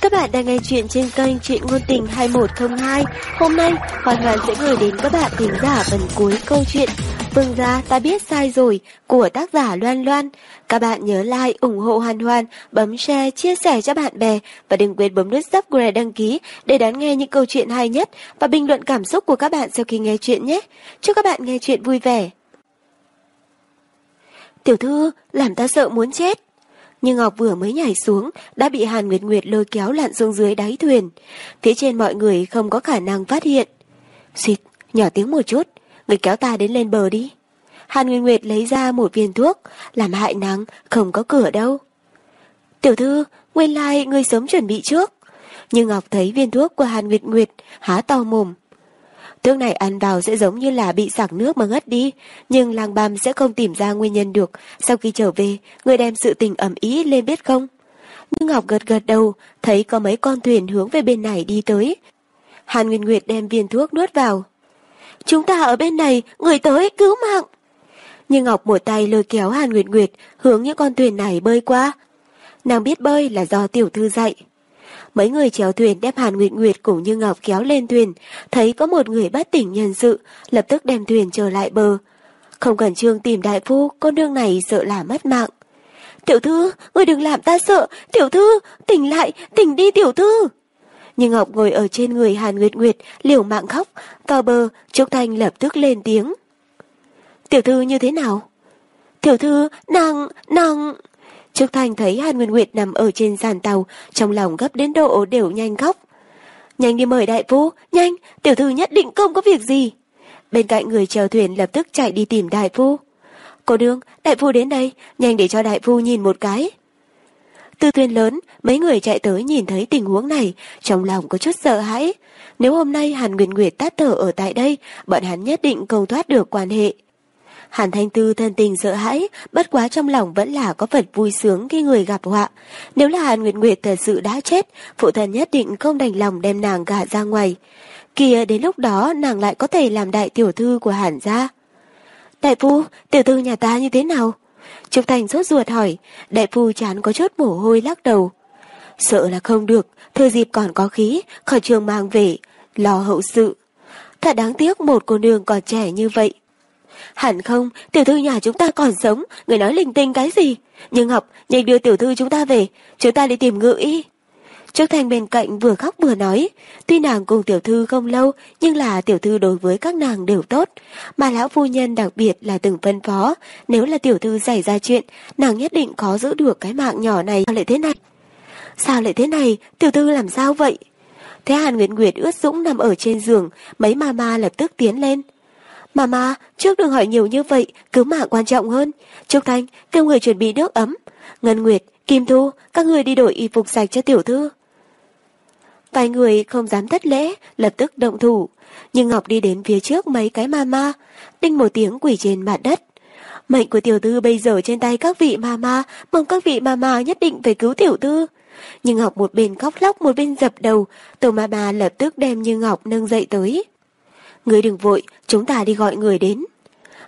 Các bạn đang nghe chuyện trên kênh Chuyện Ngôn Tình 2102. Hôm nay, Hoàn Hoàn sẽ gửi đến các bạn thính giả phần cuối câu chuyện Vương gia ta biết sai rồi của tác giả Loan Loan. Các bạn nhớ like, ủng hộ Hoàn Hoàn, bấm share, chia sẻ cho bạn bè và đừng quên bấm nút subscribe đăng ký để đón nghe những câu chuyện hay nhất và bình luận cảm xúc của các bạn sau khi nghe chuyện nhé. Chúc các bạn nghe chuyện vui vẻ. Tiểu thư, làm ta sợ muốn chết. Nhưng Ngọc vừa mới nhảy xuống, đã bị Hàn Nguyệt Nguyệt lôi kéo lặn xuống dưới đáy thuyền. Phía trên mọi người không có khả năng phát hiện. Xịt, nhỏ tiếng một chút, người kéo ta đến lên bờ đi. Hàn Nguyệt Nguyệt lấy ra một viên thuốc, làm hại nắng, không có cửa đâu. Tiểu thư, nguyên lai like, ngươi sớm chuẩn bị trước. Nhưng Ngọc thấy viên thuốc của Hàn Nguyệt Nguyệt, há to mồm. Thuốc này ăn vào sẽ giống như là bị sặc nước mà ngất đi, nhưng lang băm sẽ không tìm ra nguyên nhân được. Sau khi trở về, người đem sự tình ẩm ý lên biết không? Nhưng Ngọc gật gật đầu, thấy có mấy con thuyền hướng về bên này đi tới. Hàn Nguyên Nguyệt đem viên thuốc nuốt vào. Chúng ta ở bên này, người tới, cứu mạng. Nhưng Ngọc một tay lôi kéo Hàn Nguyệt Nguyệt hướng những con thuyền này bơi qua. Nàng biết bơi là do tiểu thư dạy. Mấy người chèo thuyền đem Hàn Nguyệt Nguyệt cùng Như Ngọc kéo lên thuyền, thấy có một người bất tỉnh nhân sự, lập tức đem thuyền trở lại bờ. Không cần trương tìm đại phu, con nương này sợ là mất mạng. Tiểu thư, người đừng làm ta sợ, tiểu thư, tỉnh lại, tỉnh đi tiểu thư. Nhưng Ngọc ngồi ở trên người Hàn Nguyệt Nguyệt, liều mạng khóc, vào bờ, Trúc Thanh lập tức lên tiếng. Tiểu thư như thế nào? Tiểu thư, nàng, nàng... Trúc Thanh thấy Hàn Nguyên Nguyệt nằm ở trên sàn tàu, trong lòng gấp đến độ đều nhanh khóc. Nhanh đi mời đại phu, nhanh, tiểu thư nhất định không có việc gì. Bên cạnh người chèo thuyền lập tức chạy đi tìm đại phu. Cô đương, đại phu đến đây, nhanh để cho đại phu nhìn một cái. Từ thuyền lớn, mấy người chạy tới nhìn thấy tình huống này, trong lòng có chút sợ hãi. Nếu hôm nay Hàn Nguyên Nguyệt tắt thở ở tại đây, bọn hắn nhất định cầu thoát được quan hệ. Hàn Thanh Tư thân tình sợ hãi, bất quá trong lòng vẫn là có phần vui sướng khi người gặp họa. Nếu là Hàn Nguyệt Nguyệt thật sự đã chết, phụ thân nhất định không đành lòng đem nàng gả ra ngoài. Kìa đến lúc đó nàng lại có thể làm đại tiểu thư của Hàn gia. Đại phu, tiểu thư nhà ta như thế nào? Trục Thành sốt ruột hỏi, đại phu chán có chút mồ hôi lắc đầu. Sợ là không được, thừa dịp còn có khí, khỏi trường mang về, lo hậu sự. Thật đáng tiếc một cô nương còn trẻ như vậy, Hẳn không, tiểu thư nhà chúng ta còn sống, người nói linh tinh cái gì? Nhưng Ngọc, nhanh đưa tiểu thư chúng ta về, chúng ta đi tìm ngự y. Trúc Thanh bên cạnh vừa khóc vừa nói, tuy nàng cùng tiểu thư không lâu, nhưng là tiểu thư đối với các nàng đều tốt, mà lão phu nhân đặc biệt là từng phân phó, nếu là tiểu thư xảy ra chuyện, nàng nhất định khó giữ được cái mạng nhỏ này. Sao lại thế này? Sao lại thế này? Tiểu thư làm sao vậy? Thế Hàn Nguyệt Nguyệt ướt dũng nằm ở trên giường, mấy ma ma lập tức tiến lên. Mama, trước đừng hỏi nhiều như vậy, cứu mạng quan trọng hơn. Trúc Thanh, kêu người chuẩn bị nước ấm. Ngân Nguyệt, Kim Thu, các người đi đổi y phục sạch cho tiểu thư. Vài người không dám thất lễ, lập tức động thủ. Nhưng Ngọc đi đến phía trước mấy cái mama, đinh một tiếng quỷ trên mặt đất. Mệnh của tiểu thư bây giờ trên tay các vị mama, mong các vị mama nhất định phải cứu tiểu thư. Nhưng Ngọc một bên khóc lóc một bên dập đầu, tổ mama lập tức đem Như Ngọc nâng dậy tới. Người đừng vội, chúng ta đi gọi người đến.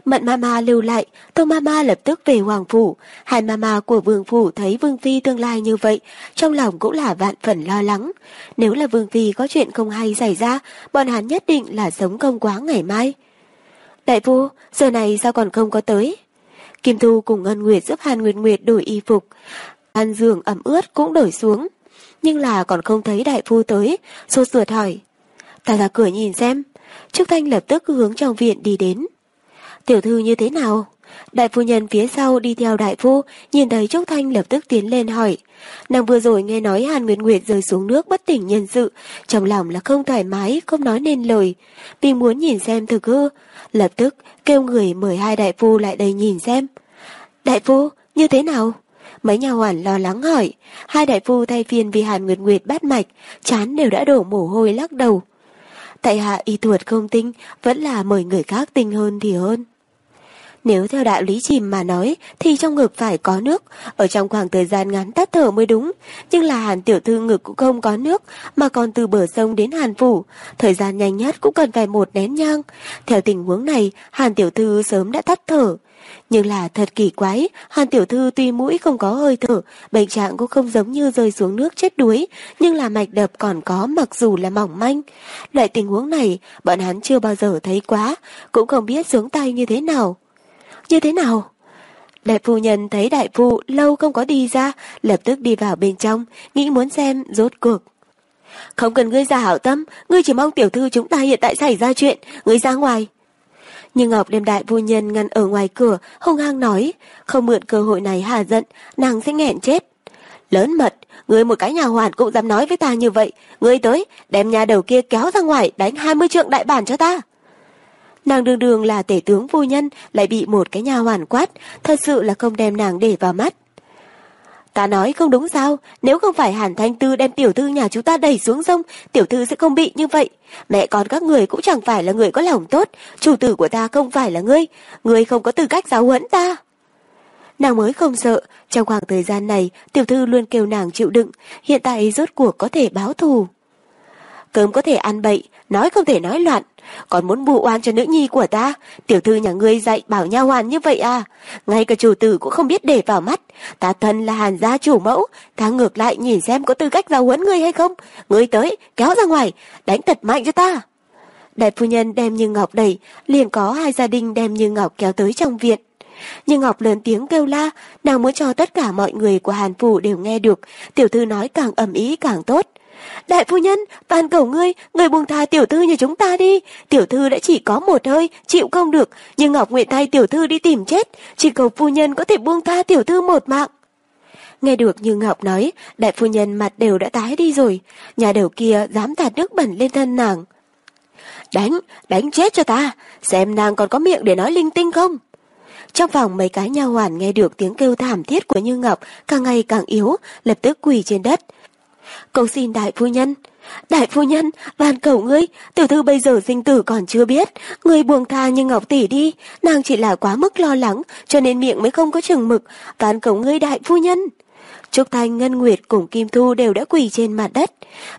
Mận mama lưu lại, Tông mama lập tức về hoàng phủ. Hai mama của vương phủ thấy vương phi tương lai như vậy, trong lòng cũng là vạn phần lo lắng. Nếu là vương phi có chuyện không hay xảy ra, bọn hắn nhất định là sống công quá ngày mai. Đại vua giờ này sao còn không có tới? Kim Thu cùng Ngân Nguyệt giúp Hàn Nguyệt Nguyệt đổi y phục. Hàn giường ẩm ướt cũng đổi xuống. Nhưng là còn không thấy đại phu tới, sốt ruột hỏi. Ta ra cửa nhìn xem. Trúc Thanh lập tức hướng trong viện đi đến. Tiểu thư như thế nào? Đại phu nhân phía sau đi theo đại phu, nhìn thấy Trúc Thanh lập tức tiến lên hỏi. Nàng vừa rồi nghe nói Hàn Nguyệt Nguyệt rơi xuống nước bất tỉnh nhân sự, trong lòng là không thoải mái, không nói nên lời. Vì muốn nhìn xem thực hư, lập tức kêu người mời hai đại phu lại đây nhìn xem. Đại phu, như thế nào? Mấy nhà hoàn lo lắng hỏi, hai đại phu thay phiên vì Hàn Nguyệt Nguyệt bắt mạch, chán đều đã đổ mồ hôi lắc đầu tại hạ y thuật không tinh, vẫn là mời người khác tinh hơn thì hơn. Nếu theo đạo lý chìm mà nói thì trong ngực phải có nước, ở trong khoảng thời gian ngắn tắt thở mới đúng. Nhưng là hàn tiểu thư ngực cũng không có nước, mà còn từ bờ sông đến hàn phủ, thời gian nhanh nhất cũng cần phải một nén nhang. Theo tình huống này, hàn tiểu thư sớm đã tắt thở. Nhưng là thật kỳ quái, Hàn Tiểu Thư tuy mũi không có hơi thở, bệnh trạng cũng không giống như rơi xuống nước chết đuối, nhưng là mạch đập còn có mặc dù là mỏng manh. Loại tình huống này, bọn hắn chưa bao giờ thấy quá, cũng không biết xuống tay như thế nào. Như thế nào? Đại phu nhân thấy đại phu lâu không có đi ra, lập tức đi vào bên trong, nghĩ muốn xem rốt cuộc. Không cần ngươi ra hảo tâm, ngươi chỉ mong tiểu thư chúng ta hiện tại xảy ra chuyện, ngươi ra ngoài. Nhưng Ngọc đem đại phu nhân ngăn ở ngoài cửa, hung hăng nói, không mượn cơ hội này hà giận, nàng sẽ nghẹn chết. Lớn mật, ngươi một cái nhà hoàn cũng dám nói với ta như vậy, ngươi tới, đem nhà đầu kia kéo ra ngoài, đánh 20 trượng đại bản cho ta. Nàng đường đường là tể tướng phu nhân, lại bị một cái nhà hoàn quát, thật sự là không đem nàng để vào mắt. Ta nói không đúng sao, nếu không phải Hàn Thanh Tư đem tiểu thư nhà chúng ta đẩy xuống sông, tiểu thư sẽ không bị như vậy. Mẹ con các người cũng chẳng phải là người có lòng tốt, chủ tử của ta không phải là ngươi, ngươi không có tư cách giáo huấn ta. Nàng mới không sợ, trong khoảng thời gian này, tiểu thư luôn kêu nàng chịu đựng, hiện tại rốt cuộc có thể báo thù. Cơm có thể ăn bậy, nói không thể nói loạn, còn muốn bù oan cho nữ nhi của ta, tiểu thư nhà ngươi dạy bảo nha hoàn như vậy à, ngay cả chủ tử cũng không biết để vào mắt, ta thân là hàn gia chủ mẫu, ta ngược lại nhìn xem có tư cách giáo huấn ngươi hay không, ngươi tới, kéo ra ngoài, đánh thật mạnh cho ta. Đại phu nhân đem Như Ngọc đẩy, liền có hai gia đình đem Như Ngọc kéo tới trong viện. Như Ngọc lớn tiếng kêu la, nàng muốn cho tất cả mọi người của Hàn Phủ đều nghe được, tiểu thư nói càng ầm ý càng tốt. Đại phu nhân, van cầu ngươi, người buông tha tiểu thư như chúng ta đi. Tiểu thư đã chỉ có một hơi, chịu không được, nhưng Ngọc Nguyệt thay tiểu thư đi tìm chết. Chỉ cầu phu nhân có thể buông tha tiểu thư một mạng. Nghe được như Ngọc nói, đại phu nhân mặt đều đã tái đi rồi. Nhà đầu kia dám tạt nước bẩn lên thân nàng. Đánh, đánh chết cho ta, xem nàng còn có miệng để nói linh tinh không. Trong phòng mấy cái nha hoàn nghe được tiếng kêu thảm thiết của Như Ngọc càng ngày càng yếu, lập tức quỳ trên đất. Cầu xin đại phu nhân. Đại phu nhân, van cầu ngươi, tiểu thư bây giờ sinh tử còn chưa biết. Ngươi buông tha như Ngọc tỷ đi, nàng chỉ là quá mức lo lắng, cho nên miệng mới không có chừng mực. Van cầu ngươi đại phu nhân. Trúc Thanh, Ngân Nguyệt cùng Kim Thu đều đã quỳ trên mặt đất.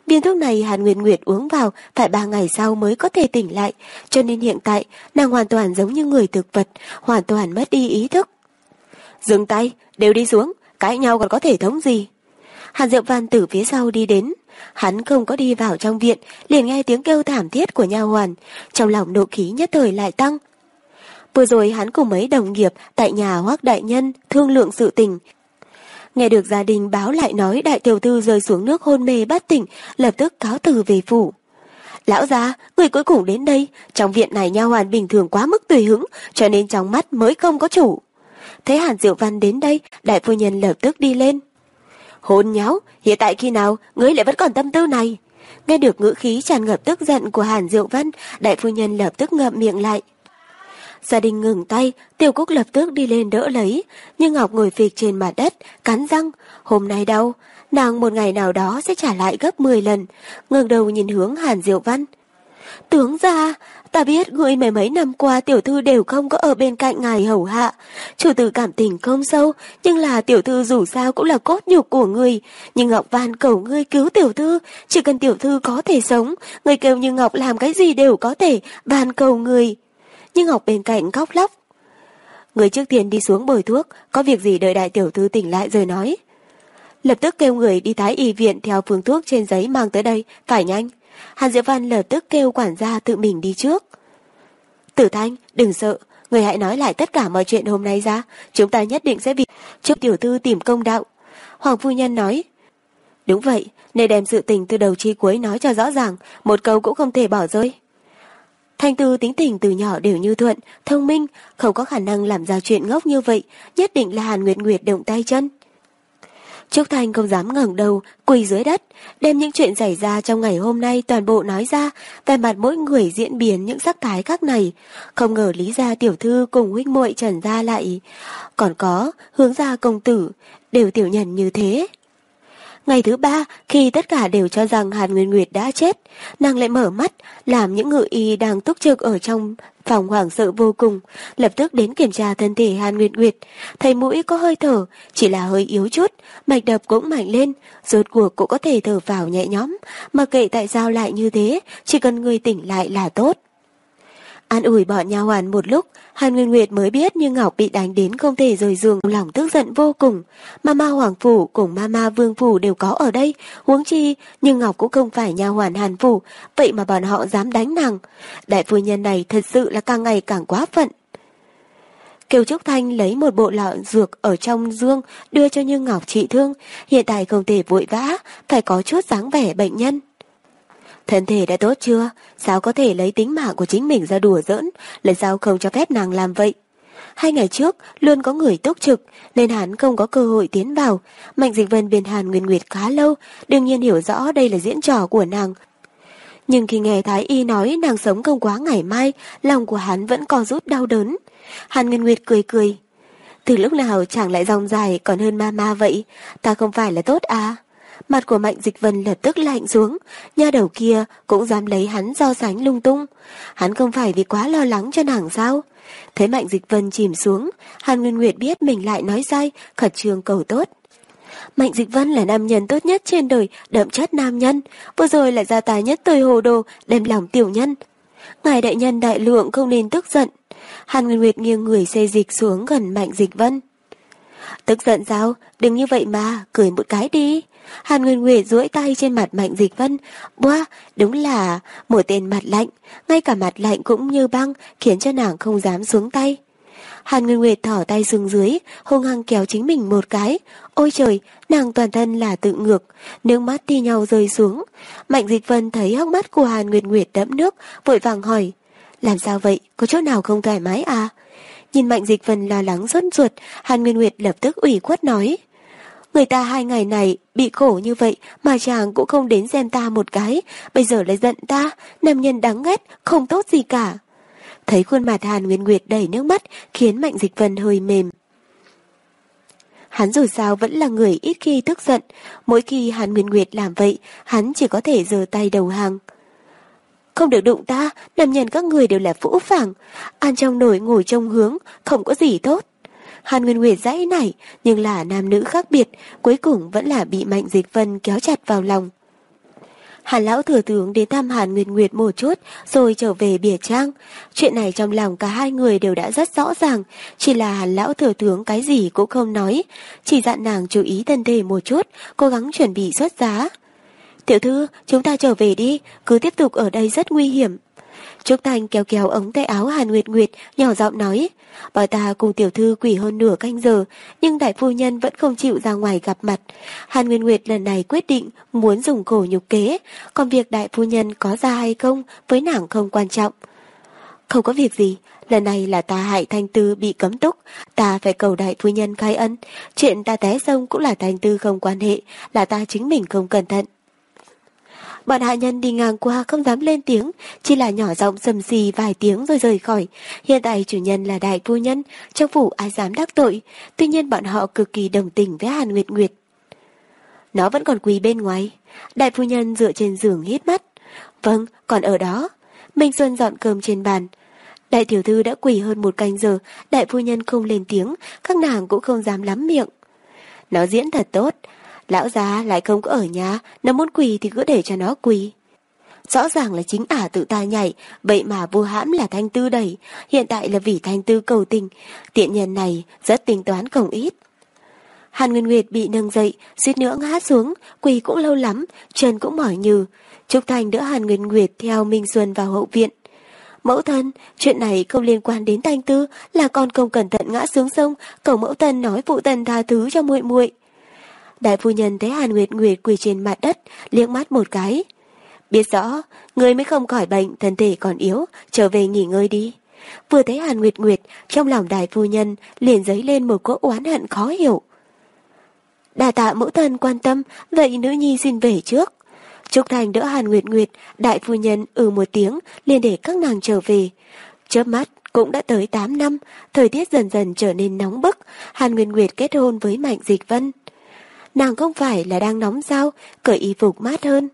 Viên thuốc này Hàn Nguyệt Nguyệt uống vào phải ba ngày sau mới có thể tỉnh lại, cho nên hiện tại nàng hoàn toàn giống như người thực vật, hoàn toàn mất đi ý thức. Dừng tay, đều đi xuống, cãi nhau còn có thể thống gì. Hàn Diệu Văn từ phía sau đi đến. Hắn không có đi vào trong viện, liền nghe tiếng kêu thảm thiết của nha hoàn. Trong lòng nộ khí nhất thời lại tăng. Vừa rồi hắn cùng mấy đồng nghiệp tại nhà hoác đại nhân thương lượng sự tình. Nghe được gia đình báo lại nói đại tiểu thư rơi xuống nước hôn mê bất tỉnh, lập tức cáo từ về phủ. Lão gia, người cuối cùng đến đây, trong viện này nha hoàn bình thường quá mức tùy hứng, cho nên trong mắt mới không có chủ. Thấy Hàn Diệu Văn đến đây, đại phu nhân lập tức đi lên. Hôn nháo, hiện tại khi nào ngươi lại vẫn còn tâm tư này? Nghe được ngữ khí tràn ngập tức giận của Hàn Diệu Văn, đại phu nhân lập tức ngậm miệng lại. Gia đình ngừng tay, Tiểu Cúc lập tức đi lên đỡ lấy, nhưng Ngọc ngồi phịch trên mặt đất, cắn răng, hôm nay đâu, nàng một ngày nào đó sẽ trả lại gấp 10 lần, ngừng đầu nhìn hướng Hàn Diệu Văn. Tướng ra, ta biết người mấy mấy năm qua tiểu thư đều không có ở bên cạnh ngài hầu hạ. Chủ tử cảm tình không sâu, nhưng là tiểu thư dù sao cũng là cốt nhục của người. Nhưng Ngọc van cầu ngươi cứu tiểu thư, chỉ cần tiểu thư có thể sống, người kêu như Ngọc làm cái gì đều có thể, van cầu người. Nhưng Ngọc bên cạnh khóc lóc. Người trước tiên đi xuống bồi thuốc, có việc gì đợi đại tiểu thư tỉnh lại rồi nói. Lập tức kêu người đi thái y viện theo phương thuốc trên giấy mang tới đây, phải nhanh. Hàn Diệu Văn lập tức kêu quản gia tự mình đi trước. Tử Thanh, đừng sợ, người hãy nói lại tất cả mọi chuyện hôm nay ra, chúng ta nhất định sẽ vì trước tiểu thư tìm công đạo. Hoàng phu nhân nói, đúng vậy, nên đem sự tình từ đầu chi cuối nói cho rõ ràng, một câu cũng không thể bỏ rơi. Thanh Tư tính tình từ nhỏ đều như thuận, thông minh, không có khả năng làm ra chuyện ngốc như vậy, nhất định là Hàn Nguyệt Nguyệt động tay chân. Trúc Thanh không dám ngẩng đầu, quỳ dưới đất, đem những chuyện xảy ra trong ngày hôm nay toàn bộ nói ra, về mặt mỗi người diễn biến những sắc thái khác này. Không ngờ Lý Gia tiểu thư cùng huynh muội Trần Gia lại, còn có hướng gia công tử, đều tiểu nhân như thế. Ngày thứ ba, khi tất cả đều cho rằng Hàn Nguyên Nguyệt đã chết, nàng lại mở mắt, làm những ngự y đang túc trực ở trong phòng hoảng sợ vô cùng, lập tức đến kiểm tra thân thể Hàn Nguyệt Nguyệt. Thấy mũi có hơi thở, chỉ là hơi yếu chút, mạch đập cũng mạnh lên, rốt cuộc cũng có thể thở vào nhẹ nhõm, mà kệ tại sao lại như thế, chỉ cần người tỉnh lại là tốt. An ủi bọn nha hoàn một lúc, Hàn Nguyên Nguyệt mới biết như Ngọc bị đánh đến không thể rời giường, lòng tức giận vô cùng. Mama Hoàng Phủ cùng Mama Vương Phủ đều có ở đây, huống chi, nhưng Ngọc cũng không phải nha hoàn Hàn Phủ, vậy mà bọn họ dám đánh nàng. Đại phu nhân này thật sự là càng ngày càng quá phận. Kiều Trúc Thanh lấy một bộ lọ dược ở trong dương đưa cho Như Ngọc trị thương, hiện tại không thể vội vã, phải có chút dáng vẻ bệnh nhân. Thân thể đã tốt chưa? Sao có thể lấy tính mạng của chính mình ra đùa giỡn? Lần sau không cho phép nàng làm vậy? Hai ngày trước, luôn có người túc trực, nên hắn không có cơ hội tiến vào. Mạnh dịch vân bên Hàn Nguyên Nguyệt khá lâu, đương nhiên hiểu rõ đây là diễn trò của nàng. Nhưng khi nghe Thái Y nói nàng sống không quá ngày mai, lòng của hắn vẫn còn rút đau đớn. Hàn Nguyên Nguyệt cười cười. Từ lúc nào chàng lại dòng dài còn hơn ma ma vậy, ta không phải là tốt à? Mặt của Mạnh Dịch Vân lập tức lạnh xuống, nha đầu kia cũng dám lấy hắn do sánh lung tung. Hắn không phải vì quá lo lắng cho nàng sao? Thấy Mạnh Dịch Vân chìm xuống, Hàn Nguyên Nguyệt biết mình lại nói sai, khẩn trương cầu tốt. Mạnh Dịch Vân là nam nhân tốt nhất trên đời, đậm chất nam nhân. Vừa rồi lại ra tài nhất tơi hồ đồ, đem lòng tiểu nhân. Ngài đại nhân đại lượng không nên tức giận. Hàn Nguyên Nguyệt nghiêng người xê dịch xuống gần Mạnh Dịch Vân. Tức giận sao? Đừng như vậy mà, cười một cái đi. Hàn Nguyên Nguyệt duỗi tay trên mặt Mạnh Dịch Vân. Boa, đúng là một tên mặt lạnh, ngay cả mặt lạnh cũng như băng, khiến cho nàng không dám xuống tay. Hàn Nguyên Nguyệt thỏ tay xuống dưới, hung hăng kéo chính mình một cái. Ôi trời, nàng toàn thân là tự ngược, nước mắt ti nhau rơi xuống. Mạnh Dịch Vân thấy hốc mắt của Hàn Nguyên Nguyệt đẫm nước, vội vàng hỏi. Làm sao vậy, có chỗ nào không thoải mái à? Nhìn Mạnh Dịch Vân lo lắng rốt ruột, Hàn Nguyên Nguyệt lập tức ủy khuất nói. Người ta hai ngày này bị khổ như vậy mà chàng cũng không đến xem ta một cái, bây giờ lại giận ta, nam nhân đáng ghét, không tốt gì cả. Thấy khuôn mặt Hàn Nguyên Nguyệt đầy nước mắt khiến Mạnh Dịch Vân hơi mềm. Hắn dù sao vẫn là người ít khi tức giận, mỗi khi Hàn Nguyên Nguyệt làm vậy, hắn chỉ có thể giơ tay đầu hàng. Không được đụng ta, nam nhân các người đều là vũ phẳng, ăn trong nồi ngồi trong hướng, không có gì tốt. Hàn Nguyên Nguyệt dãy nảy, nhưng là nam nữ khác biệt, cuối cùng vẫn là bị Mạnh Dịch Vân kéo chặt vào lòng. Hàn lão thừa tướng đến thăm Hàn Nguyệt Nguyệt một chút rồi trở về bìa trang. Chuyện này trong lòng cả hai người đều đã rất rõ ràng, chỉ là Hàn lão thừa tướng cái gì cũng không nói, chỉ dặn nàng chú ý thân thể một chút, cố gắng chuẩn bị xuất giá. Tiểu thư, chúng ta trở về đi, cứ tiếp tục ở đây rất nguy hiểm. Trúc Thanh kéo kéo ống tay áo Hàn Nguyệt Nguyệt, nhỏ giọng nói, bà ta cùng tiểu thư quỷ hơn nửa canh giờ, nhưng đại phu nhân vẫn không chịu ra ngoài gặp mặt. Hàn Nguyên Nguyệt lần này quyết định muốn dùng cổ nhục kế, còn việc đại phu nhân có ra hay không với nàng không quan trọng. Không có việc gì, lần này là ta hại thanh tư bị cấm túc, ta phải cầu đại phu nhân khai ân. Chuyện ta té sông cũng là thanh tư không quan hệ, là ta chính mình không cẩn thận. Bọn hạ nhân đi ngang qua không dám lên tiếng, chỉ là nhỏ giọng sầm xì vài tiếng rồi rời khỏi. Hiện tại chủ nhân là đại phu nhân, trong phủ ai dám đắc tội, tuy nhiên bọn họ cực kỳ đồng tình với Hàn Nguyệt Nguyệt. Nó vẫn còn quỳ bên ngoài. Đại phu nhân dựa trên giường hít mắt. Vâng, còn ở đó. Minh Xuân dọn cơm trên bàn. Đại tiểu thư đã quỳ hơn một canh giờ, đại phu nhân không lên tiếng, các nàng cũng không dám lắm miệng. Nó diễn thật tốt, Lão già lại không có ở nhà, nó muốn quỳ thì cứ để cho nó quỳ. Rõ ràng là chính ả tự ta nhảy, vậy mà vô hãm là thanh tư đẩy, hiện tại là vì thanh tư cầu tình, tiện nhân này rất tính toán không ít. Hàn Nguyên Nguyệt bị nâng dậy, suýt nữa ngã xuống, quỳ cũng lâu lắm, chân cũng mỏi nhừ. Trúc Thành đỡ Hàn Nguyên Nguyệt theo Minh Xuân vào hậu viện. Mẫu thân, chuyện này không liên quan đến thanh tư, là con không cẩn thận ngã xuống sông, cầu mẫu thân nói phụ thân tha thứ cho muội muội. Đại phu nhân thấy Hàn Nguyệt Nguyệt quỳ trên mặt đất, liếc mắt một cái. Biết rõ, người mới không khỏi bệnh, thân thể còn yếu, trở về nghỉ ngơi đi. Vừa thấy Hàn Nguyệt Nguyệt, trong lòng đại phu nhân liền dấy lên một cỗ oán hận khó hiểu. Đà tạ mẫu thân quan tâm, vậy nữ nhi xin về trước. Trúc Thành đỡ Hàn Nguyệt Nguyệt, đại phu nhân ừ một tiếng, liền để các nàng trở về. Chớp mắt, cũng đã tới 8 năm, thời tiết dần dần trở nên nóng bức, Hàn Nguyệt Nguyệt kết hôn với Mạnh Dịch Vân nàng không phải là đang nóng sao, cởi y phục mát hơn.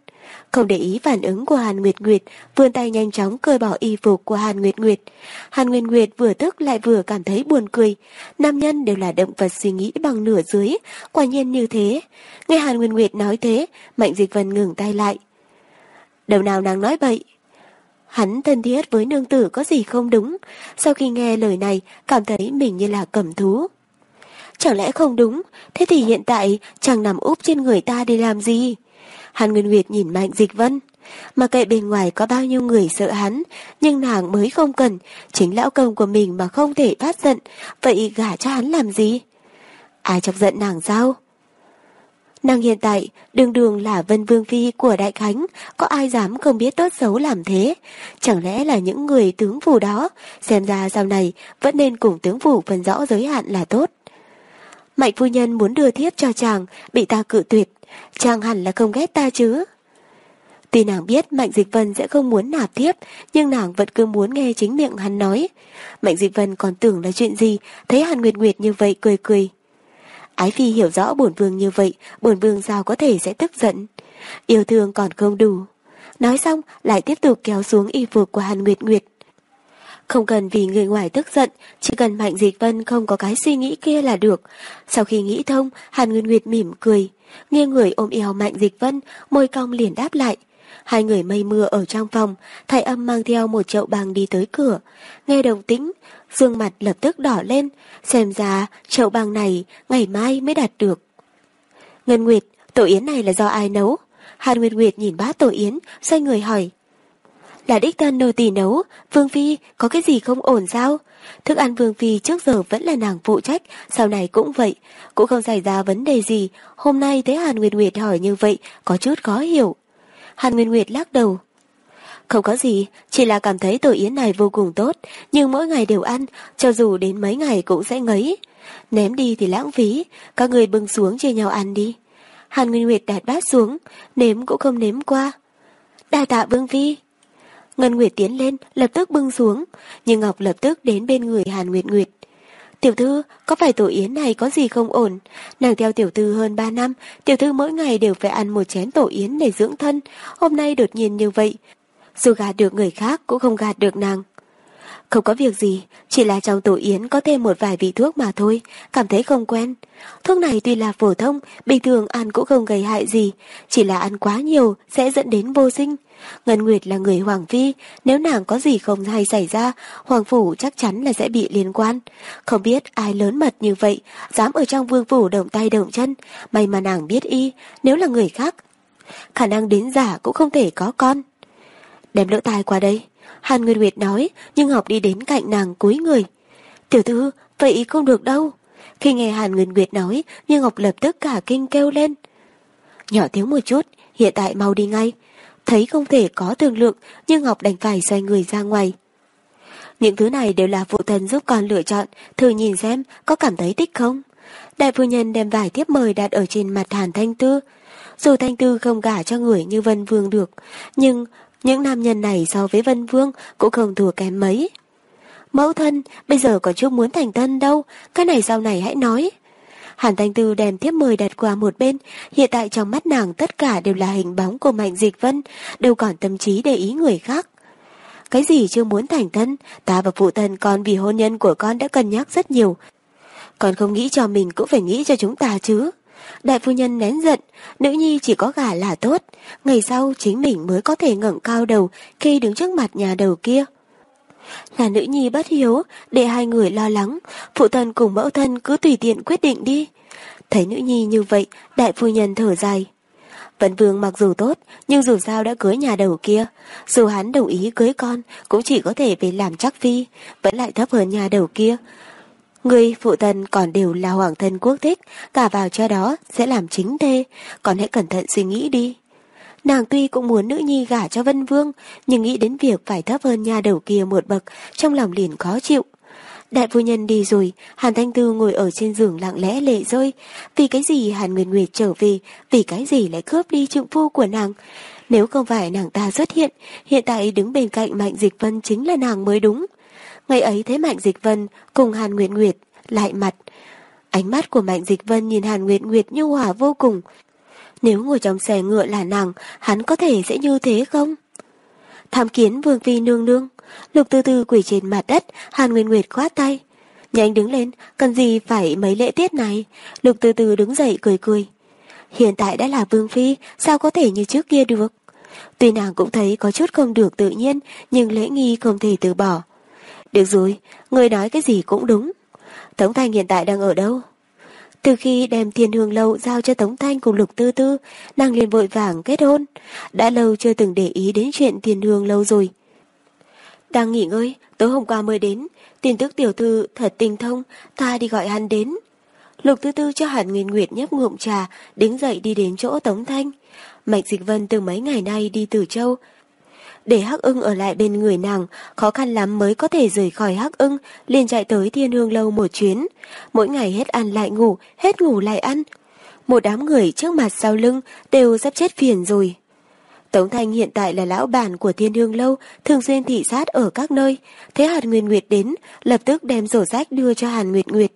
Không để ý phản ứng của Hàn Nguyệt Nguyệt, vươn tay nhanh chóng cởi bỏ y phục của Hàn Nguyệt Nguyệt. Hàn Nguyệt Nguyệt vừa tức lại vừa cảm thấy buồn cười. Nam nhân đều là động vật suy nghĩ bằng nửa dưới, quả nhiên như thế. Nghe Hàn Nguyệt Nguyệt nói thế, Mạnh Dịch Vân ngừng tay lại. Đầu nào nàng nói bậy? Hắn thân thiết với nương tử có gì không đúng, sau khi nghe lời này cảm thấy mình như là cầm thú. Chẳng lẽ không đúng, thế thì hiện tại chàng nằm úp trên người ta để làm gì? Hàn Nguyên Nguyệt nhìn Mạnh Dịch Vân. Mà kệ bên ngoài có bao nhiêu người sợ hắn, nhưng nàng mới không cần, chính lão công của mình mà không thể phát giận, vậy gả cho hắn làm gì? Ai chọc giận nàng sao? Nàng hiện tại đường đường là Vân Vương Phi của Đại Khánh, có ai dám không biết tốt xấu làm thế? Chẳng lẽ là những người tướng phủ đó, xem ra sau này vẫn nên cùng tướng phủ phân rõ giới hạn là tốt. Mạnh phu nhân muốn đưa thiếp cho chàng, bị ta cự tuyệt, chàng hẳn là không ghét ta chứ. Tuy nàng biết Mạnh Dịch Vân sẽ không muốn nạp thiếp, nhưng nàng vẫn cứ muốn nghe chính miệng hắn nói. Mạnh Dịch Vân còn tưởng là chuyện gì, thấy Hàn Nguyệt Nguyệt như vậy cười cười. Ái Phi hiểu rõ bổn vương như vậy, bổn vương sao có thể sẽ tức giận. Yêu thương còn không đủ. Nói xong, lại tiếp tục kéo xuống y phục của Hàn Nguyệt Nguyệt. Không cần vì người ngoài tức giận, chỉ cần Mạnh Dịch Vân không có cái suy nghĩ kia là được. Sau khi nghĩ thông, Hàn Nguyên Nguyệt mỉm cười. Nghiêng người ôm eo Mạnh Dịch Vân, môi cong liền đáp lại. Hai người mây mưa ở trong phòng, thầy âm mang theo một chậu bằng đi tới cửa. Nghe đồng tĩnh, dương mặt lập tức đỏ lên, xem ra chậu bằng này ngày mai mới đạt được. Ngân Nguyệt, tổ yến này là do ai nấu? Hàn Nguyệt Nguyệt nhìn bát tổ yến, xoay người hỏi. Là đích thân nô tỳ nấu, Vương Phi có cái gì không ổn sao? Thức ăn Vương Phi trước giờ vẫn là nàng phụ trách, sau này cũng vậy, cũng không xảy ra vấn đề gì. Hôm nay thấy Hàn Nguyệt Nguyệt hỏi như vậy, có chút khó hiểu. Hàn Nguyên Nguyệt lắc đầu. Không có gì, chỉ là cảm thấy tổ yến này vô cùng tốt, nhưng mỗi ngày đều ăn, cho dù đến mấy ngày cũng sẽ ngấy. Ném đi thì lãng phí, các người bưng xuống chia nhau ăn đi. Hàn Nguyên Nguyệt đặt bát xuống, nếm cũng không nếm qua. Đa tạ Vương Phi. Ngân Nguyệt tiến lên, lập tức bưng xuống, nhưng Ngọc lập tức đến bên người Hàn Nguyệt Nguyệt. Tiểu thư, có phải tổ yến này có gì không ổn? Nàng theo tiểu thư hơn 3 năm, tiểu thư mỗi ngày đều phải ăn một chén tổ yến để dưỡng thân. Hôm nay đột nhiên như vậy, dù gạt được người khác cũng không gạt được nàng. Không có việc gì, chỉ là trong tổ yến có thêm một vài vị thuốc mà thôi, cảm thấy không quen. Thuốc này tuy là phổ thông, bình thường ăn cũng không gây hại gì, chỉ là ăn quá nhiều sẽ dẫn đến vô sinh. Ngân Nguyệt là người Hoàng Phi, nếu nàng có gì không hay xảy ra, Hoàng Phủ chắc chắn là sẽ bị liên quan. Không biết ai lớn mật như vậy, dám ở trong vương phủ động tay động chân, may mà nàng biết y, nếu là người khác. Khả năng đến giả cũng không thể có con. Đem lỗ tai qua đây. Hàn Nguyên Nguyệt nói, nhưng Ngọc đi đến cạnh nàng cúi người. Tiểu thư, vậy không được đâu. Khi nghe Hàn Nguyên Nguyệt nói, nhưng Ngọc lập tức cả kinh kêu lên. Nhỏ tiếng một chút, hiện tại mau đi ngay. Thấy không thể có thương lượng, nhưng Ngọc đành phải xoay người ra ngoài. Những thứ này đều là phụ thân giúp con lựa chọn, thử nhìn xem có cảm thấy thích không. Đại phu nhân đem vài thiếp mời đặt ở trên mặt Hàn Thanh Tư. Dù Thanh Tư không gả cho người như Vân Vương được, nhưng những nam nhân này so với Vân Vương cũng không thua kém mấy. Mẫu thân, bây giờ còn chưa muốn thành thân đâu, cái này sau này hãy nói. Hàn Thanh Tư đem tiếp mời đặt qua một bên, hiện tại trong mắt nàng tất cả đều là hình bóng của Mạnh Dịch Vân, đều còn tâm trí để ý người khác. Cái gì chưa muốn thành thân, ta và phụ thân con vì hôn nhân của con đã cân nhắc rất nhiều. Con không nghĩ cho mình cũng phải nghĩ cho chúng ta chứ. Đại phu nhân nén giận, nữ nhi chỉ có gả là tốt, ngày sau chính mình mới có thể ngẩng cao đầu khi đứng trước mặt nhà đầu kia. Là nữ nhi bất hiếu, để hai người lo lắng, phụ thân cùng mẫu thân cứ tùy tiện quyết định đi. Thấy nữ nhi như vậy, đại phu nhân thở dài. Vận vương mặc dù tốt, nhưng dù sao đã cưới nhà đầu kia. Dù hắn đồng ý cưới con, cũng chỉ có thể về làm chắc phi, vẫn lại thấp hơn nhà đầu kia. Người phụ thân còn đều là hoàng thân quốc thích, cả vào cho đó sẽ làm chính thê, còn hãy cẩn thận suy nghĩ đi. Nàng tuy cũng muốn nữ nhi gả cho Vân Vương, nhưng nghĩ đến việc phải thấp hơn nhà đầu kia một bậc, trong lòng liền khó chịu. Đại phu nhân đi rồi, Hàn Thanh Tư ngồi ở trên giường lặng lẽ lệ rơi. Vì cái gì Hàn Nguyệt Nguyệt trở về, vì cái gì lại cướp đi trượng phu của nàng. Nếu không phải nàng ta xuất hiện, hiện tại đứng bên cạnh Mạnh Dịch Vân chính là nàng mới đúng. Ngày ấy thấy Mạnh Dịch Vân cùng Hàn Nguyệt Nguyệt lại mặt. Ánh mắt của Mạnh Dịch Vân nhìn Hàn Nguyệt Nguyệt như hòa vô cùng, nếu ngồi trong xe ngựa là nàng, hắn có thể sẽ như thế không? Tham kiến vương phi nương nương. Lục từ từ quỷ trên mặt đất, Hàn nguyệt Nguyệt khoát tay. Nhanh đứng lên, cần gì phải mấy lễ tiết này? Lục từ từ đứng dậy cười cười. Hiện tại đã là vương phi, sao có thể như trước kia được? Tuy nàng cũng thấy có chút không được tự nhiên, nhưng lễ nghi không thể từ bỏ. Được rồi, người nói cái gì cũng đúng. Tống Thanh hiện tại đang ở đâu? Từ khi đem thiên hương lâu giao cho Tống Thanh cùng Lục Tư Tư, nàng liền vội vàng kết hôn. Đã lâu chưa từng để ý đến chuyện thiên hương lâu rồi. Đang nghỉ ngơi, tối hôm qua mới đến, tin tức tiểu thư thật tinh thông, ta đi gọi hắn đến. Lục Tư Tư cho Hàn Nguyên Nguyệt nhấp ngụm trà, đứng dậy đi đến chỗ Tống Thanh. Mạch Dịch Vân từ mấy ngày nay đi từ châu, để Hắc Ưng ở lại bên người nàng, khó khăn lắm mới có thể rời khỏi Hắc Ưng, liền chạy tới Thiên Hương lâu một chuyến. Mỗi ngày hết ăn lại ngủ, hết ngủ lại ăn. Một đám người trước mặt sau lưng đều sắp chết phiền rồi. Tống Thanh hiện tại là lão bản của Thiên Hương Lâu, thường xuyên thị sát ở các nơi. Thế Hàn Nguyên Nguyệt đến, lập tức đem sổ sách đưa cho Hàn Nguyệt Nguyệt.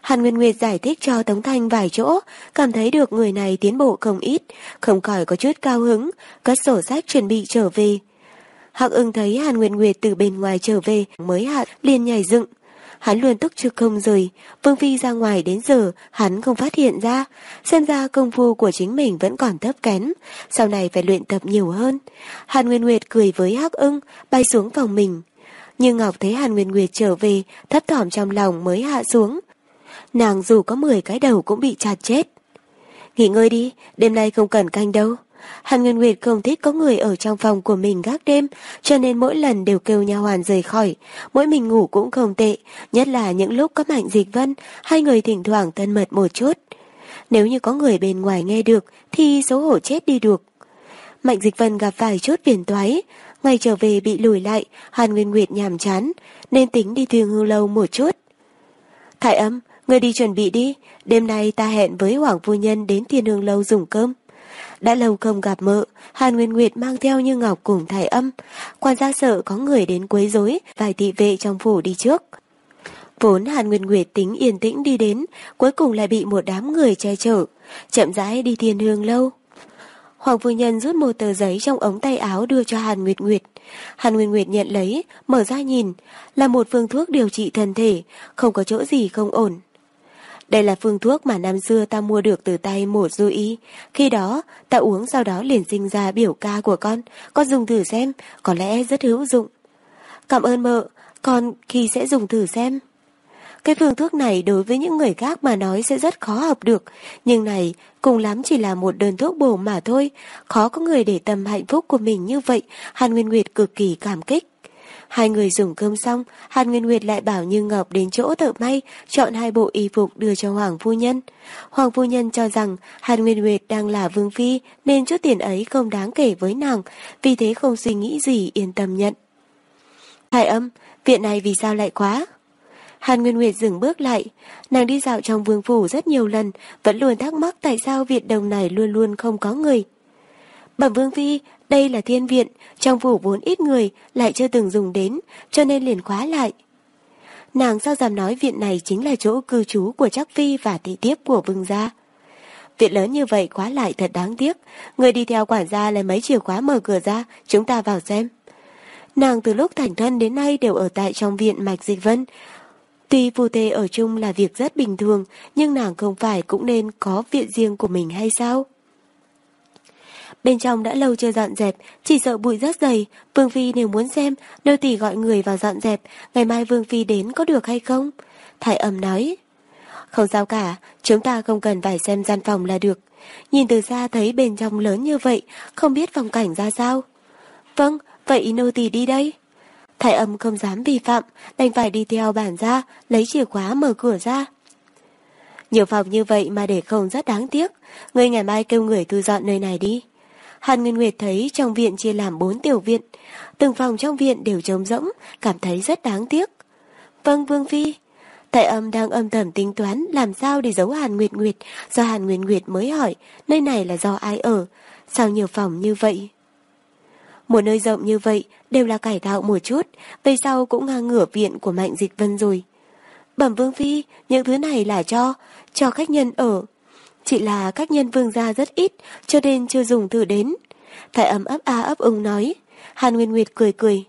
Hàn Nguyên Nguyệt giải thích cho Tống Thanh vài chỗ, cảm thấy được người này tiến bộ không ít, không khỏi có chút cao hứng, cất sổ sách chuẩn bị trở về. Hạc ưng thấy Hàn Nguyệt Nguyệt từ bên ngoài trở về mới hạ liền nhảy dựng. Hắn luôn túc trực không rời, Vương Phi ra ngoài đến giờ hắn không phát hiện ra, xem ra công phu của chính mình vẫn còn thấp kém, sau này phải luyện tập nhiều hơn. Hàn Nguyên Nguyệt cười với Hắc ưng, bay xuống phòng mình. Nhưng Ngọc thấy Hàn Nguyên Nguyệt trở về, thấp thỏm trong lòng mới hạ xuống. Nàng dù có 10 cái đầu cũng bị chặt chết. Nghỉ ngơi đi, đêm nay không cần canh đâu. Hàn Nguyên Nguyệt không thích có người ở trong phòng của mình gác đêm, cho nên mỗi lần đều kêu nha hoàn rời khỏi. Mỗi mình ngủ cũng không tệ, nhất là những lúc có Mạnh Dịch Vân, hai người thỉnh thoảng thân mật một chút. Nếu như có người bên ngoài nghe được, thì xấu hổ chết đi được. Mạnh Dịch Vân gặp vài chút phiền toái, ngày trở về bị lùi lại, Hàn Nguyên Nguyệt nhàm chán, nên tính đi thuyền hưu lâu một chút. Thải âm, người đi chuẩn bị đi, đêm nay ta hẹn với Hoàng Phu Nhân đến thiên hương lâu dùng cơm. Đã lâu không gặp mợ, Hàn Nguyên Nguyệt mang theo Như Ngọc cùng thải âm. Quan gia sợ có người đến quấy rối, vài thị vệ trong phủ đi trước. Vốn Hàn Nguyên Nguyệt tính yên tĩnh đi đến, cuối cùng lại bị một đám người che chở, chậm rãi đi thiên hương lâu. Hoàng phu nhân rút một tờ giấy trong ống tay áo đưa cho Hàn Nguyệt Nguyệt. Hàn Nguyệt Nguyệt nhận lấy, mở ra nhìn, là một phương thuốc điều trị thân thể, không có chỗ gì không ổn. Đây là phương thuốc mà năm xưa ta mua được từ tay một du y. Khi đó, ta uống sau đó liền sinh ra biểu ca của con. Con dùng thử xem, có lẽ rất hữu dụng. Cảm ơn mợ, con khi sẽ dùng thử xem. Cái phương thuốc này đối với những người khác mà nói sẽ rất khó học được, nhưng này cùng lắm chỉ là một đơn thuốc bổ mà thôi, khó có người để tâm hạnh phúc của mình như vậy, Hàn Nguyên Nguyệt cực kỳ cảm kích. Hai người dùng cơm xong, Hàn Nguyên Nguyệt lại bảo Như Ngọc đến chỗ thợ may, chọn hai bộ y phục đưa cho Hoàng Phu Nhân. Hoàng Phu Nhân cho rằng Hàn Nguyên Nguyệt đang là vương phi, nên chút tiền ấy không đáng kể với nàng, vì thế không suy nghĩ gì yên tâm nhận. Hải âm, viện này vì sao lại quá? Hàn Nguyên Nguyệt dừng bước lại, nàng đi dạo trong vương phủ rất nhiều lần, vẫn luôn thắc mắc tại sao viện đồng này luôn luôn không có người. Bẩm Vương Phi, đây là thiên viện, trong phủ vốn ít người, lại chưa từng dùng đến, cho nên liền khóa lại. Nàng sao dám nói viện này chính là chỗ cư trú của trác Phi và thị tiếp của vương gia. Viện lớn như vậy khóa lại thật đáng tiếc, người đi theo quản gia lấy mấy chìa khóa mở cửa ra, chúng ta vào xem. Nàng từ lúc thành thân đến nay đều ở tại trong viện Mạch Dịch Vân. Tuy phù thê ở chung là việc rất bình thường, nhưng nàng không phải cũng nên có viện riêng của mình hay sao? Bên trong đã lâu chưa dọn dẹp, chỉ sợ bụi rất dày. Vương Phi nếu muốn xem, nô tỳ gọi người vào dọn dẹp, ngày mai Vương Phi đến có được hay không? Thái ẩm nói. Không sao cả, chúng ta không cần phải xem gian phòng là được. Nhìn từ xa thấy bên trong lớn như vậy, không biết phong cảnh ra sao. Vâng, vậy nô tỳ đi đây. Thái âm không dám vi phạm, đành phải đi theo bản ra, lấy chìa khóa mở cửa ra. Nhiều phòng như vậy mà để không rất đáng tiếc. Người ngày mai kêu người thu dọn nơi này đi. Hàn Nguyên Nguyệt thấy trong viện chia làm bốn tiểu viện, từng phòng trong viện đều trống rỗng, cảm thấy rất đáng tiếc. Vâng Vương Phi, Tại âm đang âm thầm tính toán làm sao để giấu Hàn Nguyệt Nguyệt, do Hàn Nguyệt Nguyệt mới hỏi nơi này là do ai ở, sao nhiều phòng như vậy. Một nơi rộng như vậy đều là cải tạo một chút, về sau cũng ngang ngửa viện của Mạnh Dịch Vân rồi. Bẩm Vương Phi, những thứ này là cho, cho khách nhân ở. Chỉ là các nhân vương gia rất ít, cho nên chưa dùng thử đến. Thái ấm ấp a ấp ung nói. Hàn Nguyên Nguyệt cười cười.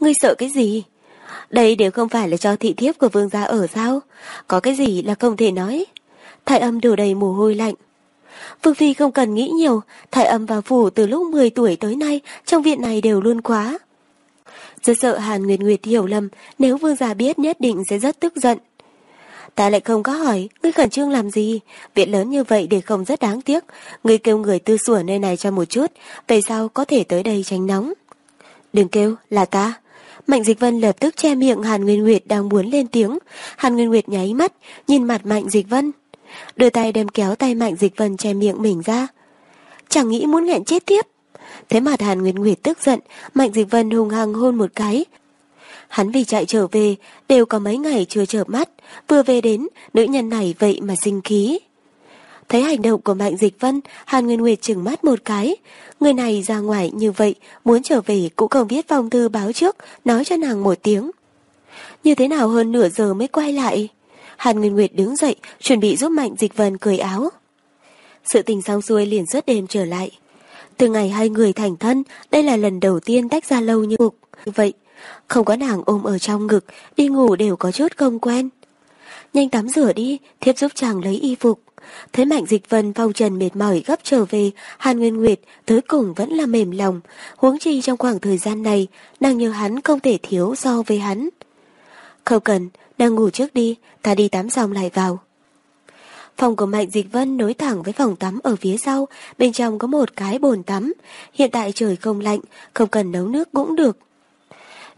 Ngươi sợ cái gì? Đây đều không phải là cho thị thiếp của vương gia ở sao? Có cái gì là không thể nói? Thái âm đổ đầy mồ hôi lạnh. Vương Phi không cần nghĩ nhiều, thải âm vào phủ từ lúc 10 tuổi tới nay, trong viện này đều luôn quá. Rất sợ Hàn Nguyệt Nguyệt hiểu lầm, nếu vương gia biết nhất định sẽ rất tức giận. Ta lại không có hỏi, ngươi khẩn trương làm gì? Viện lớn như vậy để không rất đáng tiếc. Ngươi kêu người tư sủa nơi này cho một chút, về sau có thể tới đây tránh nóng. Đừng kêu, là ta. Mạnh Dịch Vân lập tức che miệng Hàn Nguyên Nguyệt đang muốn lên tiếng. Hàn Nguyên Nguyệt nháy mắt, nhìn mặt Mạnh Dịch Vân. Đưa tay đem kéo tay Mạnh Dịch Vân che miệng mình ra. Chẳng nghĩ muốn nghẹn chết tiếp. Thế mặt Hàn Nguyên Nguyệt tức giận, Mạnh Dịch Vân hùng hăng hôn một cái. Hắn vì chạy trở về, đều có mấy ngày chưa chợp mắt, vừa về đến, nữ nhân này vậy mà sinh khí. Thấy hành động của Mạnh Dịch Vân, Hàn Nguyên Nguyệt chừng mắt một cái. Người này ra ngoài như vậy, muốn trở về cũng không viết phong thư báo trước, nói cho nàng một tiếng. Như thế nào hơn nửa giờ mới quay lại? Hàn Nguyên Nguyệt đứng dậy, chuẩn bị giúp Mạnh Dịch Vân cười áo. Sự tình xong xuôi liền suốt đêm trở lại. Từ ngày hai người thành thân, đây là lần đầu tiên tách ra lâu như cục. Vậy, không có nàng ôm ở trong ngực, đi ngủ đều có chút không quen. Nhanh tắm rửa đi, thiếp giúp chàng lấy y phục. Thấy Mạnh Dịch Vân phong trần mệt mỏi gấp trở về, Hàn Nguyên Nguyệt tới cùng vẫn là mềm lòng. Huống chi trong khoảng thời gian này, nàng nhớ hắn không thể thiếu so với hắn. Không cần, đang ngủ trước đi, ta đi tắm xong lại vào. Phòng của Mạnh Dịch Vân nối thẳng với phòng tắm ở phía sau, bên trong có một cái bồn tắm. Hiện tại trời không lạnh, không cần nấu nước cũng được.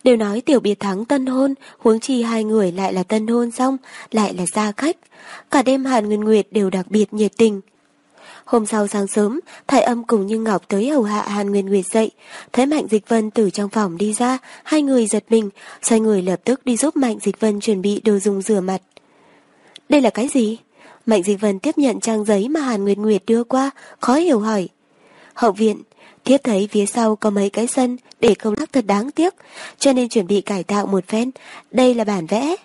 Đều nói tiểu biệt thắng tân hôn, huống chi hai người lại là tân hôn xong, lại là gia khách. Cả đêm Hàn Nguyên Nguyệt đều đặc biệt nhiệt tình. Hôm sau sáng sớm, Thái âm cùng Như Ngọc tới hầu hạ Hàn Nguyên Nguyệt dậy. Thấy Mạnh Dịch Vân từ trong phòng đi ra, hai người giật mình, xoay người lập tức đi giúp Mạnh Dịch Vân chuẩn bị đồ dùng rửa mặt. Đây là cái gì? Mạnh Dịch Vân tiếp nhận trang giấy mà Hàn Nguyệt Nguyệt đưa qua, khó hiểu hỏi. Hậu viện, Thiếp thấy phía sau có mấy cái sân để không lắc thật đáng tiếc, cho nên chuẩn bị cải tạo một phen. Đây là bản vẽ.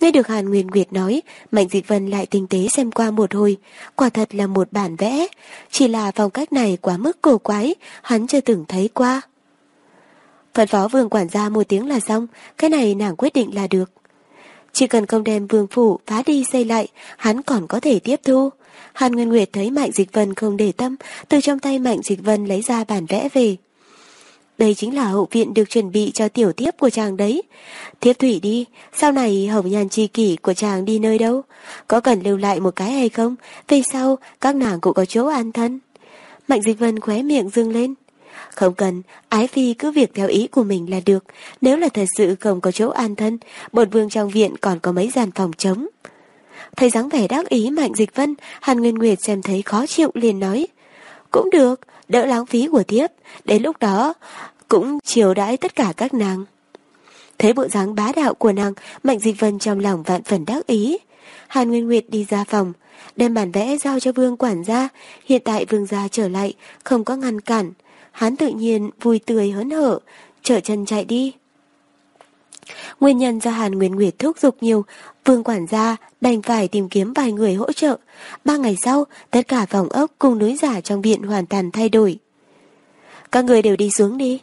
Nghe được Hàn Nguyên Nguyệt nói, Mạnh Dịch Vân lại tinh tế xem qua một hồi. Quả thật là một bản vẽ. Chỉ là phong cách này quá mức cổ quái, hắn chưa từng thấy qua. Phân phó vương quản gia một tiếng là xong, cái này nàng quyết định là được. Chỉ cần không đem vương phủ phá đi xây lại, hắn còn có thể tiếp thu. Hàn Nguyên Nguyệt thấy Mạnh Dịch Vân không để tâm, từ trong tay Mạnh Dịch Vân lấy ra bản vẽ về. Đây chính là hậu viện được chuẩn bị cho tiểu tiếp của chàng đấy. Thiếp thủy đi, sau này hồng nhan chi kỷ của chàng đi nơi đâu? Có cần lưu lại một cái hay không? Về sau, các nàng cũng có chỗ an thân. Mạnh Dịch Vân khóe miệng dương lên. Không cần, ái phi cứ việc theo ý của mình là được. Nếu là thật sự không có chỗ an thân, bột vương trong viện còn có mấy gian phòng trống. Thấy dáng vẻ đắc ý Mạnh Dịch Vân, Hàn Nguyên Nguyệt xem thấy khó chịu liền nói. Cũng được, đỡ lãng phí của thiếp, đến lúc đó cũng chiều đãi tất cả các nàng. Thấy bộ dáng bá đạo của nàng, Mạnh Dịch Vân trong lòng vạn phần đắc ý. Hàn Nguyên Nguyệt đi ra phòng, đem bản vẽ giao cho vương quản gia. Hiện tại vương gia trở lại, không có ngăn cản. Hắn tự nhiên vui tươi hớn hở, trở chân chạy đi. Nguyên nhân do Hàn Nguyên Nguyệt thúc giục nhiều, vương quản gia đành phải tìm kiếm vài người hỗ trợ. Ba ngày sau, tất cả phòng ốc cùng núi giả trong viện hoàn toàn thay đổi. Các người đều đi xuống đi.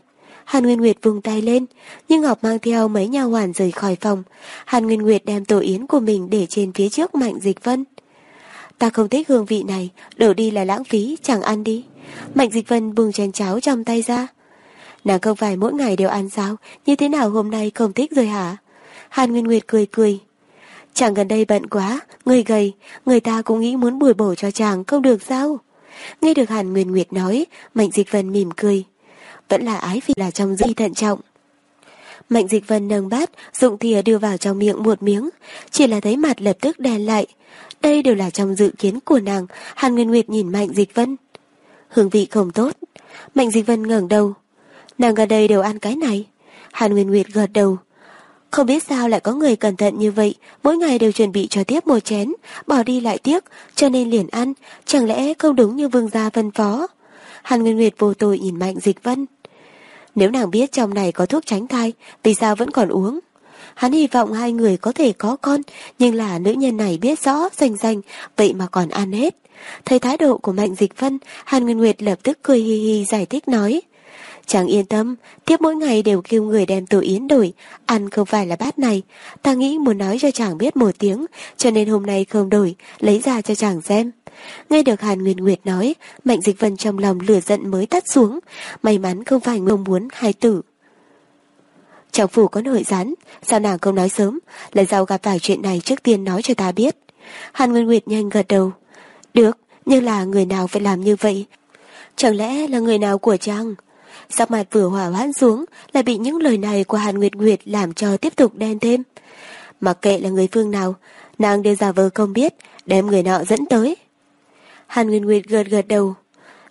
Hàn Nguyên Nguyệt vùng tay lên, nhưng Ngọc mang theo mấy nhà hoàn rời khỏi phòng. Hàn Nguyên Nguyệt đem tổ yến của mình để trên phía trước Mạnh Dịch Vân. Ta không thích hương vị này, đổ đi là lãng phí, chẳng ăn đi. Mạnh Dịch Vân bưng chén cháo trong tay ra. Nàng không phải mỗi ngày đều ăn sao, như thế nào hôm nay không thích rồi hả? Hàn Nguyên Nguyệt cười cười. Chàng gần đây bận quá, người gầy, người ta cũng nghĩ muốn bồi bổ cho chàng không được sao? Nghe được Hàn Nguyên Nguyệt nói, Mạnh Dịch Vân mỉm cười. Vẫn là ái vì là trong di thận trọng. Mạnh Dịch Vân nâng bát, dụng thìa đưa vào trong miệng một miếng, chỉ là thấy mặt lập tức đen lại. Đây đều là trong dự kiến của nàng, Hàn Nguyên Nguyệt nhìn Mạnh Dịch Vân. Hương vị không tốt. Mạnh Dịch Vân ngẩng đầu. Nàng gần đây đều ăn cái này. Hàn Nguyên Nguyệt gật đầu. Không biết sao lại có người cẩn thận như vậy, mỗi ngày đều chuẩn bị cho tiếp một chén, bỏ đi lại tiếc, cho nên liền ăn, chẳng lẽ không đúng như vương gia vân phó. Hàn Nguyên Nguyệt vô tội nhìn Mạnh Dịch Vân. Nếu nàng biết trong này có thuốc tránh thai, vì sao vẫn còn uống? Hắn hy vọng hai người có thể có con, nhưng là nữ nhân này biết rõ, danh danh, vậy mà còn ăn hết. Thấy thái độ của Mạnh Dịch Vân, Hàn Nguyên Nguyệt lập tức cười hi hi giải thích nói. Chàng yên tâm, tiếp mỗi ngày đều kêu người đem tổ yến đổi, ăn không phải là bát này. Ta nghĩ muốn nói cho chàng biết một tiếng, cho nên hôm nay không đổi, lấy ra cho chàng xem. Nghe được Hàn Nguyên Nguyệt nói, Mạnh Dịch Vân trong lòng lửa giận mới tắt xuống, may mắn không phải mong muốn hai tử. Trong phủ có nội gián, sao nàng không nói sớm, lần sau gặp phải chuyện này trước tiên nói cho ta biết. Hàn Nguyên Nguyệt nhanh gật đầu. Được, nhưng là người nào phải làm như vậy? Chẳng lẽ là người nào của chàng? Sắc mặt vừa hỏa hoãn xuống lại bị những lời này của Hàn Nguyệt Nguyệt làm cho tiếp tục đen thêm. Mặc kệ là người phương nào, nàng đều giả vờ không biết, đem người nọ dẫn tới. Hàn Nguyên Nguyệt gật gật đầu.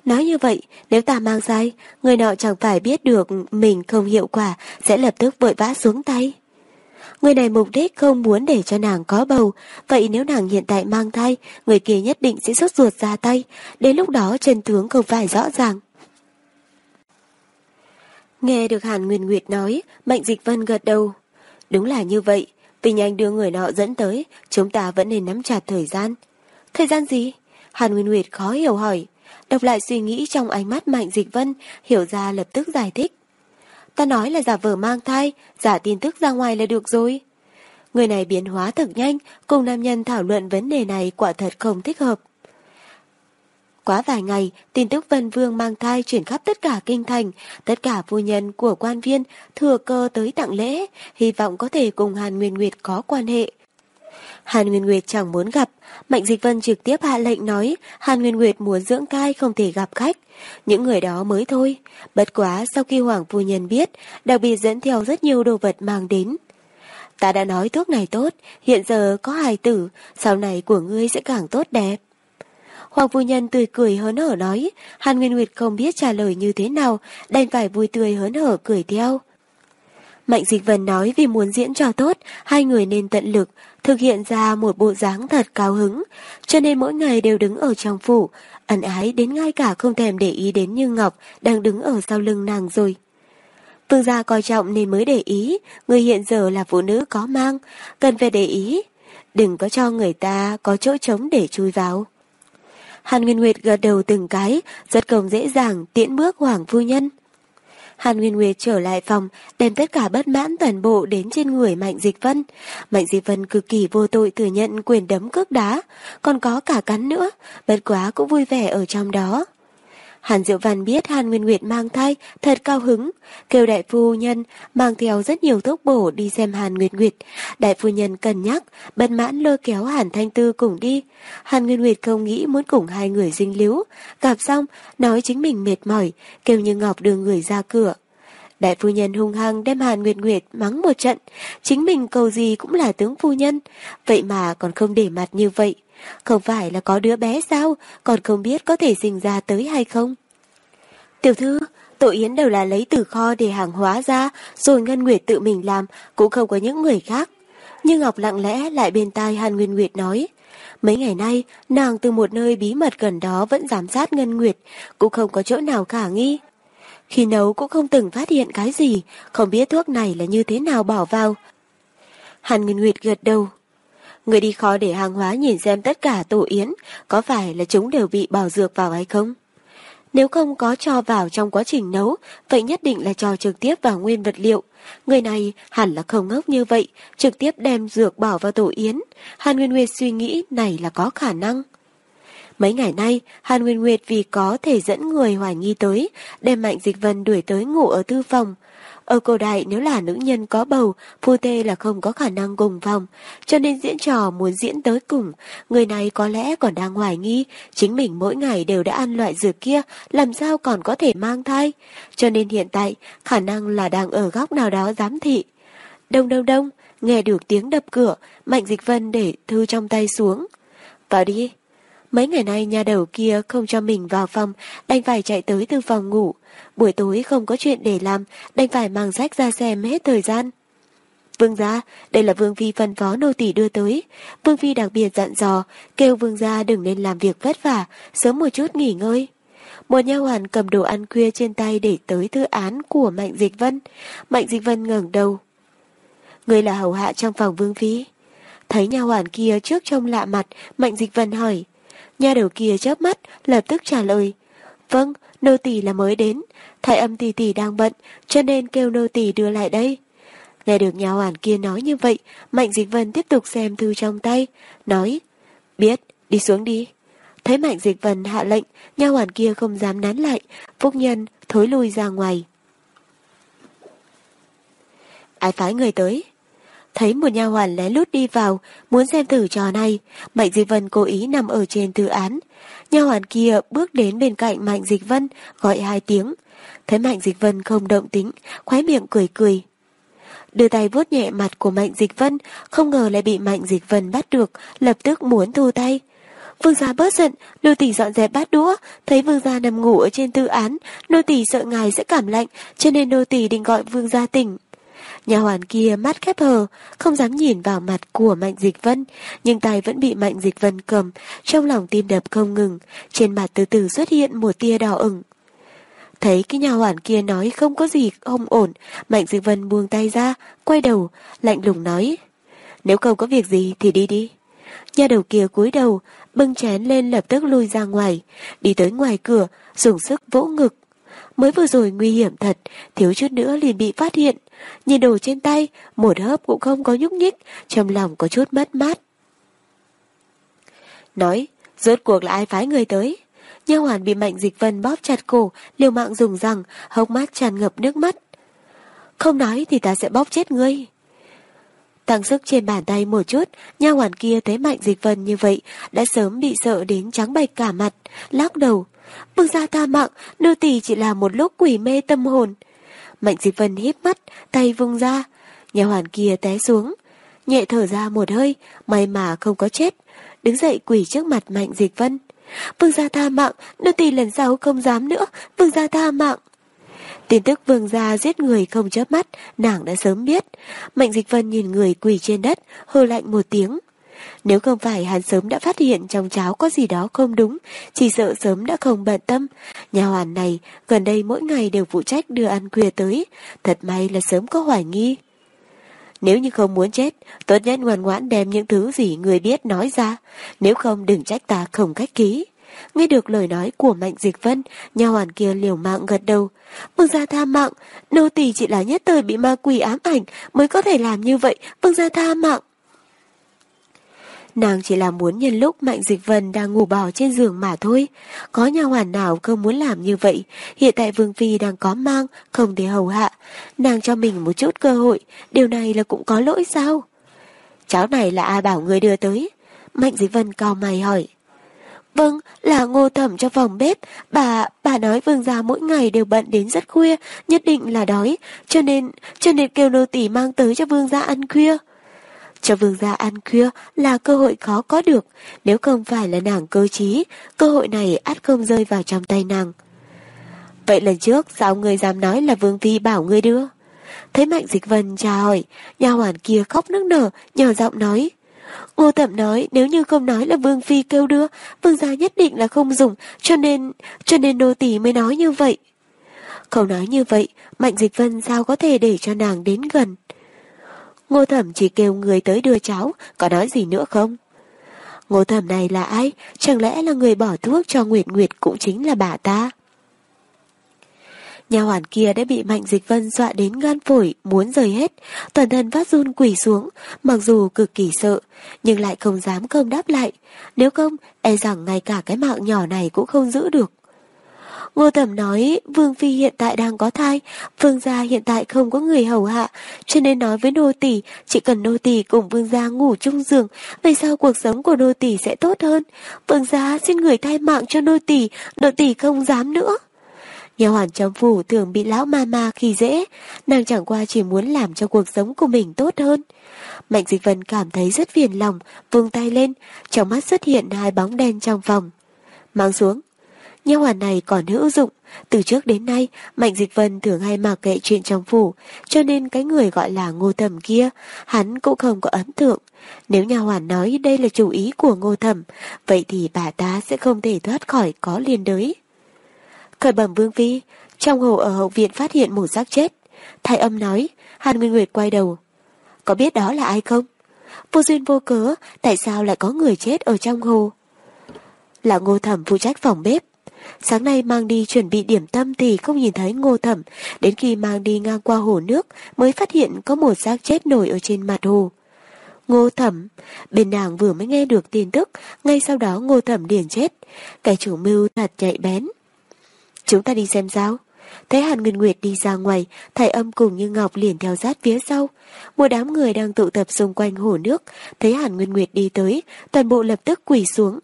Nói như vậy, nếu ta mang sai, người nọ chẳng phải biết được mình không hiệu quả, sẽ lập tức vội vã xuống tay. Người này mục đích không muốn để cho nàng có bầu, vậy nếu nàng hiện tại mang thai, người kia nhất định sẽ sốt ruột ra tay, đến lúc đó chân tướng không phải rõ ràng. Nghe được Hàn Nguyên Nguyệt nói, Mạnh Dịch Vân gật đầu. Đúng là như vậy, vì nhanh đưa người nọ dẫn tới, chúng ta vẫn nên nắm chặt thời gian. Thời gian gì? Hàn Nguyên Nguyệt khó hiểu hỏi. Đọc lại suy nghĩ trong ánh mắt Mạnh Dịch Vân, hiểu ra lập tức giải thích. Ta nói là giả vờ mang thai, giả tin tức ra ngoài là được rồi. Người này biến hóa thật nhanh, cùng nam nhân thảo luận vấn đề này quả thật không thích hợp. Quá vài ngày, tin tức Vân Vương mang thai chuyển khắp tất cả kinh thành, tất cả phu nhân của quan viên thừa cơ tới tặng lễ, hy vọng có thể cùng Hàn Nguyên Nguyệt có quan hệ. Hàn Nguyên Nguyệt chẳng muốn gặp, Mạnh Dịch Vân trực tiếp hạ lệnh nói Hàn Nguyên Nguyệt muốn dưỡng cai không thể gặp khách. Những người đó mới thôi. Bất quá sau khi Hoàng Phu Nhân biết, đặc biệt dẫn theo rất nhiều đồ vật mang đến. Ta đã nói thuốc này tốt, hiện giờ có hài tử, sau này của ngươi sẽ càng tốt đẹp. Hoàng phu nhân tươi cười hớn hở nói, Hàn Nguyên Nguyệt không biết trả lời như thế nào, đành phải vui tươi hớn hở cười theo. Mạnh Dịch Vân nói vì muốn diễn cho tốt, hai người nên tận lực, thực hiện ra một bộ dáng thật cao hứng, cho nên mỗi ngày đều đứng ở trong phủ, ẩn ái đến ngay cả không thèm để ý đến Như Ngọc đang đứng ở sau lưng nàng rồi. Vương gia coi trọng nên mới để ý, người hiện giờ là phụ nữ có mang, cần phải để ý, đừng có cho người ta có chỗ trống để chui vào. Hàn Nguyên Nguyệt gật đầu từng cái, rất công dễ dàng tiễn bước Hoàng Phu Nhân. Hàn Nguyên Nguyệt trở lại phòng, đem tất cả bất mãn toàn bộ đến trên người Mạnh Dịch Vân. Mạnh Dịch Vân cực kỳ vô tội thừa nhận quyền đấm cước đá, còn có cả cắn nữa, bất quá cũng vui vẻ ở trong đó. Hàn Diệu Văn biết Hàn Nguyên Nguyệt mang thai, thật cao hứng, kêu đại phu nhân mang theo rất nhiều thuốc bổ đi xem Hàn Nguyệt Nguyệt. Đại phu nhân cân nhắc, bất mãn lôi kéo Hàn Thanh Tư cùng đi. Hàn Nguyên Nguyệt không nghĩ muốn cùng hai người dinh líu, gặp xong, nói chính mình mệt mỏi, kêu như Ngọc đưa người ra cửa. Đại phu nhân hung hăng đem Hàn Nguyệt Nguyệt mắng một trận, chính mình cầu gì cũng là tướng phu nhân, vậy mà còn không để mặt như vậy. Không phải là có đứa bé sao, còn không biết có thể sinh ra tới hay không. Tiểu thư, tổ yến đều là lấy từ kho để hàng hóa ra, rồi Ngân Nguyệt tự mình làm, cũng không có những người khác. Nhưng Ngọc lặng lẽ lại bên tai Hàn Nguyên Nguyệt nói. Mấy ngày nay, nàng từ một nơi bí mật gần đó vẫn giám sát Ngân Nguyệt, cũng không có chỗ nào khả nghi. Khi nấu cũng không từng phát hiện cái gì, không biết thuốc này là như thế nào bỏ vào. Hàn Nguyên Nguyệt gật đầu. Người đi khó để hàng hóa nhìn xem tất cả tổ yến, có phải là chúng đều bị bỏ dược vào hay không? Nếu không có cho vào trong quá trình nấu, vậy nhất định là cho trực tiếp vào nguyên vật liệu. Người này hẳn là không ngốc như vậy, trực tiếp đem dược bỏ vào tổ yến. Hàn Nguyên Nguyệt suy nghĩ này là có khả năng. Mấy ngày nay, Hàn Nguyên Nguyệt vì có thể dẫn người hoài nghi tới, đem Mạnh Dịch Vân đuổi tới ngủ ở thư phòng. Ở cổ đại nếu là nữ nhân có bầu, phu thê là không có khả năng cùng phòng, cho nên diễn trò muốn diễn tới cùng, người này có lẽ còn đang hoài nghi, chính mình mỗi ngày đều đã ăn loại dược kia, làm sao còn có thể mang thai, cho nên hiện tại khả năng là đang ở góc nào đó giám thị. Đông đông đông, nghe được tiếng đập cửa, Mạnh Dịch Vân để thư trong tay xuống. Vào đi. Mấy ngày nay nhà đầu kia không cho mình vào phòng, đành phải chạy tới từ phòng ngủ. Buổi tối không có chuyện để làm, đành phải mang sách ra xem hết thời gian. Vương gia, đây là Vương Phi phân phó nô tỳ đưa tới. Vương Phi đặc biệt dặn dò, kêu Vương gia đừng nên làm việc vất vả, sớm một chút nghỉ ngơi. Một nha hoàn cầm đồ ăn khuya trên tay để tới thư án của Mạnh Dịch Vân. Mạnh Dịch Vân ngẩng đầu. Người là hầu hạ trong phòng Vương Phi. Thấy nha hoàn kia trước trông lạ mặt, Mạnh Dịch Vân hỏi. Nha đầu kia chớp mắt, lập tức trả lời. Vâng, nô tỳ là mới đến, thái âm tỷ tỷ đang bận, cho nên kêu nô tỳ đưa lại đây. Nghe được nhà hoàn kia nói như vậy, Mạnh Dịch Vân tiếp tục xem thư trong tay, nói, biết, đi xuống đi. Thấy Mạnh Dịch Vân hạ lệnh, nha hoàn kia không dám nán lại, phúc nhân thối lui ra ngoài. Ai phái người tới? Thấy một nha hoàn lén lút đi vào, muốn xem thử trò này, Mạnh Dịch Vân cố ý nằm ở trên thư án. Nha hoàn kia bước đến bên cạnh Mạnh Dịch Vân, gọi hai tiếng. Thấy Mạnh Dịch Vân không động tính, khoái miệng cười cười. Đưa tay vuốt nhẹ mặt của Mạnh Dịch Vân, không ngờ lại bị Mạnh Dịch Vân bắt được, lập tức muốn thu tay. Vương gia bớt giận, nô tỳ dọn dẹp bát đũa, thấy vương gia nằm ngủ ở trên tư án, nô tỳ sợ ngài sẽ cảm lạnh, cho nên nô tỳ định gọi vương gia tỉnh. Nhà hoàn kia mắt khép hờ, không dám nhìn vào mặt của Mạnh Dịch Vân, nhưng tay vẫn bị Mạnh Dịch Vân cầm, trong lòng tim đập không ngừng, trên mặt từ từ xuất hiện một tia đỏ ửng. Thấy cái nhà hoàn kia nói không có gì không ổn, Mạnh Dịch Vân buông tay ra, quay đầu, lạnh lùng nói. Nếu không có việc gì thì đi đi. Nhà đầu kia cúi đầu, bưng chén lên lập tức lui ra ngoài, đi tới ngoài cửa, dùng sức vỗ ngực. Mới vừa rồi nguy hiểm thật, thiếu chút nữa liền bị phát hiện. Nhìn đồ trên tay, một hớp cũng không có nhúc nhích, trong lòng có chút mất mát. Nói, rốt cuộc là ai phái người tới? Nha hoàn bị Mạnh Dịch Vân bóp chặt cổ, liều mạng dùng rằng hốc mắt tràn ngập nước mắt. Không nói thì ta sẽ bóp chết ngươi. Tăng sức trên bàn tay một chút, nha hoàn kia thấy Mạnh Dịch Vân như vậy, đã sớm bị sợ đến trắng bạch cả mặt, lắc đầu. Vương ra ta mạng, nô tỳ chỉ là một lúc quỷ mê tâm hồn. Mạnh Dịch Vân híp mắt, tay vung ra, nhà hoàn kia té xuống. Nhẹ thở ra một hơi, may mà không có chết. Đứng dậy quỳ trước mặt Mạnh Dịch Vân. Vương gia tha mạng, nô tỳ lần sau không dám nữa, vương gia tha mạng. Tin tức vương gia giết người không chớp mắt, nàng đã sớm biết. Mạnh Dịch Vân nhìn người quỳ trên đất, hừ lạnh một tiếng. Nếu không phải hắn sớm đã phát hiện trong cháo có gì đó không đúng, chỉ sợ sớm đã không bận tâm. Nhà hoàn này gần đây mỗi ngày đều phụ trách đưa ăn khuya tới, thật may là sớm có hoài nghi. Nếu như không muốn chết, tốt nhất ngoan ngoãn đem những thứ gì người biết nói ra, nếu không đừng trách ta không cách ký. Nghe được lời nói của Mạnh Dịch Vân, nhà hoàn kia liều mạng gật đầu. Vương gia tha mạng, nô tỳ chỉ là nhất thời bị ma quỷ ám ảnh mới có thể làm như vậy, vương gia tha mạng. Nàng chỉ là muốn nhân lúc Mạnh Dịch Vân đang ngủ bò trên giường mà thôi. Có nhà hoàn nào không muốn làm như vậy. Hiện tại Vương Phi đang có mang, không thể hầu hạ. Nàng cho mình một chút cơ hội. Điều này là cũng có lỗi sao? Cháu này là ai bảo người đưa tới? Mạnh Dịch Vân cao mày hỏi. Vâng, là ngô thẩm cho phòng bếp. Bà, bà nói vương gia mỗi ngày đều bận đến rất khuya, nhất định là đói. Cho nên, cho nên kêu nô tỳ mang tới cho vương gia ăn khuya. Cho vương gia ăn khuya là cơ hội khó có được, nếu không phải là nàng cơ trí, cơ hội này át không rơi vào trong tay nàng. Vậy lần trước sao ngươi dám nói là vương phi bảo ngươi đưa? Thấy Mạnh Dịch Vân tra hỏi, nhà hoàn kia khóc nức nở, nhỏ giọng nói. Ngô Thẩm nói nếu như không nói là Vương Phi kêu đưa, Vương gia nhất định là không dùng, cho nên, cho nên nô tỳ mới nói như vậy. Không nói như vậy, Mạnh Dịch Vân sao có thể để cho nàng đến gần. Ngô Thẩm chỉ kêu người tới đưa cháu, có nói gì nữa không? Ngô Thẩm này là ai? Chẳng lẽ là người bỏ thuốc cho Nguyệt Nguyệt cũng chính là bà ta? Nhà hoàn kia đã bị Mạnh Dịch Vân dọa đến gan phổi, muốn rời hết, toàn thân phát run quỳ xuống, mặc dù cực kỳ sợ, nhưng lại không dám không đáp lại, nếu không, e rằng ngay cả cái mạng nhỏ này cũng không giữ được. Ngô tẩm nói Vương Phi hiện tại đang có thai, Vương gia hiện tại không có người hầu hạ, cho nên nói với nô tỳ chỉ cần nô tỳ cùng Vương gia ngủ chung giường, về sau cuộc sống của nô tỳ sẽ tốt hơn. Vương gia xin người thay mạng cho nô tỳ, nô tỳ không dám nữa. Nhà hoàn trong phủ thường bị lão ma ma khi dễ, nàng chẳng qua chỉ muốn làm cho cuộc sống của mình tốt hơn. Mạnh Dịch Vân cảm thấy rất phiền lòng, vung tay lên, trong mắt xuất hiện hai bóng đen trong phòng. Mang xuống, Nha hoàn này còn hữu dụng, từ trước đến nay Mạnh Dịch Vân thường hay mặc kệ chuyện trong phủ, cho nên cái người gọi là ngô thẩm kia, hắn cũng không có ấn tượng. Nếu nha hoàn nói đây là chủ ý của ngô thẩm, vậy thì bà ta sẽ không thể thoát khỏi có liên đới. Khởi bẩm vương phi, trong hồ ở hậu viện phát hiện một xác chết. Thái âm nói, Hàn Nguyên Nguyệt quay đầu. Có biết đó là ai không? Vô duyên vô cớ, tại sao lại có người chết ở trong hồ? Là ngô thẩm phụ trách phòng bếp. Sáng nay mang đi chuẩn bị điểm tâm thì không nhìn thấy ngô thẩm, đến khi mang đi ngang qua hồ nước mới phát hiện có một xác chết nổi ở trên mặt hồ. Ngô thẩm, bên nàng vừa mới nghe được tin tức, ngay sau đó ngô thẩm liền chết. Cái chủ mưu thật chạy bén. Chúng ta đi xem sao. Thấy Hàn Nguyên Nguyệt đi ra ngoài, thầy âm cùng như Ngọc liền theo sát phía sau. Một đám người đang tụ tập xung quanh hồ nước, thấy Hàn Nguyên Nguyệt đi tới, toàn bộ lập tức quỳ xuống.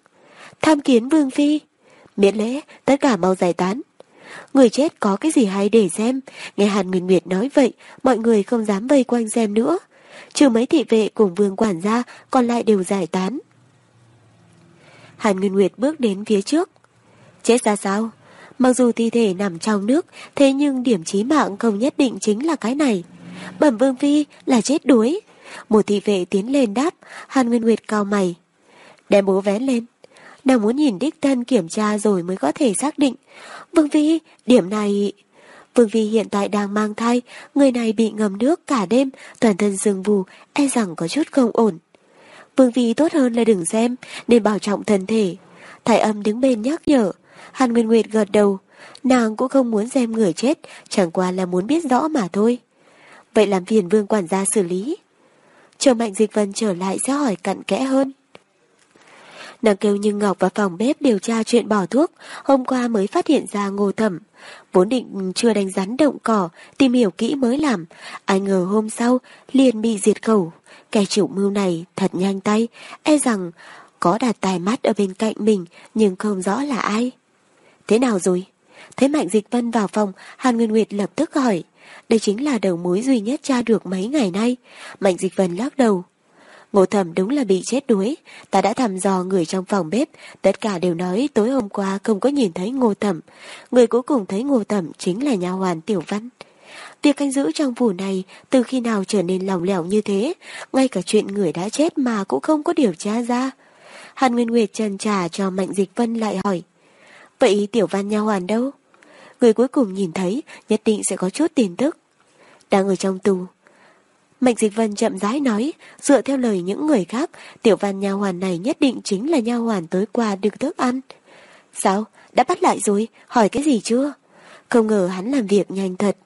Tham kiến Vương Phi. Miễn lễ, tất cả mau giải tán. Người chết có cái gì hay để xem, nghe Hàn Nguyên Nguyệt nói vậy, mọi người không dám vây quanh xem nữa. Trừ mấy thị vệ cùng vương quản gia, còn lại đều giải tán. Hàn Nguyên Nguyệt bước đến phía trước. Chết ra sao? Mặc dù thi thể nằm trong nước, thế nhưng điểm chí mạng không nhất định chính là cái này. Bẩm Vương Phi là chết đuối. Một thị vệ tiến lên đáp, Hàn Nguyên Nguyệt cao mày. Đem bố vén lên. Nàng muốn nhìn đích thân kiểm tra rồi mới có thể xác định. Vương Vi điểm này... Vương Vi hiện tại đang mang thai, người này bị ngầm nước cả đêm, toàn thân sương vù, e rằng có chút không ổn. Vương Vi tốt hơn là đừng xem, nên bảo trọng thân thể. Thái âm đứng bên nhắc nhở, Hàn Nguyên Nguyệt gật đầu, nàng cũng không muốn xem người chết, chẳng qua là muốn biết rõ mà thôi. Vậy làm phiền vương quản gia xử lý. Chờ Mạnh Dịch Vân trở lại sẽ hỏi cặn kẽ hơn. Nàng kêu Như Ngọc vào phòng bếp điều tra chuyện bỏ thuốc, hôm qua mới phát hiện ra ngô thẩm. Vốn định chưa đánh rắn động cỏ, tìm hiểu kỹ mới làm. Ai ngờ hôm sau, liền bị diệt khẩu. Kẻ chủ mưu này thật nhanh tay, e rằng có đặt tài mắt ở bên cạnh mình, nhưng không rõ là ai. Thế nào rồi? Thấy Mạnh Dịch Vân vào phòng, Hàn Nguyên Nguyệt lập tức hỏi. Đây chính là đầu mối duy nhất tra được mấy ngày nay. Mạnh Dịch Vân lắc đầu. Ngô thẩm đúng là bị chết đuối. Ta đã thăm dò người trong phòng bếp. Tất cả đều nói tối hôm qua không có nhìn thấy ngô thẩm. Người cuối cùng thấy ngô thẩm chính là nhà hoàn Tiểu Văn. Việc canh giữ trong phủ này từ khi nào trở nên lòng lẻo như thế, ngay cả chuyện người đã chết mà cũng không có điều tra ra. Hàn Nguyên Nguyệt trần trả cho Mạnh Dịch Vân lại hỏi. Vậy Tiểu Văn nhà Hoàn đâu? Người cuối cùng nhìn thấy nhất định sẽ có chút tin tức. Đang ở trong tù. Mạnh Dịch Vân chậm rãi nói, dựa theo lời những người khác, Tiểu Văn Nha Hoàn này nhất định chính là Nha Hoàn tối qua được thức ăn. Sao? Đã bắt lại rồi? Hỏi cái gì chưa? Không ngờ hắn làm việc nhanh thật.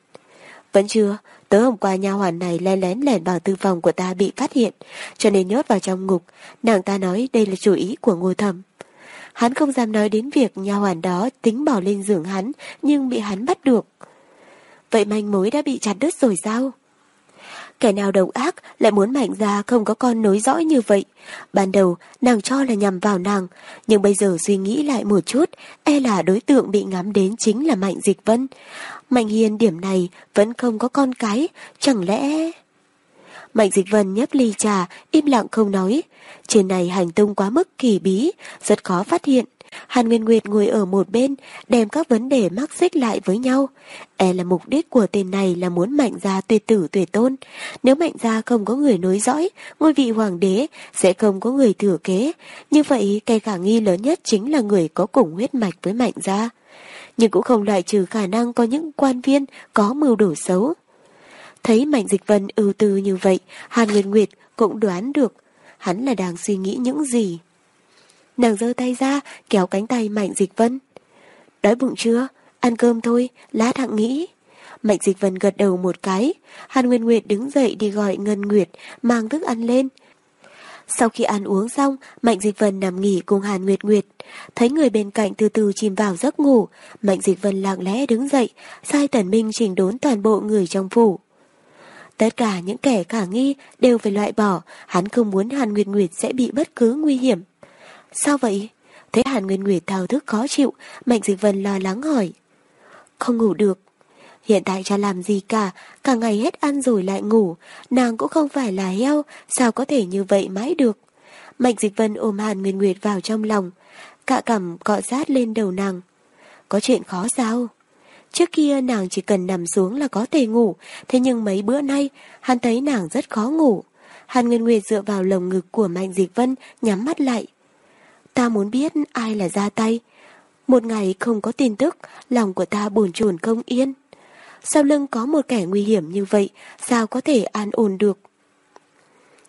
Vẫn chưa, Tối hôm qua nha hoàn này lén lén lẻn vào tư phòng của ta bị phát hiện, cho nên nhốt vào trong ngục. Nàng ta nói đây là chủ ý của ngô thầm. Hắn không dám nói đến việc nha hoàn đó tính bỏ lên giường hắn, nhưng bị hắn bắt được. Vậy manh mối đã bị chặt đứt rồi sao? Kẻ nào độc ác lại muốn mạnh ra không có con nối dõi như vậy. Ban đầu nàng cho là nhằm vào nàng, nhưng bây giờ suy nghĩ lại một chút, e là đối tượng bị ngắm đến chính là Mạnh Dịch Vân. Mạnh Hiền điểm này vẫn không có con cái, chẳng lẽ... Mạnh Dịch Vân nhấp ly trà, im lặng không nói. Trên này hành tung quá mức kỳ bí, rất khó phát hiện. Hàn Nguyên Nguyệt ngồi ở một bên, đem các vấn đề mắc xích lại với nhau. E là mục đích của tên này là muốn mạnh gia tuyệt tử tuyệt tôn. Nếu mạnh gia không có người nối dõi, ngôi vị hoàng đế sẽ không có người thừa kế. Như vậy, cái khả nghi lớn nhất chính là người có cùng huyết mạch với mạnh gia. Nhưng cũng không loại trừ khả năng có những quan viên có mưu đồ xấu. Thấy Mạnh Dịch Vân ưu tư như vậy, Hàn Nguyên Nguyệt cũng đoán được hắn là đang suy nghĩ những gì. Nàng giơ tay ra, kéo cánh tay Mạnh Dịch Vân. Đói bụng chưa? Ăn cơm thôi, lát hạng nghĩ. Mạnh Dịch Vân gật đầu một cái. Hàn Nguyên Nguyệt đứng dậy đi gọi Ngân Nguyệt, mang thức ăn lên. Sau khi ăn uống xong, Mạnh Dịch Vân nằm nghỉ cùng Hàn Nguyệt Nguyệt. Thấy người bên cạnh từ từ chìm vào giấc ngủ, Mạnh Dịch Vân lặng lẽ đứng dậy, sai Tần Minh chỉnh đốn toàn bộ người trong phủ. Tất cả những kẻ khả nghi đều phải loại bỏ, hắn không muốn Hàn Nguyệt Nguyệt sẽ bị bất cứ nguy hiểm. Sao vậy? Thấy Hàn Nguyên Nguyệt thao thức khó chịu, Mạnh Dịch Vân lo lắng hỏi. Không ngủ được. Hiện tại cha làm gì cả, cả ngày hết ăn rồi lại ngủ, nàng cũng không phải là heo, sao có thể như vậy mãi được. Mạnh Dịch Vân ôm Hàn Nguyên Nguyệt vào trong lòng, cạ cằm cọ sát lên đầu nàng. Có chuyện khó sao? Trước kia nàng chỉ cần nằm xuống là có thể ngủ, thế nhưng mấy bữa nay, hắn thấy nàng rất khó ngủ. Hàn Nguyên Nguyệt dựa vào lồng ngực của Mạnh Dịch Vân, nhắm mắt lại. Ta muốn biết ai là ra tay. Một ngày không có tin tức, lòng của ta buồn chồn không yên. Sau lưng có một kẻ nguy hiểm như vậy, sao có thể an ổn được?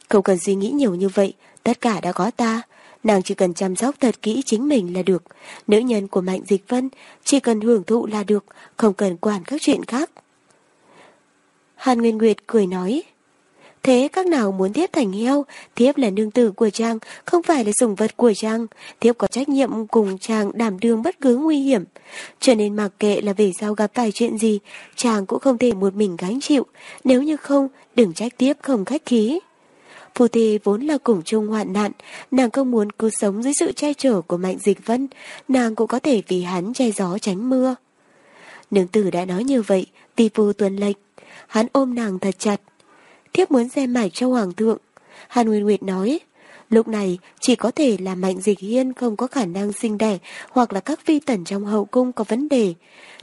Không cần suy nghĩ nhiều như vậy, tất cả đã có ta. Nàng chỉ cần chăm sóc thật kỹ chính mình là được. Nữ nhân của Mạnh Dịch Vân chỉ cần hưởng thụ là được, không cần quản các chuyện khác. Hàn Nguyên Nguyệt cười nói. Thế các nào muốn thiếp thành heo, thiếp là nương tử của chàng, không phải là sủng vật của chàng. Thiếp có trách nhiệm cùng chàng đảm đương bất cứ nguy hiểm. Cho nên mặc kệ là về sau gặp phải chuyện gì, chàng cũng không thể một mình gánh chịu. Nếu như không, đừng trách tiếp không khách khí. Phù thi vốn là cùng chung hoạn nạn, nàng không muốn cứ sống dưới sự che chở của Mạnh Dịch Vân, nàng cũng có thể vì hắn che gió tránh mưa. Nương tử đã nói như vậy, vì phù tuần lệch hắn ôm nàng thật chặt. Thiếp muốn xem mạch cho hoàng thượng. Hàn Nguyên Nguyệt nói, lúc này chỉ có thể là Mạnh Dịch Hiên không có khả năng sinh đẻ hoặc là các phi tần trong hậu cung có vấn đề.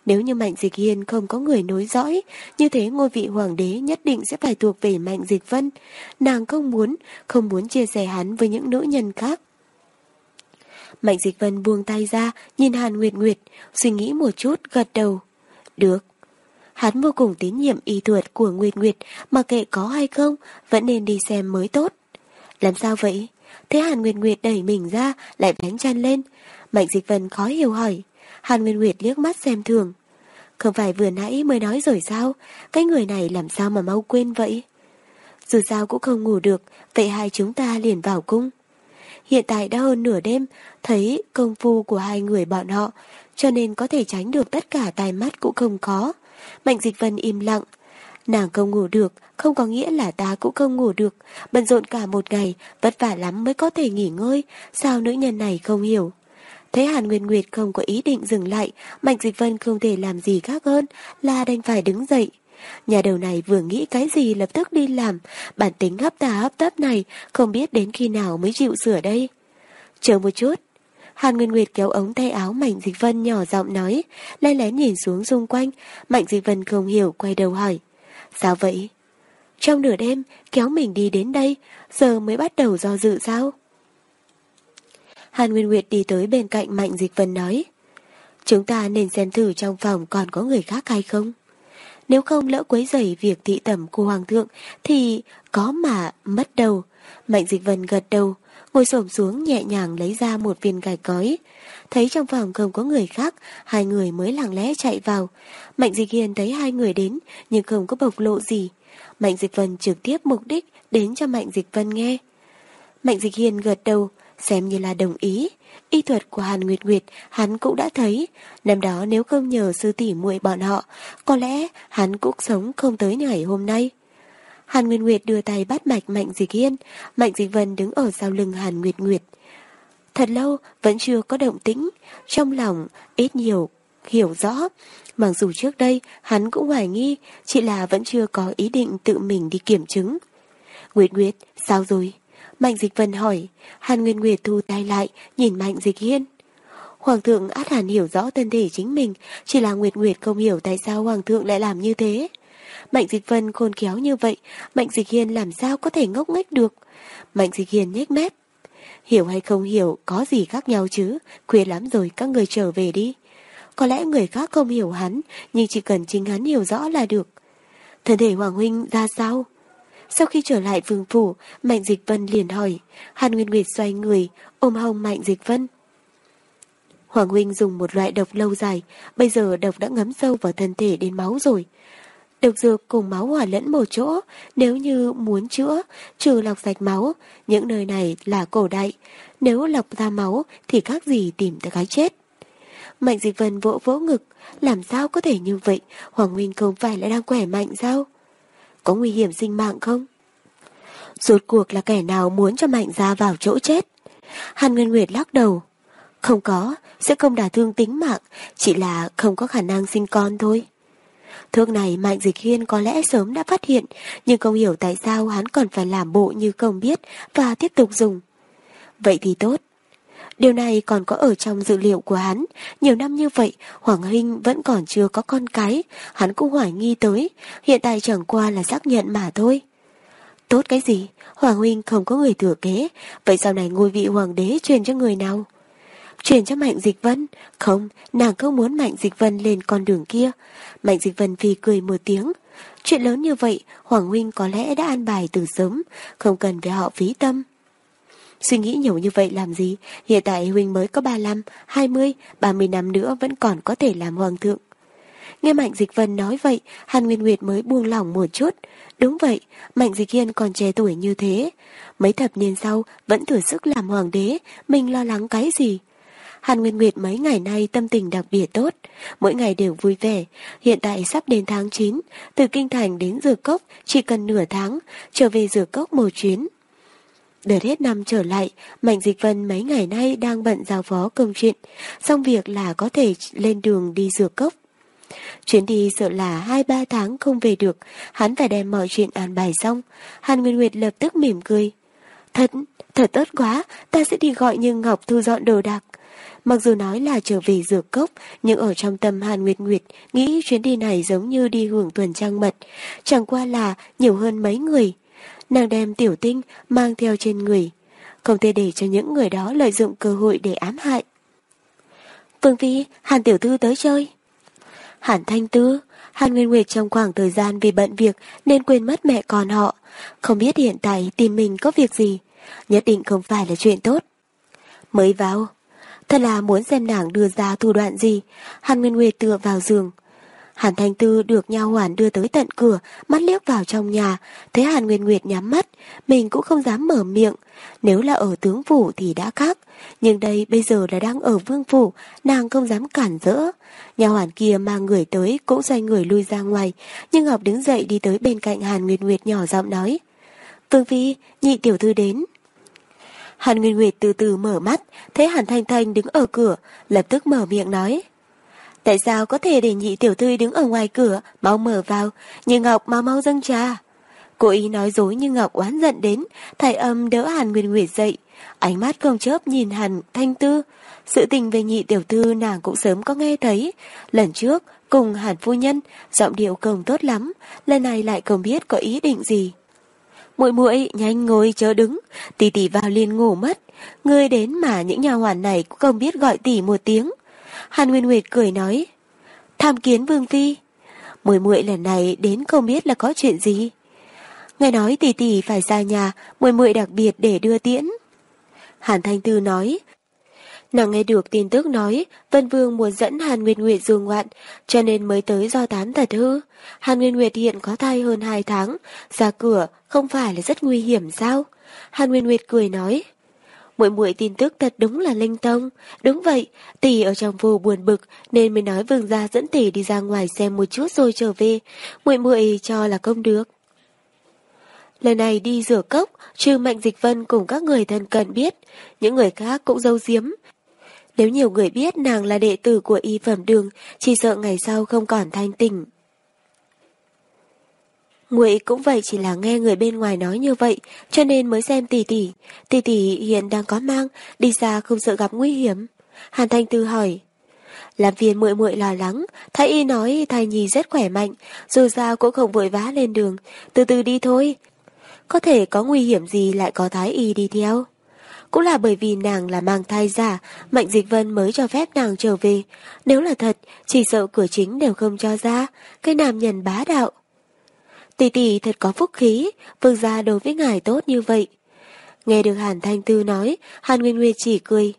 Nếu như Mạnh Dịch Hiên không có người nối dõi, như thế ngôi vị hoàng đế nhất định sẽ phải thuộc về Mạnh Dịch Vân. Nàng không muốn, không muốn chia sẻ hắn với những nữ nhân khác. Mạnh Dịch Vân buông tay ra, nhìn Hàn Nguyệt Nguyệt, suy nghĩ một chút, gật đầu. Được. Hắn vô cùng tín nhiệm y thuật của Nguyệt Nguyệt, mà kệ có hay không, vẫn nên đi xem mới tốt. Làm sao vậy? Thế Hàn Nguyệt Nguyệt đẩy mình ra, lại đánh chăn lên. Mạnh Dịch Vân khó hiểu hỏi. Hàn nguyệt Nguyệt liếc mắt xem thường. Không phải vừa nãy mới nói rồi sao? Cái người này làm sao mà mau quên vậy? Dù sao cũng không ngủ được, vậy hai chúng ta liền vào cung. Hiện tại đã hơn nửa đêm, thấy công phu của hai người bọn họ, cho nên có thể tránh được tất cả tai mắt cũng không khó Mạnh dịch vân im lặng. Nàng không ngủ được, không có nghĩa là ta cũng không ngủ được. Bận rộn cả một ngày, vất vả lắm mới có thể nghỉ ngơi. Sao nữ nhân này không hiểu? Thấy Hàn Nguyên Nguyệt không có ý định dừng lại, Mạnh Dịch Vân không thể làm gì khác hơn là đành phải đứng dậy. Nhà đầu này vừa nghĩ cái gì lập tức đi làm, bản tính hấp tà hấp tấp này không biết đến khi nào mới chịu sửa đây. Chờ một chút. Hàn Nguyên Nguyệt kéo ống tay áo Mạnh Dịch Vân nhỏ giọng nói, lén lén nhìn xuống xung quanh, Mạnh Dịch Vân không hiểu quay đầu hỏi. Sao vậy? Trong nửa đêm, kéo mình đi đến đây, giờ mới bắt đầu do dự sao? Hàn Nguyên Nguyệt đi tới bên cạnh Mạnh Dịch Vân nói. Chúng ta nên xem thử trong phòng còn có người khác hay không. Nếu không lỡ quấy rầy việc thị tẩm của Hoàng thượng thì có mà mất đầu. Mạnh Dịch Vân gật đầu, ngồi xổm xuống nhẹ nhàng lấy ra một viên gạch gói Thấy trong phòng không có người khác, hai người mới lặng lẽ chạy vào. Mạnh Dịch Hiền thấy hai người đến nhưng không có bộc lộ gì. Mạnh Dịch Vân trực tiếp mục đích đến cho Mạnh Dịch Vân nghe. Mạnh Dịch Hiền gật đầu, xem như là đồng ý. Y thuật của Hàn Nguyệt Nguyệt hắn cũng đã thấy, năm đó nếu không nhờ sư tỷ muội bọn họ, có lẽ hắn cũng sống không tới ngày hôm nay. Hàn Nguyệt Nguyệt đưa tay bắt mạch Mạnh Dịch Hiên, Mạnh Dịch Vân đứng ở sau lưng Hàn Nguyệt Nguyệt. Thật lâu vẫn chưa có động tĩnh, trong lòng ít nhiều hiểu rõ. Mặc dù trước đây hắn cũng hoài nghi, chỉ là vẫn chưa có ý định tự mình đi kiểm chứng. Nguyệt Nguyệt, sao rồi? Mạnh Dịch Vân hỏi, Hàn Nguyên Nguyệt thu tay lại, nhìn Mạnh Dịch Hiên. Hoàng thượng át hẳn hiểu rõ thân thể chính mình, chỉ là Nguyệt Nguyệt không hiểu tại sao Hoàng thượng lại làm như thế. Mạnh Dịch Vân khôn khéo như vậy, Mạnh Dịch Hiên làm sao có thể ngốc nghếch được. Mạnh Dịch Hiên nhếch mép. Hiểu hay không hiểu, có gì khác nhau chứ, khuya lắm rồi các người trở về đi. Có lẽ người khác không hiểu hắn, nhưng chỉ cần chính hắn hiểu rõ là được. Thân thể Hoàng Huynh ra sao? Sau khi trở lại vương phủ, Mạnh Dịch Vân liền hỏi. Hàn Nguyên Nguyệt xoay người, ôm hông Mạnh Dịch Vân. Hoàng Huynh dùng một loại độc lâu dài, bây giờ độc đã ngấm sâu vào thân thể đến máu rồi. Độc dược cùng máu hòa lẫn một chỗ, nếu như muốn chữa, trừ lọc sạch máu, những nơi này là cổ đại. Nếu lọc ra máu thì các gì tìm tới cái chết. Mạnh Dịch Vân vỗ vỗ ngực, làm sao có thể như vậy, Hoàng nguyên không phải là đang khỏe mạnh sao? có nguy hiểm sinh mạng không? Rốt cuộc là kẻ nào muốn cho Mạnh ra vào chỗ chết? Hàn Nguyên Nguyệt lắc đầu. Không có, sẽ không đả thương tính mạng, chỉ là không có khả năng sinh con thôi. Thuốc này Mạnh Dịch Hiên có lẽ sớm đã phát hiện, nhưng không hiểu tại sao hắn còn phải làm bộ như không biết và tiếp tục dùng. Vậy thì tốt. Điều này còn có ở trong dữ liệu của hắn. Nhiều năm như vậy, Hoàng Hinh vẫn còn chưa có con cái. Hắn cũng hoài nghi tới. Hiện tại chẳng qua là xác nhận mà thôi. Tốt cái gì? Hoàng Huynh không có người thừa kế. Vậy sau này ngôi vị hoàng đế truyền cho người nào? Truyền cho Mạnh Dịch Vân. Không, nàng không muốn Mạnh Dịch Vân lên con đường kia. Mạnh Dịch Vân vì cười một tiếng. Chuyện lớn như vậy, Hoàng Huynh có lẽ đã an bài từ sớm, không cần phải họ phí tâm. Suy nghĩ nhiều như vậy làm gì? Hiện tại Huynh mới có 35, 20, 30 năm nữa vẫn còn có thể làm hoàng thượng. Nghe Mạnh Dịch Vân nói vậy, Hàn Nguyên Nguyệt mới buông lỏng một chút. Đúng vậy, Mạnh Dịch Hiên còn trẻ tuổi như thế. Mấy thập niên sau vẫn thử sức làm hoàng đế, mình lo lắng cái gì? Hàn Nguyên Nguyệt mấy ngày nay tâm tình đặc biệt tốt, mỗi ngày đều vui vẻ. Hiện tại sắp đến tháng 9, từ Kinh Thành đến Dược Cốc chỉ cần nửa tháng, trở về Dược Cốc một chuyến. Đợt hết năm trở lại, Mạnh Dịch Vân mấy ngày nay đang bận giao phó công chuyện, xong việc là có thể lên đường đi Dược Cốc. Chuyến đi sợ là hai ba tháng không về được, hắn phải đem mọi chuyện an bài xong. Hàn Nguyên Nguyệt lập tức mỉm cười. Thật, thật tốt quá, ta sẽ đi gọi Như Ngọc thu dọn đồ đạc. Mặc dù nói là trở về dược cốc, nhưng ở trong tâm Hàn Nguyệt Nguyệt nghĩ chuyến đi này giống như đi hưởng tuần trăng mật, chẳng qua là nhiều hơn mấy người. Nàng đem tiểu tinh mang theo trên người, không thể để cho những người đó lợi dụng cơ hội để ám hại. Vương Phi, Hàn Tiểu Thư tới chơi. Hàn Thanh Tư, Hàn Nguyên Nguyệt trong khoảng thời gian vì bận việc nên quên mất mẹ con họ. Không biết hiện tại tìm mình có việc gì. Nhất định không phải là chuyện tốt. Mới vào. Thật là muốn xem nàng đưa ra thủ đoạn gì. Hàn Nguyên Nguyệt tựa vào giường. Hàn Thanh Tư được nha hoàn đưa tới tận cửa, mắt liếc vào trong nhà, thấy Hàn Nguyên Nguyệt nhắm mắt, mình cũng không dám mở miệng. Nếu là ở tướng phủ thì đã khác, nhưng đây bây giờ là đang ở vương phủ, nàng không dám cản rỡ. Nhà hoàn kia mang người tới cũng xoay người lui ra ngoài, nhưng Ngọc đứng dậy đi tới bên cạnh Hàn Nguyệt Nguyệt nhỏ giọng nói. Vương Phi, nhị tiểu thư đến. Hàn Nguyên Nguyệt từ từ mở mắt, thấy Hàn Thanh Thanh đứng ở cửa, lập tức mở miệng nói. Tại sao có thể để nhị tiểu thư đứng ở ngoài cửa, mau mở vào, như Ngọc mau mau dâng trà. Cô ý nói dối như Ngọc oán giận đến, thầy âm đỡ Hàn Nguyên Nguyệt dậy, ánh mắt không chớp nhìn Hàn Thanh Tư. Sự tình về nhị tiểu thư nàng cũng sớm có nghe thấy. Lần trước, cùng Hàn Phu Nhân, giọng điệu công tốt lắm, lần này lại không biết có ý định gì. Muội muội nhanh ngồi chớ đứng, tỷ tỷ vào liền ngủ mất. Ngươi đến mà những nhà hoàn này cũng không biết gọi tỷ một tiếng. Hàn Nguyên Nguyệt cười nói, tham kiến Vương Phi. Muội muội lần này đến không biết là có chuyện gì. Nghe nói tỷ tỷ phải ra nhà, muội muội đặc biệt để đưa tiễn. Hàn Thanh Tư nói, nàng nghe được tin tức nói Vân Vương muốn dẫn Hàn Nguyệt Nguyệt du ngoạn, cho nên mới tới do tán thật hư. Hàn Nguyệt Nguyệt hiện có thai hơn 2 tháng, ra cửa không phải là rất nguy hiểm sao? Hàn Nguyệt Nguyệt cười nói, muội muội tin tức thật đúng là linh tông Đúng vậy, tỷ ở trong phủ buồn bực nên mới nói vương gia dẫn tỷ đi ra ngoài xem một chút rồi trở về. Muội muội cho là công được. Lần này đi rửa cốc, trừ Mạnh Dịch Vân cùng các người thân cận biết, những người khác cũng dâu diếm nếu nhiều người biết nàng là đệ tử của y phẩm đường, chỉ sợ ngày sau không còn thanh tỉnh. Ngụy cũng vậy chỉ là nghe người bên ngoài nói như vậy, cho nên mới xem tỷ tỷ. Tỷ tỷ hiện đang có mang, đi xa không sợ gặp nguy hiểm. Hàn Thanh Tư hỏi. Làm phiền muội muội lo lắng, thái y nói thai nhi rất khỏe mạnh, dù sao cũng không vội vã lên đường, từ từ đi thôi. Có thể có nguy hiểm gì lại có thái y đi theo. Cũng là bởi vì nàng là mang thai giả, Mạnh Dịch Vân mới cho phép nàng trở về. Nếu là thật, chỉ sợ cửa chính đều không cho ra, cái nam nhân bá đạo. Tỷ tỷ thật có phúc khí, vương gia đối với ngài tốt như vậy. Nghe được Hàn Thanh Tư nói, Hàn Nguyên Nguyệt chỉ cười.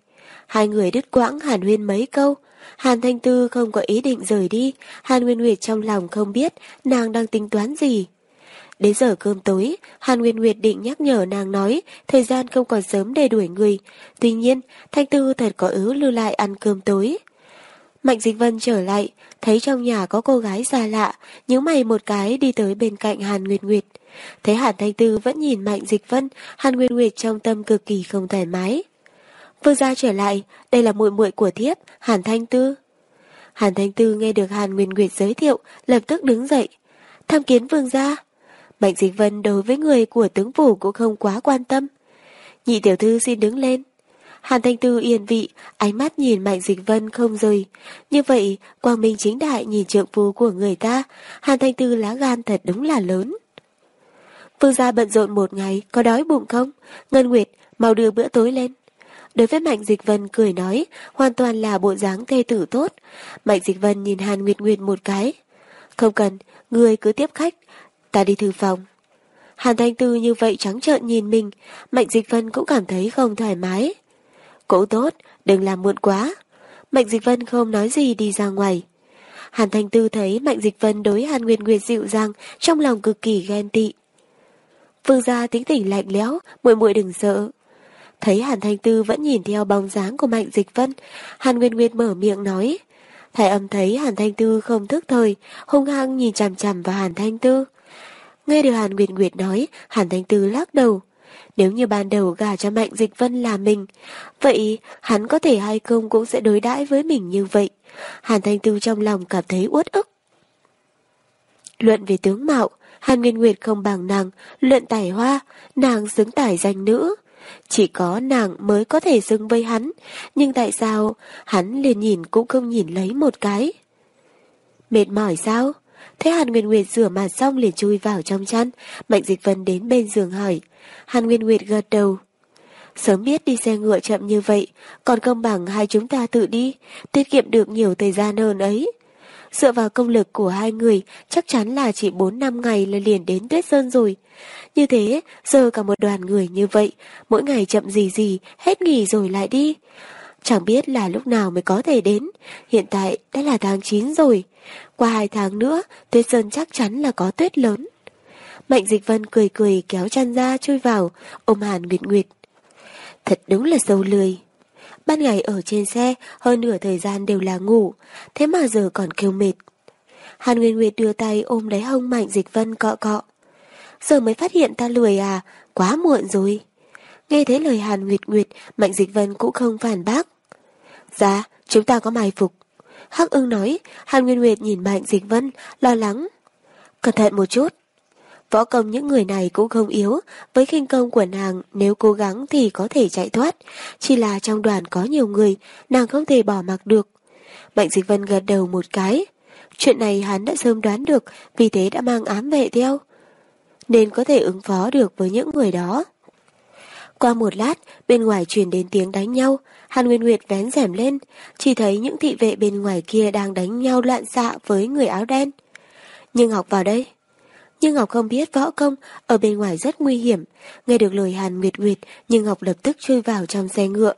Hai người đứt quãng Hàn Huyên mấy câu. Hàn Thanh Tư không có ý định rời đi, Hàn Nguyên Nguyệt trong lòng không biết nàng đang tính toán gì. Đến giờ cơm tối, Hàn Nguyên Nguyệt định nhắc nhở nàng nói thời gian không còn sớm để đuổi người. Tuy nhiên, Thanh Tư thật có ứ lưu lại ăn cơm tối. Mạnh Dịch Vân trở lại, thấy trong nhà có cô gái xa lạ, nhíu mày một cái đi tới bên cạnh Hàn Nguyệt Nguyệt. Thấy Hàn Thanh Tư vẫn nhìn Mạnh Dịch Vân, Hàn Nguyệt Nguyệt trong tâm cực kỳ không thoải mái. Vương gia trở lại, đây là muội muội của thiếp, Hàn Thanh Tư. Hàn Thanh Tư nghe được Hàn Nguyệt Nguyệt giới thiệu, lập tức đứng dậy. Tham kiến vương gia. Bạch Dịch Vân đối với người của tướng phủ cũng không quá quan tâm. Nhị tiểu thư xin đứng lên. Hàn Thanh Tư yên vị, ánh mắt nhìn Mạnh Dịch Vân không rời. Như vậy, quang minh chính đại nhìn trượng phu của người ta, Hàn Thanh Tư lá gan thật đúng là lớn. phương gia bận rộn một ngày, có đói bụng không? Ngân Nguyệt, mau đưa bữa tối lên. Đối với Mạnh Dịch Vân cười nói, hoàn toàn là bộ dáng thê tử tốt. Mạnh Dịch Vân nhìn Hàn Nguyệt Nguyệt một cái. Không cần, người cứ tiếp khách, ta đi thư phòng. Hàn Thanh Tư như vậy trắng trợn nhìn mình, Mạnh Dịch Vân cũng cảm thấy không thoải mái. Cũng tốt, đừng làm muộn quá. Mạnh Dịch Vân không nói gì đi ra ngoài. Hàn Thanh Tư thấy Mạnh Dịch Vân đối Hàn Nguyệt Nguyệt dịu dàng, trong lòng cực kỳ ghen tị. Vương gia tính tỉnh lạnh lẽo, muội muội đừng sợ. Thấy Hàn Thanh Tư vẫn nhìn theo bóng dáng của Mạnh Dịch Vân, Hàn Nguyệt Nguyệt mở miệng nói. Thái âm thấy Hàn Thanh Tư không thức thời, hung hăng nhìn chằm chằm vào Hàn Thanh Tư. Nghe được Hàn Nguyệt Nguyệt nói, Hàn Thanh Tư lắc đầu. Nếu như ban đầu gả cho Mạnh Dịch Vân là mình, vậy hắn có thể hay không cũng sẽ đối đãi với mình như vậy. Hàn Thanh Tư trong lòng cảm thấy uất ức. Luận về tướng mạo, Hàn Nguyên Nguyệt không bằng nàng, luận tài hoa, nàng xứng tải danh nữ. Chỉ có nàng mới có thể xứng với hắn, nhưng tại sao hắn liền nhìn cũng không nhìn lấy một cái? Mệt mỏi sao? Thế Hàn Nguyên Nguyệt rửa mặt xong liền chui vào trong chăn, Mạnh Dịch Vân đến bên giường hỏi. Hàn Nguyên Nguyệt gật đầu. Sớm biết đi xe ngựa chậm như vậy, còn công bằng hai chúng ta tự đi, tiết kiệm được nhiều thời gian hơn ấy. Dựa vào công lực của hai người, chắc chắn là chỉ 4 năm ngày là liền đến Tuyết Sơn rồi. Như thế, giờ cả một đoàn người như vậy, mỗi ngày chậm gì gì, hết nghỉ rồi lại đi. Chẳng biết là lúc nào mới có thể đến, hiện tại đã là tháng 9 rồi. Qua hai tháng nữa, Tuyết Sơn chắc chắn là có tuyết lớn. Mạnh Dịch Vân cười cười kéo chăn ra chui vào, ôm Hàn Nguyệt Nguyệt. Thật đúng là sâu lười. Ban ngày ở trên xe, hơn nửa thời gian đều là ngủ, thế mà giờ còn kêu mệt. Hàn Nguyên Nguyệt đưa tay ôm lấy hông Mạnh Dịch Vân cọ cọ. Giờ mới phát hiện ta lười à, quá muộn rồi. Nghe thấy lời Hàn Nguyệt Nguyệt, Mạnh Dịch Vân cũng không phản bác. Dạ, chúng ta có mai phục. Hắc ưng nói, Hàn Nguyên Nguyệt nhìn Mạnh Dịch Vân, lo lắng. Cẩn thận một chút. Võ công những người này cũng không yếu, với khinh công của nàng nếu cố gắng thì có thể chạy thoát. Chỉ là trong đoàn có nhiều người, nàng không thể bỏ mặc được. Mạnh Dịch Vân gật đầu một cái. Chuyện này hắn đã sớm đoán được, vì thế đã mang ám vệ theo. Nên có thể ứng phó được với những người đó. Qua một lát, bên ngoài truyền đến tiếng đánh nhau, Hàn Nguyên Nguyệt vén rèm lên, chỉ thấy những thị vệ bên ngoài kia đang đánh nhau loạn xạ với người áo đen. Nhưng Ngọc vào đây. Nhưng Ngọc không biết võ công, ở bên ngoài rất nguy hiểm. Nghe được lời Hàn Nguyệt Nguyệt, nhưng Ngọc lập tức chui vào trong xe ngựa.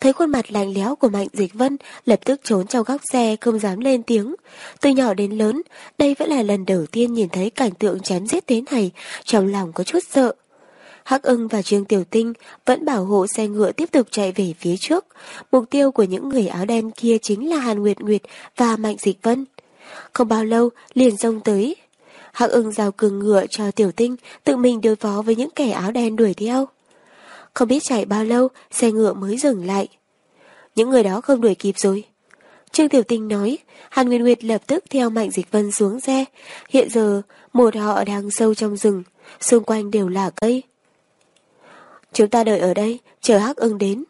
Thấy khuôn mặt lạnh lẽo của Mạnh Dịch Vân, lập tức trốn trong góc xe không dám lên tiếng. Từ nhỏ đến lớn, đây vẫn là lần đầu tiên nhìn thấy cảnh tượng chém giết thế này, trong lòng có chút sợ. Hắc ưng và Trương Tiểu Tinh vẫn bảo hộ xe ngựa tiếp tục chạy về phía trước. Mục tiêu của những người áo đen kia chính là Hàn Nguyệt Nguyệt và Mạnh Dịch Vân. Không bao lâu, liền xông tới, Hắc ưng giao cường ngựa cho tiểu tinh tự mình đối phó với những kẻ áo đen đuổi theo. Không biết chạy bao lâu, xe ngựa mới dừng lại. Những người đó không đuổi kịp rồi. Trương Tiểu Tinh nói, Hàn Nguyên Nguyệt lập tức theo Mạnh Dịch Vân xuống xe. Hiện giờ, một họ đang sâu trong rừng, xung quanh đều là cây. Chúng ta đợi ở đây, chờ Hắc ưng đến.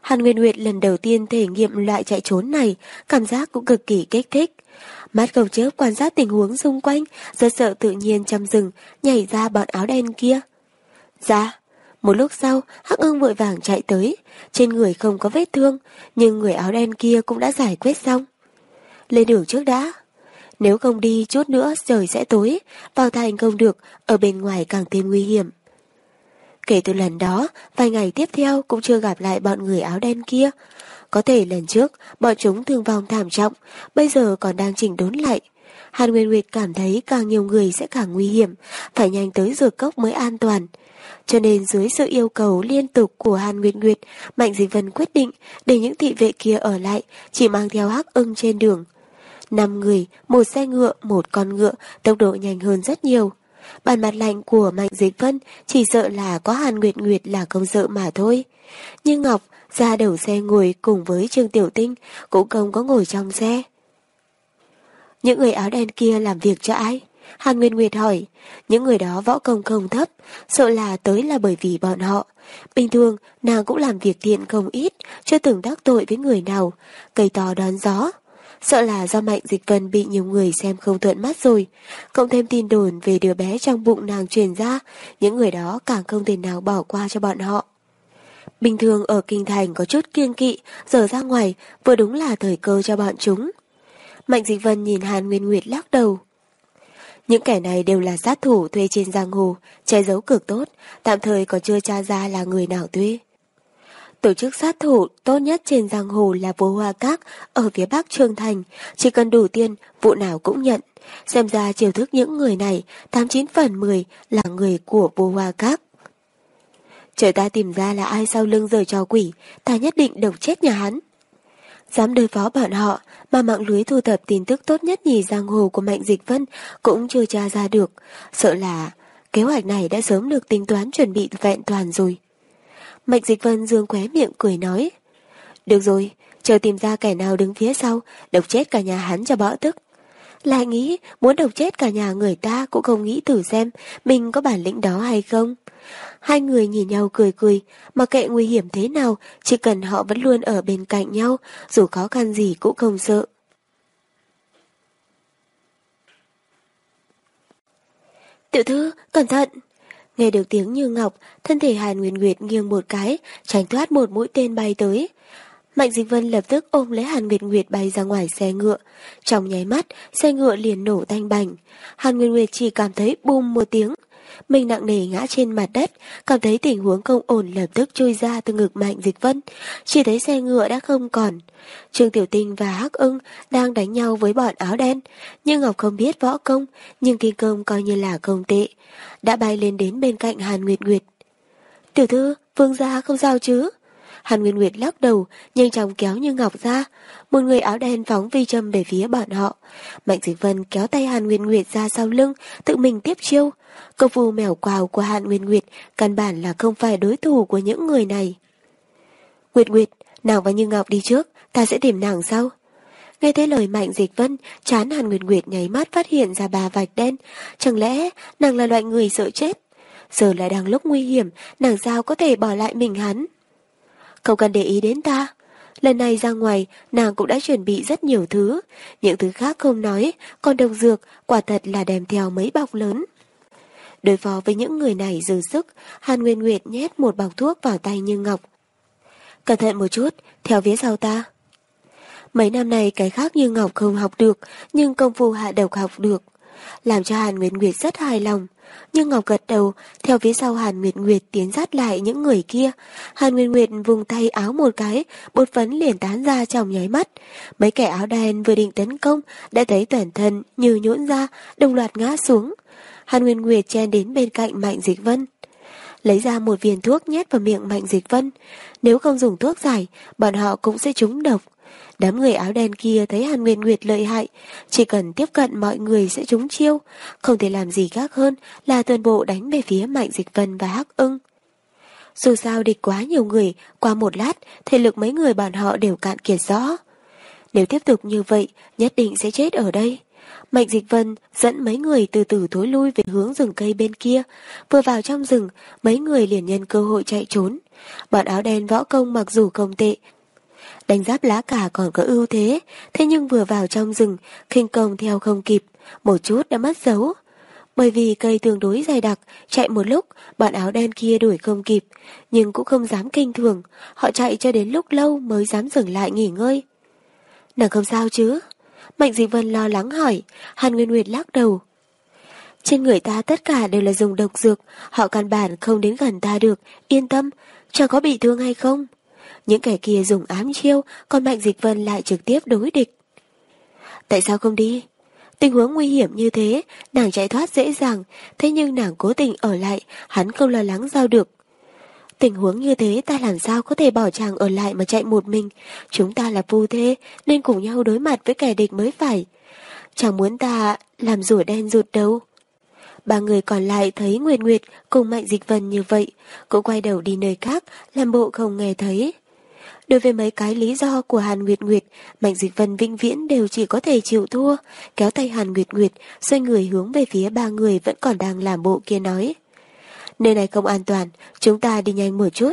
Hàn Nguyên Nguyệt lần đầu tiên thể nghiệm loại chạy trốn này, cảm giác cũng cực kỳ kích thích. Mắt cầu chớp quan sát tình huống xung quanh, rất sợ tự nhiên trong rừng, nhảy ra bọn áo đen kia. Ra, một lúc sau, Hắc ưng vội vàng chạy tới, trên người không có vết thương, nhưng người áo đen kia cũng đã giải quyết xong. Lên đường trước đã. Nếu không đi chút nữa trời sẽ tối, vào thành không được, ở bên ngoài càng thêm nguy hiểm. Kể từ lần đó, vài ngày tiếp theo cũng chưa gặp lại bọn người áo đen kia, có thể lần trước, bọn chúng thương vong thảm trọng, bây giờ còn đang chỉnh đốn lại. Hàn Nguyên Nguyệt cảm thấy càng nhiều người sẽ càng nguy hiểm, phải nhanh tới dược cốc mới an toàn. Cho nên dưới sự yêu cầu liên tục của Hàn Nguyệt Nguyệt, Mạnh Dịch Vân quyết định để những thị vệ kia ở lại, chỉ mang theo hắc ưng trên đường. Năm người, một xe ngựa, một con ngựa, tốc độ nhanh hơn rất nhiều bàn mặt lạnh của Mạnh Dịch Vân chỉ sợ là có Hàn Nguyệt Nguyệt là công sợ mà thôi. Nhưng Ngọc ra đầu xe ngồi cùng với Trương Tiểu Tinh, cũng không có ngồi trong xe. Những người áo đen kia làm việc cho ai? Hàn Nguyên Nguyệt hỏi, những người đó võ công không thấp, sợ là tới là bởi vì bọn họ. Bình thường, nàng cũng làm việc thiện không ít, chưa từng đắc tội với người nào, cây to đón gió. Sợ là do mạnh dịch vân bị nhiều người xem không thuận mắt rồi. Cộng thêm tin đồn về đứa bé trong bụng nàng truyền ra, những người đó càng không thể nào bỏ qua cho bọn họ. Bình thường ở kinh thành có chút kiêng kỵ, giờ ra ngoài vừa đúng là thời cơ cho bọn chúng. Mạnh Dịch Vân nhìn Hàn Nguyên Nguyệt lắc đầu. Những kẻ này đều là sát thủ thuê trên giang hồ, che giấu cực tốt, tạm thời còn chưa tra ra là người nào thuê. Tổ chức sát thủ tốt nhất trên giang hồ là vô hoa các ở phía bắc Trương Thành, chỉ cần đủ tiền, vụ nào cũng nhận. Xem ra chiều thức những người này, 89 phần 10 là người của vô hoa các. trời ta tìm ra là ai sau lưng rời trò quỷ, ta nhất định độc chết nhà hắn. Dám đối phó bọn họ, mà mạng lưới thu thập tin tức tốt nhất nhì giang hồ của Mạnh Dịch Vân cũng chưa tra ra được. Sợ là kế hoạch này đã sớm được tính toán chuẩn bị vẹn toàn rồi. Mạnh Dịch Vân dương khóe miệng cười nói. Được rồi, chờ tìm ra kẻ nào đứng phía sau, độc chết cả nhà hắn cho bỏ tức. Lại nghĩ muốn độc chết cả nhà người ta cũng không nghĩ thử xem mình có bản lĩnh đó hay không. Hai người nhìn nhau cười cười, mà kệ nguy hiểm thế nào, chỉ cần họ vẫn luôn ở bên cạnh nhau, dù khó khăn gì cũng không sợ. Tiểu thư, cẩn thận! Nghe được tiếng như ngọc, thân thể Hàn Nguyên Nguyệt nghiêng một cái, tránh thoát một mũi tên bay tới. Mạnh Dịch Vân lập tức ôm lấy Hàn Nguyệt Nguyệt bay ra ngoài xe ngựa. Trong nháy mắt, xe ngựa liền nổ tanh bành. Hàn Nguyệt Nguyệt chỉ cảm thấy bùm một tiếng. Mình nặng nề ngã trên mặt đất, cảm thấy tình huống không ổn lập tức trôi ra từ ngực Mạnh Dịch Vân. Chỉ thấy xe ngựa đã không còn. Trương Tiểu Tinh và Hắc ưng đang đánh nhau với bọn áo đen. Nhưng Ngọc không biết võ công, nhưng kinh công coi như là công tệ. Đã bay lên đến bên cạnh Hàn Nguyệt Nguyệt. Tiểu thư, vương gia không sao chứ? Hàn Nguyên Nguyệt lắc đầu, nhanh chóng kéo Như Ngọc ra. Một người áo đen phóng vi châm về phía bọn họ. Mạnh Dịch Vân kéo tay Hàn Nguyên Nguyệt ra sau lưng, tự mình tiếp chiêu. Công phu mèo quào của Hàn Nguyên Nguyệt căn bản là không phải đối thủ của những người này. Nguyệt Nguyệt, nàng và Như Ngọc đi trước, ta sẽ tìm nàng sau. Nghe thấy lời Mạnh Dịch Vân, chán Hàn Nguyệt Nguyệt nháy mắt phát hiện ra bà vạch đen. Chẳng lẽ nàng là loại người sợ chết? Giờ lại đang lúc nguy hiểm, nàng sao có thể bỏ lại mình hắn? Không cần để ý đến ta. Lần này ra ngoài, nàng cũng đã chuẩn bị rất nhiều thứ. Những thứ khác không nói, còn đồng dược quả thật là đem theo mấy bọc lớn. Đối phó với những người này dư sức, Hàn Nguyên Nguyệt nhét một bọc thuốc vào tay Như Ngọc. Cẩn thận một chút, theo phía sau ta. Mấy năm nay cái khác Như Ngọc không học được, nhưng công phu hạ độc học được. Làm cho Hàn Nguyên Nguyệt rất hài lòng. Nhưng Ngọc gật đầu, theo phía sau Hàn Nguyệt Nguyệt tiến sát lại những người kia. Hàn Nguyệt Nguyệt vùng tay áo một cái, bột phấn liền tán ra trong nháy mắt. Mấy kẻ áo đen vừa định tấn công, đã thấy toàn thân như nhũn ra, đồng loạt ngã xuống. Hàn Nguyên Nguyệt chen đến bên cạnh Mạnh Dịch Vân. Lấy ra một viên thuốc nhét vào miệng Mạnh Dịch Vân. Nếu không dùng thuốc giải, bọn họ cũng sẽ trúng độc. Đám người áo đen kia thấy Hàn Nguyên Nguyệt lợi hại, chỉ cần tiếp cận mọi người sẽ trúng chiêu, không thể làm gì khác hơn là toàn bộ đánh về phía Mạnh Dịch Vân và Hắc ưng. Dù sao địch quá nhiều người, qua một lát, thể lực mấy người bọn họ đều cạn kiệt rõ. Nếu tiếp tục như vậy, nhất định sẽ chết ở đây. Mạnh Dịch Vân dẫn mấy người từ từ thối lui về hướng rừng cây bên kia. Vừa vào trong rừng, mấy người liền nhân cơ hội chạy trốn. Bọn áo đen võ công mặc dù không tệ, đánh giáp lá cả còn có ưu thế, thế nhưng vừa vào trong rừng, khinh công theo không kịp, một chút đã mất dấu. Bởi vì cây tương đối dày đặc, chạy một lúc, bọn áo đen kia đuổi không kịp, nhưng cũng không dám kinh thường, họ chạy cho đến lúc lâu mới dám dừng lại nghỉ ngơi. Nàng không sao chứ? Mạnh Dĩ Vân lo lắng hỏi, Hàn Nguyên Nguyệt lắc đầu. Trên người ta tất cả đều là dùng độc dược, họ căn bản không đến gần ta được, yên tâm, chẳng có bị thương hay không. Những kẻ kia dùng ám chiêu, còn Mạnh Dịch Vân lại trực tiếp đối địch. Tại sao không đi? Tình huống nguy hiểm như thế, nàng chạy thoát dễ dàng, thế nhưng nàng cố tình ở lại, hắn không lo lắng giao được. Tình huống như thế ta làm sao có thể bỏ chàng ở lại mà chạy một mình, chúng ta là phu thế nên cùng nhau đối mặt với kẻ địch mới phải. chàng muốn ta làm rủa đen rụt đâu. Ba người còn lại thấy Nguyệt Nguyệt cùng Mạnh Dịch Vân như vậy, cũng quay đầu đi nơi khác, làm bộ không nghe thấy. Đối với mấy cái lý do của Hàn Nguyệt Nguyệt, Mạnh Dịch Vân vĩnh viễn đều chỉ có thể chịu thua, kéo tay Hàn Nguyệt Nguyệt, xoay người hướng về phía ba người vẫn còn đang làm bộ kia nói. Nơi này không an toàn, chúng ta đi nhanh một chút.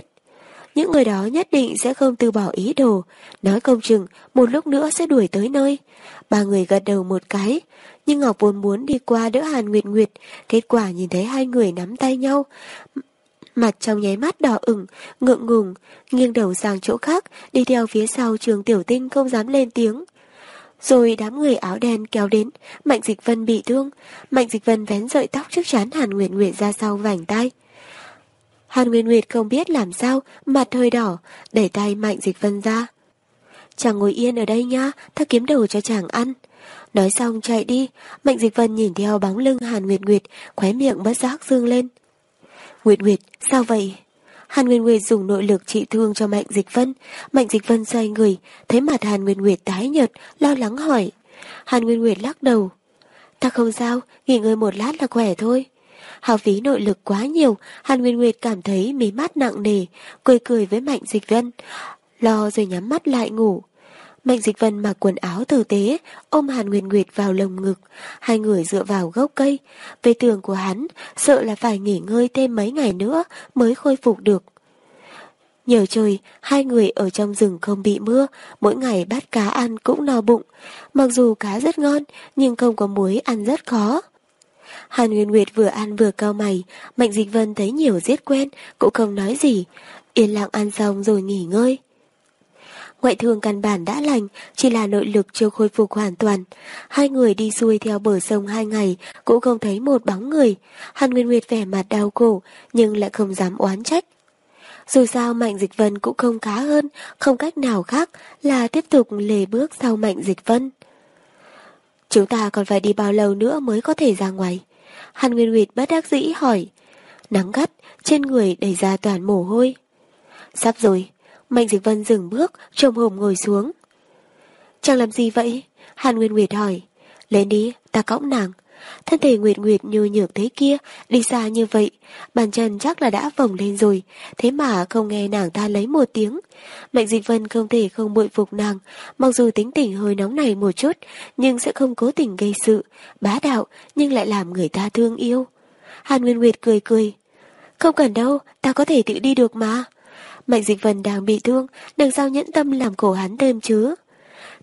Những người đó nhất định sẽ không từ bỏ ý đồ, nói công chừng một lúc nữa sẽ đuổi tới nơi. Ba người gật đầu một cái, nhưng Ngọc vốn muốn đi qua đỡ Hàn Nguyệt Nguyệt, kết quả nhìn thấy hai người nắm tay nhau, mặt trong nháy mắt đỏ ửng, ngượng ngùng, nghiêng đầu sang chỗ khác, đi theo phía sau trường tiểu tinh không dám lên tiếng. Rồi đám người áo đen kéo đến, Mạnh Dịch Vân bị thương. Mạnh Dịch Vân vén sợi tóc trước chán Hàn Nguyệt Nguyệt ra sau vành tay. Hàn Nguyệt Nguyệt không biết làm sao, mặt hơi đỏ, đẩy tay Mạnh Dịch Vân ra. Chàng ngồi yên ở đây nha, ta kiếm đồ cho chàng ăn. Nói xong chạy đi, Mạnh Dịch Vân nhìn theo bóng lưng Hàn Nguyệt Nguyệt, khóe miệng bất giác dương lên. Nguyệt Nguyệt, sao vậy? Hàn Nguyên Nguyệt dùng nội lực trị thương cho Mạnh Dịch Vân. Mạnh Dịch Vân xoay người, thấy mặt Hàn Nguyên Nguyệt tái nhợt, lo lắng hỏi. Hàn Nguyên Nguyệt lắc đầu. Ta không sao, nghỉ ngơi một lát là khỏe thôi. Hào phí nội lực quá nhiều, Hàn Nguyên Nguyệt cảm thấy mí mắt nặng nề, cười cười với Mạnh Dịch Vân. Lo rồi nhắm mắt lại ngủ. Mạnh Dịch Vân mặc quần áo tử tế, ôm Hàn Nguyên Nguyệt vào lồng ngực, hai người dựa vào gốc cây. Về tường của hắn, sợ là phải nghỉ ngơi thêm mấy ngày nữa mới khôi phục được. Nhờ trời, hai người ở trong rừng không bị mưa, mỗi ngày bắt cá ăn cũng no bụng. Mặc dù cá rất ngon, nhưng không có muối ăn rất khó. Hàn Nguyên Nguyệt vừa ăn vừa cao mày, Mạnh Dịch Vân thấy nhiều giết quen, cũng không nói gì. Yên lặng ăn xong rồi nghỉ ngơi. Ngoại thương căn bản đã lành, chỉ là nội lực chưa khôi phục hoàn toàn. Hai người đi xuôi theo bờ sông hai ngày, cũng không thấy một bóng người. Hàn Nguyên Nguyệt vẻ mặt đau khổ, nhưng lại không dám oán trách. Dù sao Mạnh Dịch Vân cũng không khá hơn, không cách nào khác là tiếp tục lề bước sau Mạnh Dịch Vân. Chúng ta còn phải đi bao lâu nữa mới có thể ra ngoài? Hàn Nguyên Nguyệt bất đắc dĩ hỏi. Nắng gắt, trên người đầy ra toàn mồ hôi. Sắp rồi, Mạnh Dịch Vân dừng bước, trông hồm ngồi xuống. Chẳng làm gì vậy? Hàn Nguyên Nguyệt hỏi. Lên đi, ta cõng nàng. Thân thể Nguyệt Nguyệt như nhược thế kia, đi xa như vậy, bàn chân chắc là đã vòng lên rồi, thế mà không nghe nàng ta lấy một tiếng. Mạnh Dịch Vân không thể không bội phục nàng, mặc dù tính tình hơi nóng này một chút, nhưng sẽ không cố tình gây sự, bá đạo, nhưng lại làm người ta thương yêu. Hàn Nguyên Nguyệt cười cười. Không cần đâu, ta có thể tự đi được mà. Mạnh Dịch Vân đang bị thương, đừng sao nhẫn tâm làm cổ hắn thêm chứ.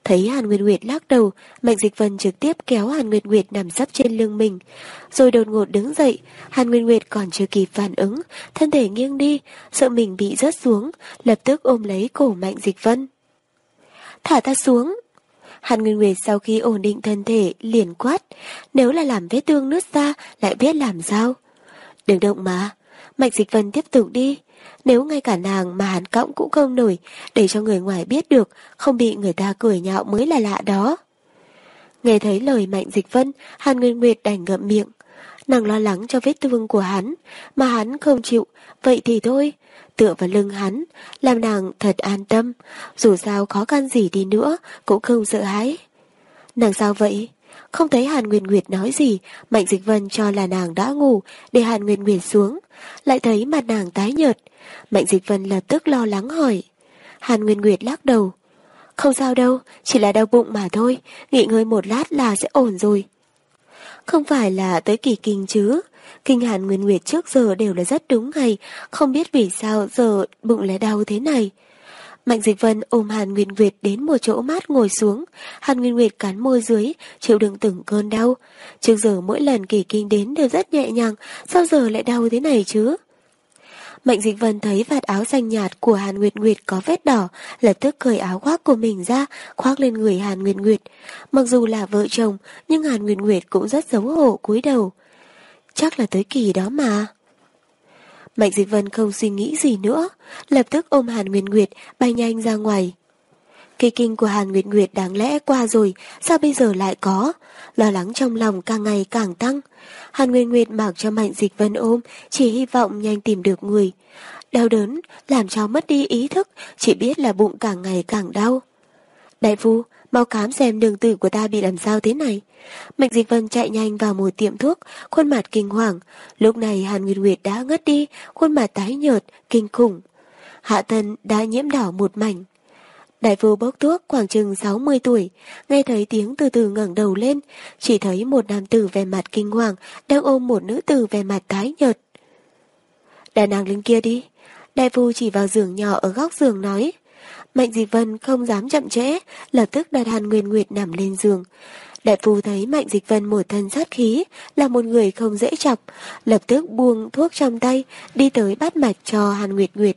Thấy Hàn Nguyệt Nguyệt lắc đầu, Mạnh Dịch Vân trực tiếp kéo Hàn Nguyệt Nguyệt nằm sấp trên lưng mình. Rồi đột ngột đứng dậy, Hàn Nguyệt Nguyệt còn chưa kịp phản ứng, thân thể nghiêng đi, sợ mình bị rớt xuống, lập tức ôm lấy cổ Mạnh Dịch Vân. Thả ta xuống. Hàn Nguyên Nguyệt sau khi ổn định thân thể liền quát, nếu là làm vết thương nứt ra lại biết làm sao. Đừng động mà, Mạnh Dịch Vân tiếp tục đi, nếu ngay cả nàng mà hắn cõng cũng không nổi, để cho người ngoài biết được, không bị người ta cười nhạo mới là lạ đó. Nghe thấy lời Mạnh Dịch Vân, Hàn Nguyên Nguyệt đành ngậm miệng. Nàng lo lắng cho vết thương của hắn, mà hắn không chịu, vậy thì thôi, tựa vào lưng hắn, làm nàng thật an tâm, dù sao khó khăn gì đi nữa, cũng không sợ hãi. Nàng sao vậy? Không thấy Hàn Nguyên Nguyệt nói gì, Mạnh Dịch Vân cho là nàng đã ngủ, để Hàn Nguyên Nguyệt xuống. Lại thấy mặt nàng tái nhợt. Mạnh Dịch Vân lập tức lo lắng hỏi. Hàn Nguyên Nguyệt lắc đầu. Không sao đâu, chỉ là đau bụng mà thôi, nghỉ ngơi một lát là sẽ ổn rồi. Không phải là tới kỳ kinh chứ. Kinh Hàn Nguyên Nguyệt trước giờ đều là rất đúng ngày, không biết vì sao giờ bụng lại đau thế này. Mạnh Dịch Vân ôm Hàn Nguyên Nguyệt đến một chỗ mát ngồi xuống. Hàn Nguyên Nguyệt cắn môi dưới, chịu đựng từng cơn đau. Trước giờ mỗi lần kỳ kinh đến đều rất nhẹ nhàng, sao giờ lại đau thế này chứ? Mạnh Dịch Vân thấy vạt áo xanh nhạt của Hàn Nguyệt Nguyệt có vết đỏ, lập tức cởi áo khoác của mình ra, khoác lên người Hàn Nguyệt Nguyệt. Mặc dù là vợ chồng, nhưng Hàn Nguyệt Nguyệt cũng rất xấu hổ cúi đầu. Chắc là tới kỳ đó mà. Mạnh Dịch Vân không suy nghĩ gì nữa, lập tức ôm Hàn Nguyệt Nguyệt bay nhanh ra ngoài. Kỳ kinh của Hàn Nguyệt Nguyệt đáng lẽ qua rồi, sao bây giờ lại có? Lo lắng trong lòng càng ngày càng tăng. Hàn Nguyệt Nguyệt mặc cho Mạnh Dịch Vân ôm, chỉ hy vọng nhanh tìm được người. Đau đớn, làm cho mất đi ý thức, chỉ biết là bụng càng ngày càng đau. Đại phu, mau khám xem đường tử của ta bị làm sao thế này. Mạnh Dịch Vân chạy nhanh vào một tiệm thuốc, khuôn mặt kinh hoàng. Lúc này Hàn Nguyệt Nguyệt đã ngất đi, khuôn mặt tái nhợt, kinh khủng. Hạ thân đã nhiễm đỏ một mảnh. Đại phu bốc thuốc khoảng chừng 60 tuổi, nghe thấy tiếng từ từ ngẩng đầu lên, chỉ thấy một nam tử về mặt kinh hoàng đang ôm một nữ tử về mặt tái nhợt. Đàn nàng lên kia đi. Đại phu chỉ vào giường nhỏ ở góc giường nói. Mạnh Dịch Vân không dám chậm trễ, lập tức đặt Hàn Nguyên Nguyệt nằm lên giường. Đại phu thấy Mạnh Dịch Vân một thân sát khí, là một người không dễ chọc, lập tức buông thuốc trong tay, đi tới bắt mạch cho Hàn Nguyệt Nguyệt.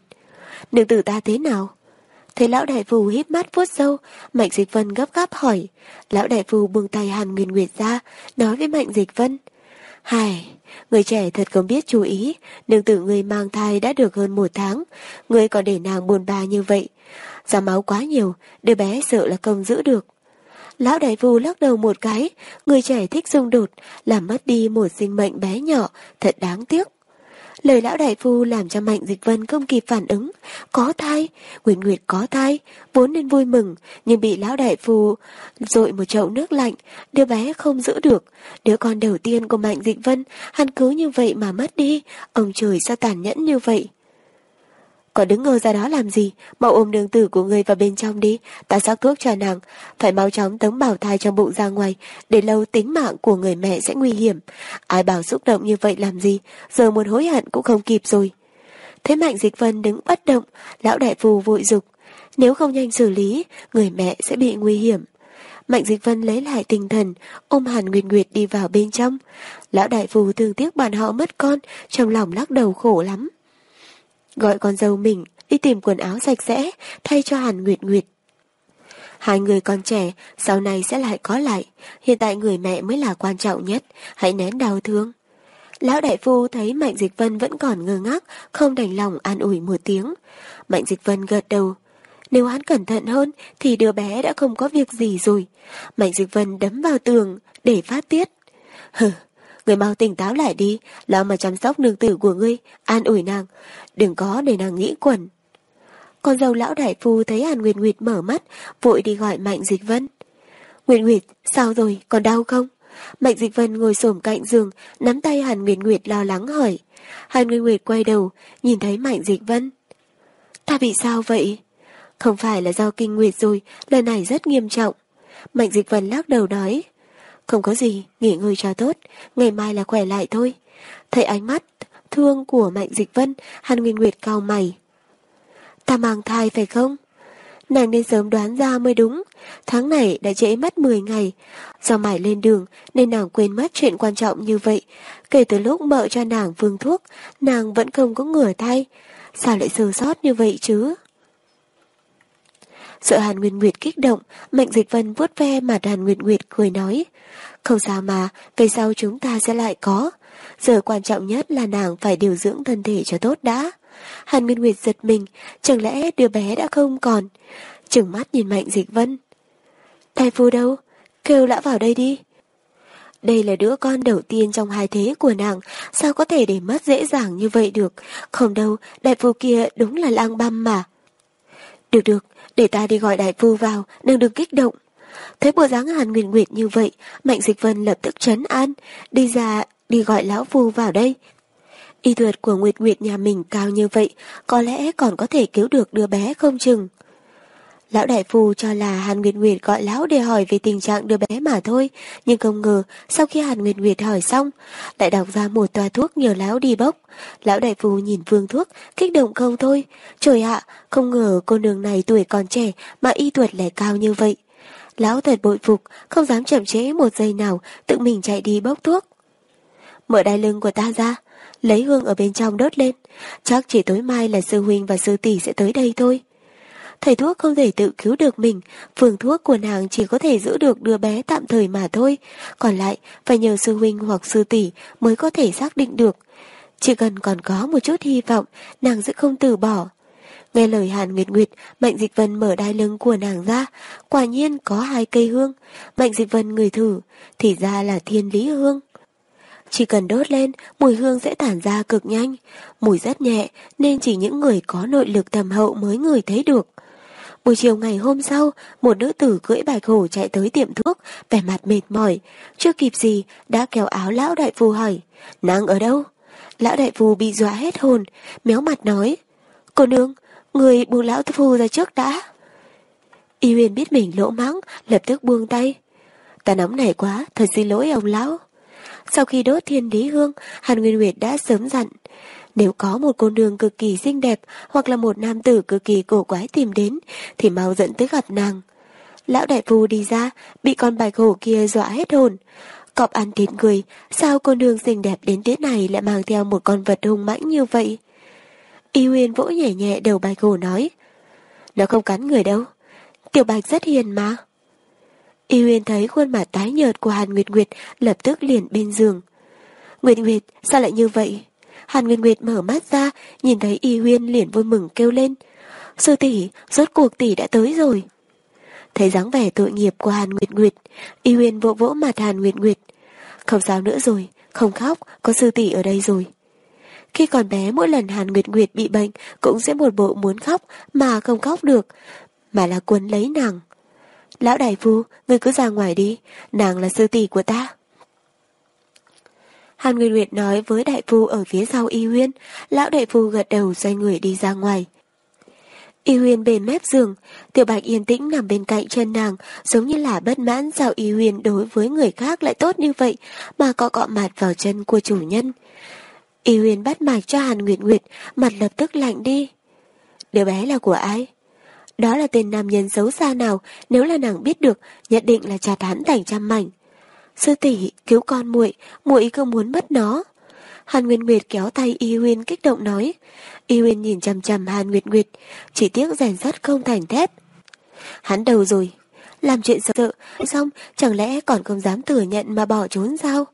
Nữ tử ta thế nào? Thấy lão đại phu híp mắt vuốt sâu, Mạnh Dịch Vân gấp gáp hỏi. Lão đại phu buông tay Hàn Nguyên Nguyệt ra, nói với Mạnh Dịch Vân. Hài, người trẻ thật không biết chú ý, nương tử người mang thai đã được hơn một tháng, người còn để nàng buồn bà như vậy. Ra máu quá nhiều, đứa bé sợ là không giữ được. Lão đại phu lắc đầu một cái, người trẻ thích xung đột, làm mất đi một sinh mệnh bé nhỏ, thật đáng tiếc. Lời lão đại phu làm cho Mạnh Dịch Vân không kịp phản ứng. Có thai, Nguyệt Nguyệt có thai, vốn nên vui mừng, nhưng bị lão đại phu dội một chậu nước lạnh, đứa bé không giữ được. Đứa con đầu tiên của Mạnh Dịch Vân, hắn cứ như vậy mà mất đi, ông trời sao tàn nhẫn như vậy. Còn đứng ngơ ra đó làm gì? Mau ôm đường tử của người vào bên trong đi. Ta sắc thuốc cho nàng. Phải mau chóng tống bảo thai trong bụng ra ngoài. Để lâu tính mạng của người mẹ sẽ nguy hiểm. Ai bảo xúc động như vậy làm gì? Giờ muốn hối hận cũng không kịp rồi. Thế Mạnh Dịch Vân đứng bất động. Lão đại phù vội dục. Nếu không nhanh xử lý Người mẹ sẽ bị nguy hiểm. Mạnh Dịch Vân lấy lại tinh thần, ôm Hàn Nguyệt Nguyệt đi vào bên trong. Lão đại phù thương tiếc bạn họ mất con, trong lòng lắc đầu khổ lắm. Gọi con dâu mình đi tìm quần áo sạch sẽ thay cho Hàn Nguyệt Nguyệt. Hai người còn trẻ, sau này sẽ lại có lại. Hiện tại người mẹ mới là quan trọng nhất, hãy nén đau thương. Lão đại phu thấy Mạnh Dịch Vân vẫn còn ngơ ngác, không đành lòng an ủi một tiếng. Mạnh Dịch Vân gật đầu. Nếu hắn cẩn thận hơn thì đứa bé đã không có việc gì rồi. Mạnh Dịch Vân đấm vào tường để phát tiết. Hừ, Người mau tỉnh táo lại đi, lo mà chăm sóc nương tử của ngươi, an ủi nàng, đừng có để nàng nghĩ quẩn. Con dâu lão đại phu thấy Hàn Nguyệt Nguyệt mở mắt, vội đi gọi Mạnh Dịch Vân. Nguyệt Nguyệt, sao rồi, còn đau không? Mạnh Dịch Vân ngồi xổm cạnh giường, nắm tay Hàn Nguyệt Nguyệt lo lắng hỏi. Hàn Nguyệt Nguyệt quay đầu, nhìn thấy Mạnh Dịch Vân. Ta bị sao vậy? Không phải là do kinh nguyệt rồi, lần này rất nghiêm trọng. Mạnh Dịch Vân lắc đầu nói. Không có gì, nghỉ ngơi cho tốt, ngày mai là khỏe lại thôi. Thấy ánh mắt thương của Mạnh Dịch Vân, Hàn Nguyên Nguyệt cao mày. Ta mang thai phải không? Nàng nên sớm đoán ra mới đúng. Tháng này đã trễ mất 10 ngày. Do mải lên đường nên nàng quên mất chuyện quan trọng như vậy. Kể từ lúc mợ cho nàng vương thuốc, nàng vẫn không có ngửa thai. Sao lại sơ sót như vậy chứ? Sợ Hàn nguyên Nguyệt kích động, Mạnh Dịch Vân vuốt ve mặt Hàn nguyên Nguyệt cười nói. Không sao mà, về sau chúng ta sẽ lại có. Giờ quan trọng nhất là nàng phải điều dưỡng thân thể cho tốt đã. Hàn Nguyệt Nguyệt giật mình, chẳng lẽ đứa bé đã không còn. Trừng mắt nhìn Mạnh Dịch Vân. Thầy phu đâu? Kêu lã vào đây đi. Đây là đứa con đầu tiên trong hai thế của nàng, sao có thể để mất dễ dàng như vậy được? Không đâu, đại phu kia đúng là lang băm mà. Được được, để ta đi gọi đại phu vào, đừng đừng kích động. Thấy bộ dáng Hàn Nguyệt Nguyệt như vậy, Mạnh Dịch Vân lập tức chấn an, đi ra, đi gọi lão phu vào đây. Y thuật của Nguyệt Nguyệt nhà mình cao như vậy, có lẽ còn có thể cứu được đứa bé không chừng. Lão đại phu cho là Hàn Nguyệt Nguyệt gọi lão để hỏi về tình trạng đứa bé mà thôi, nhưng không ngờ sau khi Hàn Nguyệt Nguyệt hỏi xong, lại đọc ra một toa thuốc nhờ lão đi bốc. Lão đại phu nhìn vương thuốc, kích động không thôi. Trời ạ, không ngờ cô nương này tuổi còn trẻ mà y thuật lại cao như vậy. Lão thật bội phục, không dám chậm trễ một giây nào, tự mình chạy đi bốc thuốc. Mở đai lưng của ta ra, lấy hương ở bên trong đốt lên. Chắc chỉ tối mai là sư huynh và sư tỷ sẽ tới đây thôi. Thầy thuốc không thể tự cứu được mình, phương thuốc của nàng chỉ có thể giữ được đứa bé tạm thời mà thôi, còn lại phải nhờ sư huynh hoặc sư tỷ mới có thể xác định được. Chỉ cần còn có một chút hy vọng, nàng sẽ không từ bỏ. Nghe lời Hàn Nguyệt Nguyệt, Mạnh Dịch Vân mở đai lưng của nàng ra, quả nhiên có hai cây hương. Mạnh Dịch Vân người thử, thì ra là thiên lý hương. Chỉ cần đốt lên, mùi hương sẽ tản ra cực nhanh. Mùi rất nhẹ, nên chỉ những người có nội lực thầm hậu mới người thấy được. Buổi chiều ngày hôm sau, một nữ tử cưỡi bạch hổ chạy tới tiệm thuốc, vẻ mặt mệt mỏi. Chưa kịp gì, đã kéo áo lão đại phu hỏi, nàng ở đâu? Lão đại phu bị dọa hết hồn, méo mặt nói, cô nương, người buông lão phu ra trước đã. Y huyền biết mình lỗ mắng, lập tức buông tay. Ta nóng nảy quá, thật xin lỗi ông lão. Sau khi đốt thiên lý hương, Hàn Nguyên Nguyệt đã sớm dặn, nếu có một cô nương cực kỳ xinh đẹp hoặc là một nam tử cực kỳ cổ quái tìm đến thì mau dẫn tới gặp nàng. Lão đại phu đi ra, bị con bạch hổ kia dọa hết hồn. Cọp ăn thịt người, sao cô nương xinh đẹp đến thế này lại mang theo một con vật hung mãnh như vậy? Y Huyên vỗ nhẹ nhẹ đầu bạch hổ nói. Nó không cắn người đâu. Tiểu Bạch rất hiền mà. Y Huyên thấy khuôn mặt tái nhợt của Hàn Nguyệt Nguyệt lập tức liền bên giường. Nguyệt Nguyệt, sao lại như vậy? Hàn Nguyệt Nguyệt mở mắt ra, nhìn thấy Y Huyên liền vui mừng kêu lên. Sư tỷ, rốt cuộc tỷ đã tới rồi. Thấy dáng vẻ tội nghiệp của Hàn Nguyệt Nguyệt, Y Huyên vỗ vỗ mặt Hàn Nguyệt Nguyệt. Không sao nữa rồi, không khóc, có sư tỷ ở đây rồi. Khi còn bé mỗi lần Hàn Nguyệt Nguyệt bị bệnh cũng sẽ một bộ muốn khóc mà không khóc được, mà là quấn lấy nàng. Lão đại phu, ngươi cứ ra ngoài đi, nàng là sư tỷ của ta. Hàn Nguyệt Nguyệt nói với đại phu ở phía sau y huyên, lão đại phu gật đầu xoay người đi ra ngoài. Y Huyên bên mép giường, Tiểu Bạch yên tĩnh nằm bên cạnh chân nàng, giống như là bất mãn sao Y Huyên đối với người khác lại tốt như vậy, mà có cọ mặt vào chân của chủ nhân. Y Huyền bắt mạch cho Hàn Nguyệt Nguyệt, mặt lập tức lạnh đi. Đứa bé là của ai? Đó là tên nam nhân xấu xa nào, nếu là nàng biết được, nhất định là chặt hắn thành trăm mảnh. Sư tỷ cứu con muội, muội không muốn mất nó. Hàn Nguyệt Nguyệt kéo tay Y Huyên kích động nói. Y Huyên nhìn chằm chằm Hàn Nguyệt Nguyệt, chỉ tiếc rèn sắt không thành thép. Hắn đầu rồi, làm chuyện sợ sợ, xong chẳng lẽ còn không dám thừa nhận mà bỏ trốn sao?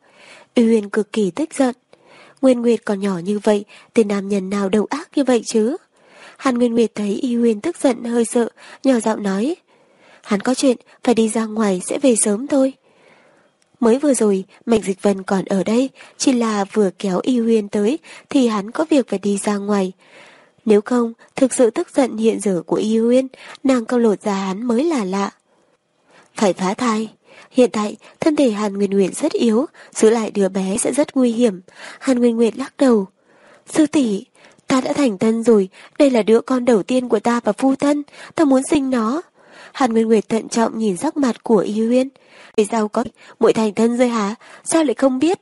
Y Huyên cực kỳ tức giận. Nguyên Nguyệt còn nhỏ như vậy, tên nam nhân nào đầu ác như vậy chứ? Hàn Nguyên Nguyệt thấy Y Huyên tức giận hơi sợ, nhỏ giọng nói. Hắn có chuyện, phải đi ra ngoài sẽ về sớm thôi. Mới vừa rồi, Mạnh Dịch Vân còn ở đây, chỉ là vừa kéo Y Huyên tới thì hắn có việc phải đi ra ngoài. Nếu không, thực sự tức giận hiện giờ của Y Huyên, nàng câu lột ra hắn mới là lạ. Phải phá thai. Hiện tại, thân thể Hàn Nguyên Nguyệt rất yếu, giữ lại đứa bé sẽ rất nguy hiểm. Hàn Nguyên Nguyệt lắc đầu. Sư tỷ, ta đã thành thân rồi, đây là đứa con đầu tiên của ta và phu thân, ta muốn sinh nó. Hàn Nguyên Nguyệt thận trọng nhìn sắc mặt của Y Huyên. Vì sao có muội thành thân rồi hả? Sao lại không biết?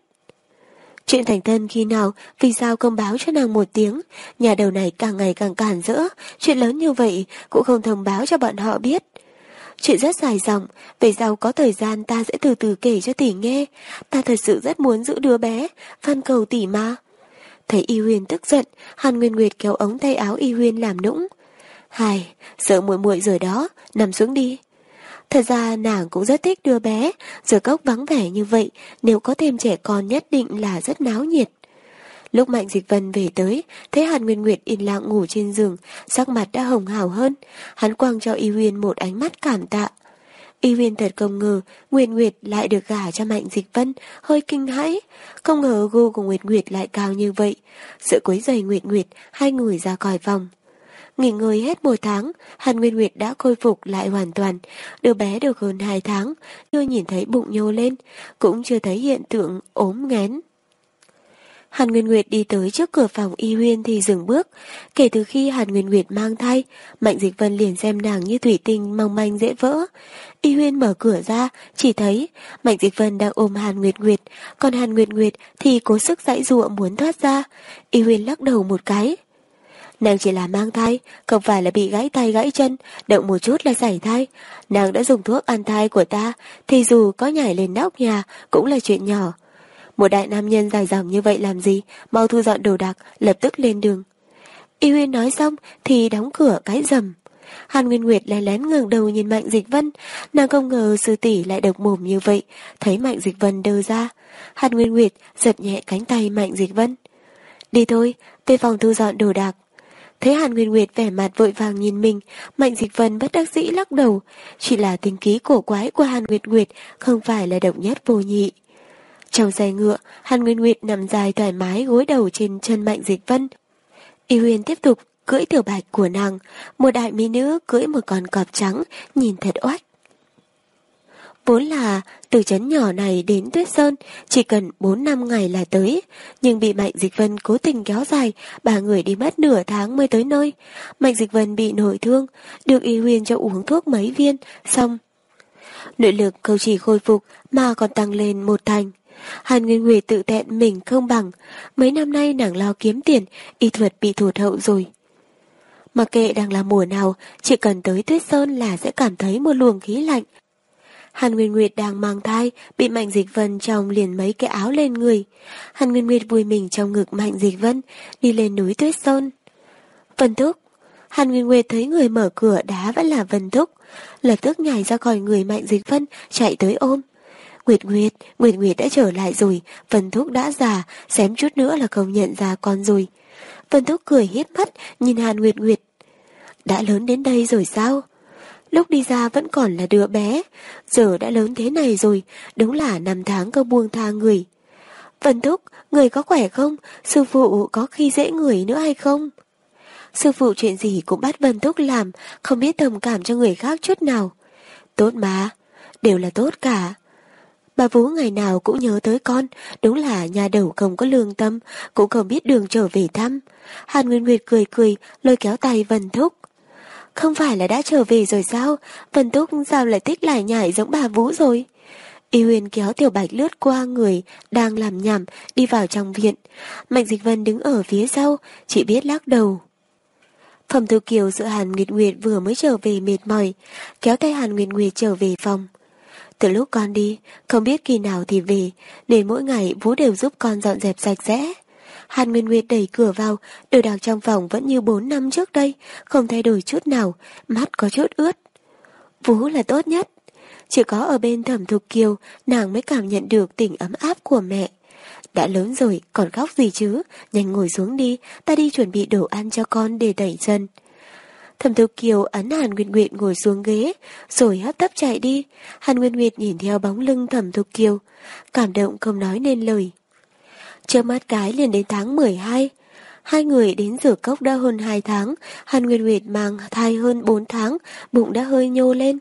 Chuyện thành thân khi nào, vì sao không báo cho nàng một tiếng? Nhà đầu này càng ngày càng cản rỡ, chuyện lớn như vậy cũng không thông báo cho bọn họ biết. Chuyện rất dài dòng, về sau có thời gian ta sẽ từ từ kể cho tỷ nghe. Ta thật sự rất muốn giữ đứa bé, van cầu tỷ mà. Thấy Y Huyền tức giận, Hàn Nguyên Nguyệt kéo ống tay áo Y Huyền làm nũng. Hài, sợ muội muội rồi đó, nằm xuống đi. Thật ra nàng cũng rất thích đứa bé, giờ cốc vắng vẻ như vậy, nếu có thêm trẻ con nhất định là rất náo nhiệt. Lúc Mạnh Dịch Vân về tới, thấy Hàn Nguyên Nguyệt yên lặng ngủ trên giường, sắc mặt đã hồng hào hơn. Hắn quăng cho Y Huyên một ánh mắt cảm tạ. Y Huyên thật không ngờ Nguyệt Nguyệt lại được gả cho Mạnh Dịch Vân, hơi kinh hãi. Không ngờ gu của Nguyệt Nguyệt lại cao như vậy. Sự quấy giày Nguyệt Nguyệt, hai người ra khỏi phòng. Nghỉ ngơi hết một tháng, Hàn Nguyên Nguyệt đã khôi phục lại hoàn toàn. Đứa bé được hơn hai tháng, chưa nhìn thấy bụng nhô lên, cũng chưa thấy hiện tượng ốm ngén. Hàn Nguyên Nguyệt đi tới trước cửa phòng y huyên thì dừng bước. Kể từ khi Hàn Nguyên Nguyệt mang thai, Mạnh Dịch Vân liền xem nàng như thủy tinh mong manh dễ vỡ. Y huyên mở cửa ra, chỉ thấy Mạnh Dịch Vân đang ôm Hàn Nguyệt Nguyệt, còn Hàn Nguyệt Nguyệt thì cố sức dãy dụa muốn thoát ra. Y huyên lắc đầu một cái. Nàng chỉ là mang thai, không phải là bị gãy tay gãy chân, động một chút là xảy thai. Nàng đã dùng thuốc ăn thai của ta, thì dù có nhảy lên nóc nhà cũng là chuyện nhỏ. Một đại nam nhân dài dòng như vậy làm gì, mau thu dọn đồ đạc, lập tức lên đường. Y Huyên nói xong thì đóng cửa cái rầm. Hàn Nguyên Nguyệt lén lén ngẩng đầu nhìn Mạnh Dịch Vân, nàng không ngờ sư tỷ lại độc mồm như vậy, thấy Mạnh Dịch Vân đơ ra. Hàn Nguyên Nguyệt giật nhẹ cánh tay Mạnh Dịch Vân. Đi thôi, về phòng thu dọn đồ đạc. Thấy Hàn Nguyên Nguyệt vẻ mặt vội vàng nhìn mình, Mạnh Dịch Vân bất đắc dĩ lắc đầu. Chỉ là tình ký cổ quái của Hàn Nguyệt Nguyệt không phải là độc nhất vô nhị. Trong xe ngựa, Hàn Nguyên Nguyệt nằm dài thoải mái gối đầu trên chân Mạnh Dịch Vân. Y Huyền tiếp tục cưỡi tiểu bạch của nàng, một đại mỹ nữ cưỡi một con cọp trắng, nhìn thật oách. Vốn là từ chấn nhỏ này đến Tuyết Sơn chỉ cần 4 năm ngày là tới, nhưng bị Mạnh Dịch Vân cố tình kéo dài, ba người đi mất nửa tháng mới tới nơi. Mạnh Dịch Vân bị nội thương, được Y Huyền cho uống thuốc mấy viên, xong. Nội lực không chỉ khôi phục mà còn tăng lên một thành. Hàn Nguyên Huệ tự tẹn mình không bằng, mấy năm nay nàng lo kiếm tiền, y thuật bị thụt hậu rồi. Mặc kệ đang là mùa nào, chỉ cần tới Tuyết Sơn là sẽ cảm thấy một luồng khí lạnh, Hàn Nguyên Nguyệt đang mang thai, bị Mạnh Dịch Vân trong liền mấy cái áo lên người. Hàn Nguyên Nguyệt vui mình trong ngực Mạnh Dịch Vân, đi lên núi Tuyết Sơn. Vân Thúc, Hàn Nguyên Nguyệt thấy người mở cửa đá vẫn là Vân Thúc, lập tức nhảy ra khỏi người Mạnh Dịch Vân, chạy tới ôm. Nguyệt Nguyệt, Nguyệt Nguyệt đã trở lại rồi, Vân Thúc đã già, xém chút nữa là không nhận ra con rồi. Vân Thúc cười hiếp mắt, nhìn Hàn Nguyệt Nguyệt. Đã lớn đến đây rồi sao? Lúc đi ra vẫn còn là đứa bé, giờ đã lớn thế này rồi, đúng là năm tháng cơ buông tha người. Vân Thúc, người có khỏe không? Sư phụ có khi dễ người nữa hay không? Sư phụ chuyện gì cũng bắt Vân Thúc làm, không biết đồng cảm cho người khác chút nào. Tốt mà, đều là tốt cả. Bà Vũ ngày nào cũng nhớ tới con, đúng là nhà đầu không có lương tâm, cũng không biết đường trở về thăm. Hàn Nguyên Nguyệt cười cười, lôi kéo tay Vân Thúc. Không phải là đã trở về rồi sao? Vân Thúc sao lại thích lại nhảy giống bà Vũ rồi? Y Huyền kéo Tiểu Bạch lướt qua người, đang làm nhảm, đi vào trong viện. Mạnh Dịch Vân đứng ở phía sau, chỉ biết lắc đầu. Phẩm Thư Kiều sợ Hàn Nguyệt Nguyệt vừa mới trở về mệt mỏi, kéo tay Hàn Nguyệt Nguyệt trở về phòng. Từ lúc con đi, không biết kỳ nào thì về, nên mỗi ngày Vũ đều giúp con dọn dẹp sạch sẽ. Hàn Nguyên Nguyệt đẩy cửa vào, đồ đạc trong phòng vẫn như 4 năm trước đây, không thay đổi chút nào, mắt có chút ướt. Vũ là tốt nhất. Chỉ có ở bên thẩm thục kiều, nàng mới cảm nhận được tình ấm áp của mẹ. Đã lớn rồi, còn khóc gì chứ, nhanh ngồi xuống đi, ta đi chuẩn bị đồ ăn cho con để đẩy chân. Thẩm Tục Kiều ấn Hàn Nguyệt Nguyệt ngồi xuống ghế, rồi hấp tấp chạy đi. Hàn Nguyệt Nguyệt nhìn theo bóng lưng Thẩm Tục Kiều, cảm động không nói nên lời. Trước mắt cái liền đến tháng 12. Hai người đến rửa cốc đã hơn 2 tháng, Hàn Nguyệt Nguyệt mang thai hơn 4 tháng, bụng đã hơi nhô lên.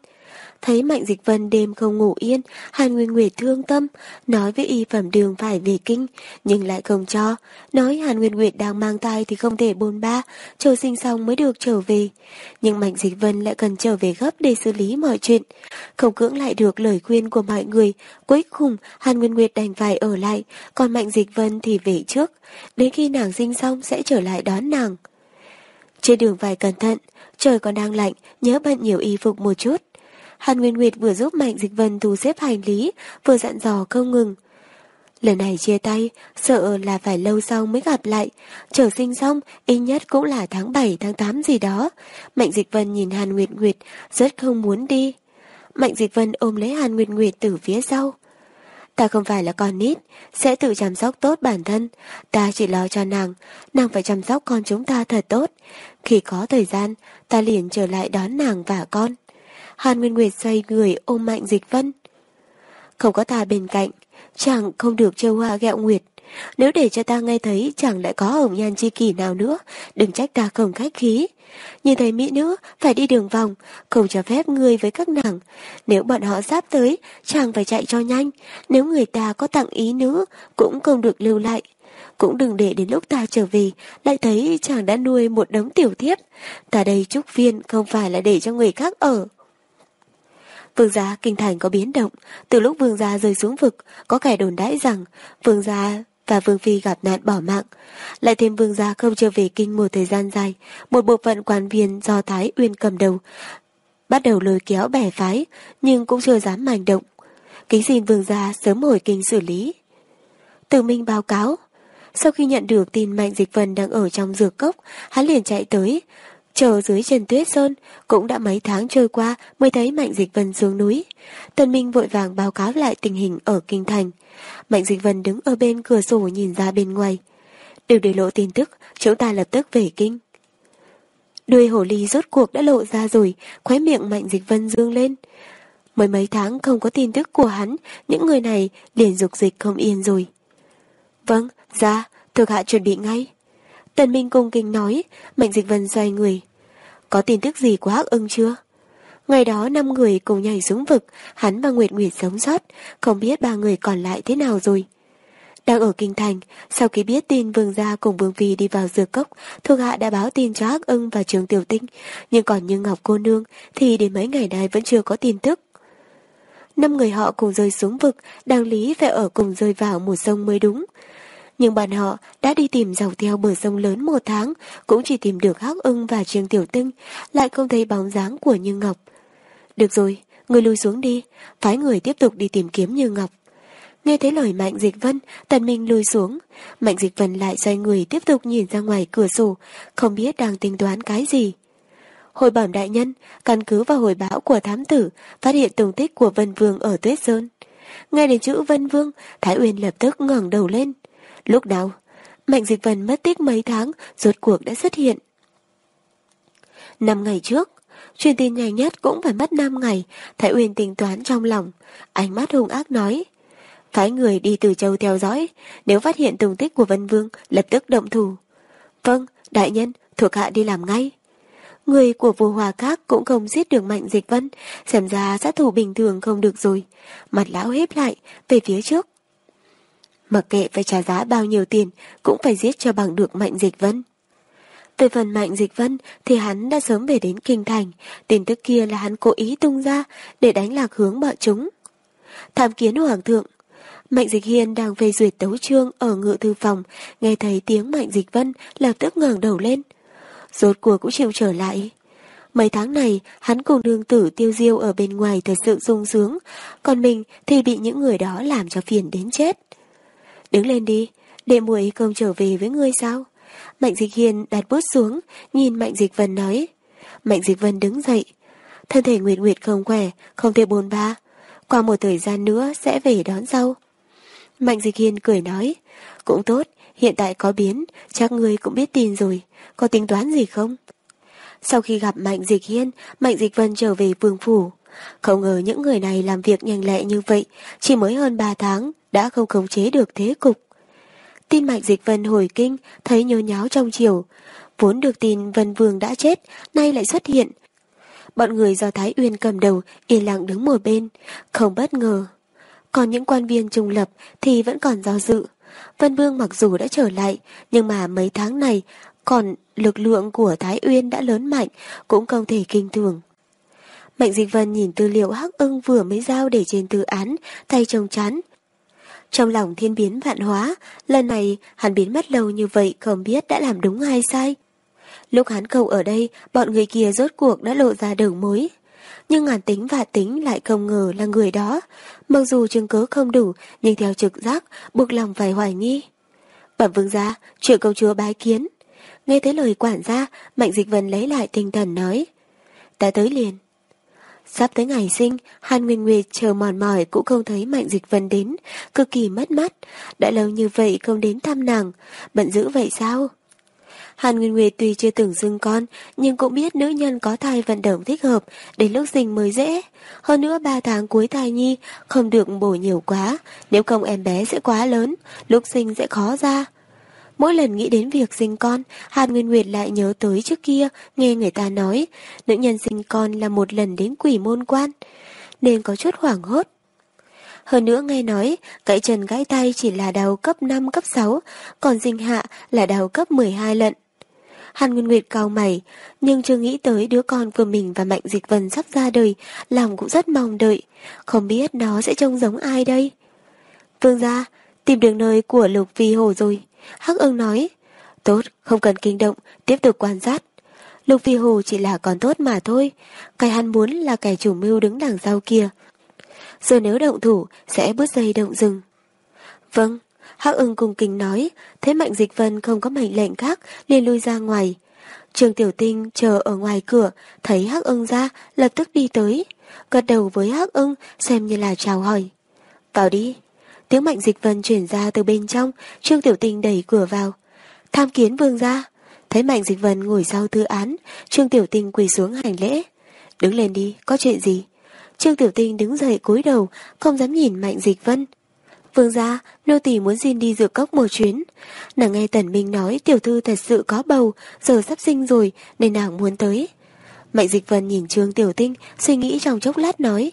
Thấy Mạnh Dịch Vân đêm không ngủ yên, Hàn Nguyên Nguyệt thương tâm, nói với y phẩm đường phải về kinh, nhưng lại không cho. Nói Hàn Nguyên Nguyệt đang mang thai thì không thể bôn ba, chờ sinh xong mới được trở về. Nhưng Mạnh Dịch Vân lại cần trở về gấp để xử lý mọi chuyện. Không cưỡng lại được lời khuyên của mọi người, cuối cùng Hàn Nguyên Nguyệt đành phải ở lại, còn Mạnh Dịch Vân thì về trước. Đến khi nàng sinh xong sẽ trở lại đón nàng. Trên đường phải cẩn thận, trời còn đang lạnh, nhớ bận nhiều y phục một chút. Hàn Nguyên Nguyệt vừa giúp Mạnh Dịch Vân thu xếp hành lý, vừa dặn dò không ngừng. Lần này chia tay, sợ là phải lâu sau mới gặp lại. Trở sinh xong, ít nhất cũng là tháng 7, tháng 8 gì đó. Mạnh Dịch Vân nhìn Hàn Nguyệt Nguyệt, rất không muốn đi. Mạnh Dịch Vân ôm lấy Hàn Nguyệt Nguyệt từ phía sau. Ta không phải là con nít, sẽ tự chăm sóc tốt bản thân. Ta chỉ lo cho nàng, nàng phải chăm sóc con chúng ta thật tốt. Khi có thời gian, ta liền trở lại đón nàng và con. Hàn Nguyên Nguyệt xoay người ôm Mạnh Dịch Vân. Không có ta bên cạnh, chàng không được trêu hoa gẹo nguyệt. Nếu để cho ta nghe thấy chàng lại có hồng nhan chi kỷ nào nữa, đừng trách ta không khách khí. Nhìn thấy mỹ nữ, phải đi đường vòng, không cho phép người với các nàng. Nếu bọn họ sắp tới, chàng phải chạy cho nhanh. Nếu người ta có tặng ý nữ, cũng không được lưu lại. Cũng đừng để đến lúc ta trở về, lại thấy chàng đã nuôi một đống tiểu thiếp. Ta đây trúc viên không phải là để cho người khác ở. Vương gia kinh thành có biến động, từ lúc vương gia rơi xuống vực, có kẻ đồn đãi rằng vương gia và vương phi gặp nạn bỏ mạng. Lại thêm vương gia không trở về kinh một thời gian dài, một bộ phận quan viên do Thái Uyên cầm đầu, bắt đầu lôi kéo bẻ phái, nhưng cũng chưa dám hành động. Kính xin vương gia sớm hồi kinh xử lý. Từ Minh báo cáo, sau khi nhận được tin Mạnh Dịch Vân đang ở trong dược cốc, hắn liền chạy tới, Chờ dưới chân tuyết sơn, cũng đã mấy tháng trôi qua mới thấy Mạnh Dịch Vân xuống núi. Tần Minh vội vàng báo cáo lại tình hình ở Kinh Thành. Mạnh Dịch Vân đứng ở bên cửa sổ nhìn ra bên ngoài. Đều để lộ tin tức, chúng ta lập tức về Kinh. Đuôi hổ ly rốt cuộc đã lộ ra rồi, khóe miệng Mạnh Dịch Vân dương lên. Mới mấy tháng không có tin tức của hắn, những người này liền dục dịch không yên rồi. Vâng, ra, thuộc hạ chuẩn bị ngay. Tần Minh cung kinh nói, Mạnh Dịch Vân xoay người. Có tin tức gì của Hắc ưng chưa? Ngày đó năm người cùng nhảy xuống vực, hắn và Nguyệt Nguyệt sống sót, không biết ba người còn lại thế nào rồi. Đang ở Kinh Thành, sau khi biết tin Vương Gia cùng Vương Phi đi vào dược cốc, thuộc hạ đã báo tin cho Hắc ưng và Trường Tiểu Tinh, nhưng còn như Ngọc Cô Nương thì đến mấy ngày nay vẫn chưa có tin tức. Năm người họ cùng rơi xuống vực, đang lý phải ở cùng rơi vào một sông mới đúng nhưng bọn họ đã đi tìm dọc theo bờ sông lớn một tháng, cũng chỉ tìm được Hắc ưng và Trương Tiểu Tinh, lại không thấy bóng dáng của Như Ngọc. Được rồi, người lùi xuống đi, phái người tiếp tục đi tìm kiếm Như Ngọc. Nghe thấy lời Mạnh Dịch Vân, Tần Minh lùi xuống. Mạnh Dịch Vân lại xoay người tiếp tục nhìn ra ngoài cửa sổ, không biết đang tính toán cái gì. Hồi bẩm đại nhân, căn cứ vào hồi báo của thám tử, phát hiện tung tích của Vân Vương ở Tuyết Sơn. Nghe đến chữ Vân Vương, Thái Uyên lập tức ngẩng đầu lên. Lúc nào, Mạnh Dịch Vân mất tích mấy tháng, rốt cuộc đã xuất hiện. Năm ngày trước, truyền tin nhanh nhất cũng phải mất 5 ngày, Thái Uyên tính toán trong lòng, ánh mắt hung ác nói. Phái người đi từ châu theo dõi, nếu phát hiện tung tích của Vân Vương, lập tức động thủ. Vâng, đại nhân, thuộc hạ đi làm ngay. Người của vua Hòa Các cũng không giết được Mạnh Dịch Vân, xem ra sát thủ bình thường không được rồi. Mặt lão hếp lại, về phía trước. Mặc kệ phải trả giá bao nhiêu tiền, cũng phải giết cho bằng được Mạnh Dịch Vân. Về phần Mạnh Dịch Vân thì hắn đã sớm về đến Kinh Thành, tin tức kia là hắn cố ý tung ra để đánh lạc hướng bọn chúng. Tham kiến Hoàng thượng, Mạnh Dịch Hiên đang phê duyệt tấu chương ở ngự thư phòng, nghe thấy tiếng Mạnh Dịch Vân lập tức ngẩng đầu lên. Rốt cuộc cũng chịu trở lại. Mấy tháng này, hắn cùng đương tử tiêu diêu ở bên ngoài thật sự sung sướng, còn mình thì bị những người đó làm cho phiền đến chết. Đứng lên đi, để muội không trở về với ngươi sao? Mạnh Dịch Hiền đặt bút xuống, nhìn Mạnh Dịch Vân nói. Mạnh Dịch Vân đứng dậy. Thân thể Nguyệt Nguyệt không khỏe, không thể bồn ba. Qua một thời gian nữa sẽ về đón sau. Mạnh Dịch Hiên cười nói. Cũng tốt, hiện tại có biến, chắc ngươi cũng biết tin rồi. Có tính toán gì không? Sau khi gặp Mạnh Dịch Hiên, Mạnh Dịch Vân trở về vương phủ. Không ngờ những người này làm việc nhanh lẹ như vậy, chỉ mới hơn 3 tháng, đã không khống chế được thế cục. Tin Mạnh Dịch Vân hồi kinh, thấy nhô nháo trong chiều. Vốn được tin Vân Vương đã chết, nay lại xuất hiện. Bọn người do Thái Uyên cầm đầu, yên lặng đứng một bên, không bất ngờ. Còn những quan viên trung lập thì vẫn còn do dự. Vân Vương mặc dù đã trở lại, nhưng mà mấy tháng này, còn lực lượng của Thái Uyên đã lớn mạnh, cũng không thể kinh thường. Mạnh Dịch Vân nhìn tư liệu Hắc ưng vừa mới giao để trên tư án, tay trông chán, trong lòng thiên biến vạn hóa, lần này hắn biến mất lâu như vậy không biết đã làm đúng hay sai. Lúc hắn cầu ở đây, bọn người kia rốt cuộc đã lộ ra đầu mối. Nhưng ngàn tính và tính lại không ngờ là người đó. Mặc dù chứng cứ không đủ, nhưng theo trực giác, buộc lòng phải hoài nghi. Bẩm vương gia, chuyện công chúa bái kiến. Nghe thấy lời quản gia, Mạnh Dịch Vân lấy lại tinh thần nói. Ta tới liền. Sắp tới ngày sinh, Hàn Nguyên Nguyệt chờ mòn mỏi cũng không thấy Mạnh Dịch Vân đến, cực kỳ mất mắt. Đã lâu như vậy không đến thăm nàng, bận dữ vậy sao? Hàn Nguyên Nguyệt tuy chưa từng dưng con, nhưng cũng biết nữ nhân có thai vận động thích hợp, đến lúc sinh mới dễ. Hơn nữa ba tháng cuối thai nhi, không được bổ nhiều quá, nếu không em bé sẽ quá lớn, lúc sinh sẽ khó ra. Mỗi lần nghĩ đến việc sinh con, Hàn Nguyên Nguyệt lại nhớ tới trước kia, nghe người ta nói, nữ nhân sinh con là một lần đến quỷ môn quan, nên có chút hoảng hốt. Hơn nữa nghe nói, gãy chân gãy tay chỉ là đau cấp 5, cấp 6, còn sinh hạ là đau cấp 12 lận. Hàn Nguyên Nguyệt cao mày, nhưng chưa nghĩ tới đứa con của mình và Mạnh Dịch Vân sắp ra đời, lòng cũng rất mong đợi, không biết nó sẽ trông giống ai đây. Vương gia, tìm được nơi của Lục vi Hồ rồi. Hắc ưng nói, tốt, không cần kinh động, tiếp tục quan sát. Lục Phi Hồ chỉ là còn tốt mà thôi, cái hắn muốn là kẻ chủ mưu đứng đằng sau kia. Rồi nếu động thủ, sẽ bước dây động rừng. Vâng, Hắc ưng cùng kính nói, thế Mạnh Dịch Vân không có mệnh lệnh khác, liền lui ra ngoài. Trường Tiểu Tinh chờ ở ngoài cửa, thấy Hắc ưng ra, lập tức đi tới. Gật đầu với Hắc ưng, xem như là chào hỏi. Vào đi. Tiếng mạnh dịch vân chuyển ra từ bên trong, Trương Tiểu Tinh đẩy cửa vào. Tham kiến vương gia. Thấy mạnh dịch vân ngồi sau thư án, Trương Tiểu Tinh quỳ xuống hành lễ. Đứng lên đi, có chuyện gì? Trương Tiểu Tinh đứng dậy cúi đầu, không dám nhìn mạnh dịch vân. Vương gia, nô tỳ muốn xin đi dược cốc một chuyến. Nàng nghe Tần Minh nói tiểu thư thật sự có bầu, giờ sắp sinh rồi, nên nàng muốn tới. Mạnh dịch vân nhìn Trương Tiểu Tinh, suy nghĩ trong chốc lát nói.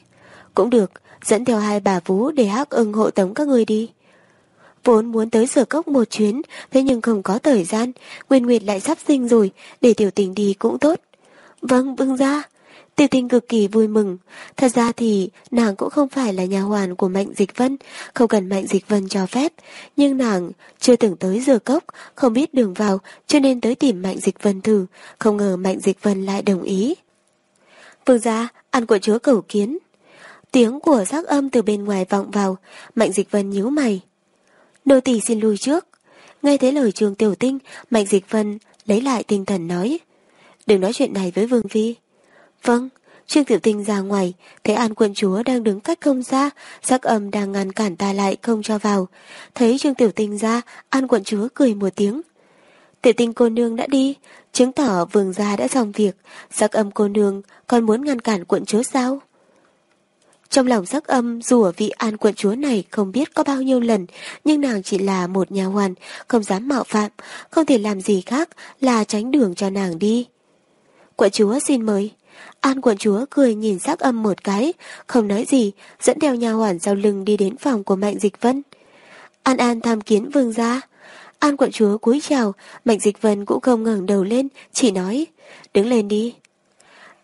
Cũng được, dẫn theo hai bà vú để hắc ưng hộ tống các người đi. Vốn muốn tới sở cốc một chuyến, thế nhưng không có thời gian, Nguyên Nguyệt lại sắp sinh rồi, để tiểu tình đi cũng tốt. Vâng, vâng ra. Tiểu tình cực kỳ vui mừng. Thật ra thì nàng cũng không phải là nhà hoàn của Mạnh Dịch Vân, không cần Mạnh Dịch Vân cho phép. Nhưng nàng chưa từng tới giờ cốc, không biết đường vào, cho nên tới tìm Mạnh Dịch Vân thử, không ngờ Mạnh Dịch Vân lại đồng ý. Vương gia, ăn của chúa cầu kiến. Tiếng của giác âm từ bên ngoài vọng vào, Mạnh Dịch Vân nhíu mày. Nô tỳ xin lui trước. Nghe thấy lời trường tiểu tinh, Mạnh Dịch Vân lấy lại tinh thần nói. đừng nói chuyện này với Vương Phi. Vâng, Trương Tiểu Tinh ra ngoài, thấy An quận chúa đang đứng cách không ra, sắc âm đang ngăn cản ta lại không cho vào. Thấy Trương Tiểu Tinh ra, An quận chúa cười một tiếng. Tiểu Tinh cô nương đã đi, chứng tỏ vương gia đã xong việc, sắc âm cô nương còn muốn ngăn cản quận chúa sao? Trong lòng sắc âm dù ở vị an quận chúa này không biết có bao nhiêu lần, nhưng nàng chỉ là một nhà hoàn, không dám mạo phạm, không thể làm gì khác là tránh đường cho nàng đi. Quận chúa xin mời. An quận chúa cười nhìn sắc âm một cái, không nói gì, dẫn theo nhà hoàn sau lưng đi đến phòng của Mạnh Dịch Vân. An An tham kiến vương gia. An quận chúa cúi chào, Mạnh Dịch Vân cũng không ngẩng đầu lên, chỉ nói, đứng lên đi.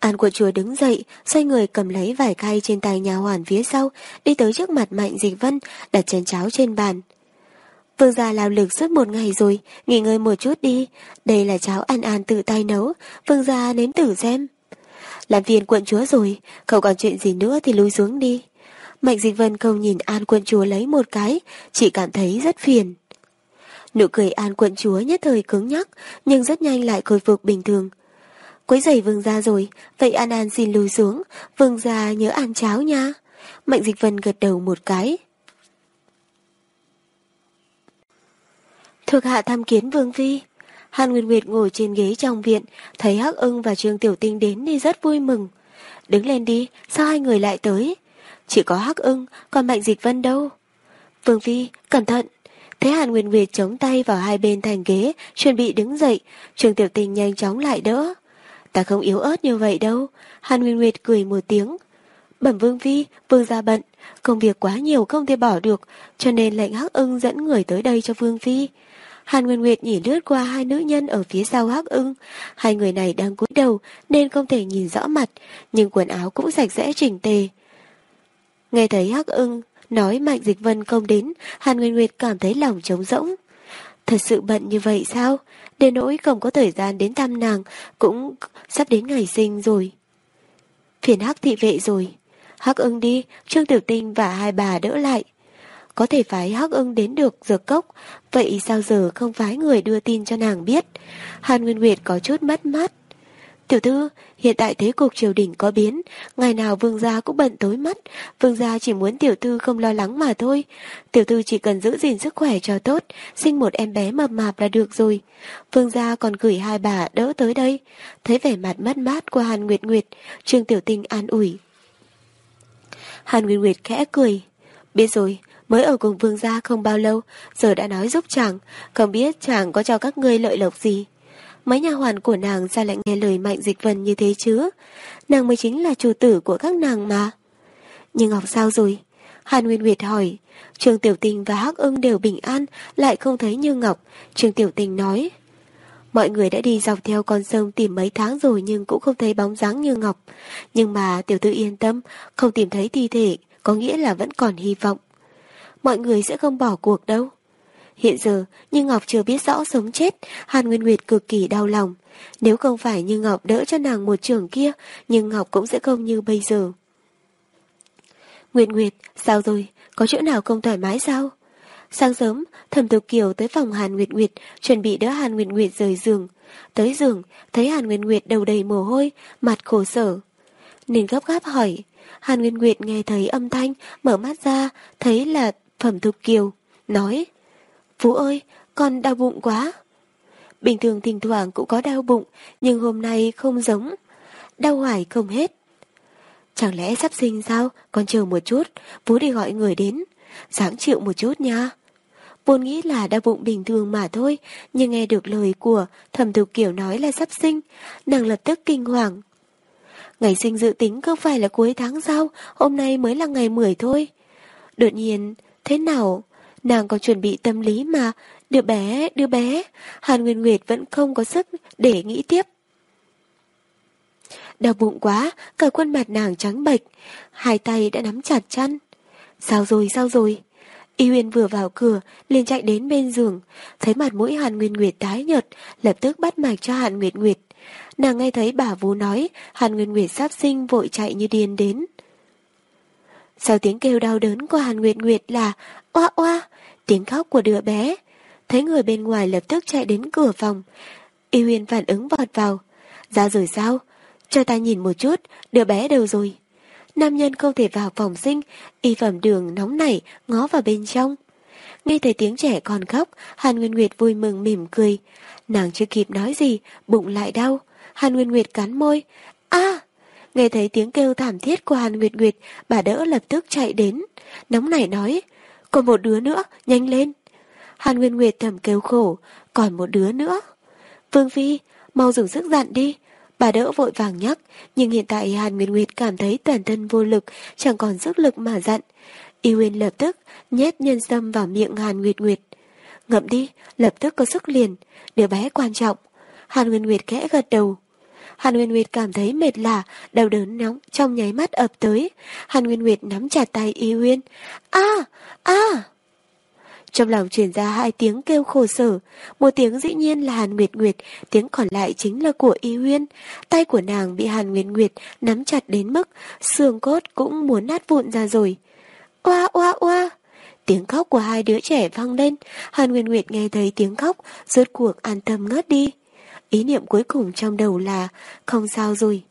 An quận chúa đứng dậy, xoay người cầm lấy vải khay trên tay nhà hoàn phía sau, đi tới trước mặt Mạnh Dịch Vân, đặt chén cháo trên bàn. Vương gia lao lực suốt một ngày rồi, nghỉ ngơi một chút đi. Đây là cháo An An tự tay nấu, vương gia nếm thử xem. Làm phiền quận chúa rồi, không còn chuyện gì nữa thì lui xuống đi. Mạnh Dịch Vân không nhìn An quận chúa lấy một cái, chỉ cảm thấy rất phiền. Nụ cười An quận chúa nhất thời cứng nhắc, nhưng rất nhanh lại khôi phục bình thường. Quấy giày vương gia rồi, vậy An An xin lùi xuống, vương gia nhớ ăn cháo nha. Mạnh Dịch Vân gật đầu một cái. Thuộc hạ tham kiến vương phi. Hàn Nguyệt Nguyệt ngồi trên ghế trong viện, thấy Hắc ưng và Trương Tiểu Tinh đến thì rất vui mừng. Đứng lên đi, sao hai người lại tới? Chỉ có Hắc ưng, còn Mạnh Dịch Vân đâu? Vương Phi, cẩn thận! thế Hàn Nguyệt Nguyệt chống tay vào hai bên thành ghế, chuẩn bị đứng dậy, Trương Tiểu Tinh nhanh chóng lại đỡ. Ta không yếu ớt như vậy đâu. Hàn Nguyên Nguyệt cười một tiếng. Bẩm Vương Vi, Vương gia bận, công việc quá nhiều không thể bỏ được, cho nên lệnh Hắc ưng dẫn người tới đây cho Vương Phi. Hàn Nguyên Nguyệt nhìn lướt qua hai nữ nhân ở phía sau Hắc ưng. Hai người này đang cúi đầu nên không thể nhìn rõ mặt, nhưng quần áo cũng sạch sẽ chỉnh tề. Nghe thấy Hắc ưng nói Mạnh Dịch Vân không đến, Hàn Nguyên Nguyệt cảm thấy lòng trống rỗng. Thật sự bận như vậy sao? Đến nỗi không có thời gian đến thăm nàng, cũng sắp đến ngày sinh rồi. Phiền Hắc thị vệ rồi. Hắc ưng đi, Trương Tiểu Tinh và hai bà đỡ lại có thể phái Hắc ưng đến được dược cốc, vậy sao giờ không phái người đưa tin cho nàng biết? Hàn Nguyên Nguyệt có chút mất mát. Tiểu thư, hiện tại thế cục triều đình có biến, ngày nào vương gia cũng bận tối mắt, vương gia chỉ muốn tiểu thư không lo lắng mà thôi. Tiểu thư chỉ cần giữ gìn sức khỏe cho tốt, sinh một em bé mập mạp là được rồi. Vương gia còn gửi hai bà đỡ tới đây. Thấy vẻ mặt mất mát của Hàn Nguyệt Nguyệt, Trương Tiểu Tinh an ủi. Hàn Nguyệt Nguyệt khẽ cười. Biết rồi, mới ở cùng vương gia không bao lâu, giờ đã nói giúp chàng, không biết chàng có cho các ngươi lợi lộc gì. Mấy nhà hoàn của nàng sao lại nghe lời mạnh dịch vân như thế chứ? Nàng mới chính là chủ tử của các nàng mà. Nhưng Ngọc sao rồi? Hàn Nguyên Nguyệt hỏi. Trương Tiểu Tình và Hắc ưng đều bình an, lại không thấy Như Ngọc. Trương Tiểu Tình nói. Mọi người đã đi dọc theo con sông tìm mấy tháng rồi nhưng cũng không thấy bóng dáng Như Ngọc. Nhưng mà tiểu tư yên tâm, không tìm thấy thi thể, có nghĩa là vẫn còn hy vọng mọi người sẽ không bỏ cuộc đâu. Hiện giờ, Như Ngọc chưa biết rõ sống chết, Hàn Nguyên Nguyệt cực kỳ đau lòng. Nếu không phải Như Ngọc đỡ cho nàng một trường kia, nhưng Ngọc cũng sẽ không như bây giờ. Nguyệt Nguyệt, sao rồi? Có chỗ nào không thoải mái sao? Sáng sớm, thẩm tục kiều tới phòng Hàn Nguyệt Nguyệt, chuẩn bị đỡ Hàn Nguyệt Nguyệt rời giường. Tới giường, thấy Hàn Nguyệt Nguyệt đầu đầy mồ hôi, mặt khổ sở. Nên gấp gáp hỏi. Hàn Nguyệt Nguyệt nghe thấy âm thanh, mở mắt ra, thấy là Phẩm Thục Kiều nói Phú ơi, con đau bụng quá. Bình thường thỉnh thoảng cũng có đau bụng, nhưng hôm nay không giống. Đau hoài không hết. Chẳng lẽ sắp sinh sao? Con chờ một chút, Phú đi gọi người đến. Sáng chịu một chút nha. Vốn nghĩ là đau bụng bình thường mà thôi, nhưng nghe được lời của thẩm thục kiểu nói là sắp sinh, nàng lập tức kinh hoàng. Ngày sinh dự tính không phải là cuối tháng sau, hôm nay mới là ngày 10 thôi. Đột nhiên, Thế nào? Nàng còn chuẩn bị tâm lý mà. Đứa bé, đứa bé. Hàn Nguyên Nguyệt vẫn không có sức để nghĩ tiếp. Đau bụng quá, cả khuôn mặt nàng trắng bệch. Hai tay đã nắm chặt chăn. Sao rồi, sao rồi? Y Huyền vừa vào cửa, liền chạy đến bên giường, thấy mặt mũi Hàn Nguyên Nguyệt tái nhợt, lập tức bắt mạch cho Hàn Nguyệt Nguyệt. Nàng nghe thấy bà vú nói, Hàn Nguyên Nguyệt sắp sinh vội chạy như điên đến. Sau tiếng kêu đau đớn của Hàn Nguyệt Nguyệt là oa oa, tiếng khóc của đứa bé. Thấy người bên ngoài lập tức chạy đến cửa phòng. Y Huyền phản ứng vọt vào. Ra rồi sao? Cho ta nhìn một chút, đứa bé đâu rồi? Nam nhân không thể vào phòng sinh, y phẩm đường nóng nảy ngó vào bên trong. Nghe thấy tiếng trẻ còn khóc, Hàn Nguyên Nguyệt vui mừng mỉm cười. Nàng chưa kịp nói gì, bụng lại đau. Hàn Nguyên Nguyệt cắn môi. a Nghe thấy tiếng kêu thảm thiết của Hàn Nguyệt Nguyệt, bà đỡ lập tức chạy đến. Nóng nảy nói, còn một đứa nữa, nhanh lên. Hàn Nguyên Nguyệt thầm kêu khổ, còn một đứa nữa. Vương Phi, mau dùng sức dặn đi. Bà đỡ vội vàng nhắc, nhưng hiện tại Hàn Nguyên Nguyệt cảm thấy toàn thân vô lực, chẳng còn sức lực mà dặn. Y Nguyên lập tức nhét nhân sâm vào miệng Hàn Nguyệt Nguyệt. Ngậm đi, lập tức có sức liền, đứa bé quan trọng. Hàn Nguyên Nguyệt khẽ gật đầu. Hàn Nguyên Nguyệt cảm thấy mệt lạ, đau đớn nóng trong nháy mắt ập tới. Hàn Nguyên Nguyệt nắm chặt tay Y Uyên. A, a. Trong lòng truyền ra hai tiếng kêu khổ sở, một tiếng dĩ nhiên là Hàn Nguyệt Nguyệt, tiếng còn lại chính là của Y Uyên. Tay của nàng bị Hàn Nguyệt Nguyệt nắm chặt đến mức xương cốt cũng muốn nát vụn ra rồi. Oa oa oa! Tiếng khóc của hai đứa trẻ vang lên, Hàn Nguyên Nguyệt nghe thấy tiếng khóc, rốt cuộc an tâm ngất đi. Ý niệm cuối cùng trong đầu là không sao rồi.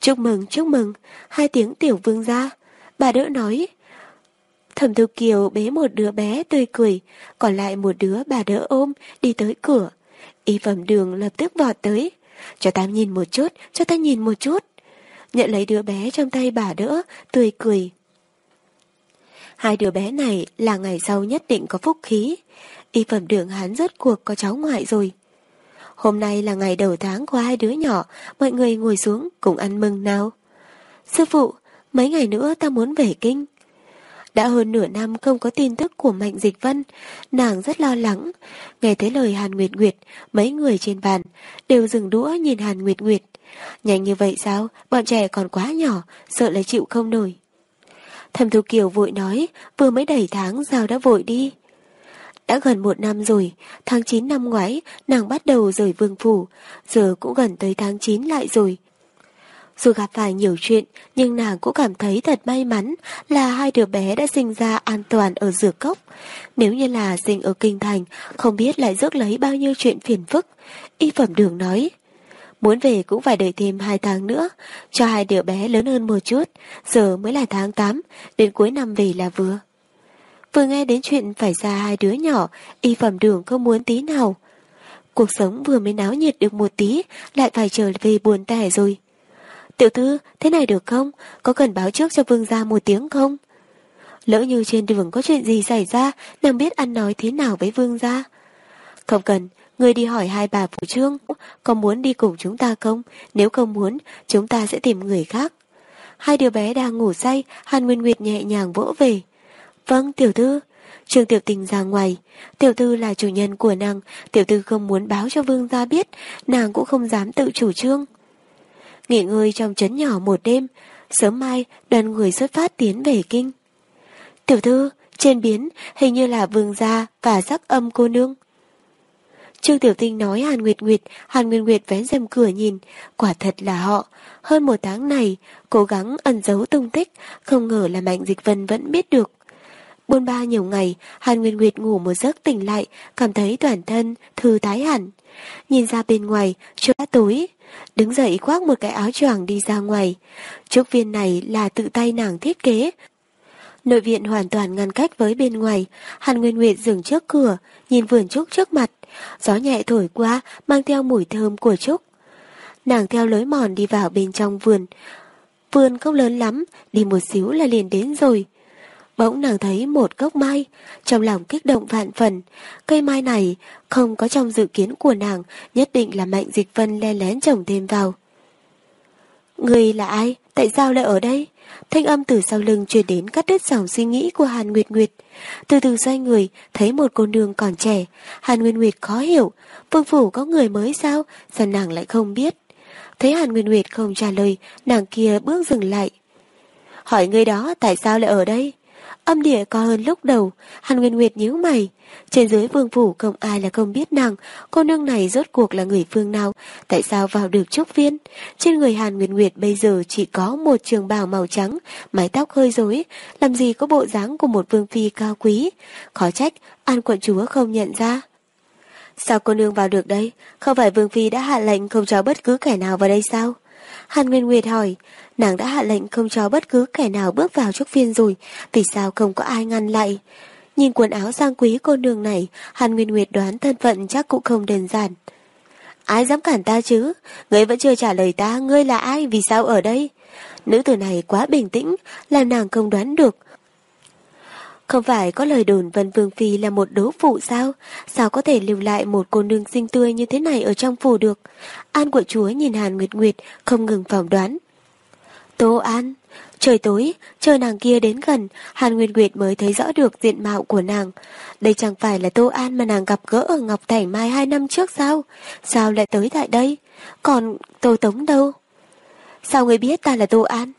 Chúc mừng, chúc mừng, hai tiếng tiểu vương ra. Bà đỡ nói. Thẩm Thư Kiều bế một đứa bé tươi cười, còn lại một đứa bà đỡ ôm đi tới cửa. Y phẩm đường lập tức vọt tới. Cho ta nhìn một chút, cho ta nhìn một chút. Nhận lấy đứa bé trong tay bà đỡ, tươi cười. Hai đứa bé này là ngày sau nhất định có phúc khí. Y phẩm đường hắn rốt cuộc có cháu ngoại rồi. Hôm nay là ngày đầu tháng của hai đứa nhỏ, mọi người ngồi xuống cùng ăn mừng nào. Sư phụ, mấy ngày nữa ta muốn về kinh. Đã hơn nửa năm không có tin tức của Mạnh Dịch Vân, nàng rất lo lắng. Nghe thấy lời Hàn Nguyệt Nguyệt, mấy người trên bàn đều dừng đũa nhìn Hàn Nguyệt Nguyệt. Nhanh như vậy sao, bọn trẻ còn quá nhỏ, sợ là chịu không nổi. Thầm Thu Kiều vội nói, vừa mới đầy tháng sao đã vội đi. Đã gần một năm rồi, tháng 9 năm ngoái, nàng bắt đầu rời vương phủ, giờ cũng gần tới tháng 9 lại rồi. Dù gặp phải nhiều chuyện, nhưng nàng cũng cảm thấy thật may mắn là hai đứa bé đã sinh ra an toàn ở dược cốc. Nếu như là sinh ở kinh thành, không biết lại rước lấy bao nhiêu chuyện phiền phức. Y phẩm đường nói, muốn về cũng phải đợi thêm hai tháng nữa, cho hai đứa bé lớn hơn một chút, giờ mới là tháng 8, đến cuối năm về là vừa. Vừa nghe đến chuyện phải ra hai đứa nhỏ, y phẩm đường không muốn tí nào. Cuộc sống vừa mới náo nhiệt được một tí, lại phải trở về buồn tẻ rồi. Tiểu thư, thế này được không? Có cần báo trước cho vương gia một tiếng không? Lỡ như trên đường có chuyện gì xảy ra, nàng biết ăn nói thế nào với vương gia. Không cần, người đi hỏi hai bà phụ trương, có muốn đi cùng chúng ta không? Nếu không muốn, chúng ta sẽ tìm người khác. Hai đứa bé đang ngủ say, Hàn Nguyên Nguyệt nhẹ nhàng vỗ về. Vâng, tiểu thư. Trương Tiểu Tình ra ngoài, tiểu thư là chủ nhân của nàng, tiểu thư không muốn báo cho vương gia biết, nàng cũng không dám tự chủ trương. Nghỉ ngơi trong trấn nhỏ một đêm, sớm mai đoàn người xuất phát tiến về kinh. Tiểu thư, trên biến hình như là vương gia và sắc âm cô nương. Trương Tiểu Tinh nói Hàn Nguyệt Nguyệt, Hàn Nguyệt Nguyệt vén rèm cửa nhìn, quả thật là họ. Hơn một tháng này, cố gắng ẩn giấu tung tích, không ngờ là Mạnh Dịch Vân vẫn biết được. Buôn ba nhiều ngày, Hàn nguyên Nguyệt ngủ một giấc tỉnh lại, cảm thấy toàn thân thư thái hẳn. Nhìn ra bên ngoài, trời đã tối. Đứng dậy khoác một cái áo choàng đi ra ngoài. Trúc viên này là tự tay nàng thiết kế. Nội viện hoàn toàn ngăn cách với bên ngoài. Hàn Nguyên Nguyệt dừng trước cửa, nhìn vườn trúc trước mặt. Gió nhẹ thổi qua, mang theo mùi thơm của trúc. Nàng theo lối mòn đi vào bên trong vườn. Vườn không lớn lắm, đi một xíu là liền đến rồi. Bỗng nàng thấy một gốc mai, trong lòng kích động vạn phần. Cây mai này không có trong dự kiến của nàng, nhất định là Mạnh Dịch Vân len lén trồng thêm vào. Người là ai? Tại sao lại ở đây? Thanh âm từ sau lưng truyền đến cắt đứt dòng suy nghĩ của Hàn Nguyệt Nguyệt. Từ từ xoay người, thấy một cô nương còn trẻ. Hàn Nguyệt Nguyệt khó hiểu, vương phủ có người mới sao? Sao nàng lại không biết? Thấy Hàn Nguyệt Nguyệt không trả lời, nàng kia bước dừng lại. Hỏi người đó tại sao lại ở đây? Âm địa có hơn lúc đầu, Hàn Nguyên Nguyệt nhíu mày. Trên dưới vương phủ không ai là không biết nàng, cô nương này rốt cuộc là người phương nào, tại sao vào được trúc viên. Trên người Hàn Nguyên Nguyệt bây giờ chỉ có một trường bào màu trắng, mái tóc hơi rối, làm gì có bộ dáng của một vương phi cao quý. Khó trách, An quận chúa không nhận ra. Sao cô nương vào được đây? Không phải Vương Phi đã hạ lệnh không cho bất cứ kẻ nào vào đây sao? Hàn Nguyên Nguyệt hỏi, nàng đã hạ lệnh không cho bất cứ kẻ nào bước vào trúc phiên rồi, vì sao không có ai ngăn lại? Nhìn quần áo sang quý cô nương này, Hàn Nguyên Nguyệt đoán thân phận chắc cũng không đơn giản. Ai dám cản ta chứ? Ngươi vẫn chưa trả lời ta, ngươi là ai, vì sao ở đây? Nữ tử này quá bình tĩnh, làm nàng không đoán được. Không phải có lời đồn Vân Vương Phi là một đấu phụ sao? Sao có thể lưu lại một cô nương xinh tươi như thế này ở trong phủ được? An của chúa nhìn Hàn Nguyệt Nguyệt không ngừng phỏng đoán. Tô An, trời tối, chờ nàng kia đến gần, Hàn Nguyệt Nguyệt mới thấy rõ được diện mạo của nàng. Đây chẳng phải là Tô An mà nàng gặp gỡ ở Ngọc Thảy Mai hai năm trước sao? Sao lại tới tại đây? Còn Tô Tống đâu? Sao người biết ta là Tô An?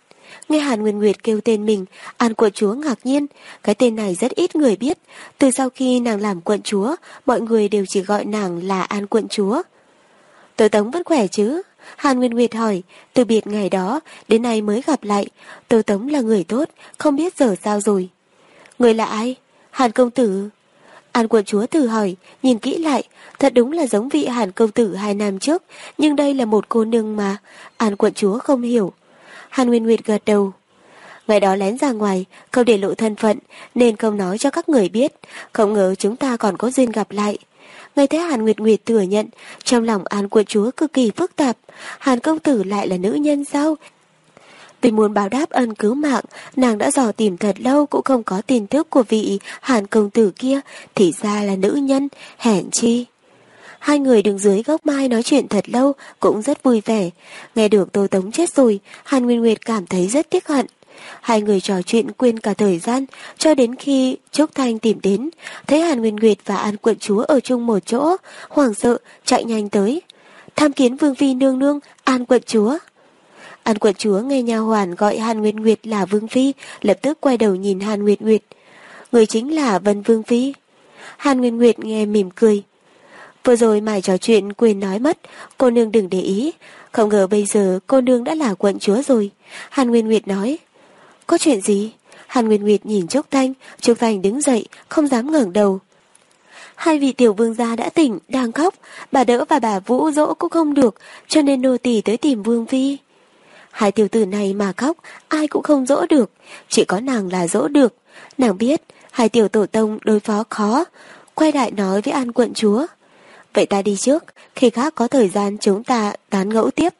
Nghe Hàn Nguyên Nguyệt kêu tên mình, An quận chúa ngạc nhiên, cái tên này rất ít người biết. Từ sau khi nàng làm quận chúa, mọi người đều chỉ gọi nàng là An quận chúa. Tô Tống vẫn khỏe chứ? Hàn Nguyên Nguyệt hỏi, từ biệt ngày đó, đến nay mới gặp lại, Tô Tống là người tốt, không biết giờ sao rồi. Người là ai? Hàn công tử. An quận chúa từ hỏi, nhìn kỹ lại, thật đúng là giống vị Hàn công tử hai năm trước, nhưng đây là một cô nương mà, An quận chúa không hiểu. Hàn Nguyên Nguyệt gật đầu. Ngày đó lén ra ngoài, không để lộ thân phận, nên không nói cho các người biết, không ngờ chúng ta còn có duyên gặp lại. Ngay thế Hàn Nguyệt Nguyệt thừa nhận, trong lòng An của chúa cực kỳ phức tạp, Hàn công tử lại là nữ nhân sao? Vì muốn báo đáp ân cứu mạng, nàng đã dò tìm thật lâu cũng không có tin tức của vị Hàn công tử kia, thì ra là nữ nhân, hèn chi. Hai người đứng dưới gốc mai nói chuyện thật lâu, cũng rất vui vẻ. Nghe được Tô Tống chết rồi, Hàn Nguyên Nguyệt cảm thấy rất tiếc hận. Hai người trò chuyện quên cả thời gian, cho đến khi Trúc Thanh tìm đến, thấy Hàn Nguyên Nguyệt và An quận chúa ở chung một chỗ, hoảng sợ, chạy nhanh tới. Tham kiến Vương Phi nương nương, An quận chúa. An quận chúa nghe nha hoàn gọi Hàn Nguyên Nguyệt là Vương Phi, lập tức quay đầu nhìn Hàn Nguyệt Nguyệt. Người chính là Vân Vương Phi. Hàn Nguyên Nguyệt nghe mỉm cười. Vừa rồi mải trò chuyện quên nói mất, cô nương đừng để ý. Không ngờ bây giờ cô nương đã là quận chúa rồi. Hàn Nguyên Nguyệt nói. Có chuyện gì? Hàn Nguyên Nguyệt nhìn Trúc Thanh, Trúc Thanh đứng dậy, không dám ngẩng đầu. Hai vị tiểu vương gia đã tỉnh, đang khóc, bà đỡ và bà Vũ dỗ cũng không được, cho nên nô tỳ tới tìm vương phi. Hai tiểu tử này mà khóc, ai cũng không dỗ được, chỉ có nàng là dỗ được. Nàng biết, hai tiểu tổ tông đối phó khó, quay lại nói với An quận chúa. Vậy ta đi trước, khi khác có thời gian chúng ta tán ngẫu tiếp.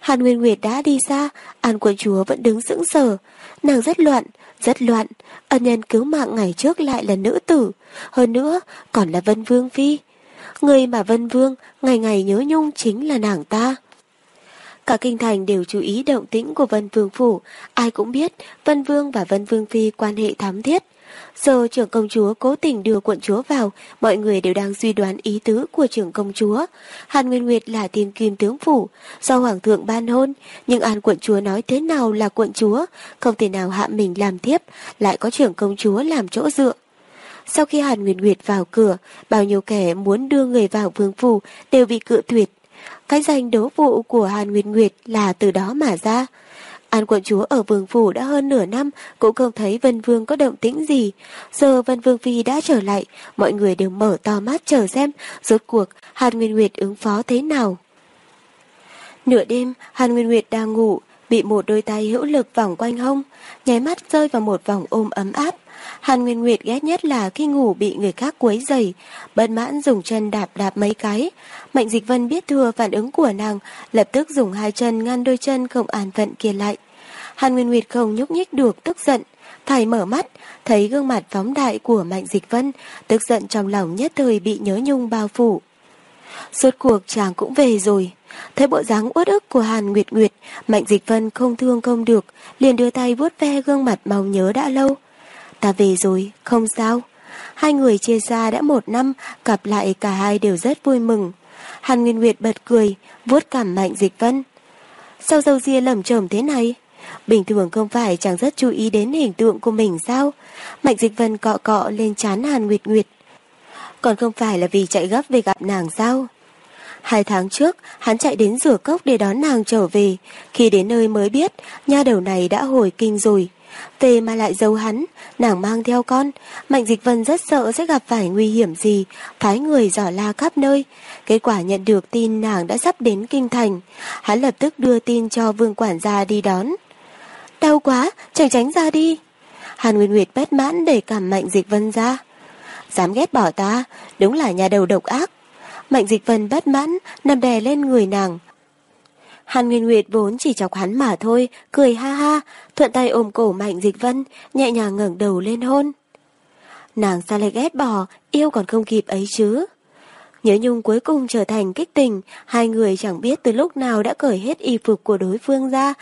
Hàn Nguyên Nguyệt đã đi xa, An quận chúa vẫn đứng sững sờ. Nàng rất loạn, rất loạn. Ân nhân cứu mạng ngày trước lại là nữ tử. Hơn nữa, còn là Vân Vương Phi. Người mà Vân Vương ngày ngày nhớ nhung chính là nàng ta. Cả kinh thành đều chú ý động tĩnh của Vân Vương Phủ. Ai cũng biết Vân Vương và Vân Vương Phi quan hệ thắm thiết. Giờ trưởng công chúa cố tình đưa quận chúa vào, mọi người đều đang suy đoán ý tứ của trưởng công chúa. Hàn Nguyên Nguyệt là thiên kim tướng phủ, do hoàng thượng ban hôn, nhưng An quận chúa nói thế nào là quận chúa, không thể nào hạ mình làm tiếp, lại có trưởng công chúa làm chỗ dựa. Sau khi Hàn Nguyên Nguyệt vào cửa, bao nhiêu kẻ muốn đưa người vào vương phủ đều bị cự tuyệt. Cái danh đấu vụ của Hàn Nguyên Nguyệt là từ đó mà ra. An quận chúa ở vương phủ đã hơn nửa năm cũng không thấy Vân Vương có động tĩnh gì. Giờ Vân Vương Phi đã trở lại, mọi người đều mở to mắt chờ xem rốt cuộc Hàn Nguyên Nguyệt ứng phó thế nào. Nửa đêm, Hàn Nguyên Nguyệt đang ngủ, bị một đôi tay hữu lực vòng quanh hông, nháy mắt rơi vào một vòng ôm ấm áp. Hàn Nguyên Nguyệt ghét nhất là khi ngủ bị người khác quấy dày, bất mãn dùng chân đạp đạp mấy cái. Mạnh Dịch Vân biết thừa phản ứng của nàng, lập tức dùng hai chân ngăn đôi chân không an phận kia lại. Hàn Nguyên Nguyệt không nhúc nhích được tức giận, thầy mở mắt, thấy gương mặt phóng đại của Mạnh Dịch Vân, tức giận trong lòng nhất thời bị nhớ nhung bao phủ. Suốt cuộc chàng cũng về rồi. Thấy bộ dáng uất ức của Hàn Nguyệt Nguyệt, Mạnh Dịch Vân không thương không được, liền đưa tay vuốt ve gương mặt màu nhớ đã lâu. Ta về rồi, không sao. Hai người chia xa đã một năm, gặp lại cả hai đều rất vui mừng. Hàn Nguyên Nguyệt bật cười, vuốt cảm Mạnh Dịch Vân. Sao dâu ria lầm trầm thế này? Bình thường không phải chẳng rất chú ý đến hình tượng của mình sao? Mạnh Dịch Vân cọ cọ lên chán Hàn Nguyệt Nguyệt. Còn không phải là vì chạy gấp về gặp nàng sao? Hai tháng trước, hắn chạy đến rửa cốc để đón nàng trở về. Khi đến nơi mới biết, nha đầu này đã hồi kinh rồi. Về mà lại giấu hắn, nàng mang theo con. Mạnh Dịch Vân rất sợ sẽ gặp phải nguy hiểm gì, phái người dò la khắp nơi. Kết quả nhận được tin nàng đã sắp đến kinh thành. Hắn lập tức đưa tin cho vương quản gia đi đón. Đau quá, chẳng tránh ra đi. Hàn Nguyên Nguyệt bất mãn để cảm Mạnh Dịch Vân ra. Dám ghét bỏ ta, đúng là nhà đầu độc ác. Mạnh Dịch Vân bất mãn, nằm đè lên người nàng, Hàn Nguyên Nguyệt vốn chỉ chọc hắn mà thôi, cười ha ha, thuận tay ôm cổ Mạnh Dịch Vân, nhẹ nhàng ngẩng đầu lên hôn. Nàng sao lại ghét bỏ, yêu còn không kịp ấy chứ. Nhớ nhung cuối cùng trở thành kích tình, hai người chẳng biết từ lúc nào đã cởi hết y phục của đối phương ra.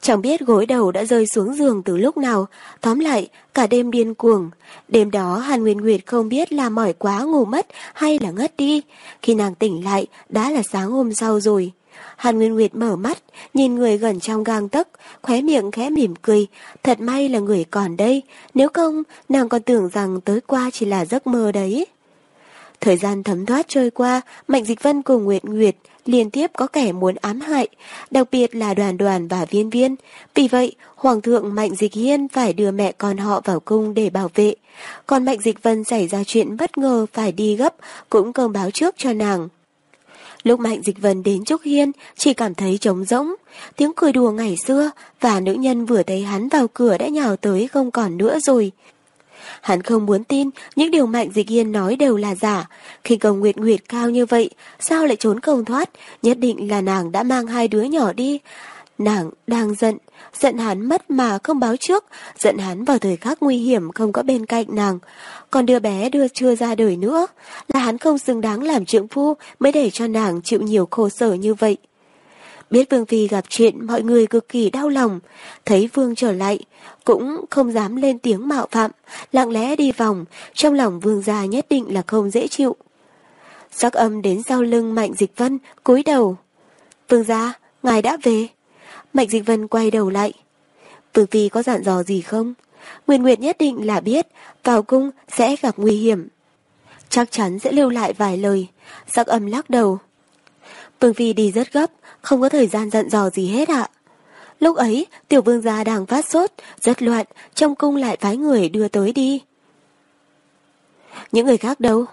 Chẳng biết gối đầu đã rơi xuống giường từ lúc nào, tóm lại, cả đêm điên cuồng. Đêm đó Hàn Nguyên Nguyệt không biết là mỏi quá ngủ mất hay là ngất đi. Khi nàng tỉnh lại, đã là sáng hôm sau rồi. Hàn Nguyên Nguyệt mở mắt, nhìn người gần trong gang tấc, khóe miệng khẽ mỉm cười. Thật may là người còn đây, nếu không, nàng còn tưởng rằng tới qua chỉ là giấc mơ đấy. Thời gian thấm thoát trôi qua, Mạnh Dịch Vân cùng Nguyệt Nguyệt liên tiếp có kẻ muốn ám hại, đặc biệt là đoàn đoàn và viên viên. Vì vậy, Hoàng thượng Mạnh Dịch Hiên phải đưa mẹ con họ vào cung để bảo vệ. Còn Mạnh Dịch Vân xảy ra chuyện bất ngờ phải đi gấp, cũng công báo trước cho nàng. Lúc Mạnh Dịch Vân đến Trúc Hiên, chỉ cảm thấy trống rỗng. Tiếng cười đùa ngày xưa và nữ nhân vừa thấy hắn vào cửa đã nhào tới không còn nữa rồi. Hắn không muốn tin những điều Mạnh Dịch Hiên nói đều là giả. Khi cầu nguyệt nguyệt cao như vậy, sao lại trốn không thoát? Nhất định là nàng đã mang hai đứa nhỏ đi. Nàng đang giận, giận hắn mất mà không báo trước, giận hắn vào thời khắc nguy hiểm không có bên cạnh nàng. Còn đứa bé đưa chưa ra đời nữa, là hắn không xứng đáng làm trượng phu mới để cho nàng chịu nhiều khổ sở như vậy. Biết Vương Phi gặp chuyện mọi người cực kỳ đau lòng, thấy Vương trở lại, cũng không dám lên tiếng mạo phạm, lặng lẽ đi vòng, trong lòng Vương gia nhất định là không dễ chịu. Sắc âm đến sau lưng Mạnh Dịch Vân, cúi đầu. Vương gia, ngài đã về. Mạnh Dịch Vân quay đầu lại. Vương Phi có dặn dò gì không? Nguyên Nguyệt nhất định là biết, vào cung sẽ gặp nguy hiểm. Chắc chắn sẽ lưu lại vài lời. Sắc âm lắc đầu. Vương Phi đi rất gấp, không có thời gian dặn dò gì hết ạ. Lúc ấy, tiểu vương gia đang phát sốt, rất loạn, trong cung lại phái người đưa tới đi. Những người khác đâu?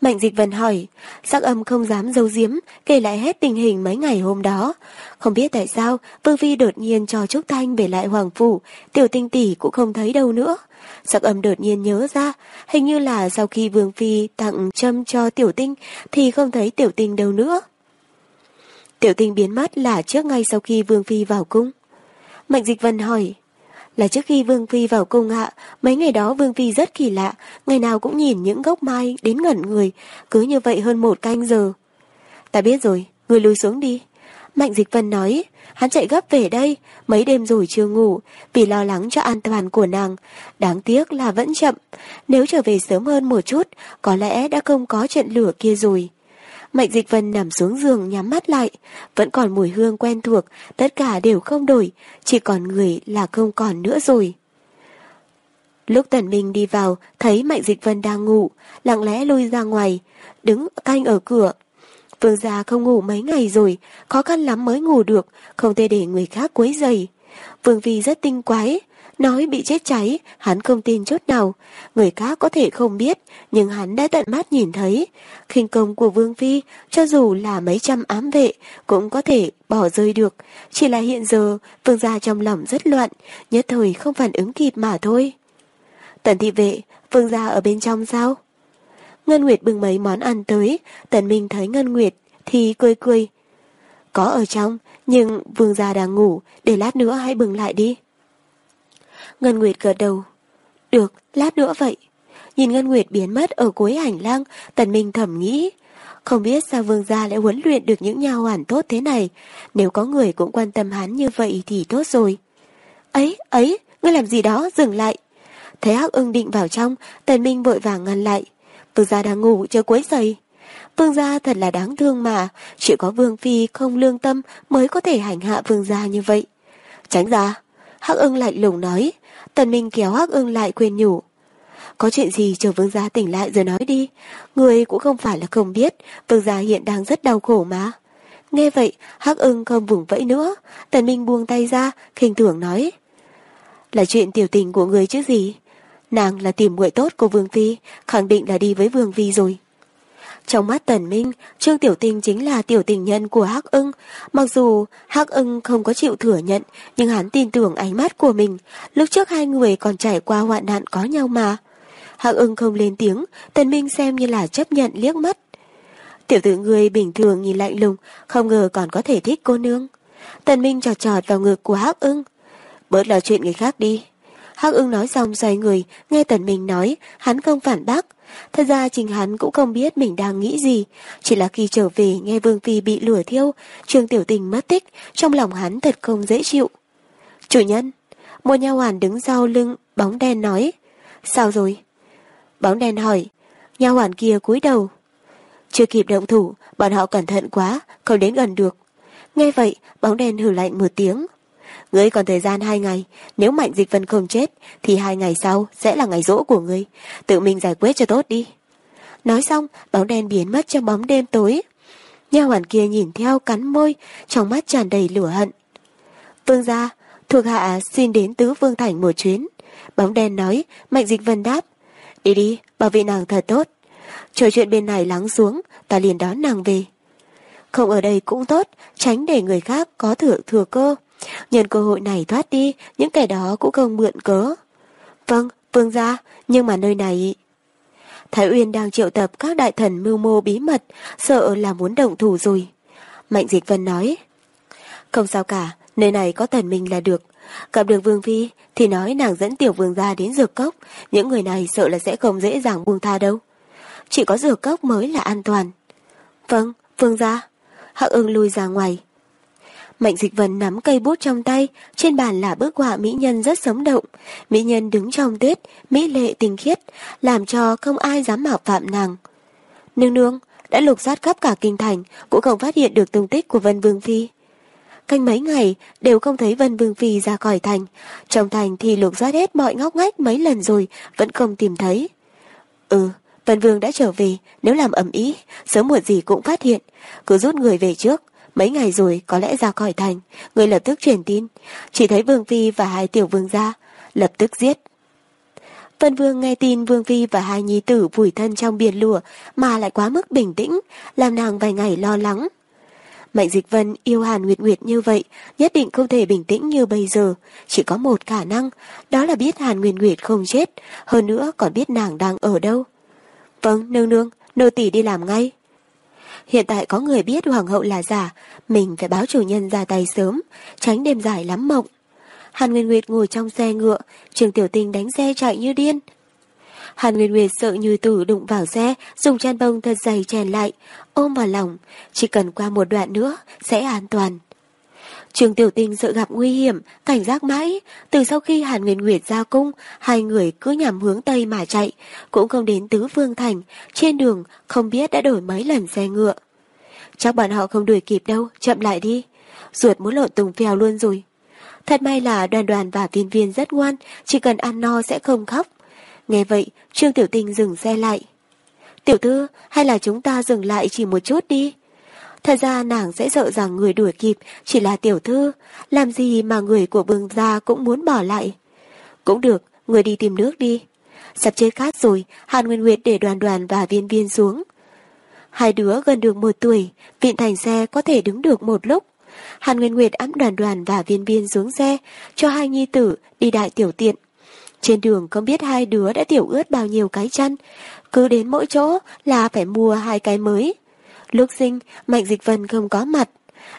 Mạnh dịch vần hỏi, sắc âm không dám giấu giếm, kể lại hết tình hình mấy ngày hôm đó. Không biết tại sao, Vương Phi đột nhiên cho Trúc Thanh về lại Hoàng Phủ, tiểu tinh tỷ cũng không thấy đâu nữa. Sắc âm đột nhiên nhớ ra, hình như là sau khi Vương Phi tặng châm cho tiểu tinh, thì không thấy tiểu tinh đâu nữa. Tiểu tinh biến mất là trước ngay sau khi Vương Phi vào cung. Mạnh dịch vân hỏi, là trước khi Vương Phi vào cung hạ, mấy ngày đó Vương Phi rất kỳ lạ, ngày nào cũng nhìn những gốc mai đến ngẩn người, cứ như vậy hơn một canh giờ. Ta biết rồi, người lùi xuống đi. Mạnh Dịch Vân nói, hắn chạy gấp về đây, mấy đêm rồi chưa ngủ, vì lo lắng cho an toàn của nàng. Đáng tiếc là vẫn chậm, nếu trở về sớm hơn một chút, có lẽ đã không có trận lửa kia rồi. Mạnh Dịch Vân nằm xuống giường nhắm mắt lại, vẫn còn mùi hương quen thuộc, tất cả đều không đổi, chỉ còn người là không còn nữa rồi. Lúc Tần Minh đi vào, thấy Mạnh Dịch Vân đang ngủ, lặng lẽ lui ra ngoài, đứng canh ở cửa. Vương gia không ngủ mấy ngày rồi, khó khăn lắm mới ngủ được, không thể để người khác quấy dày. Vương Vi rất tinh quái, Nói bị chết cháy, hắn không tin chút nào. Người khác có thể không biết, nhưng hắn đã tận mắt nhìn thấy. khinh công của Vương Phi, cho dù là mấy trăm ám vệ, cũng có thể bỏ rơi được. Chỉ là hiện giờ, Vương gia trong lòng rất loạn, nhất thời không phản ứng kịp mà thôi. Tần thị vệ, Vương gia ở bên trong sao? Ngân Nguyệt bưng mấy món ăn tới, Tần Minh thấy Ngân Nguyệt thì cười cười. Có ở trong, nhưng Vương gia đang ngủ, để lát nữa hãy bừng lại đi. Ngân Nguyệt gật đầu. Được, lát nữa vậy. Nhìn Ngân Nguyệt biến mất ở cuối hành lang, Tần Minh thầm nghĩ. Không biết sao vương gia lại huấn luyện được những nhà hoàn tốt thế này. Nếu có người cũng quan tâm hắn như vậy thì tốt rồi. Ấy, ấy, ngươi làm gì đó, dừng lại. Thấy hắc ưng định vào trong, Tần Minh vội vàng ngăn lại. Vương gia đang ngủ, chưa quấy giày. Vương gia thật là đáng thương mà, chỉ có vương phi không lương tâm mới có thể hành hạ vương gia như vậy. Tránh ra, hắc ưng lạnh lùng nói. Tần Minh kéo Hắc ưng lại quyền nhủ. Có chuyện gì chờ vương gia tỉnh lại rồi nói đi. Người cũng không phải là không biết, vương gia hiện đang rất đau khổ mà. Nghe vậy, Hắc ưng không vùng vẫy nữa. Tần Minh buông tay ra, khinh thường nói. Là chuyện tiểu tình của người chứ gì. Nàng là tìm muội tốt của Vương Phi, khẳng định là đi với Vương Phi rồi. Trong mắt Tần Minh, Trương Tiểu Tình chính là tiểu tình nhân của Hắc Ưng. Mặc dù Hắc Ưng không có chịu thừa nhận, nhưng hắn tin tưởng ánh mắt của mình. Lúc trước hai người còn trải qua hoạn nạn có nhau mà. Hắc Ưng không lên tiếng, Tần Minh xem như là chấp nhận liếc mắt. Tiểu tử người bình thường nhìn lạnh lùng, không ngờ còn có thể thích cô nương. Tần Minh trọt trọt vào ngực của Hắc Ưng. Bớt là chuyện người khác đi. Hắc Ưng nói xong xoay người, nghe Tần Minh nói, hắn không phản bác. Thật ra chính hắn cũng không biết mình đang nghĩ gì, chỉ là khi trở về nghe Vương Phi bị lửa thiêu, Trương Tiểu Tình mất tích, trong lòng hắn thật không dễ chịu. Chủ nhân, một nha hoàn đứng sau lưng, bóng đen nói, sao rồi? Bóng đen hỏi, nha hoàn kia cúi đầu. Chưa kịp động thủ, bọn họ cẩn thận quá, không đến gần được. Nghe vậy, bóng đen hử lạnh một tiếng. Ngươi còn thời gian hai ngày, nếu Mạnh Dịch Vân không chết, thì hai ngày sau sẽ là ngày rỗ của ngươi. Tự mình giải quyết cho tốt đi. Nói xong, bóng đen biến mất trong bóng đêm tối. Nha hoàn kia nhìn theo cắn môi, trong mắt tràn đầy lửa hận. Vương gia, thuộc hạ xin đến tứ vương thành một chuyến. Bóng đen nói, Mạnh Dịch Vân đáp. Đi đi, bảo vệ nàng thật tốt. Chờ chuyện bên này lắng xuống, ta liền đón nàng về. Không ở đây cũng tốt, tránh để người khác có thừa thừa cơ. Nhân cơ hội này thoát đi, những kẻ đó cũng không mượn cớ. Vâng, vương gia, nhưng mà nơi này... Thái Uyên đang triệu tập các đại thần mưu mô bí mật, sợ là muốn động thủ rồi. Mạnh Dịch Vân nói, không sao cả, nơi này có thần mình là được. Gặp được Vương Phi thì nói nàng dẫn tiểu vương gia đến dược cốc, những người này sợ là sẽ không dễ dàng buông tha đâu. Chỉ có dược cốc mới là an toàn. Vâng, Vương gia. Hắc ưng lui ra ngoài. Mạnh dịch vân nắm cây bút trong tay, trên bàn là bức họa mỹ nhân rất sống động. Mỹ nhân đứng trong tuyết, mỹ lệ tình khiết, làm cho không ai dám mạo phạm nàng. Nương nương, đã lục soát khắp cả kinh thành, cũng không phát hiện được tung tích của Vân Vương Phi. Canh mấy ngày, đều không thấy Vân Vương Phi ra khỏi thành. Trong thành thì lục soát hết mọi ngóc ngách mấy lần rồi, vẫn không tìm thấy. Ừ, Vân Vương đã trở về, nếu làm ẩm ý, sớm muộn gì cũng phát hiện. Cứ rút người về trước, Mấy ngày rồi có lẽ ra khỏi thành, người lập tức truyền tin. Chỉ thấy Vương Phi và hai tiểu vương gia, lập tức giết. Vân Vương nghe tin Vương Phi và hai nhi tử vùi thân trong biển lửa mà lại quá mức bình tĩnh, làm nàng vài ngày lo lắng. Mạnh Dịch Vân yêu Hàn Nguyệt Nguyệt như vậy, nhất định không thể bình tĩnh như bây giờ. Chỉ có một khả năng, đó là biết Hàn Nguyệt Nguyệt không chết, hơn nữa còn biết nàng đang ở đâu. Vâng, nương nương, nô tỳ đi làm ngay. Hiện tại có người biết hoàng hậu là giả, mình phải báo chủ nhân ra tay sớm, tránh đêm dài lắm mộng. Hàn Nguyên Nguyệt ngồi trong xe ngựa, Trường Tiểu Tình đánh xe chạy như điên. Hàn Nguyên Nguyệt sợ như tử đụng vào xe, dùng chăn bông thật dày chèn lại, ôm vào lòng, chỉ cần qua một đoạn nữa sẽ an toàn. Trường Tiểu Tinh sợ gặp nguy hiểm, cảnh giác mãi, từ sau khi Hàn Nguyên Nguyệt ra cung, hai người cứ nhằm hướng Tây mà chạy, cũng không đến Tứ Phương Thành, trên đường không biết đã đổi mấy lần xe ngựa. Chắc bọn họ không đuổi kịp đâu, chậm lại đi. Ruột muốn lộn tùng phèo luôn rồi. Thật may là đoàn đoàn và viên viên rất ngoan, chỉ cần ăn no sẽ không khóc. Nghe vậy, Trương Tiểu Tinh dừng xe lại. Tiểu thư, hay là chúng ta dừng lại chỉ một chút đi? Thật ra nàng sẽ sợ rằng người đuổi kịp chỉ là tiểu thư, làm gì mà người của vương gia cũng muốn bỏ lại. Cũng được, người đi tìm nước đi. Sắp chết khát rồi, Hàn Nguyên Nguyệt để đoàn đoàn và viên viên xuống. Hai đứa gần được một tuổi, vịn thành xe có thể đứng được một lúc. Hàn Nguyên Nguyệt ẵm đoàn đoàn và viên viên xuống xe, cho hai nhi tử đi đại tiểu tiện. Trên đường không biết hai đứa đã tiểu ướt bao nhiêu cái chăn, cứ đến mỗi chỗ là phải mua hai cái mới. Lúc sinh, Mạnh Dịch Vân không có mặt.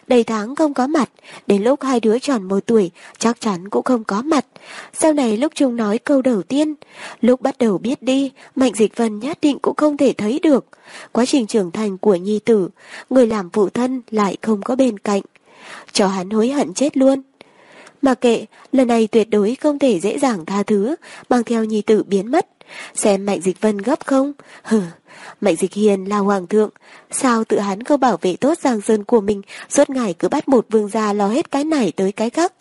Đầy tháng không có mặt, đến lúc hai đứa tròn một tuổi, chắc chắn cũng không có mặt. Sau này lúc chúng nói câu đầu tiên, lúc bắt đầu biết đi, Mạnh Dịch Vân nhất định cũng không thể thấy được. Quá trình trưởng thành của nhi tử, người làm phụ thân lại không có bên cạnh. Cho hắn hối hận chết luôn. Mà kệ, lần này tuyệt đối không thể dễ dàng tha thứ, mang theo nhi tử biến mất. Xem Mạnh Dịch Vân gấp không? Hừ, Mạnh Dịch Hiền là hoàng thượng, sao tự hắn không bảo vệ tốt Giang Sơn của mình, suốt ngày cứ bắt một vương gia lo hết cái này tới cái khác.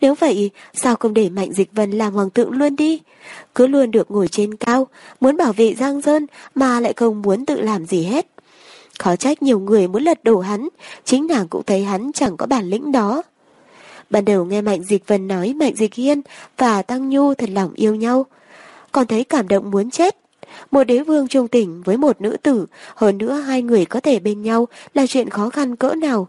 Nếu vậy, sao không để Mạnh Dịch Vân làm hoàng thượng luôn đi? Cứ luôn được ngồi trên cao, muốn bảo vệ Giang Sơn mà lại không muốn tự làm gì hết. Khó trách nhiều người muốn lật đổ hắn, chính nàng cũng thấy hắn chẳng có bản lĩnh đó. Ban đầu nghe Mạnh Dịch Vân nói Mạnh Dịch Hiên và Tăng Nhu thật lòng yêu nhau. Còn thấy cảm động muốn chết. Một đế vương trung tình với một nữ tử, hơn nữa hai người có thể bên nhau là chuyện khó khăn cỡ nào.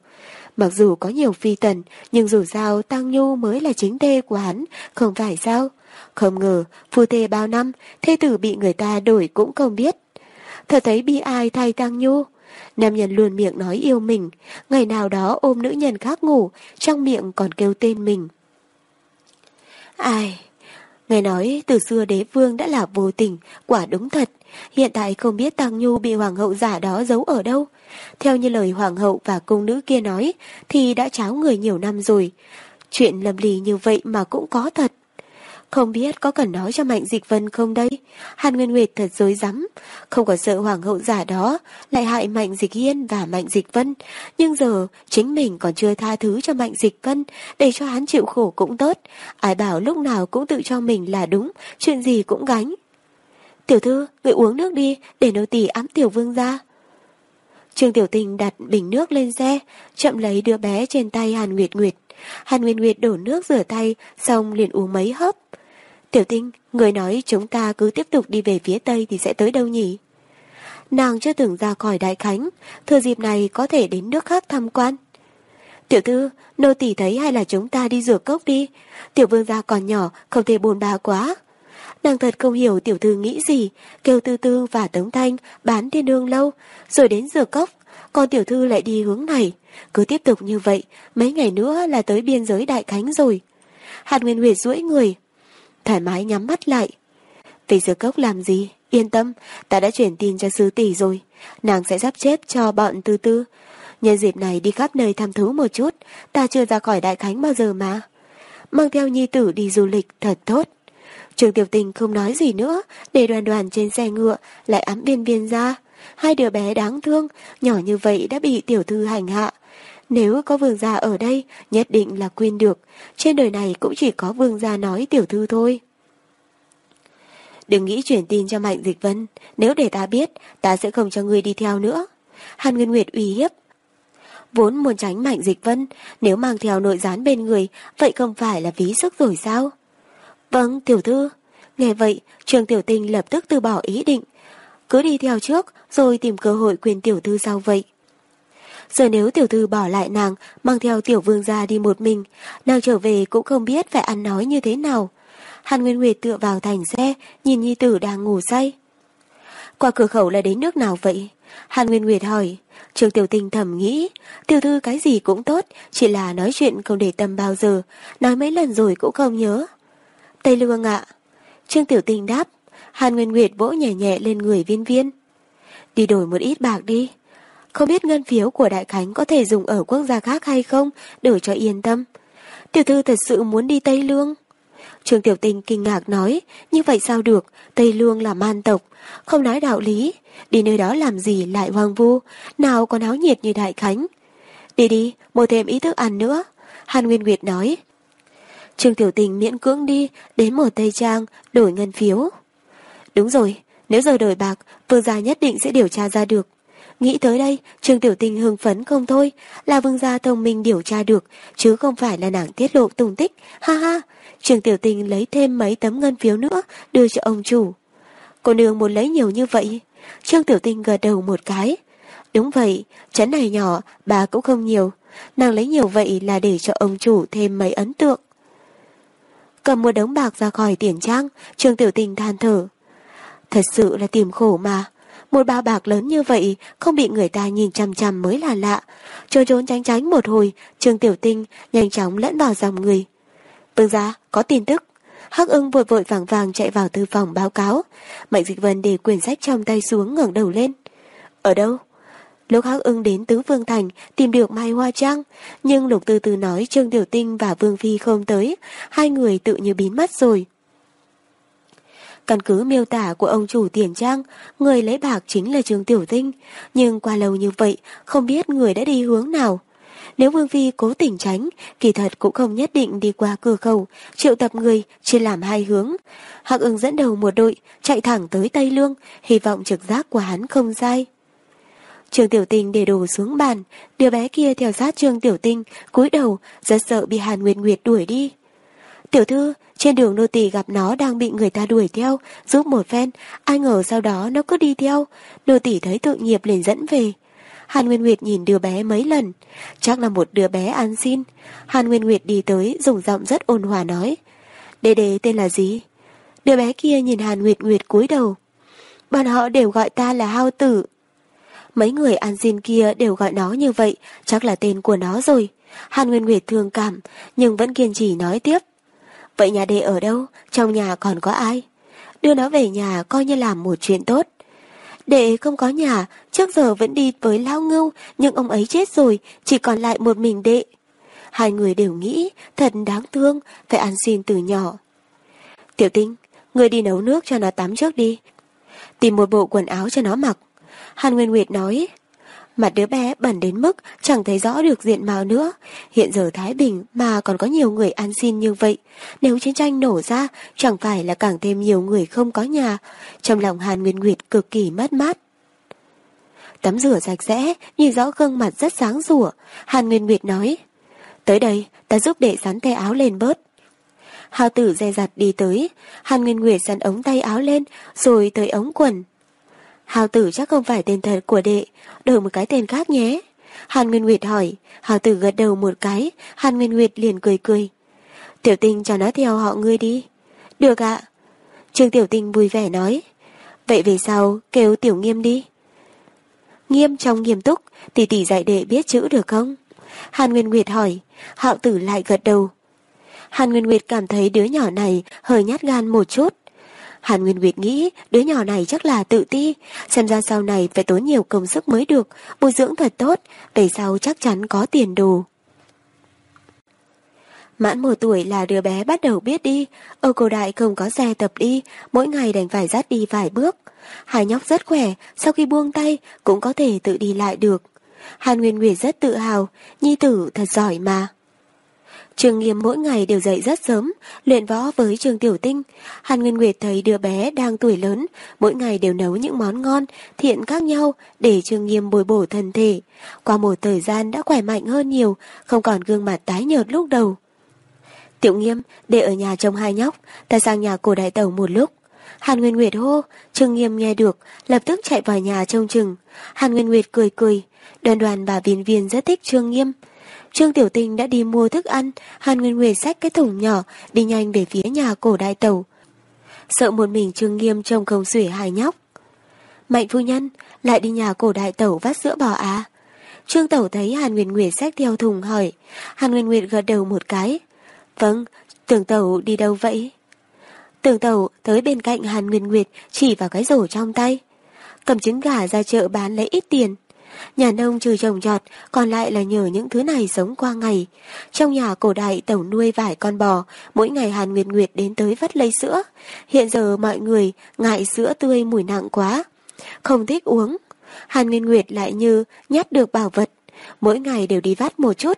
Mặc dù có nhiều phi tần, nhưng dù sao Tăng Nhu mới là chính thê của hắn, không phải sao? Không ngờ, phu thê bao năm, thê tử bị người ta đổi cũng không biết. Thật thấy bi ai thay Tăng Nhu. Nam nhân luôn miệng nói yêu mình, ngày nào đó ôm nữ nhân khác ngủ, trong miệng còn kêu tên mình. Ai... Nghe nói từ xưa đế vương đã là vô tình, quả đúng thật. Hiện tại không biết Tăng Nhu bị hoàng hậu giả đó giấu ở đâu. Theo như lời hoàng hậu và cung nữ kia nói, thì đã cháo người nhiều năm rồi. Chuyện lầm lì như vậy mà cũng có thật. Không biết có cần nói cho Mạnh Dịch Vân không đây? Hàn Nguyên Nguyệt thật dối rắm Không có sợ hoàng hậu giả đó lại hại Mạnh Dịch Hiên và Mạnh Dịch Vân. Nhưng giờ chính mình còn chưa tha thứ cho Mạnh Dịch Vân để cho hắn chịu khổ cũng tốt. Ai bảo lúc nào cũng tự cho mình là đúng, chuyện gì cũng gánh. Tiểu thư, người uống nước đi để nô tỳ ám tiểu vương ra. Trương Tiểu Tình đặt bình nước lên xe, chậm lấy đứa bé trên tay Hàn Nguyệt Nguyệt. Hàn nguyên Nguyệt đổ nước rửa tay, xong liền uống mấy hớp. Tiểu tinh, người nói chúng ta cứ tiếp tục đi về phía Tây thì sẽ tới đâu nhỉ? Nàng chưa từng ra khỏi Đại Khánh, thừa dịp này có thể đến nước khác tham quan. Tiểu thư, nô tỳ thấy hay là chúng ta đi rửa cốc đi. Tiểu vương gia còn nhỏ, không thể bồn bà quá. Nàng thật không hiểu tiểu thư nghĩ gì, kêu tư tư và tống thanh bán thiên đương lâu, rồi đến rửa cốc, còn tiểu thư lại đi hướng này. Cứ tiếp tục như vậy, mấy ngày nữa là tới biên giới Đại Khánh rồi. Hạt Nguyên Huyệt duỗi người, thoải mái nhắm mắt lại. Về giờ cốc làm gì? Yên tâm, ta đã chuyển tin cho sư tỷ rồi. Nàng sẽ sắp xếp cho bọn tư tư. Nhân dịp này đi khắp nơi thăm thú một chút, ta chưa ra khỏi Đại Khánh bao giờ mà. Mang theo nhi tử đi du lịch thật tốt. Trường tiểu tình không nói gì nữa, để đoàn đoàn trên xe ngựa lại ấm viên viên ra. Hai đứa bé đáng thương, nhỏ như vậy đã bị tiểu thư hành hạ. Nếu có vương gia ở đây, nhất định là quên được. Trên đời này cũng chỉ có vương gia nói tiểu thư thôi. Đừng nghĩ chuyển tin cho Mạnh Dịch Vân. Nếu để ta biết, ta sẽ không cho người đi theo nữa. Hàn Nguyên Nguyệt uy hiếp. Vốn muốn tránh Mạnh Dịch Vân, nếu mang theo nội gián bên người, vậy không phải là ví sức rồi sao? Vâng, tiểu thư. Nghe vậy, trường tiểu tinh lập tức từ bỏ ý định. Cứ đi theo trước, rồi tìm cơ hội quyền tiểu thư sau vậy. Giờ nếu tiểu thư bỏ lại nàng, mang theo tiểu vương ra đi một mình, nàng trở về cũng không biết phải ăn nói như thế nào. Hàn Nguyên Nguyệt tựa vào thành xe, nhìn Nhi Tử đang ngủ say. Qua cửa khẩu là đến nước nào vậy? Hàn Nguyên Nguyệt hỏi. Trường Tiểu tình thầm nghĩ, tiểu thư cái gì cũng tốt, chỉ là nói chuyện không để tâm bao giờ, nói mấy lần rồi cũng không nhớ. Tây Lương ạ. Trương Tiểu tình đáp, Hàn Nguyên Nguyệt vỗ nhẹ nhẹ lên người viên viên. Đi đổi một ít bạc đi. Không biết ngân phiếu của Đại Khánh có thể dùng ở quốc gia khác hay không, để cho yên tâm. Tiểu thư thật sự muốn đi Tây Lương. Trương Tiểu tình kinh ngạc nói, như vậy sao được, Tây Lương là man tộc, không nói đạo lý, đi nơi đó làm gì lại hoang vu, nào có náo nhiệt như Đại Khánh. Đi đi, mua thêm ý thức ăn nữa. Hàn Nguyên Nguyệt nói. Trương Tiểu Tình miễn cưỡng đi, đến một Tây Trang, đổi ngân phiếu. Đúng rồi, nếu giờ đổi bạc, vương gia nhất định sẽ điều tra ra được. Nghĩ tới đây, Trương Tiểu tinh hưng phấn không thôi, là vương gia thông minh điều tra được, chứ không phải là nàng tiết lộ tung tích, ha ha. Trương Tiểu tinh lấy thêm mấy tấm ngân phiếu nữa, đưa cho ông chủ. Cô nương muốn lấy nhiều như vậy. Trương Tiểu Tinh gật đầu một cái. Đúng vậy, chấn này nhỏ, bà cũng không nhiều. Nàng lấy nhiều vậy là để cho ông chủ thêm mấy ấn tượng. Cầm một đống bạc ra khỏi tiền trang, Trương Tiểu Tinh than thở. Thật sự là tìm khổ mà. Một bao bạc lớn như vậy không bị người ta nhìn chằm chằm mới là lạ. Trốn trốn tránh tránh một hồi, Trương Tiểu Tinh nhanh chóng lẫn vào dòng người. Vương gia, có tin tức. Hắc ưng vội vội vàng vàng chạy vào thư phòng báo cáo. Mạnh dịch vân để quyển sách trong tay xuống ngẩng đầu lên. Ở đâu? Lúc Hắc ưng đến tứ Vương Thành tìm được Mai Hoa Trang, nhưng Lục Từ Từ nói Trương Tiểu Tinh và Vương Phi không tới, hai người tự như biến mất rồi. Căn cứ miêu tả của ông chủ tiền trang, người lấy bạc chính là Trương Tiểu Tinh, nhưng qua lâu như vậy, không biết người đã đi hướng nào. Nếu Vương Phi cố tình tránh, kỳ thật cũng không nhất định đi qua cửa khẩu, triệu tập người, chia làm hai hướng. Hạc ưng dẫn đầu một đội, chạy thẳng tới Tây Lương, hy vọng trực giác của hắn không sai. Trương Tiểu Tinh để đồ xuống bàn, đứa bé kia theo sát Trương Tiểu Tinh, cúi đầu, rất sợ bị Hàn Nguyệt Nguyệt đuổi đi. Tiểu thư, trên đường nô tỳ gặp nó đang bị người ta đuổi theo, giúp một phen, ai ngờ sau đó nó cứ đi theo, nô tỳ thấy tội nghiệp liền dẫn về. Hàn Nguyên Nguyệt nhìn đứa bé mấy lần, chắc là một đứa bé ăn xin. Hàn Nguyên Nguyệt đi tới, dùng giọng rất ôn hòa nói. Đề đề tên là gì? Đứa bé kia nhìn Hàn Nguyệt Nguyệt cúi đầu. Bọn họ đều gọi ta là Hao Tử. Mấy người ăn xin kia đều gọi nó như vậy, chắc là tên của nó rồi. Hàn Nguyên Nguyệt thương cảm, nhưng vẫn kiên trì nói tiếp. Vậy nhà đệ ở đâu? Trong nhà còn có ai? Đưa nó về nhà coi như làm một chuyện tốt. Đệ không có nhà, trước giờ vẫn đi với Lao Ngưu, nhưng ông ấy chết rồi, chỉ còn lại một mình đệ. Hai người đều nghĩ, thật đáng thương, phải ăn xin từ nhỏ. Tiểu tinh, người đi nấu nước cho nó tắm trước đi. Tìm một bộ quần áo cho nó mặc. Hàn Nguyên Nguyệt nói, Mặt đứa bé bẩn đến mức chẳng thấy rõ được diện mạo nữa. Hiện giờ Thái Bình mà còn có nhiều người ăn xin như vậy. Nếu chiến tranh nổ ra, chẳng phải là càng thêm nhiều người không có nhà. Trong lòng Hàn Nguyên Nguyệt cực kỳ mất mát. Tắm rửa sạch sẽ, nhìn rõ gương mặt rất sáng rủa. Hàn Nguyên Nguyệt nói, Tới đây, ta giúp đệ sắn tay áo lên bớt. Hào tử dè dặt đi tới, Hàn Nguyên Nguyệt sắn ống tay áo lên, rồi tới ống quần. Hào tử chắc không phải tên thật của đệ, đổi một cái tên khác nhé. Hàn Nguyên Nguyệt hỏi, Hào tử gật đầu một cái, Hàn Nguyên Nguyệt liền cười cười. Tiểu tinh cho nó theo họ ngươi đi. Được ạ. Trương Tiểu Tinh vui vẻ nói. Vậy về sau, kêu Tiểu Nghiêm đi. Nghiêm trong nghiêm túc, tỷ tỷ dạy đệ biết chữ được không? Hàn Nguyên Nguyệt hỏi, Hạo tử lại gật đầu. Hàn Nguyên Nguyệt cảm thấy đứa nhỏ này hơi nhát gan một chút. Hàn Nguyên Nguyệt nghĩ đứa nhỏ này chắc là tự ti, xem ra sau này phải tốn nhiều công sức mới được, bồi dưỡng thật tốt, về sau chắc chắn có tiền đồ. Mãn một tuổi là đứa bé bắt đầu biết đi, ở cổ đại không có xe tập đi, mỗi ngày đành phải dắt đi vài bước. Hai nhóc rất khỏe, sau khi buông tay cũng có thể tự đi lại được. Hàn Nguyên Nguyệt rất tự hào, nhi tử thật giỏi mà. Trường Nghiêm mỗi ngày đều dậy rất sớm, luyện võ với Trường Tiểu Tinh. Hàn Nguyên Nguyệt thấy đứa bé đang tuổi lớn, mỗi ngày đều nấu những món ngon, thiện khác nhau để Trường Nghiêm bồi bổ thân thể. Qua một thời gian đã khỏe mạnh hơn nhiều, không còn gương mặt tái nhợt lúc đầu. Tiểu Nghiêm, để ở nhà trông hai nhóc, ta sang nhà cổ đại tàu một lúc. Hàn Nguyên Nguyệt hô, Trương Nghiêm nghe được, lập tức chạy vào nhà trông chừng. Hàn Nguyên Nguyệt cười cười, đoàn đoàn bà viên viên rất thích Trương Nghiêm. Trương Tiểu Tinh đã đi mua thức ăn, Hàn Nguyên Nguyệt xách cái thùng nhỏ, đi nhanh về phía nhà cổ đại tàu. Sợ một mình Trương Nghiêm trông không xuể hài nhóc. Mạnh phu nhân, lại đi nhà cổ đại tẩu vắt sữa bò à? Trương Tẩu thấy Hàn Nguyên Nguyệt xách theo thùng hỏi. Hàn Nguyên Nguyệt gật đầu một cái. Vâng, tưởng Tẩu đi đâu vậy? Tưởng Tẩu tới bên cạnh Hàn Nguyên Nguyệt chỉ vào cái rổ trong tay. Cầm trứng gà ra chợ bán lấy ít tiền. Nhà nông trừ trồng trọt, còn lại là nhờ những thứ này sống qua ngày. Trong nhà cổ đại tổng nuôi vài con bò, mỗi ngày Hàn Nguyệt Nguyệt đến tới vắt lấy sữa. Hiện giờ mọi người ngại sữa tươi mùi nặng quá, không thích uống. Hàn Nguyệt Nguyệt lại như nhát được bảo vật, mỗi ngày đều đi vắt một chút.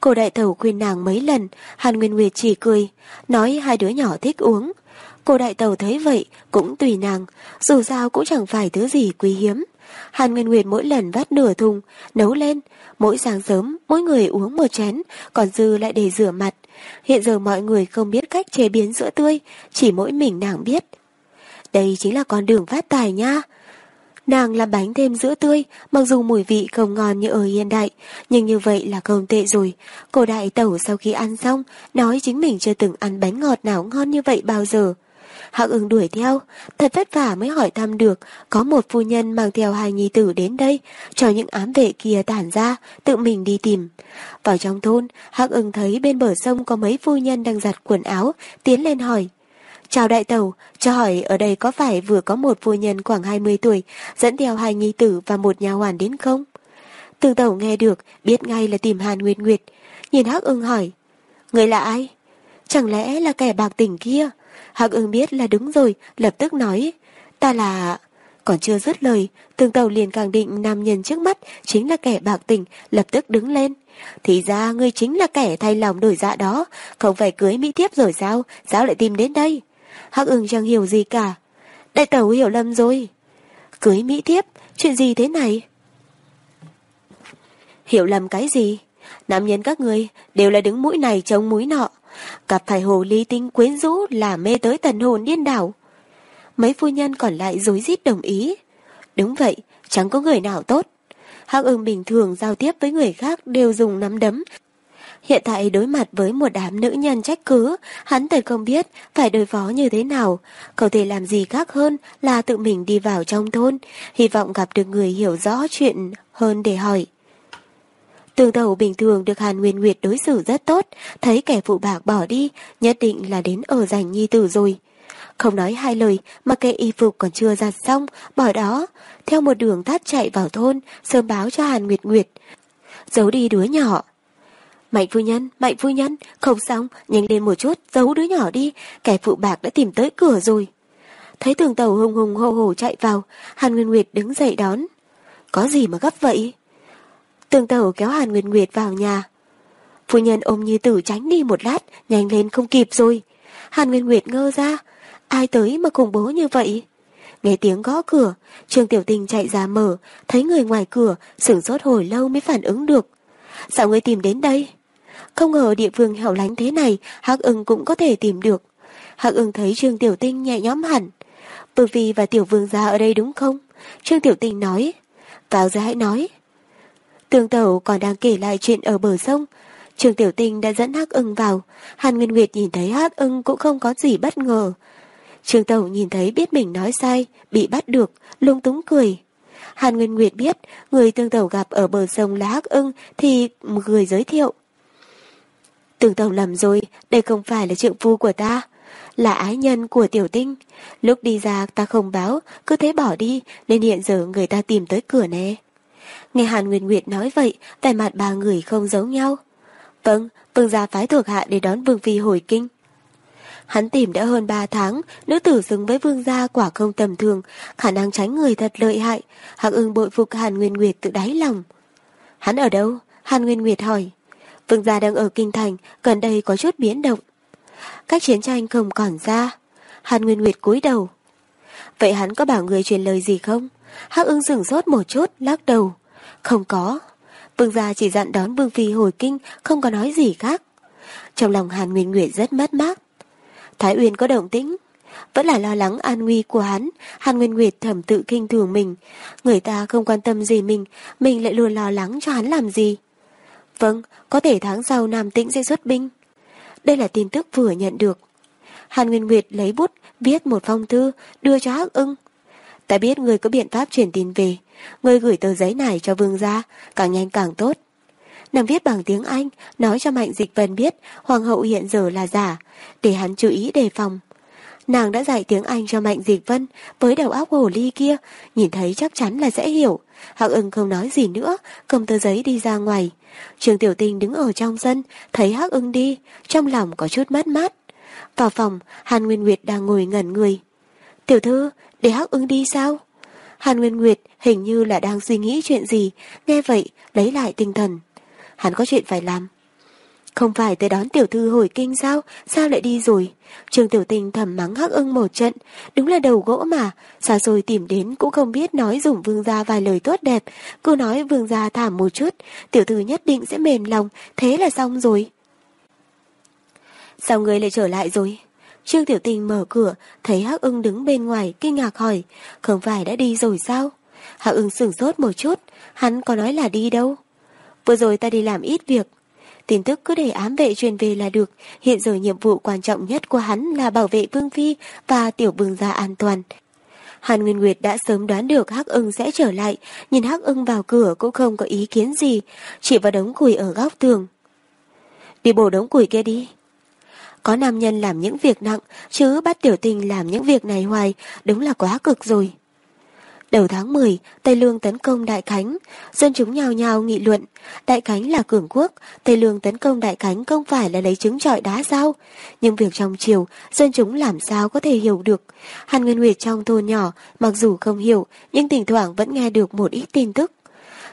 Cô đại tẩu khuyên nàng mấy lần, Hàn Nguyên Nguyệt chỉ cười, nói hai đứa nhỏ thích uống. Cô đại tàu thấy vậy cũng tùy nàng, dù sao cũng chẳng phải thứ gì quý hiếm. Hàn Nguyên Nguyệt mỗi lần vắt nửa thùng, nấu lên, mỗi sáng sớm mỗi người uống một chén, còn dư lại để rửa mặt. Hiện giờ mọi người không biết cách chế biến sữa tươi, chỉ mỗi mình nàng biết. Đây chính là con đường phát tài nha. Nàng làm bánh thêm sữa tươi, mặc dù mùi vị không ngon như ở hiện đại, nhưng như vậy là không tệ rồi. Cổ đại tẩu sau khi ăn xong, nói chính mình chưa từng ăn bánh ngọt nào ngon như vậy bao giờ. Hạng ưng đuổi theo, thật vất vả mới hỏi thăm được, có một phu nhân mang theo hai nhi tử đến đây, cho những ám vệ kia tản ra, tự mình đi tìm. Vào trong thôn, Hạng ưng thấy bên bờ sông có mấy phu nhân đang giặt quần áo, tiến lên hỏi. Chào đại tàu, cho hỏi ở đây có phải vừa có một phu nhân khoảng 20 tuổi, dẫn theo hai nhi tử và một nhà hoàn đến không? Từ tàu nghe được, biết ngay là tìm Hàn Nguyệt Nguyệt. Nhìn Hắc ưng hỏi, người là ai? Chẳng lẽ là kẻ bạc tỉnh kia? Hạc ưng biết là đúng rồi, lập tức nói. Ta là... Còn chưa dứt lời, tương tàu liền càng định nam nhân trước mắt chính là kẻ bạc tình, lập tức đứng lên. Thì ra ngươi chính là kẻ thay lòng đổi dạ đó, không phải cưới Mỹ tiếp rồi sao, sao lại tìm đến đây? Hắc ưng chẳng hiểu gì cả. Đại tàu hiểu lầm rồi. Cưới Mỹ tiếp, chuyện gì thế này? Hiểu lầm cái gì? Nam nhân các ngươi đều là đứng mũi này chống mũi nọ. Gặp phải hồ ly tinh quyến rũ là mê tới tần hồn điên đảo. Mấy phu nhân còn lại dối rít đồng ý. Đúng vậy, chẳng có người nào tốt. Hắc ưng bình thường giao tiếp với người khác đều dùng nắm đấm. Hiện tại đối mặt với một đám nữ nhân trách cứ, hắn thật không biết phải đối phó như thế nào. Không thể làm gì khác hơn là tự mình đi vào trong thôn, hy vọng gặp được người hiểu rõ chuyện hơn để hỏi. Tường tàu bình thường được Hàn Nguyên Nguyệt đối xử rất tốt, thấy kẻ phụ bạc bỏ đi, nhất định là đến ở giành nhi tử rồi. Không nói hai lời mà kệ y phục còn chưa giặt xong, bỏ đó, theo một đường tắt chạy vào thôn, sớm báo cho Hàn Nguyệt Nguyệt. Giấu đi đứa nhỏ. Mạnh phu nhân, mạnh phu nhân, không xong, nhanh lên một chút, giấu đứa nhỏ đi, kẻ phụ bạc đã tìm tới cửa rồi. Thấy tường tàu hùng hùng hô hổ chạy vào, Hàn Nguyên Nguyệt đứng dậy đón. Có gì mà gấp vậy? Tường tàu kéo Hàn Nguyệt Nguyệt vào nhà. Phu nhân ôm như tử tránh đi một lát, nhanh lên không kịp rồi. Hàn Nguyên Nguyệt ngơ ra, ai tới mà khủng bố như vậy? Nghe tiếng gõ cửa, Trương Tiểu Tình chạy ra mở, thấy người ngoài cửa, sửng sốt hồi lâu mới phản ứng được. Sao người tìm đến đây? Không ngờ địa phương hẻo lánh thế này, Hắc ưng cũng có thể tìm được. Hắc ưng thấy Trương Tiểu Tinh nhẹ nhõm hẳn. Vương vì và Tiểu Vương gia ở đây đúng không? Trương Tiểu Tinh nói. Vào ra hãy nói. Tương Tẩu còn đang kể lại chuyện ở bờ sông. trường Tiểu Tinh đã dẫn Hắc ưng vào. Hàn Nguyên Nguyệt nhìn thấy Hắc ưng cũng không có gì bất ngờ. trường Tẩu nhìn thấy biết mình nói sai, bị bắt được, lung túng cười. Hàn Nguyên Nguyệt biết người Tương Tẩu gặp ở bờ sông là Hắc ưng thì người giới thiệu. Tương Tẩu lầm rồi, đây không phải là trượng phu của ta, là ái nhân của Tiểu Tinh. Lúc đi ra ta không báo, cứ thế bỏ đi, nên hiện giờ người ta tìm tới cửa nè. Nghe Hàn Nguyên Nguyệt nói vậy, vẻ mặt ba người không giống nhau. Vâng, vương gia phái thuộc hạ để đón vương phi hồi kinh. Hắn tìm đã hơn 3 tháng, nữ tử xứng với vương gia quả không tầm thường, khả năng tránh người thật lợi hại. Hạc ưng bội phục Hàn Nguyên Nguyệt tự đáy lòng. Hắn ở đâu? Hàn Nguyên Nguyệt hỏi. Vương gia đang ở Kinh Thành, gần đây có chút biến động. Các chiến tranh không còn ra. Hàn Nguyên Nguyệt cúi đầu. Vậy hắn có bảo người truyền lời gì không? Hắc ưng dừng sốt một chút, lắc đầu. Không có. Vương gia chỉ dặn đón Vương Phi hồi kinh, không có nói gì khác. Trong lòng Hàn Nguyên Nguyệt rất mất mát. Thái Uyên có động tĩnh. Vẫn là lo lắng an nguy của hắn, Hàn Nguyên Nguyệt thầm tự kinh thường mình. Người ta không quan tâm gì mình, mình lại luôn lo lắng cho hắn làm gì. Vâng, có thể tháng sau Nam Tĩnh sẽ xuất binh. Đây là tin tức vừa nhận được. Hàn Nguyên Nguyệt lấy bút, viết một phong thư, đưa cho Hắc ưng. Ta biết người có biện pháp truyền tin về. Người gửi tờ giấy này cho vương gia, càng nhanh càng tốt. Nàng viết bằng tiếng Anh, nói cho Mạnh Dịch Vân biết Hoàng hậu hiện giờ là giả, để hắn chú ý đề phòng. Nàng đã dạy tiếng Anh cho Mạnh Dịch Vân, với đầu óc hồ ly kia, nhìn thấy chắc chắn là sẽ hiểu. Hạc ưng không nói gì nữa, cầm tờ giấy đi ra ngoài. Trường Tiểu Tinh đứng ở trong sân, thấy Hắc ưng đi, trong lòng có chút mất mát. Vào phòng, Hàn Nguyên Nguyệt đang ngồi ngẩn người. Tiểu thư, để Hắc ưng đi sao? Hàn Nguyên Nguyệt hình như là đang suy nghĩ chuyện gì, nghe vậy, lấy lại tinh thần. Hắn có chuyện phải làm. Không phải tới đón tiểu thư hồi kinh sao, sao lại đi rồi? Trường tiểu tình thầm mắng hắc ưng một trận, đúng là đầu gỗ mà, xa rồi tìm đến cũng không biết nói dùng vương gia vài lời tốt đẹp, cứ nói vương gia thảm một chút, tiểu thư nhất định sẽ mềm lòng, thế là xong rồi. Sao người lại trở lại rồi? Trương Tiểu Tình mở cửa, thấy Hắc Ưng đứng bên ngoài, kinh ngạc hỏi, không phải đã đi rồi sao? Hắc Ưng sửng sốt một chút, hắn có nói là đi đâu? Vừa rồi ta đi làm ít việc. Tin tức cứ để ám vệ truyền về là được, hiện giờ nhiệm vụ quan trọng nhất của hắn là bảo vệ Vương Phi và tiểu vương gia an toàn. Hàn Nguyên Nguyệt đã sớm đoán được Hắc Ưng sẽ trở lại, nhìn Hắc Ưng vào cửa cũng không có ý kiến gì, chỉ vào đống củi ở góc tường. Đi bổ đống củi kia đi. Có nam nhân làm những việc nặng, chứ bắt tiểu tình làm những việc này hoài, đúng là quá cực rồi. Đầu tháng 10, Tây Lương tấn công Đại Khánh, dân chúng nhào nhào nghị luận, Đại Khánh là cường quốc, Tây Lương tấn công Đại Khánh không phải là lấy trứng trọi đá sao? Nhưng việc trong triều, dân chúng làm sao có thể hiểu được? Hàn Nguyên Nguyệt trong thôn nhỏ, mặc dù không hiểu, nhưng thỉnh thoảng vẫn nghe được một ít tin tức.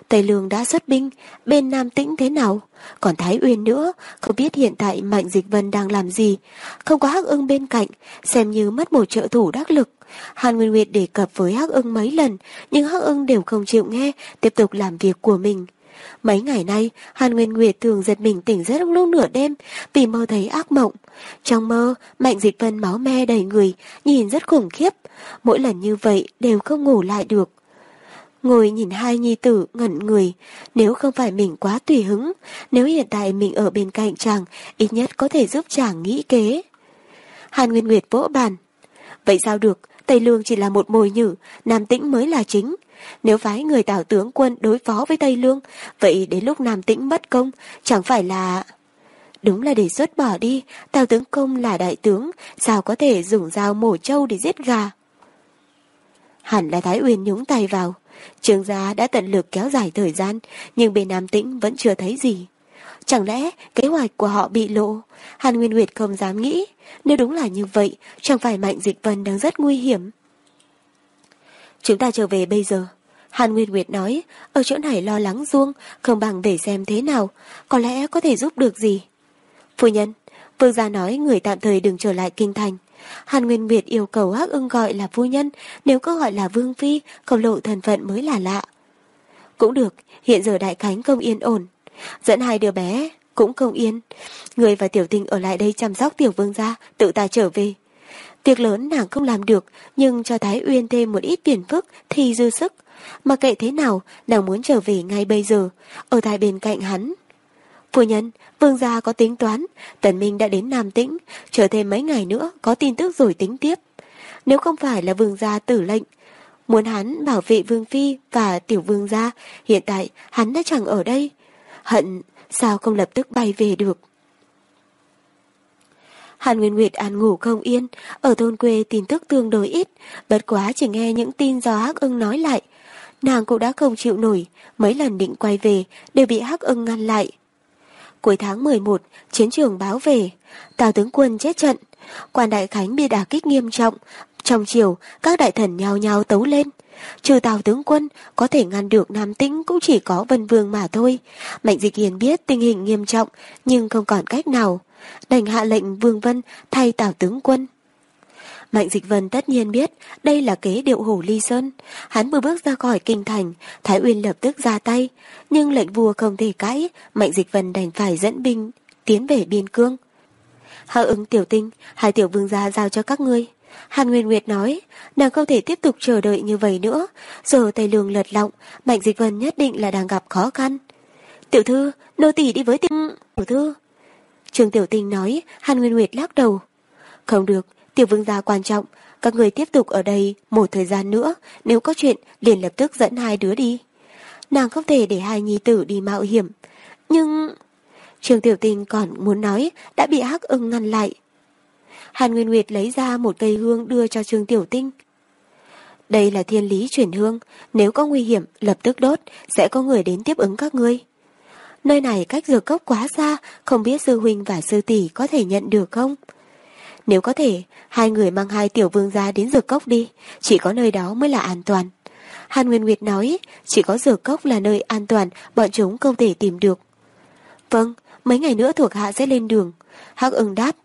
Tây Lương đã xuất binh, bên Nam Tĩnh thế nào? Còn Thái Uyên nữa, không biết hiện tại Mạnh Dịch Vân đang làm gì. Không có Hắc ưng bên cạnh, xem như mất một trợ thủ đắc lực. Hàn Nguyên Nguyệt đề cập với Hắc ưng mấy lần, nhưng Hắc ưng đều không chịu nghe, tiếp tục làm việc của mình. Mấy ngày nay, Hàn Nguyên Nguyệt thường giật mình tỉnh giấc lúc nửa đêm vì mơ thấy ác mộng. Trong mơ, Mạnh Dịch Vân máu me đầy người, nhìn rất khủng khiếp. Mỗi lần như vậy đều không ngủ lại được. Ngồi nhìn hai nhi tử ngẩn người, nếu không phải mình quá tùy hứng, nếu hiện tại mình ở bên cạnh chàng, ít nhất có thể giúp chàng nghĩ kế. Hàn Nguyên Nguyệt vỗ bàn. Vậy sao được, Tây Lương chỉ là một mồi nhử, Nam Tĩnh mới là chính. Nếu phái người tảo tướng quân đối phó với Tây Lương, vậy đến lúc Nam Tĩnh mất công, chẳng phải là... Đúng là để xuất bỏ đi, Tào tướng công là đại tướng, sao có thể dùng dao mổ trâu để giết gà. Hẳn là Thái Uyên nhúng tay vào. Trường gia đã tận lực kéo dài thời gian, nhưng bên Nam Tĩnh vẫn chưa thấy gì. Chẳng lẽ kế hoạch của họ bị lộ? Hàn Nguyên Nguyệt không dám nghĩ. Nếu đúng là như vậy, chẳng phải Mạnh Dịch Vân đang rất nguy hiểm. Chúng ta trở về bây giờ. Hàn Nguyên Nguyệt nói, ở chỗ này lo lắng ruông, không bằng về xem thế nào, có lẽ có thể giúp được gì. Phu nhân, Vương gia nói người tạm thời đừng trở lại kinh thành. Hàn Nguyên Việt yêu cầu Hắc ưng gọi là phu nhân, nếu cứ gọi là Vương Phi, không lộ thần phận mới là lạ. Cũng được, hiện giờ đại khánh công yên ổn. Dẫn hai đứa bé, cũng công yên. Người và tiểu tình ở lại đây chăm sóc tiểu vương gia, tự ta trở về. Việc lớn nàng không làm được, nhưng cho Thái Uyên thêm một ít tiền phức thì dư sức. Mà kệ thế nào, nàng muốn trở về ngay bây giờ, ở tại bên cạnh hắn. Phu nhân, vương gia có tính toán, Tần Minh đã đến Nam Tĩnh, chờ thêm mấy ngày nữa có tin tức rồi tính tiếp. Nếu không phải là vương gia tử lệnh, muốn hắn bảo vệ vương phi và tiểu vương gia, hiện tại hắn đã chẳng ở đây. Hận, sao không lập tức bay về được? Hàn Nguyên Nguyệt an ngủ không yên, ở thôn quê tin tức tương đối ít, bất quá chỉ nghe những tin do Hắc ưng nói lại. Nàng cũng đã không chịu nổi, mấy lần định quay về đều bị Hắc ưng ngăn lại. Cuối tháng 11, chiến trường báo về, Tào tướng quân chết trận, quan đại khánh bị đả kích nghiêm trọng. Trong chiều, các đại thần nhao nhao tấu lên. Trừ Tào tướng quân, có thể ngăn được Nam Tĩnh cũng chỉ có Vân Vương mà thôi. Mạnh Dịch Hiền biết tình hình nghiêm trọng, nhưng không còn cách nào. Đành hạ lệnh Vương Vân thay Tào tướng quân. Mạnh Dịch Vân tất nhiên biết đây là kế điệu hổ ly sơn. Hắn vừa bước ra khỏi kinh thành, Thái Uyên lập tức ra tay. Nhưng lệnh vua không thể cãi, Mạnh Dịch Vân đành phải dẫn binh, tiến về biên cương. Hạ ứng tiểu tinh, hai tiểu vương gia giao cho các ngươi. Hàn Nguyên Nguyệt nói, nàng không thể tiếp tục chờ đợi như vậy nữa. Giờ Tây Lương lật lọng, Mạnh Dịch Vân nhất định là đang gặp khó khăn. Tiểu thư, nô tỳ đi với. Tiểu thư. Trường Tiểu Tinh nói, Hàn Nguyên Nguyệt lắc đầu. Không được, Tiểu vương gia quan trọng, các người tiếp tục ở đây một thời gian nữa, nếu có chuyện liền lập tức dẫn hai đứa đi. Nàng không thể để hai nhi tử đi mạo hiểm. Nhưng... Trường Tiểu Tinh còn muốn nói, đã bị Hắc ưng ngăn lại. Hàn Nguyên Nguyệt lấy ra một cây hương đưa cho Trường Tiểu Tinh. Đây là thiên lý chuyển hương, nếu có nguy hiểm lập tức đốt, sẽ có người đến tiếp ứng các ngươi. Nơi này cách dược cốc quá xa, không biết sư huynh và sư tỷ có thể nhận được không? Nếu có thể, hai người mang hai tiểu vương gia đến dược cốc đi, chỉ có nơi đó mới là an toàn. Hàn Nguyên Nguyệt nói, chỉ có dược cốc là nơi an toàn, bọn chúng không thể tìm được. Vâng, mấy ngày nữa thuộc hạ sẽ lên đường. Hắc ưng đáp.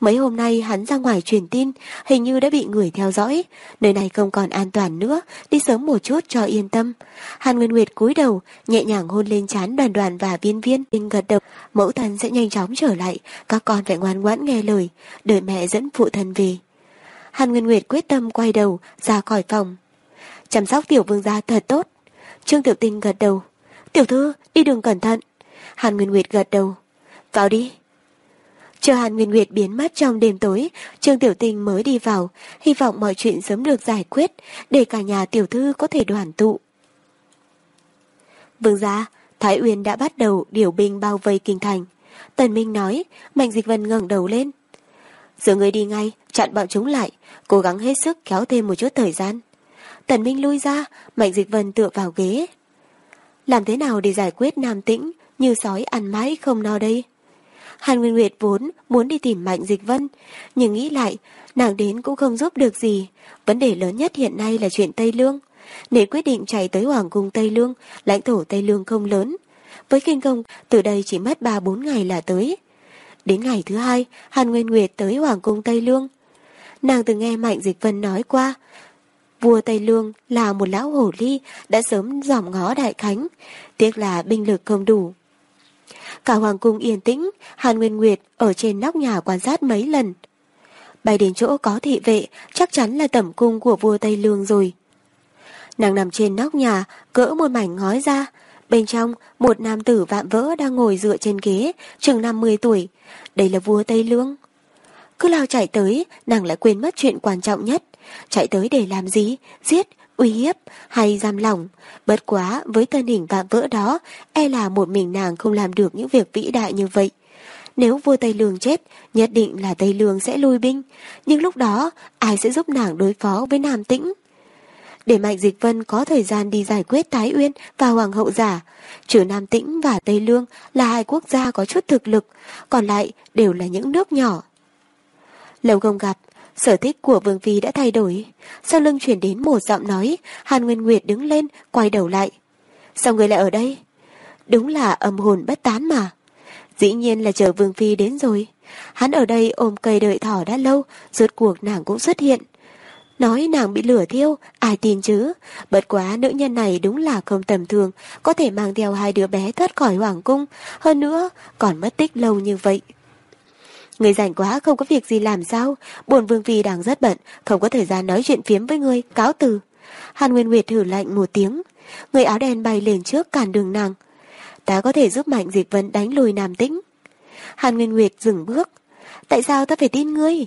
Mấy hôm nay hắn ra ngoài truyền tin, hình như đã bị người theo dõi. Nơi này không còn an toàn nữa, đi sớm một chút cho yên tâm. Hàn Nguyên Nguyệt cúi đầu, nhẹ nhàng hôn lên trán đoàn đoàn và viên viên. Viên gật đầu, mẫu thân sẽ nhanh chóng trở lại, các con phải ngoan ngoãn nghe lời, đợi mẹ dẫn phụ thân về. Hàn Nguyên Nguyệt quyết tâm quay đầu, ra khỏi phòng. Chăm sóc tiểu vương gia thật tốt. Trương Tiểu Tinh gật đầu. Tiểu thư, đi đường cẩn thận. Hàn Nguyên Nguyệt gật đầu. Vào đi. Chờ Hàn Nguyên Nguyệt biến mất trong đêm tối, Trương Tiểu tình mới đi vào, hy vọng mọi chuyện sớm được giải quyết, để cả nhà tiểu thư có thể đoàn tụ. Vương gia, Thái Uyên đã bắt đầu điều binh bao vây kinh thành. Tần Minh nói, Mạnh Dịch Vân ngẩng đầu lên. Giờ người đi ngay, chặn bọn chúng lại, cố gắng hết sức kéo thêm một chút thời gian. Tần Minh lui ra, Mạnh Dịch Vân tựa vào ghế. Làm thế nào để giải quyết nam tĩnh, như sói ăn mãi không no đây? Hàn Nguyên Nguyệt vốn muốn đi tìm Mạnh Dịch Vân, nhưng nghĩ lại, nàng đến cũng không giúp được gì. Vấn đề lớn nhất hiện nay là chuyện Tây Lương. Nên quyết định chạy tới Hoàng cung Tây Lương, lãnh thổ Tây Lương không lớn. Với kinh công, từ đây chỉ mất 3-4 ngày là tới. Đến ngày thứ hai, Hàn Nguyên Nguyệt tới Hoàng cung Tây Lương. Nàng từng nghe Mạnh Dịch Vân nói qua, vua Tây Lương là một lão hổ ly đã sớm dòm ngó đại khánh, tiếc là binh lực không đủ. Cả hoàng cung yên tĩnh, Hàn Nguyên Nguyệt ở trên nóc nhà quan sát mấy lần. Bay đến chỗ có thị vệ, chắc chắn là tẩm cung của vua Tây Lương rồi. Nàng nằm trên nóc nhà, cỡ một mảnh ngói ra. Bên trong, một nam tử vạm vỡ đang ngồi dựa trên ghế, chừng 50 tuổi. Đây là vua Tây Lương. Cứ lao chạy tới, nàng lại quên mất chuyện quan trọng nhất. Chạy tới để làm gì? Giết, uy hiếp hay giam lỏng. Bất quá với thân hình vạm vỡ đó, e là một mình nàng không làm được những việc vĩ đại như vậy. Nếu vua Tây Lương chết, nhất định là Tây Lương sẽ lui binh. Nhưng lúc đó, ai sẽ giúp nàng đối phó với Nam Tĩnh? Để Mạnh Dịch Vân có thời gian đi giải quyết Tái Uyên và Hoàng hậu giả, trừ Nam Tĩnh và Tây Lương là hai quốc gia có chút thực lực, còn lại đều là những nước nhỏ. Lâu không gặp, sở thích của Vương Phi đã thay đổi. Sau lưng chuyển đến một giọng nói, Hàn Nguyên Nguyệt đứng lên, quay đầu lại. Sao người lại ở đây? Đúng là âm hồn bất tán mà. Dĩ nhiên là chờ Vương Phi đến rồi. Hắn ở đây ôm cây đợi thỏ đã lâu, rốt cuộc nàng cũng xuất hiện. Nói nàng bị lửa thiêu, ai tin chứ? Bất quá nữ nhân này đúng là không tầm thường, có thể mang theo hai đứa bé thoát khỏi hoàng cung. Hơn nữa, còn mất tích lâu như vậy. Người rảnh quá không có việc gì làm sao? Bồn vương phi đang rất bận, không có thời gian nói chuyện phiếm với người, cáo từ. Hàn Nguyên Nguyệt thử lạnh một tiếng. Người áo đen bay lên trước cản đường nàng. Ta có thể giúp Mạnh Dịch Vân đánh lùi Nam Tĩnh. Hàn Nguyên Nguyệt dừng bước. Tại sao ta phải tin ngươi?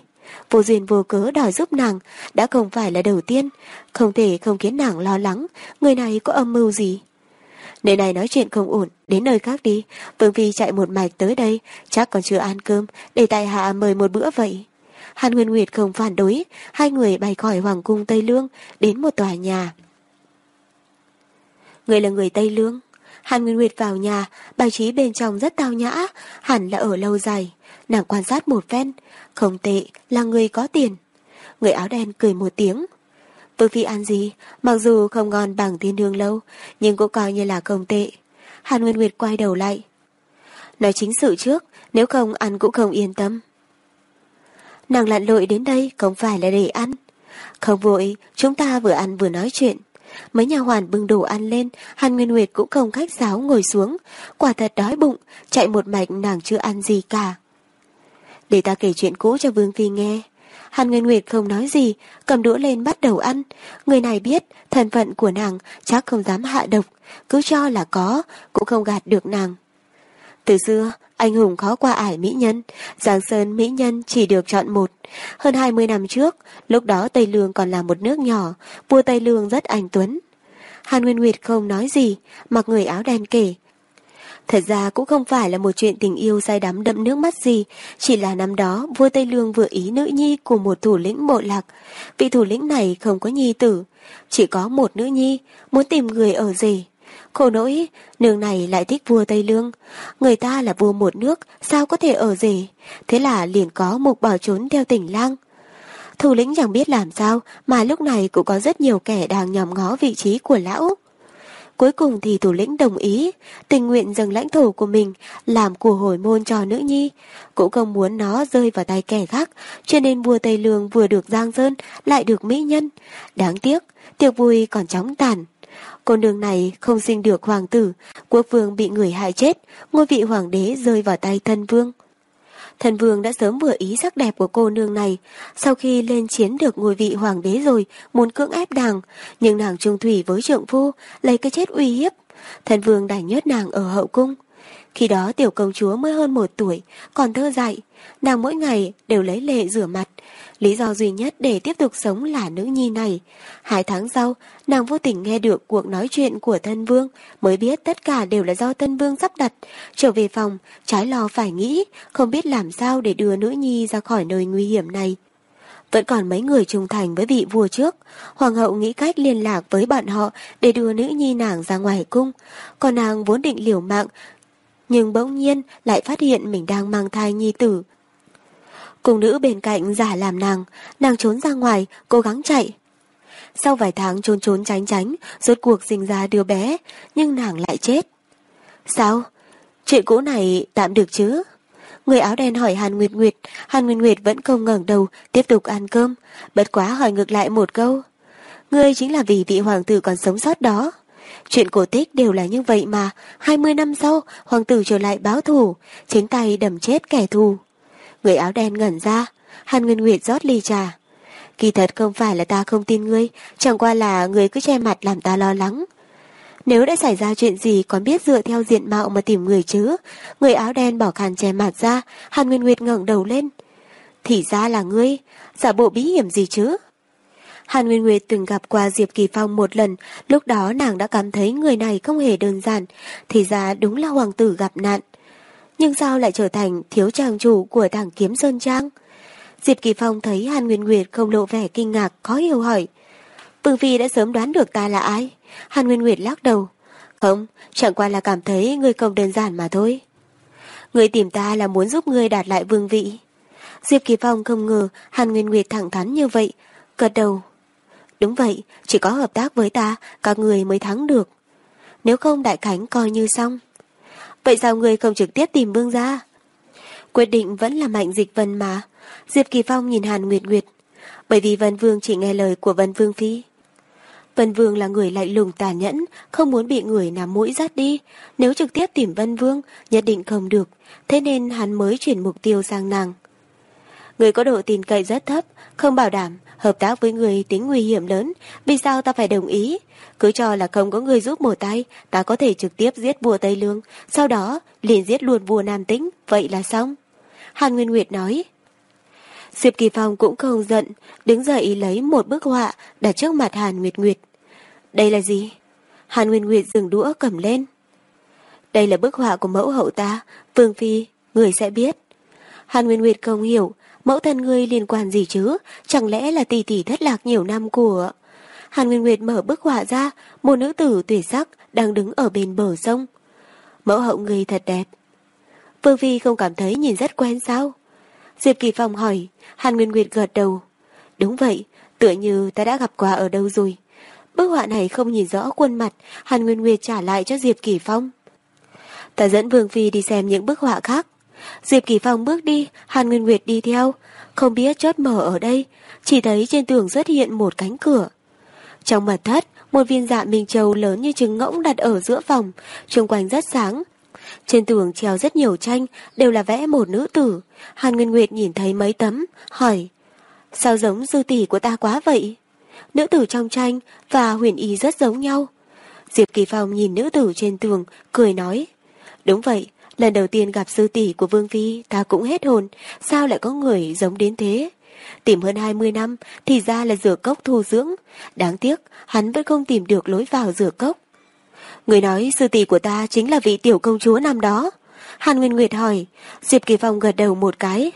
Vô duyên vô cớ đòi giúp nàng, đã không phải là đầu tiên, không thể không khiến nàng lo lắng, người này có âm mưu gì. Nơi này nói chuyện không ổn, đến nơi khác đi, Vương Phi chạy một mạch tới đây, chắc còn chưa ăn cơm, để tại hạ mời một bữa vậy. Hàn Nguyên Nguyệt không phản đối, hai người bay khỏi Hoàng cung Tây Lương, đến một tòa nhà. Người là người Tây Lương. Hàn Nguyên Nguyệt vào nhà, bài trí bên trong rất tao nhã, hẳn là ở lâu dài. Nàng quan sát một ven, không tệ, là người có tiền. Người áo đen cười một tiếng. Vương Phi ăn gì, mặc dù không ngon bằng thiên hương lâu, nhưng cũng coi như là không tệ. Hàn Nguyên Nguyệt quay đầu lại. Nói chính sự trước, nếu không ăn cũng không yên tâm. Nàng lặn lội đến đây không phải là để ăn. Không vội, chúng ta vừa ăn vừa nói chuyện. Mấy nhà hoàn bưng đồ ăn lên, Hàn Nguyên Nguyệt cũng không khách sáo ngồi xuống. Quả thật đói bụng, chạy một mạch nàng chưa ăn gì cả. Để ta kể chuyện cũ cho Vương Phi nghe. Hàn Nguyên Nguyệt không nói gì, cầm đũa lên bắt đầu ăn. Người này biết, thân phận của nàng chắc không dám hạ độc, cứ cho là có, cũng không gạt được nàng. Từ xưa, anh hùng khó qua ải mỹ nhân, Giang Sơn mỹ nhân chỉ được chọn một. Hơn 20 năm trước, lúc đó Tây Lương còn là một nước nhỏ, vua Tây Lương rất anh tuấn. Hàn Nguyên Nguyệt không nói gì, mặc người áo đen kể. Thật ra cũng không phải là một chuyện tình yêu say đắm đậm nước mắt gì, chỉ là năm đó vua Tây Lương vừa ý nữ nhi của một thủ lĩnh bộ lạc. Vị thủ lĩnh này không có nhi tử, chỉ có một nữ nhi, muốn tìm người ở gì Khổ nỗi, nương này lại thích vua Tây Lương. Người ta là vua một nước, sao có thể ở gì Thế là liền có mục bỏ trốn theo tỉnh lang. Thủ lĩnh chẳng biết làm sao, mà lúc này cũng có rất nhiều kẻ đang nhòm ngó vị trí của lão. Cuối cùng thì thủ lĩnh đồng ý, tình nguyện dâng lãnh thổ của mình làm của hồi môn cho nữ nhi. Cũng không muốn nó rơi vào tay kẻ khác, cho nên vua Tây Lương vừa được Giang Sơn, lại được mỹ nhân. Đáng tiếc, tiệc vui còn chóng tàn. Con đường này không sinh được hoàng tử, quốc vương bị người hại chết, ngôi vị hoàng đế rơi vào tay thân vương. Thần vương đã sớm vừa ý sắc đẹp của cô nương này, sau khi lên chiến được ngôi vị hoàng đế rồi, muốn cưỡng ép nàng, nhưng nàng trung thủy với trượng phu, lấy cái chết uy hiếp. Thần vương đành nhốt nàng ở hậu cung. Khi đó tiểu công chúa mới hơn một tuổi, còn thơ dại, nàng mỗi ngày đều lấy lệ rửa mặt. Lý do duy nhất để tiếp tục sống là nữ nhi này. Hai tháng sau, nàng vô tình nghe được cuộc nói chuyện của thân vương, mới biết tất cả đều là do thân vương sắp đặt. Trở về phòng, trái lo phải nghĩ, không biết làm sao để đưa nữ nhi ra khỏi nơi nguy hiểm này. Vẫn còn mấy người trung thành với vị vua trước. Hoàng hậu nghĩ cách liên lạc với bọn họ để đưa nữ nhi nàng ra ngoài cung. Còn nàng vốn định liều mạng, nhưng bỗng nhiên lại phát hiện mình đang mang thai nhi tử. Cùng nữ bên cạnh giả làm nàng, nàng trốn ra ngoài, cố gắng chạy. Sau vài tháng trốn trốn tránh tránh, rốt cuộc sinh ra đứa bé, nhưng nàng lại chết. Sao? Chuyện cũ này tạm được chứ? Người áo đen hỏi Hàn Nguyệt Nguyệt, Hàn Nguyệt Nguyệt vẫn không ngẩng đầu, tiếp tục ăn cơm, bất quá hỏi ngược lại một câu. Ngươi chính là vì vị hoàng tử còn sống sót đó. Chuyện cổ tích đều là như vậy mà, 20 năm sau, hoàng tử trở lại báo thù, chính tay đầm chết kẻ thù. Người áo đen ngẩn ra, Hàn Nguyên Nguyệt rót ly trà. Kỳ thật không phải là ta không tin ngươi, chẳng qua là người cứ che mặt làm ta lo lắng. Nếu đã xảy ra chuyện gì còn biết dựa theo diện mạo mà tìm người chứ? Người áo đen bỏ khăn che mặt ra, Hàn Nguyên Nguyệt ngẩng đầu lên. Thì ra là ngươi, giả bộ bí hiểm gì chứ? Hàn Nguyên Nguyệt từng gặp qua Diệp Kỳ Phong một lần, lúc đó nàng đã cảm thấy người này không hề đơn giản, thì ra đúng là hoàng tử gặp nạn. Nhưng sao lại trở thành thiếu trang chủ của đảng kiếm Sơn Trang? Diệp Kỳ Phong thấy Hàn Nguyên Nguyệt không lộ vẻ kinh ngạc, khó hiểu hỏi. Vương Phi đã sớm đoán được ta là ai? Hàn Nguyên Nguyệt lắc đầu. Không, chẳng qua là cảm thấy người không đơn giản mà thôi. Người tìm ta là muốn giúp người đạt lại vương vị. Diệp Kỳ Phong không ngờ Hàn Nguyên Nguyệt thẳng thắn như vậy, gật đầu. Đúng vậy, chỉ có hợp tác với ta, các người mới thắng được. Nếu không Đại Khánh coi như xong. Vậy sao người không trực tiếp tìm vương gia? Quyết định vẫn là mạnh dịch vân mà. Diệp Kỳ Phong nhìn Hàn Nguyệt Nguyệt. Bởi vì Vân Vương chỉ nghe lời của Vân Vương Phi. Vân Vương là người lạnh lùng tàn nhẫn, không muốn bị người nằm mũi dắt đi. Nếu trực tiếp tìm Vân Vương, nhất định không được. Thế nên hắn mới chuyển mục tiêu sang nàng. Người có độ tin cậy rất thấp, không bảo đảm, hợp tác với người tính nguy hiểm lớn, vì sao ta phải đồng ý? Cứ cho là không có người giúp một tay, ta có thể trực tiếp giết vua Tây Lương, sau đó liền giết luôn vua Nam Tĩnh, vậy là xong. Hàn Nguyên Nguyệt nói. Diệp Kỳ Phong cũng không giận, đứng dậy lấy một bức họa đặt trước mặt Hàn Nguyệt Nguyệt. Đây là gì? Hàn Nguyên Nguyệt dừng đũa cầm lên. Đây là bức họa của mẫu hậu ta, Vương Phi, người sẽ biết. Hàn Nguyên Nguyệt không hiểu, mẫu thân ngươi liên quan gì chứ, chẳng lẽ là tỷ tỷ thất lạc nhiều năm của... Hàn Nguyên Nguyệt mở bức họa ra, một nữ tử tuyệt sắc đang đứng ở bên bờ sông. Mẫu hậu người thật đẹp. Vương Phi không cảm thấy nhìn rất quen sao? Diệp Kỳ Phong hỏi, Hàn Nguyên Nguyệt gật đầu. Đúng vậy, tựa như ta đã gặp qua ở đâu rồi. Bức họa này không nhìn rõ khuôn mặt, Hàn Nguyên Nguyệt trả lại cho Diệp Kỳ Phong. Ta dẫn Vương Phi đi xem những bức họa khác. Diệp Kỳ Phong bước đi, Hàn Nguyên Nguyệt đi theo. Không biết chốt mở ở đây, chỉ thấy trên tường xuất hiện một cánh cửa. Trong mật thất, một viên dạ minh châu lớn như trứng ngỗng đặt ở giữa phòng, xung quanh rất sáng. Trên tường treo rất nhiều tranh, đều là vẽ một nữ tử. Hàn Nguyên Nguyệt nhìn thấy mấy tấm, hỏi, sao giống sư tỷ của ta quá vậy? Nữ tử trong tranh và huyền y rất giống nhau. Diệp Kỳ Phong nhìn nữ tử trên tường, cười nói, đúng vậy, lần đầu tiên gặp sư tỷ của Vương Phi, ta cũng hết hồn, sao lại có người giống đến thế? Tìm hơn 20 năm thì ra là rửa cốc thu dưỡng. Đáng tiếc, hắn vẫn không tìm được lối vào rửa cốc. Người nói sư tỷ của ta chính là vị tiểu công chúa năm đó. Hàn Nguyên Nguyệt hỏi, Diệp Kỳ Phong gật đầu một cái.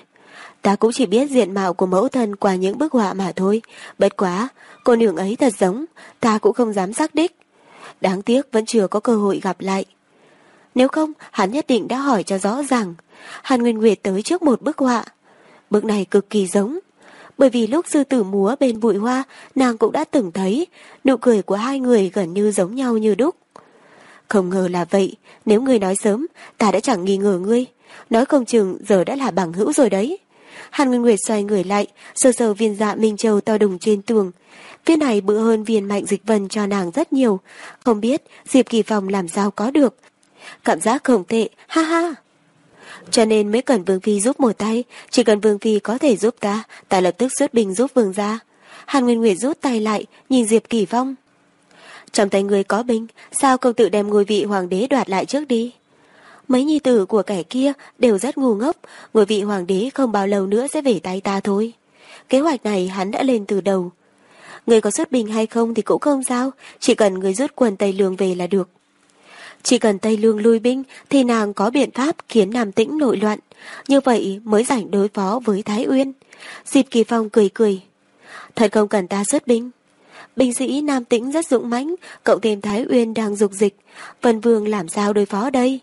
Ta cũng chỉ biết diện mạo của mẫu thân qua những bức họa mà thôi. Bất quá, cô nương ấy thật giống, ta cũng không dám xác đích. Đáng tiếc vẫn chưa có cơ hội gặp lại. Nếu không, hắn nhất định đã hỏi cho rõ ràng. Hàn Nguyên Nguyệt tới trước một bức họa. Bức này cực kỳ giống bởi vì lúc sư tử múa bên bụi hoa, nàng cũng đã từng thấy, nụ cười của hai người gần như giống nhau như đúc. Không ngờ là vậy, nếu ngươi nói sớm, ta đã chẳng nghi ngờ ngươi. Nói không chừng giờ đã là bằng hữu rồi đấy. Hàn Nguyên Nguyệt xoay người lại, sờ sờ viên dạ Minh Châu to đùng trên tường. Viên này bự hơn viên mạnh dịch vân cho nàng rất nhiều. Không biết Diệp Kỳ Phong làm sao có được. Cảm giác không tệ, ha ha. Cho nên mới cần Vương Phi giúp một tay, chỉ cần Vương Phi có thể giúp ta, ta lập tức xuất binh giúp Vương gia. Hàn Nguyên Nguyệt rút tay lại, nhìn Diệp Kỳ Phong. Trong tay người có binh, sao không tự đem ngôi vị hoàng đế đoạt lại trước đi? Mấy nhi tử của kẻ kia đều rất ngu ngốc, ngôi vị hoàng đế không bao lâu nữa sẽ về tay ta thôi. Kế hoạch này hắn đã lên từ đầu. Người có xuất binh hay không thì cũng không sao, chỉ cần người rút quần Tây Lương về là được. Chỉ cần Tây Lương lui binh thì nàng có biện pháp khiến Nam Tĩnh nội loạn. Như vậy mới rảnh đối phó với Thái Uyên. Diệp Kỳ Phong cười cười. Thật không cần ta xuất binh. Binh sĩ Nam Tĩnh rất dũng mãnh, cậu thêm Thái Uyên đang dục dịch. Vân Vương làm sao đối phó đây?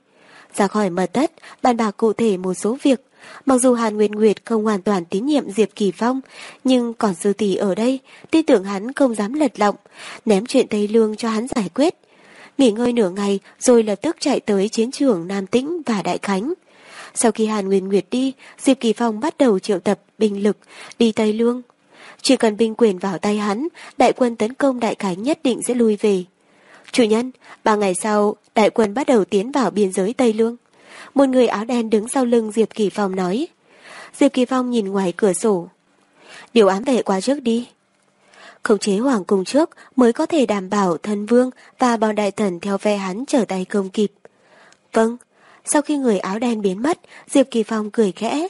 Ra khỏi mật tất, bàn bạc cụ thể một số việc. Mặc dù Hàn Nguyệt Nguyệt không hoàn toàn tín nhiệm Diệp Kỳ Phong, nhưng còn sư tỷ ở đây, tin tưởng hắn không dám lật lọng, ném chuyện Tây Lương cho hắn giải quyết nghỉ ngơi nửa ngày rồi lập tức chạy tới chiến trường Nam Tĩnh và Đại Khánh. Sau khi Hàn Nguyên Nguyệt đi, Diệp Kỳ Phong bắt đầu triệu tập binh lực đi Tây Lương. Chỉ cần binh quyền vào tay hắn, đại quân tấn công đại khánh nhất định sẽ lui về. Chủ nhân, ba ngày sau, đại quân bắt đầu tiến vào biên giới Tây Lương. Một người áo đen đứng sau lưng Diệp Kỳ Phong nói. Diệp Kỳ Phong nhìn ngoài cửa sổ. Điều ám vệ qua trước đi. Khống chế hoàng cung trước mới có thể đảm bảo thân vương và bọn đại thần theo phe hắn trở tay không kịp. Vâng, sau khi người áo đen biến mất, Diệp Kỳ Phong cười khẽ.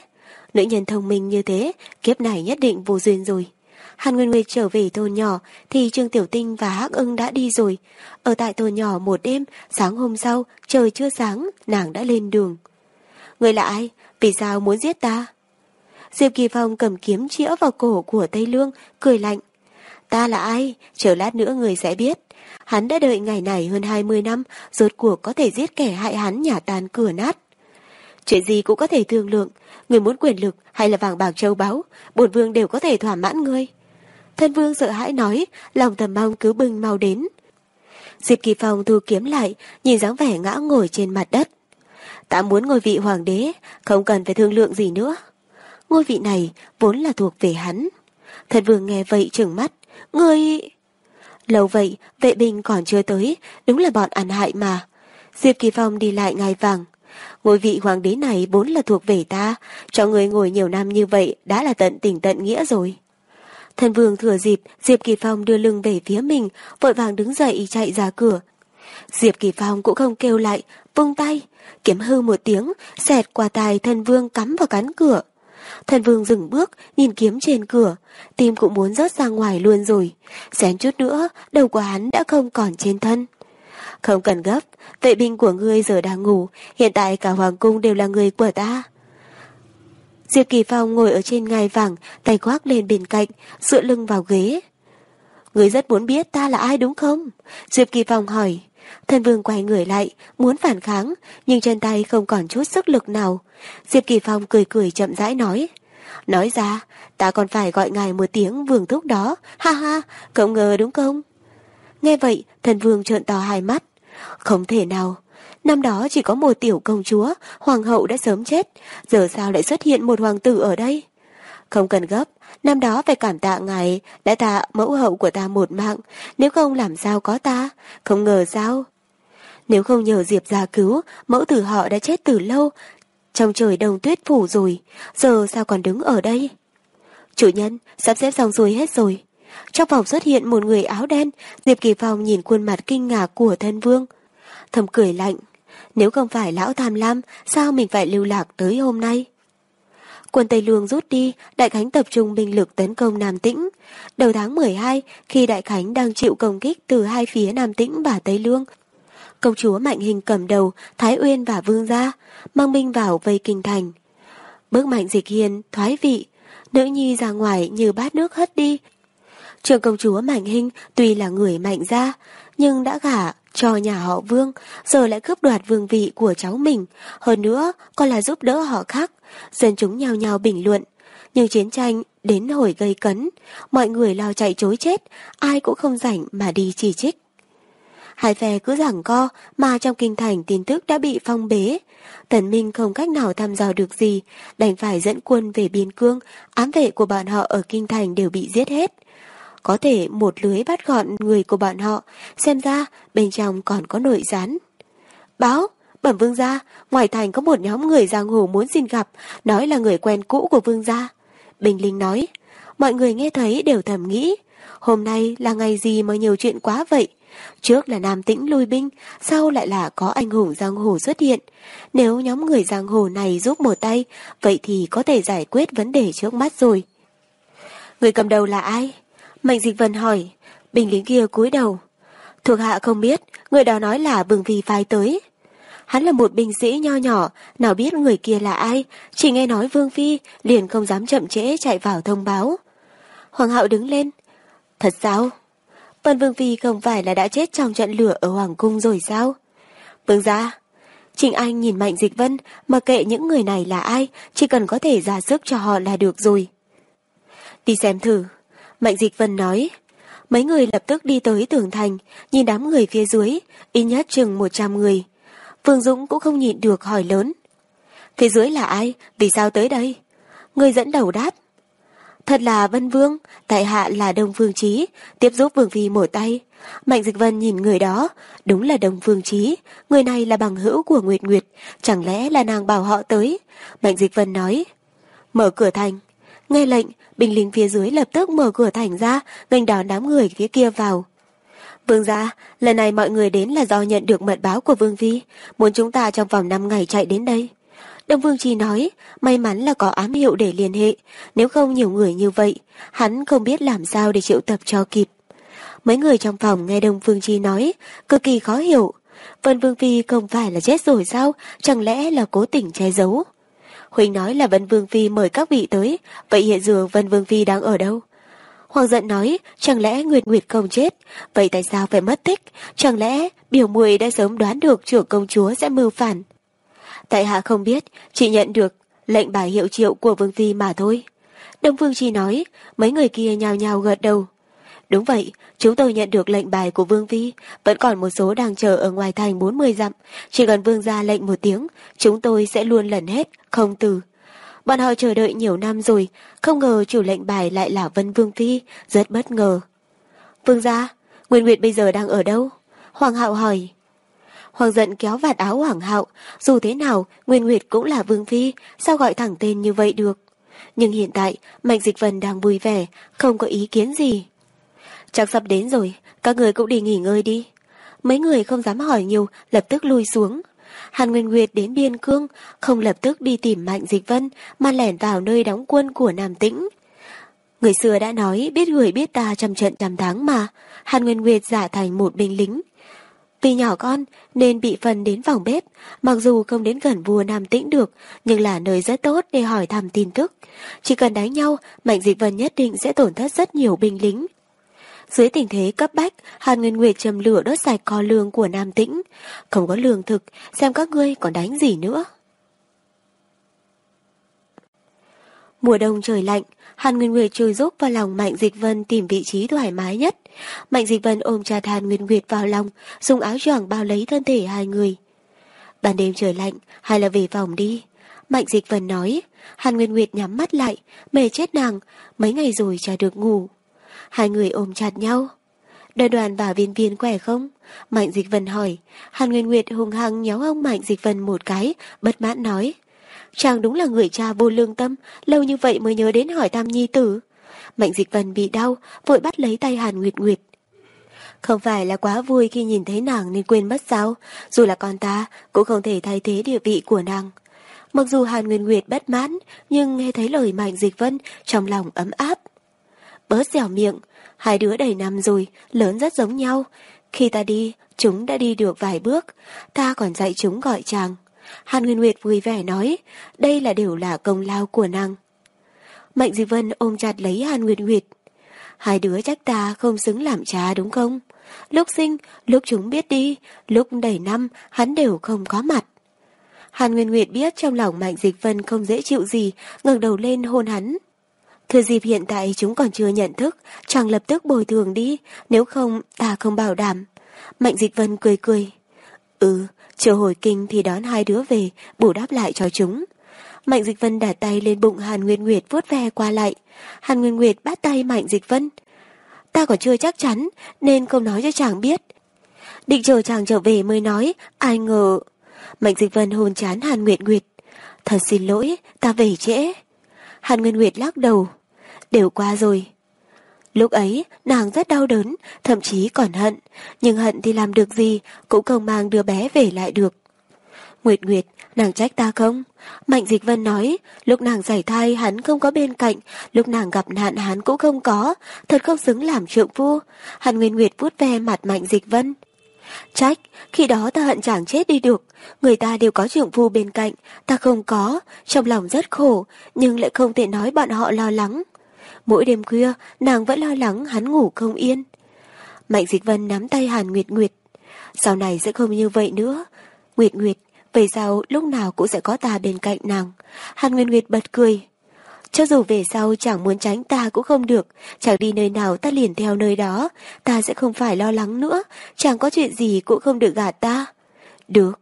Nữ nhân thông minh như thế, kiếp này nhất định vô duyên rồi. Hàn Nguyên Nguyệt trở về thôn nhỏ thì Trương Tiểu Tinh và Hắc ưng đã đi rồi. Ở tại thôn nhỏ một đêm, sáng hôm sau, trời chưa sáng, nàng đã lên đường. Người là ai? Vì sao muốn giết ta? Diệp Kỳ Phong cầm kiếm chĩa vào cổ của Tây Lương, cười lạnh. Ta là ai? Chờ lát nữa người sẽ biết. Hắn đã đợi ngày này hơn 20 năm, rốt cuộc có thể giết kẻ hại hắn nhà tàn cửa nát. Chuyện gì cũng có thể thương lượng, người muốn quyền lực hay là vàng bạc châu báu, bổn vương đều có thể thỏa mãn ngươi. Thân vương sợ hãi nói, lòng thầm mong cứ bừng mau đến. Diệp Kỳ Phong thu kiếm lại, nhìn dáng vẻ ngã ngồi trên mặt đất. Ta muốn ngôi vị hoàng đế, không cần phải thương lượng gì nữa. Ngôi vị này vốn là thuộc về hắn. Thật vương nghe vậy trừng mắt, người Lâu vậy, vệ binh còn chưa tới, đúng là bọn ăn hại mà. Diệp Kỳ Phong đi lại ngai vàng. Ngôi vị hoàng đế này vốn là thuộc về ta, cho người ngồi nhiều năm như vậy đã là tận tình tận nghĩa rồi. Thần vương thừa dịp, Diệp Kỳ Phong đưa lưng về phía mình, vội vàng đứng dậy chạy ra cửa. Diệp Kỳ Phong cũng không kêu lại, vung tay, kiếm hư một tiếng, xẹt qua tài thần vương cắm vào cắn cửa. Thần vương dừng bước, nhìn kiếm trên cửa, tim cũng muốn rớt ra ngoài luôn rồi. Xén chút nữa, đầu của hắn đã không còn trên thân. Không cần gấp, vệ binh của ngươi giờ đang ngủ, hiện tại cả hoàng cung đều là người của ta. Diệp Kỳ Phong ngồi ở trên ngai vàng, tay khoác lên bên cạnh, dựa lưng vào ghế. ngươi rất muốn biết ta là ai đúng không? Diệp Kỳ Phong hỏi. Thần vương quay người lại, muốn phản kháng, nhưng chân tay không còn chút sức lực nào. Diệp Kỳ Phong cười cười chậm rãi nói. Nói ra, ta còn phải gọi ngài một tiếng vương thúc đó, ha ha, không ngờ đúng không? Nghe vậy, thần vương trợn to hai mắt. Không thể nào, Năm đó chỉ có một tiểu công chúa, hoàng hậu đã sớm chết, giờ sao lại xuất hiện một hoàng tử ở đây? Không cần gấp, năm đó phải cảm tạ ngài, đã tạ mẫu hậu của ta một mạng, nếu không làm sao có ta, không ngờ sao? Nếu không nhờ Diệp gia cứu, mẫu tử họ đã chết từ lâu, trong trời đông tuyết phủ rồi, giờ sao còn đứng ở đây? Chủ nhân, sắp xếp xong xuôi hết rồi. Trong phòng xuất hiện một người áo đen, Diệp Kỳ Phong nhìn khuôn mặt kinh ngạc của thân vương. Thầm cười lạnh, nếu không phải lão tham lam, sao mình phải lưu lạc tới hôm nay? Quân Tây Lương rút đi, Đại Khánh tập trung binh lực tấn công Nam Tĩnh. Đầu tháng 12, khi Đại Khánh đang chịu công kích từ hai phía Nam Tĩnh và Tây Lương, công chúa Mạnh Hình cầm đầu, Thái Uyên và Vương gia, mang binh vào vây kinh thành. Bước mạnh dịch hiền, thoái vị, nữ nhi ra ngoài như bát nước hất đi. Trường công chúa Mạnh Hình tuy là người mạnh gia, nhưng đã gả cho nhà họ Vương, giờ lại cướp đoạt vương vị của cháu mình, hơn nữa còn là giúp đỡ họ khác. Dân chúng nhao nhao bình luận, nhưng chiến tranh đến hồi gây cấn, mọi người lao chạy chối chết, ai cũng không rảnh mà đi chỉ trích. Hai phe cứ giảng co mà trong kinh thành tin tức đã bị phong bế. Tần Minh không cách nào thăm dò được gì, đành phải dẫn quân về biên cương, ám vệ của bọn họ ở kinh thành đều bị giết hết có thể một lưới bắt gọn người của bọn họ, xem ra bên trong còn có nội gián. Báo, bẩm vương gia, ngoài thành có một nhóm người giang hồ muốn xin gặp, nói là người quen cũ của vương gia. Bình Linh nói, mọi người nghe thấy đều thầm nghĩ, hôm nay là ngày gì mà nhiều chuyện quá vậy. Trước là Nam Tĩnh lui binh, sau lại là có anh hùng giang hồ xuất hiện. Nếu nhóm người giang hồ này giúp một tay, vậy thì có thể giải quyết vấn đề trước mắt rồi. Người cầm đầu là ai? Mạnh Dịch Vân hỏi, bình lính kia cúi đầu. Thuộc hạ không biết, người đó nói là Vương vì phái tới. Hắn là một binh sĩ nho nhỏ, nào biết người kia là ai, chỉ nghe nói Vương Phi, liền không dám chậm trễ chạy vào thông báo. Hoàng hậu đứng lên. Thật sao? Vân Vương Phi không phải là đã chết trong trận lửa ở Hoàng Cung rồi sao? Vương gia. trịnh Anh nhìn Mạnh Dịch Vân, mà kệ những người này là ai, chỉ cần có thể ra sức cho họ là được rồi. Đi xem thử. Mạnh Dịch Vân nói. Mấy người lập tức đi tới tường thành, nhìn đám người phía dưới, ít nhất chừng 100 người. Phương Dũng cũng không nhịn được hỏi lớn. Phía dưới là ai? Vì sao tới đây? Người dẫn đầu đáp. Thật là Vân Vương, tại hạ là Đông Phương Trí, tiếp giúp Vương Phi một tay. Mạnh Dịch Vân nhìn người đó, đúng là Đông Phương Trí, người này là bằng hữu của Nguyệt Nguyệt, chẳng lẽ là nàng bảo họ tới. Mạnh Dịch Vân nói, mở cửa thành. Nghe lệnh, binh lính phía dưới lập tức mở cửa thành ra, nghênh đón đám người phía kia vào. Vương gia, lần này mọi người đến là do nhận được mật báo của Vương vi muốn chúng ta trong vòng 5 ngày chạy đến đây. Đông Vương Chi nói, may mắn là có ám hiệu để liên hệ, nếu không nhiều người như vậy, hắn không biết làm sao để triệu tập cho kịp. Mấy người trong phòng nghe Đông vương Chi nói, cực kỳ khó hiểu. Vân Vương Phi không phải là chết rồi sao, chẳng lẽ là cố tình che giấu? Huỳnh nói là Vân Vương Phi mời các vị tới, vậy hiện giờ Vân Vương Phi đang ở đâu? Hoàng giận nói, chẳng lẽ Nguyệt Nguyệt không chết, vậy tại sao phải mất tích? Chẳng lẽ biểu muội đã sớm đoán được trưởng công chúa sẽ mưu phản? Tại hạ không biết, chỉ nhận được lệnh bài hiệu triệu của Vương Phi mà thôi. Đông Phương Chi nói, mấy người kia nhào nhào gật đầu. Đúng vậy, chúng tôi nhận được lệnh bài của Vương Phi, vẫn còn một số đang chờ ở ngoài thành 40 dặm. Chỉ cần Vương ra lệnh một tiếng, chúng tôi sẽ luôn lần hết, không từ. Bọn họ chờ đợi nhiều năm rồi, không ngờ chủ lệnh bài lại là Vân Vương Phi, rất bất ngờ. Vương gia, Nguyên Nguyệt bây giờ đang ở đâu? Hoàng hậu hỏi. Hoàng giận kéo vạt áo Hoàng hậu, dù thế nào, Nguyên Nguyệt cũng là Vương Phi, sao gọi thẳng tên như vậy được? Nhưng hiện tại, Mạnh Dịch Vân đang vui vẻ, không có ý kiến gì. Chắc sắp đến rồi, các người cũng đi nghỉ ngơi đi. Mấy người không dám hỏi nhiều, lập tức lui xuống. Hàn Nguyên Nguyệt đến Biên Cương, không lập tức đi tìm Mạnh Dịch Vân, mà lẻn vào nơi đóng quân của Nam Tĩnh. Người xưa đã nói biết người biết ta trăm trận trăm thắng mà, Hàn Nguyên Nguyệt giả thành một binh lính. Vì nhỏ con nên bị phần đến phòng bếp, mặc dù không đến gần vua Nam Tĩnh được, nhưng là nơi rất tốt để hỏi thăm tin tức. Chỉ cần đánh nhau, Mạnh Dịch Vân nhất định sẽ tổn thất rất nhiều binh lính. Dưới tình thế cấp bách, Hàn Nguyên Nguyệt châm lửa đốt sạch kho lương của Nam Tĩnh. Không có lương thực, xem các ngươi còn đánh gì nữa. Mùa đông trời lạnh, Hàn Nguyên Nguyệt chui rúc vào lòng Mạnh Dịch Vân tìm vị trí thoải mái nhất. Mạnh Dịch Vân ôm chặt Hàn Nguyên Nguyệt vào lòng, dùng áo choàng bao lấy thân thể hai người. Ban đêm trời lạnh, hay là về phòng đi. Mạnh Dịch Vân nói, Hàn Nguyên Nguyệt nhắm mắt lại, mề chết nàng, mấy ngày rồi chả được ngủ. Hai người ôm chặt nhau. Đoàn đoàn và viên viên khỏe không? Mạnh Dịch Vân hỏi. Hàn Nguyên Nguyệt hùng hăng nhéo ông Mạnh Dịch Vân một cái, bất mãn nói. Chàng đúng là người cha vô lương tâm, lâu như vậy mới nhớ đến hỏi thăm nhi tử. Mạnh Dịch Vân bị đau, vội bắt lấy tay Hàn Nguyệt Nguyệt. Không phải là quá vui khi nhìn thấy nàng nên quên mất sao, dù là con ta cũng không thể thay thế địa vị của nàng. Mặc dù Hàn Nguyên Nguyệt bất mãn, nhưng nghe thấy lời Mạnh Dịch Vân trong lòng ấm áp bớt dẻo miệng. Hai đứa đầy năm rồi, lớn rất giống nhau. Khi ta đi, chúng đã đi được vài bước. Ta còn dạy chúng gọi chàng. Hàn Nguyên Nguyệt vui vẻ nói, đây là đều là công lao của nàng. Mạnh Di Vân ôm chặt lấy Hàn Nguyên Nguyệt. Hai đứa chắc ta không xứng làm cha đúng không? Lúc sinh, lúc chúng biết đi, lúc đầy năm, hắn đều không có mặt. Hàn Nguyên Nguyệt biết trong lòng Mạnh Dịch Vân không dễ chịu gì, ngẩng đầu lên hôn hắn. Thừa dịp hiện tại chúng còn chưa nhận thức, chàng lập tức bồi thường đi, nếu không ta không bảo đảm. Mạnh Dịch Vân cười cười. Ừ, chờ hồi kinh thì đón hai đứa về, bù đáp lại cho chúng. Mạnh Dịch Vân đặt tay lên bụng Hàn Nguyên Nguyệt vuốt ve qua lại. Hàn Nguyên Nguyệt bắt tay Mạnh Dịch Vân. Ta còn chưa chắc chắn, nên không nói cho chàng biết. Định chờ chàng trở về mới nói, ai ngờ... Mạnh Dịch Vân hôn chán Hàn Nguyệt Nguyệt. Thật xin lỗi, ta về trễ. Hàn Nguyên Nguyệt lắc đầu. Đều qua rồi. Lúc ấy, nàng rất đau đớn, thậm chí còn hận. Nhưng hận thì làm được gì, cũng không mang đứa bé về lại được. Nguyệt Nguyệt, nàng trách ta không? Mạnh Dịch Vân nói, lúc nàng giải thai hắn không có bên cạnh, lúc nàng gặp nạn hắn cũng không có, thật không xứng làm trượng phu. Hàn Nguyên Nguyệt vuốt ve mặt Mạnh Dịch Vân. Trách, khi đó ta hận chẳng chết đi được, người ta đều có trưởng phu bên cạnh, ta không có, trong lòng rất khổ, nhưng lại không thể nói bọn họ lo lắng. Mỗi đêm khuya, nàng vẫn lo lắng hắn ngủ không yên. Mạnh Dịch Vân nắm tay Hàn Nguyệt Nguyệt. Sau này sẽ không như vậy nữa. Nguyệt Nguyệt, về sau lúc nào cũng sẽ có ta bên cạnh nàng. Hàn Nguyệt Nguyệt bật cười. Cho dù về sau chẳng muốn tránh ta cũng không được, chẳng đi nơi nào ta liền theo nơi đó, ta sẽ không phải lo lắng nữa, chẳng có chuyện gì cũng không được gạt ta. Được.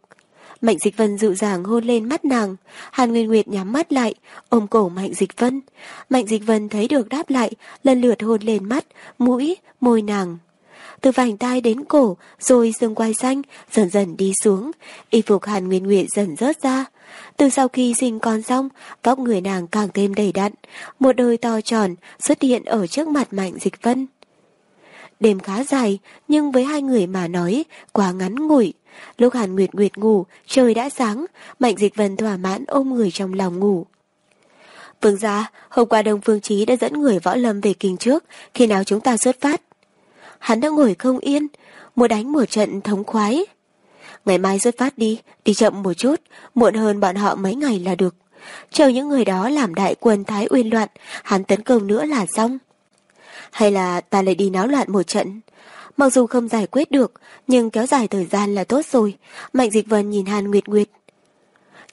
Mạnh Dịch Vân dịu dàng hôn lên mắt nàng. Hàn Nguyên Nguyệt nhắm mắt lại, ôm cổ Mạnh Dịch Vân. Mạnh Dịch Vân thấy được đáp lại, lần lượt hôn lên mắt, mũi, môi nàng. Từ vành tai đến cổ, rồi xương quai xanh, dần dần đi xuống. Y phục Hàn Nguyên Nguyệt dần rớt ra. Từ sau khi sinh con xong, vóc người nàng càng thêm đầy đặn. Một đôi to tròn xuất hiện ở trước mặt Mạnh Dịch Vân. Đêm khá dài, nhưng với hai người mà nói, quá ngắn ngủi. Lúc Hàn Nguyệt Nguyệt ngủ, trời đã sáng, Mạnh Dịch Vân thỏa mãn ôm người trong lòng ngủ. Vương gia, hôm qua Đông Phương Chí đã dẫn người võ lâm về kinh trước, khi nào chúng ta xuất phát? Hắn đã ngồi không yên, muốn đánh một trận thống khoái. Ngày mai xuất phát đi, đi chậm một chút, muộn hơn bọn họ mấy ngày là được. Chờ những người đó làm đại quân Thái Uyên loạn, hắn tấn công nữa là xong. Hay là ta lại đi náo loạn một trận? Mặc dù không giải quyết được, nhưng kéo dài thời gian là tốt rồi. Mạnh Dịch Vân nhìn Hàn Nguyệt Nguyệt.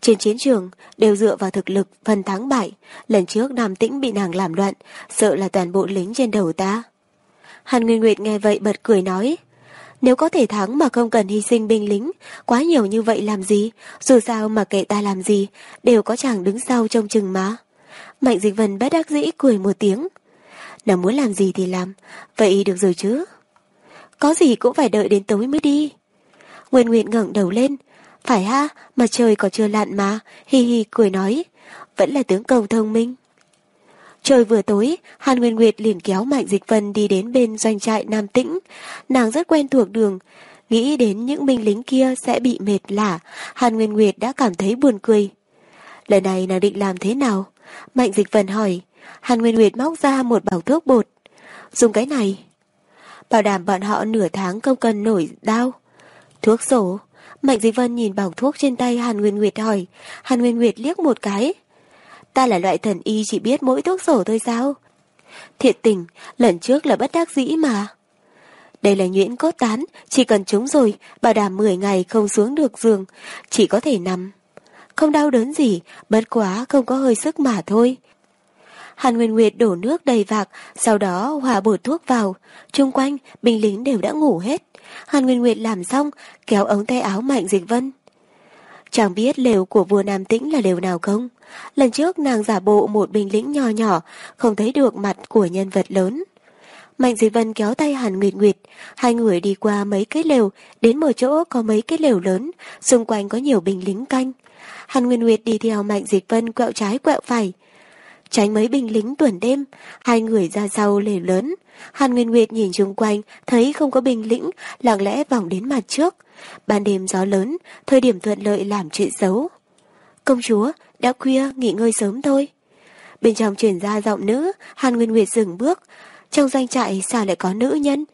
Trên chiến trường, đều dựa vào thực lực, phần thắng bại. Lần trước Nam Tĩnh bị nàng làm loạn, sợ là toàn bộ lính trên đầu ta. Hàn Nguyệt Nguyệt nghe vậy bật cười nói. Nếu có thể thắng mà không cần hy sinh binh lính, quá nhiều như vậy làm gì, dù sao mà kệ ta làm gì, đều có chàng đứng sau trong chừng má. Mạnh Dịch Vân bất đắc dĩ cười một tiếng. nào muốn làm gì thì làm, vậy được rồi chứ. Có gì cũng phải đợi đến tối mới đi. Nguyên Nguyệt ngẩng đầu lên. Phải ha, mà trời còn chưa lặn mà, hi hi cười nói. Vẫn là tướng cầu thông minh. Trời vừa tối, Hàn Nguyên Nguyệt liền kéo Mạnh Dịch Vân đi đến bên doanh trại Nam Tĩnh. Nàng rất quen thuộc đường. Nghĩ đến những binh lính kia sẽ bị mệt lả, Hàn Nguyên Nguyệt đã cảm thấy buồn cười. Lần này nàng định làm thế nào? Mạnh Dịch Vân hỏi. Hàn Nguyên Nguyệt móc ra một bảo thuốc bột. Dùng cái này. Bảo đảm bọn họ nửa tháng không cần nổi đau. Thuốc sổ. Mạnh Dịch Vân nhìn bảo thuốc trên tay Hàn Nguyên Nguyệt hỏi. Hàn Nguyên Nguyệt liếc một cái. Ta là loại thần y chỉ biết mỗi thuốc sổ thôi sao? Thiệt tình, lần trước là bất đắc dĩ mà. Đây là nhuyễn cốt tán, chỉ cần chúng rồi, bảo đảm 10 ngày không xuống được giường, chỉ có thể nằm. Không đau đớn gì, bất quá không có hơi sức mà thôi. Hàn Nguyên Nguyệt đổ nước đầy vạc, sau đó hòa bột thuốc vào. Trung quanh, binh lính đều đã ngủ hết. Hàn Nguyên Nguyệt làm xong, kéo ống tay áo Mạnh Dịch Vân. Chẳng biết lều của vua Nam Tĩnh là lều nào không? Lần trước nàng giả bộ một binh lĩnh nhỏ nhỏ, không thấy được mặt của nhân vật lớn. Mạnh Dịch Vân kéo tay Hàn Nguyệt Nguyệt, hai người đi qua mấy cái lều, đến một chỗ có mấy cái lều lớn, xung quanh có nhiều binh lính canh. Hàn Nguyên Nguyệt đi theo Mạnh Dịch Vân quẹo trái quẹo phải, tránh mấy binh lính tuần đêm, hai người ra sau lều lớn. Hàn Nguyên Nguyệt nhìn chung quanh, thấy không có binh lĩnh, lặng lẽ vòng đến mặt trước. Ban đêm gió lớn, thời điểm thuận lợi làm chuyện xấu. Công chúa, đã khuya, nghỉ ngơi sớm thôi. Bên trong truyền ra giọng nữ, Hàn Nguyên Nguyệt dừng bước. Trong danh trại sao lại có nữ nhân?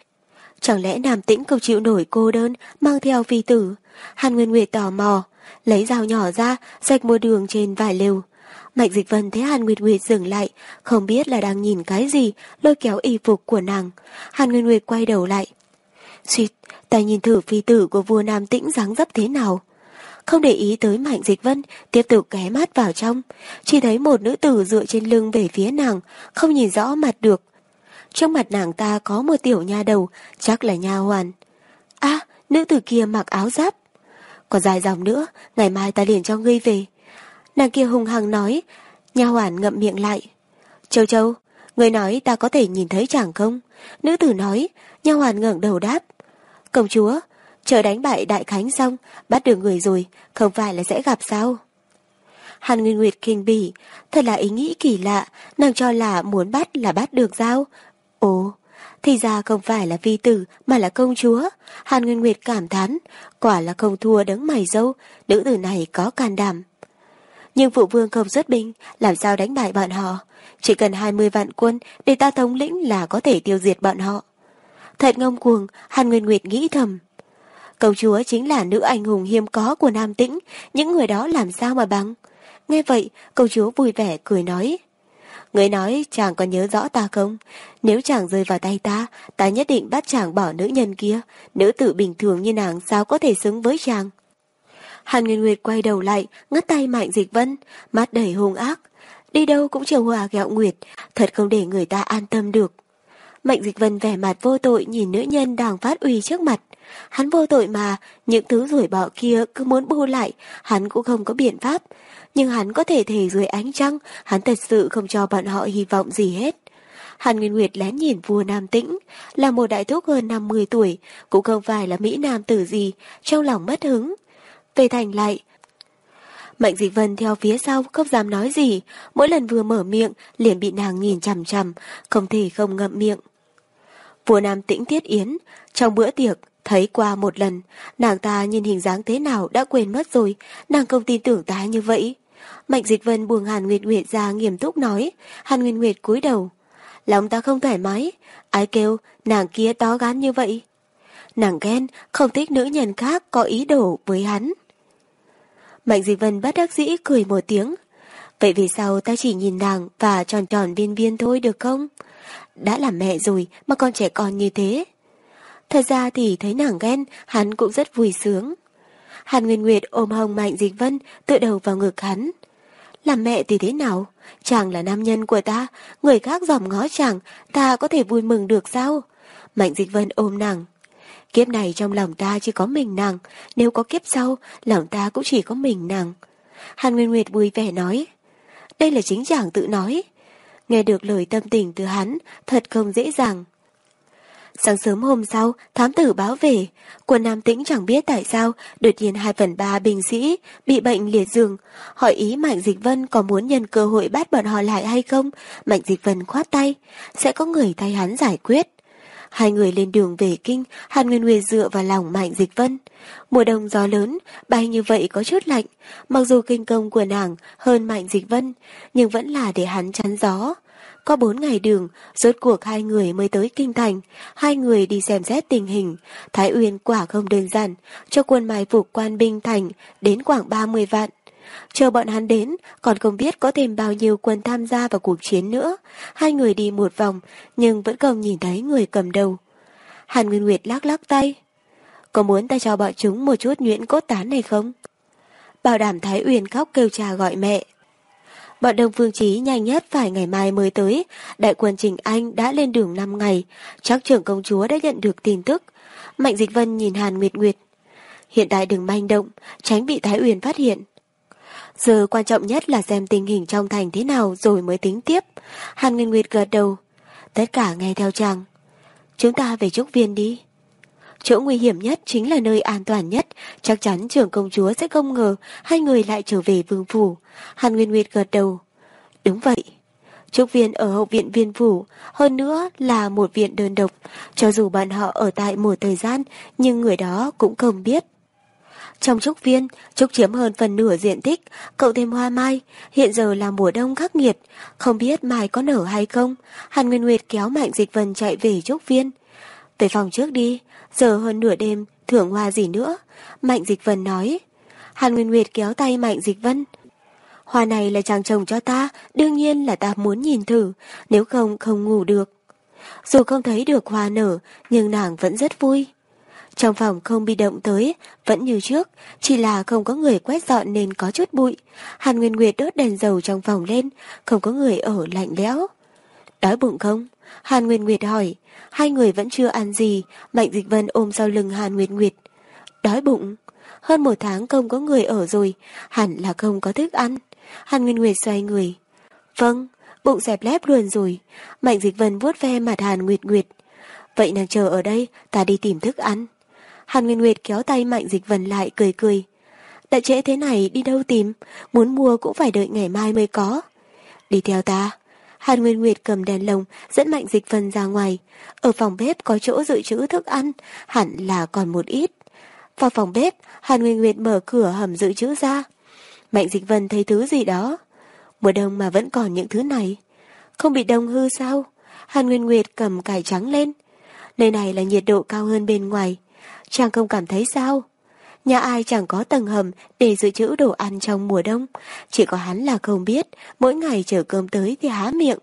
Chẳng lẽ Nam Tĩnh không chịu nổi cô đơn, mang theo phi tử? Hàn Nguyên Nguyệt tò mò, lấy dao nhỏ ra, sạch mua đường trên vải lều. Mạnh Dịch Vân thấy Hàn Nguyệt Nguyệt dừng lại, không biết là đang nhìn cái gì, lôi kéo y phục của nàng. Hàn Nguyệt Nguyệt quay đầu lại. Xuyệt, ta nhìn thử phi tử của vua Nam Tĩnh dáng dấp thế nào. Không để ý tới Mạnh Dịch Vân, tiếp tục ghé mắt vào trong. Chỉ thấy một nữ tử dựa trên lưng về phía nàng, không nhìn rõ mặt được. Trong mặt nàng ta có một tiểu nha đầu, chắc là nha hoàn. a nữ tử kia mặc áo giáp. Còn dài dòng nữa, ngày mai ta liền cho ngươi về. Nàng kia hung hăng nói, nha hoàn ngậm miệng lại. Châu Châu, người nói ta có thể nhìn thấy chàng không? Nữ tử nói, nha hoàn ngẩng đầu đáp. Công chúa, chờ đánh bại đại khánh xong, bắt được người rồi, không phải là sẽ gặp sao? Hàn Nguyên Nguyệt kinh bỉ, thật là ý nghĩ kỳ lạ, nàng cho là muốn bắt là bắt được sao? Ồ, thì ra không phải là phi tử mà là công chúa. Hàn Nguyên Nguyệt cảm thán, quả là không thua đấng mày dâu, nữ tử này có can đảm. Nhưng phụ vương không xuất binh, làm sao đánh bại bọn họ? Chỉ cần 20 vạn quân để ta thống lĩnh là có thể tiêu diệt bọn họ. Thật ngông cuồng, Hàn Nguyên Nguyệt nghĩ thầm. Công chúa chính là nữ anh hùng hiếm có của Nam Tĩnh, những người đó làm sao mà bằng. Nghe vậy, công chúa vui vẻ cười nói. Người nói chàng có nhớ rõ ta không? Nếu chàng rơi vào tay ta, ta nhất định bắt chàng bỏ nữ nhân kia. Nữ tử bình thường như nàng sao có thể xứng với chàng? Hàn Nguyên Nguyệt quay đầu lại, ngất tay Mạnh Dịch Vân, mắt đầy hung ác. Đi đâu cũng chiều hòa à gẹo Nguyệt, thật không để người ta an tâm được. Mạnh Dịch Vân vẻ mặt vô tội nhìn nữ nhân đang phát uy trước mặt. Hắn vô tội mà, những thứ rủi bỏ kia cứ muốn bu lại, hắn cũng không có biện pháp. Nhưng hắn có thể thể dưới ánh trăng, hắn thật sự không cho bọn họ hy vọng gì hết. Hàn Nguyên Nguyệt lén nhìn vua Nam Tĩnh, là một đại thúc hơn 50 tuổi, cũng không phải là Mỹ Nam tử gì, trong lòng mất hứng. Về thành lại, Mạnh Dịch Vân theo phía sau không dám nói gì, mỗi lần vừa mở miệng liền bị nàng nhìn chằm chằm, không thể không ngậm miệng. Vua Nam Tĩnh Tiết Yến, trong bữa tiệc, thấy qua một lần, nàng ta nhìn hình dáng thế nào đã quên mất rồi, nàng không tin tưởng ta như vậy. Mạnh Dịch Vân buông Hàn Nguyệt Nguyệt ra nghiêm túc nói, Hàn Nguyệt Nguyệt cúi đầu. Lòng ta không thoải mái, ai kêu nàng kia to gan như vậy. Nàng ghen, không thích nữ nhân khác có ý đồ với hắn. Mạnh Dịch Vân bất đắc dĩ cười một tiếng. Vậy vì sao ta chỉ nhìn nàng và tròn tròn viên viên thôi được không? Đã là mẹ rồi mà còn trẻ con như thế. Thật ra thì thấy nàng ghen, hắn cũng rất vui sướng. Hàn Nguyên Nguyệt ôm hồng Mạnh Dịch Vân, tựa đầu vào ngực hắn. Làm mẹ thì thế nào? Chàng là nam nhân của ta, người khác dòm ngó chàng, ta có thể vui mừng được sao? Mạnh Dịch Vân ôm nàng. Kiếp này trong lòng ta chỉ có mình nàng, nếu có kiếp sau, lòng ta cũng chỉ có mình nàng. Hàn Nguyên Nguyệt vui vẻ nói. Đây là chính chàng tự nói. Nghe được lời tâm tình từ hắn, thật không dễ dàng. Sáng sớm hôm sau, thám tử báo về. Quân Nam Tĩnh chẳng biết tại sao, đột nhiên 2 phần 3 binh sĩ bị bệnh liệt giường. Hỏi ý Mạnh Dịch Vân có muốn nhân cơ hội bắt bọn họ lại hay không? Mạnh Dịch Vân khoát tay, sẽ có người thay hắn giải quyết. Hai người lên đường về kinh, Hàn Nguyên Nguyên dựa vào lòng Mạnh Dịch Vân. Mùa đông gió lớn, bay như vậy có chút lạnh. Mặc dù kinh công của nàng hơn Mạnh Dịch Vân, nhưng vẫn là để hắn chắn gió. Có bốn ngày đường, rốt cuộc hai người mới tới Kinh Thành. Hai người đi xem xét tình hình. Thái Uyên quả không đơn giản, cho quân mai phục quan binh thành đến khoảng 30 vạn. Chờ bọn hắn đến, còn không biết có thêm bao nhiêu quân tham gia vào cuộc chiến nữa. Hai người đi một vòng, nhưng vẫn không nhìn thấy người cầm đầu. Hàn Nguyên Nguyệt lắc lắc tay. Có muốn ta cho bọn chúng một chút nhuyễn cốt tán này không? Bảo đảm Thái uyển khóc kêu cha gọi mẹ. Bọn Đông Phương Chí nhanh nhất phải ngày mai mới tới, đại quân Trình Anh đã lên đường 5 ngày, chắc trưởng công chúa đã nhận được tin tức. Mạnh Dịch Vân nhìn Hàn Nguyệt Nguyệt. Hiện tại đừng manh động, tránh bị Thái uyển phát hiện. Giờ quan trọng nhất là xem tình hình trong thành thế nào rồi mới tính tiếp. Hàn Nguyên Nguyệt gật đầu. Tất cả nghe theo chàng. Chúng ta về trúc viên đi. Chỗ nguy hiểm nhất chính là nơi an toàn nhất, chắc chắn trưởng công chúa sẽ không ngờ hai người lại trở về vương phủ. Hàn Nguyên Nguyệt gật đầu. Đúng vậy. Trúc viên ở hậu viện viên phủ, hơn nữa là một viện đơn độc. Cho dù bọn họ ở tại một thời gian, nhưng người đó cũng không biết. Trong trúc viên, trúc chiếm hơn phần nửa diện tích, cậu thêm hoa mai, hiện giờ là mùa đông khắc nghiệt, không biết mai có nở hay không. Hàn Nguyên Nguyệt kéo Mạnh Dịch Vân chạy về trúc viên. Về phòng trước đi, giờ hơn nửa đêm, thưởng hoa gì nữa? Mạnh Dịch Vân nói. Hàn Nguyên Nguyệt kéo tay Mạnh Dịch Vân. Hoa này là chàng chồng cho ta, đương nhiên là ta muốn nhìn thử, nếu không không ngủ được. Dù không thấy được hoa nở, nhưng nàng vẫn rất vui. Trong phòng không bị động tới, vẫn như trước, chỉ là không có người quét dọn nên có chút bụi. Hàn Nguyên Nguyệt đốt đèn dầu trong phòng lên, không có người ở lạnh lẽo. Đói bụng không? Hàn Nguyên Nguyệt hỏi. Hai người vẫn chưa ăn gì, Mạnh Dịch Vân ôm sau lưng Hàn Nguyên Nguyệt. Đói bụng. Hơn một tháng không có người ở rồi, hẳn là không có thức ăn. Hàn Nguyên Nguyệt xoay người. Vâng, bụng dẹp lép luôn rồi. Mạnh Dịch Vân vuốt ve mặt Hàn Nguyệt Nguyệt. Vậy nàng chờ ở đây, ta đi tìm thức ăn. Hàn Nguyên Nguyệt kéo tay Mạnh Dịch Vân lại cười cười. Đã trễ thế này đi đâu tìm, muốn mua cũng phải đợi ngày mai mới có. Đi theo ta. Hàn Nguyên Nguyệt cầm đèn lồng dẫn Mạnh Dịch Vân ra ngoài. Ở phòng bếp có chỗ dự trữ thức ăn, hẳn là còn một ít. Vào phòng bếp, Hàn Nguyên Nguyệt mở cửa hầm dự trữ ra. Mạnh Dịch Vân thấy thứ gì đó. Mùa đông mà vẫn còn những thứ này. Không bị đông hư sao? Hàn Nguyên Nguyệt cầm cải trắng lên. Nơi này là nhiệt độ cao hơn bên ngoài. Chàng không cảm thấy sao? Nhà ai chẳng có tầng hầm để dự trữ đồ ăn trong mùa đông. Chỉ có hắn là không biết, mỗi ngày chở cơm tới thì há miệng.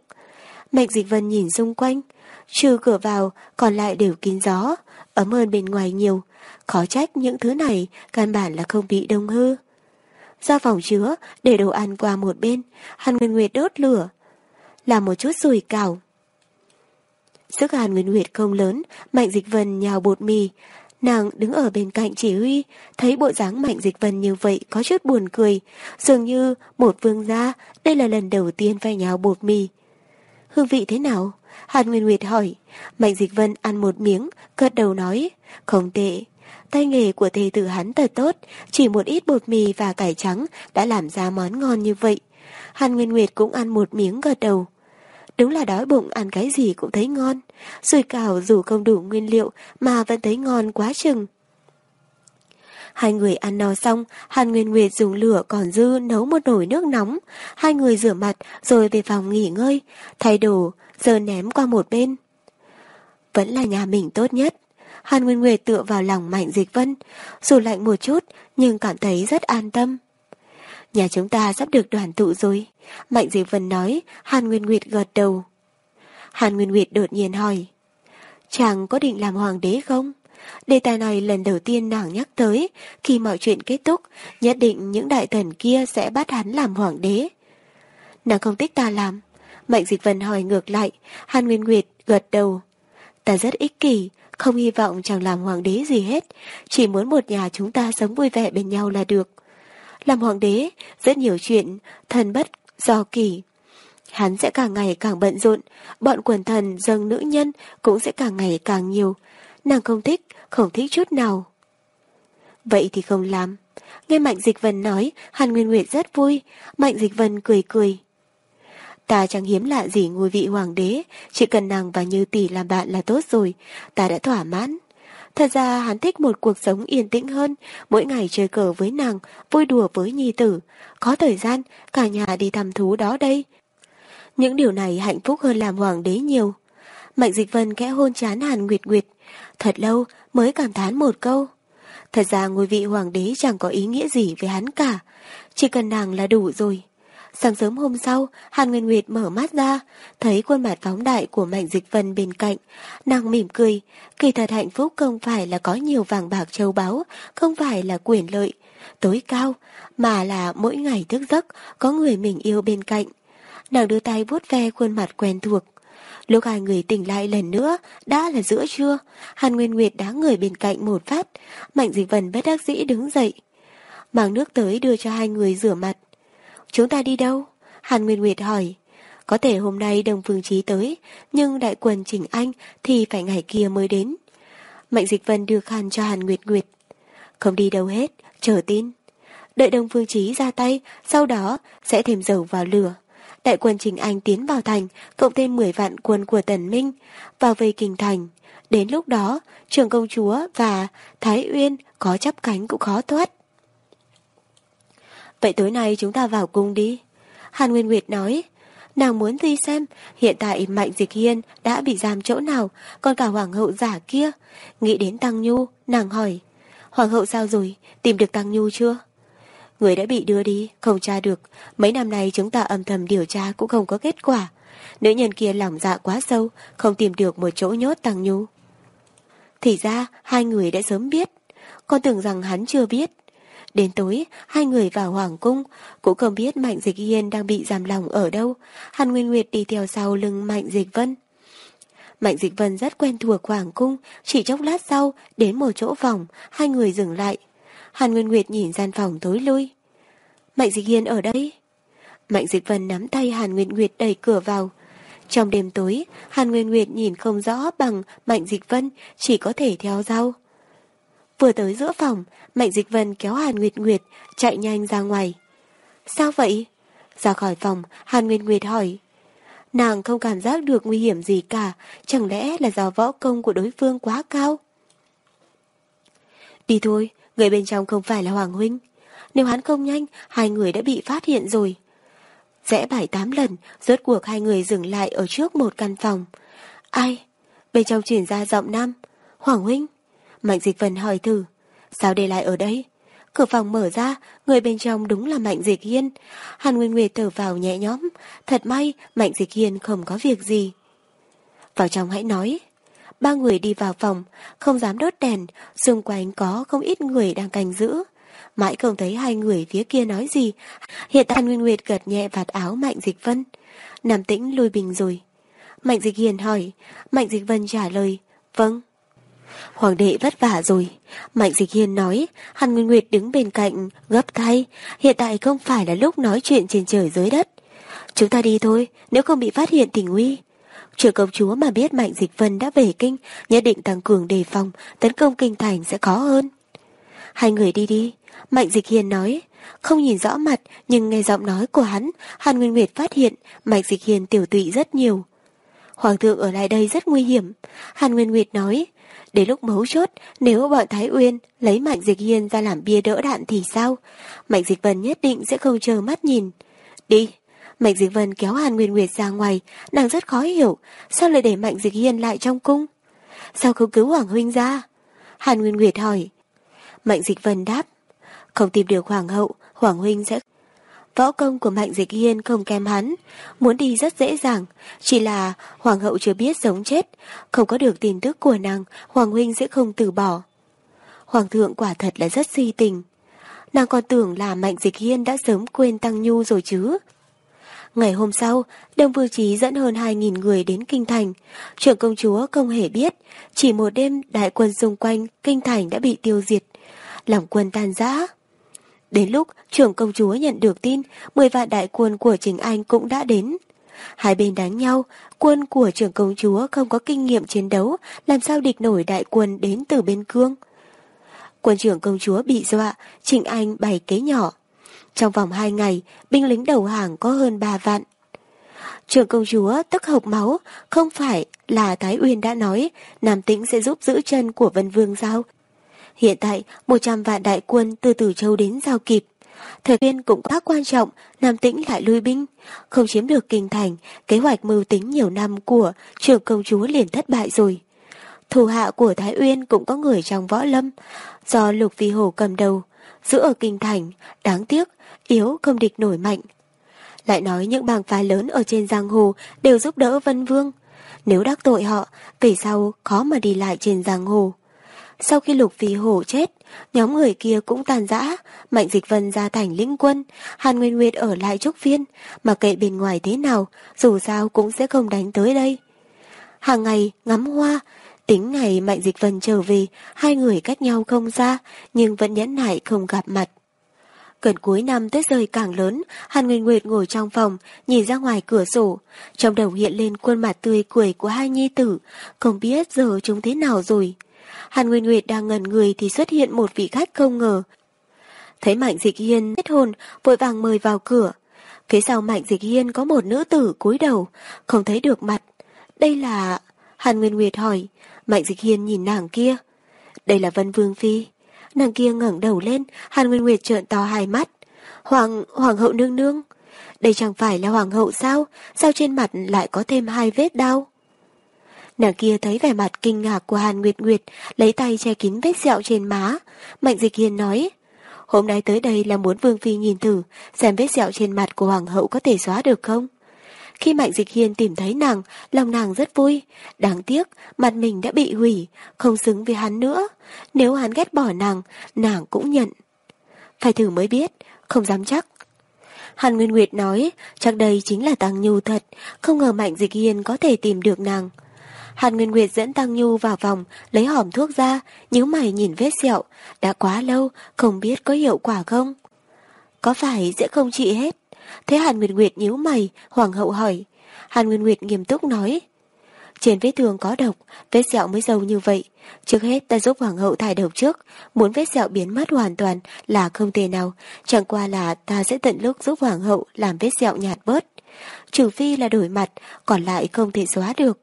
Mạnh Dịch Vân nhìn xung quanh, trừ cửa vào, còn lại đều kín gió, ấm hơn bên ngoài nhiều. Khó trách những thứ này, căn bản là không bị đông hư. Ra phòng chứa, để đồ ăn qua một bên, Hàn Nguyên Nguyệt đốt lửa. Làm một chút sùi cảo. Sức Hàn Nguyên Nguyệt không lớn, Mạnh Dịch Vân nhào bột mì. Nàng đứng ở bên cạnh chỉ huy, thấy bộ dáng Mạnh Dịch Vân như vậy có chút buồn cười. Dường như một vương gia, đây là lần đầu tiên phải nhào bột mì. Hương vị thế nào? Hàn Nguyên Nguyệt hỏi. Mạnh Dịch Vân ăn một miếng, gật đầu nói. Không tệ. Tay nghề của thầy tử hắn thật tốt, chỉ một ít bột mì và cải trắng đã làm ra món ngon như vậy. Hàn Nguyên Nguyệt cũng ăn một miếng gật đầu. Đúng là đói bụng ăn cái gì cũng thấy ngon. Sùi cảo dù không đủ nguyên liệu mà vẫn thấy ngon quá chừng. Hai người ăn no xong, Hàn Nguyên Nguyệt dùng lửa còn dư nấu một nồi nước nóng. Hai người rửa mặt rồi về phòng nghỉ ngơi, thay đồ, giờ ném qua một bên. Vẫn là nhà mình tốt nhất. Hàn Nguyên Nguyệt tựa vào lòng Mạnh Dịch Vân, dù lạnh một chút nhưng cảm thấy rất an tâm. Nhà chúng ta sắp được đoàn tụ rồi. Mạnh Dịch Vân nói, Hàn Nguyên Nguyệt gật đầu. Hàn Nguyên Nguyệt đột nhiên hỏi, chàng có định làm hoàng đế không? Đề tài này lần đầu tiên nàng nhắc tới, khi mọi chuyện kết thúc, nhất định những đại thần kia sẽ bắt hắn làm hoàng đế. Nàng không thích ta làm. Mạnh Dịch Vân hỏi ngược lại, Hàn Nguyên Nguyệt gật đầu. Ta rất ích kỷ, không hy vọng chàng làm hoàng đế gì hết, chỉ muốn một nhà chúng ta sống vui vẻ bên nhau là được. Làm hoàng đế, rất nhiều chuyện, thần bất, do kỳ. Hắn sẽ càng ngày càng bận rộn, bọn quần thần dâng nữ nhân cũng sẽ càng ngày càng nhiều. Nàng không thích, không thích chút nào. Vậy thì không làm. Nghe Mạnh Dịch Vân nói, Hàn Nguyên Nguyệt rất vui. Mạnh Dịch Vân cười cười. Ta chẳng hiếm lạ gì ngôi vị hoàng đế, chỉ cần nàng và Như Tỷ làm bạn là tốt rồi, ta đã thỏa mãn. Thật ra hắn thích một cuộc sống yên tĩnh hơn, mỗi ngày chơi cờ với nàng, vui đùa với nhi tử. Có thời gian, cả nhà đi thăm thú đó đây. Những điều này hạnh phúc hơn làm hoàng đế nhiều. Mạnh Dịch Vân kẽ hôn chán Hàn Nguyệt Nguyệt. Thật lâu mới cảm thán một câu. Thật ra ngôi vị hoàng đế chẳng có ý nghĩa gì với hắn cả. Chỉ cần nàng là đủ rồi. Sáng sớm hôm sau, Hàn Nguyên Nguyệt mở mắt ra, thấy khuôn mặt phóng đại của Mạnh Dịch Vân bên cạnh. Nàng mỉm cười, kỳ thật hạnh phúc không phải là có nhiều vàng bạc châu báu, không phải là quyền lợi, tối cao, mà là mỗi ngày thức giấc có người mình yêu bên cạnh. Nàng đưa tay vuốt ve khuôn mặt quen thuộc. Lúc hai người tỉnh lại lần nữa, đã là giữa trưa, Hàn Nguyên Nguyệt đá người bên cạnh một phát, Mạnh Dịch Vân bất đắc dĩ đứng dậy. Mang nước tới đưa cho hai người rửa mặt. Chúng ta đi đâu? Hàn Nguyên Nguyệt hỏi. Có thể hôm nay Đồng Phương Trí tới, nhưng đại quần chỉnh anh thì phải ngày kia mới đến. Mạnh Dịch Vân đưa khăn cho Hàn Nguyệt Nguyệt. Không đi đâu hết, chờ tin. Đợi đồng Phương Trí ra tay, sau đó sẽ thêm dầu vào lửa. Đại quân Trình Anh tiến vào thành, cộng thêm 10 vạn quân của Tần Minh, vào vây kinh thành. Đến lúc đó, trường công chúa và Thái Uyên có chắp cánh cũng khó thoát. Vậy tối nay chúng ta vào cung đi. Hàn Nguyên Nguyệt nói, nàng muốn đi xem hiện tại Mạnh Dịch Hiên đã bị giam chỗ nào, còn cả hoàng hậu giả kia. Nghĩ đến Tăng Nhu, nàng hỏi, hoàng hậu sao rồi, tìm được Tăng Nhu chưa? Người đã bị đưa đi, không tra được. Mấy năm nay chúng ta âm thầm điều tra cũng không có kết quả. Nữ nhân kia lòng dạ quá sâu, không tìm được một chỗ nhốt Tăng Nhu. Thì ra, hai người đã sớm biết. Con tưởng rằng hắn chưa biết. Đến tối, hai người vào hoàng cung, cũng không biết Mạnh Dịch Hiên đang bị giam lòng ở đâu. Hàn Nguyên Nguyệt đi theo sau lưng Mạnh Dịch Vân. Mạnh Dịch Vân rất quen thuộc hoàng cung, chỉ chốc lát sau, đến một chỗ phòng, hai người dừng lại. Hàn Nguyên Nguyệt nhìn gian phòng tối lui. Mạnh Dịch Hiên ở đây. Mạnh Dịch Vân nắm tay Hàn Nguyên Nguyệt đẩy cửa vào. Trong đêm tối, Hàn Nguyên Nguyệt nhìn không rõ bằng Mạnh Dịch Vân, chỉ có thể theo dao. Vừa tới giữa phòng, Mạnh Dịch Vân kéo Hàn Nguyệt Nguyệt chạy nhanh ra ngoài. Sao vậy? Ra khỏi phòng, Hàn Nguyệt Nguyệt hỏi. Nàng không cảm giác được nguy hiểm gì cả, chẳng lẽ là do võ công của đối phương quá cao? Đi thôi, người bên trong không phải là Hoàng Huynh. Nếu hắn không nhanh, hai người đã bị phát hiện rồi. Rẽ bảy tám lần, rốt cuộc hai người dừng lại ở trước một căn phòng. Ai? Bên trong chuyển ra giọng nam. Hoàng Huynh. Mạnh Dịch Vân hỏi thử. Sao để lại ở đây? Cửa phòng mở ra, người bên trong đúng là Mạnh Dịch Hiên. Hàn Nguyên Nguyệt thở vào nhẹ nhõm. Thật may, Mạnh Dịch Hiên không có việc gì. Vào trong hãy nói. Ba người đi vào phòng, không dám đốt đèn, xung quanh có không ít người đang canh giữ. Mãi không thấy hai người phía kia nói gì. Hiện tại Nguyên Nguyệt gật nhẹ vạt áo Mạnh Dịch Vân. Nam tĩnh lùi bình rồi. Mạnh Dịch Hiền hỏi, Mạnh Dịch Vân trả lời, vâng. Hoàng đệ vất vả rồi. Mạnh Dịch Hiên nói, Hàn Nguyên Nguyệt đứng bên cạnh, gấp tay. Hiện tại không phải là lúc nói chuyện trên trời dưới đất. Chúng ta đi thôi, nếu không bị phát hiện thì nguy. Trưởng công chúa mà biết Mạnh Dịch Vân đã về kinh, nhất định tăng cường đề phòng, tấn công kinh thành sẽ khó hơn. Hai người đi đi, Mạnh Dịch Hiên nói, không nhìn rõ mặt nhưng nghe giọng nói của hắn, Hàn Nguyên Nguyệt phát hiện Mạnh Dịch Hiên tiểu tụy rất nhiều. Hoàng thượng ở lại đây rất nguy hiểm, Hàn Nguyên Nguyệt nói, Đến lúc mấu chốt, nếu bọn Thái Uyên lấy Mạnh Dịch Hiên ra làm bia đỡ đạn thì sao? Mạnh Dịch Vân nhất định sẽ không chờ mắt nhìn. Đi! Mạnh Dịch Vân kéo Hàn Nguyên Nguyệt ra ngoài, nàng rất khó hiểu, sao lại để Mạnh Dịch Hiên lại trong cung? Sao không cứu Hoàng Huynh ra? Hàn Nguyên Nguyệt hỏi. Mạnh Dịch Vân đáp, không tìm được Hoàng hậu, Hoàng Huynh sẽ Võ công của Mạnh Dịch Hiên không kém hắn, muốn đi rất dễ dàng, chỉ là Hoàng hậu chưa biết sống chết, không có được tin tức của nàng, Hoàng huynh sẽ không từ bỏ. Hoàng thượng quả thật là rất si tình. Nàng còn tưởng là Mạnh Dịch Hiên đã sớm quên Tăng Nhu rồi chứ. Ngày hôm sau, Đông Vương Trí dẫn hơn 2.000 người đến Kinh Thành. Trưởng công chúa không hề biết, chỉ một đêm đại quân xung quanh Kinh Thành đã bị tiêu diệt. Lòng quân tan rã. Đến lúc trưởng công chúa nhận được tin, 10 vạn đại quân của chính Anh cũng đã đến. Hai bên đánh nhau, quân của trưởng công chúa không có kinh nghiệm chiến đấu, làm sao địch nổi đại quân đến từ bên cương. Quân trưởng công chúa bị dọa, Trịnh Anh bày kế nhỏ. Trong vòng hai ngày, binh lính đầu hàng có hơn ba vạn. Trưởng công chúa tức hộc máu, không phải là Thái Uyên đã nói Nam Tĩnh sẽ giúp giữ chân của Vân Vương sao? Hiện tại, 100 vạn đại quân từ Tử Châu đến giao kịp. Thời viên cũng quá quan trọng, Nam Tĩnh lại lui binh. Không chiếm được kinh thành, kế hoạch mưu tính nhiều năm của trưởng công chúa liền thất bại rồi. Thủ hạ của Thái Uyên cũng có người trong võ lâm, do Lục Vi Hổ cầm đầu, giữ ở kinh thành, đáng tiếc, yếu không địch nổi mạnh. Lại nói những bang phái lớn ở trên giang hồ đều giúp đỡ Vân Vương. Nếu đắc tội họ, về sau khó mà đi lại trên giang hồ. Sau khi Lục Phi Hổ chết, nhóm người kia cũng tàn rã, Mạnh Dịch Vân ra thành lĩnh quân, Hàn Nguyên Nguyệt ở lại trúc phiên, mà kệ bên ngoài thế nào, dù sao cũng sẽ không đánh tới đây. Hàng ngày ngắm hoa, tính ngày Mạnh Dịch Vân trở về, hai người cách nhau không xa, nhưng vẫn nhẫn nại không gặp mặt. Gần cuối năm tết rơi càng lớn, Hàn Nguyên Nguyệt ngồi trong phòng, nhìn ra ngoài cửa sổ. Trong đầu hiện lên khuôn mặt tươi cười của hai nhi tử, không biết giờ chúng thế nào rồi. Hàn Nguyên Nguyệt đang ngẩn người thì xuất hiện một vị khách không ngờ. Thấy Mạnh Dịch Hiên hết hồn, vội vàng mời vào cửa. Phía sau Mạnh Dịch Hiên có một nữ tử cúi đầu, không thấy được mặt. Đây là... Hàn Nguyên Nguyệt hỏi, Mạnh Dịch Hiên nhìn nàng kia. Đây là Vân Vương Phi. Nàng kia ngẩng đầu lên, Hàn Nguyên Nguyệt trợn to hai mắt. Hoàng, Hoàng hậu nương nương. Đây chẳng phải là Hoàng hậu sao? Sao trên mặt lại có thêm hai vết đau? Nàng kia thấy vẻ mặt kinh ngạc của Hàn Nguyệt Nguyệt, lấy tay che kín vết sẹo trên má. Mạnh Dịch Hiên nói, hôm nay tới đây là muốn Vương Phi nhìn thử, xem vết sẹo trên mặt của Hoàng hậu có thể xóa được không? Khi Mạnh Dịch Hiên tìm thấy nàng, lòng nàng rất vui. Đáng tiếc, mặt mình đã bị hủy, không xứng với hắn nữa. Nếu hắn ghét bỏ nàng, nàng cũng nhận. Phải thử mới biết, không dám chắc. Hàn Nguyên Nguyệt nói, chắc đây chính là Tăng Nhu thật, không ngờ Mạnh Dịch Hiên có thể tìm được nàng. Hàn Nguyên Nguyệt dẫn Tăng Nhu vào phòng, lấy hòm thuốc ra, nhíu mày nhìn vết sẹo. Đã quá lâu, không biết có hiệu quả không? Có phải sẽ không trị hết? Thế Hàn Nguyệt Nguyệt nhíu mày, hoàng hậu hỏi. Hàn Nguyên Nguyệt nghiêm túc nói. Trên vết thương có độc, vết sẹo mới sâu như vậy. Trước hết ta giúp hoàng hậu thải độc trước, muốn vết sẹo biến mất hoàn toàn là không thể nào, chẳng qua là ta sẽ tận lúc giúp hoàng hậu làm vết sẹo nhạt bớt. Trừ phi là đổi mặt, còn lại không thể xóa được.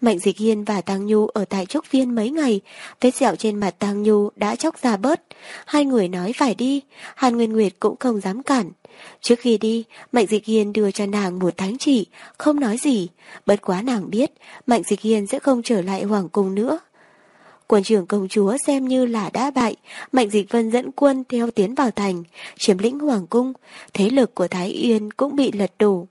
Mạnh Dịch Hiên và Tăng Nhu ở tại Trúc Viên mấy ngày, vết sẹo trên mặt Tăng Nhu đã chóc ra bớt. Hai người nói phải đi, Hàn Nguyên Nguyệt cũng không dám cản. Trước khi đi, Mạnh Dịch Hiên đưa cho nàng một thánh chỉ, không nói gì. Bất quá nàng biết, Mạnh Dịch Hiên sẽ không trở lại Hoàng Cung nữa. Quân trưởng công chúa xem như là đã bại, Mạnh Dịch Vân dẫn quân theo tiến vào thành, chiếm lĩnh Hoàng Cung, thế lực của Thái Yên cũng bị lật đổ.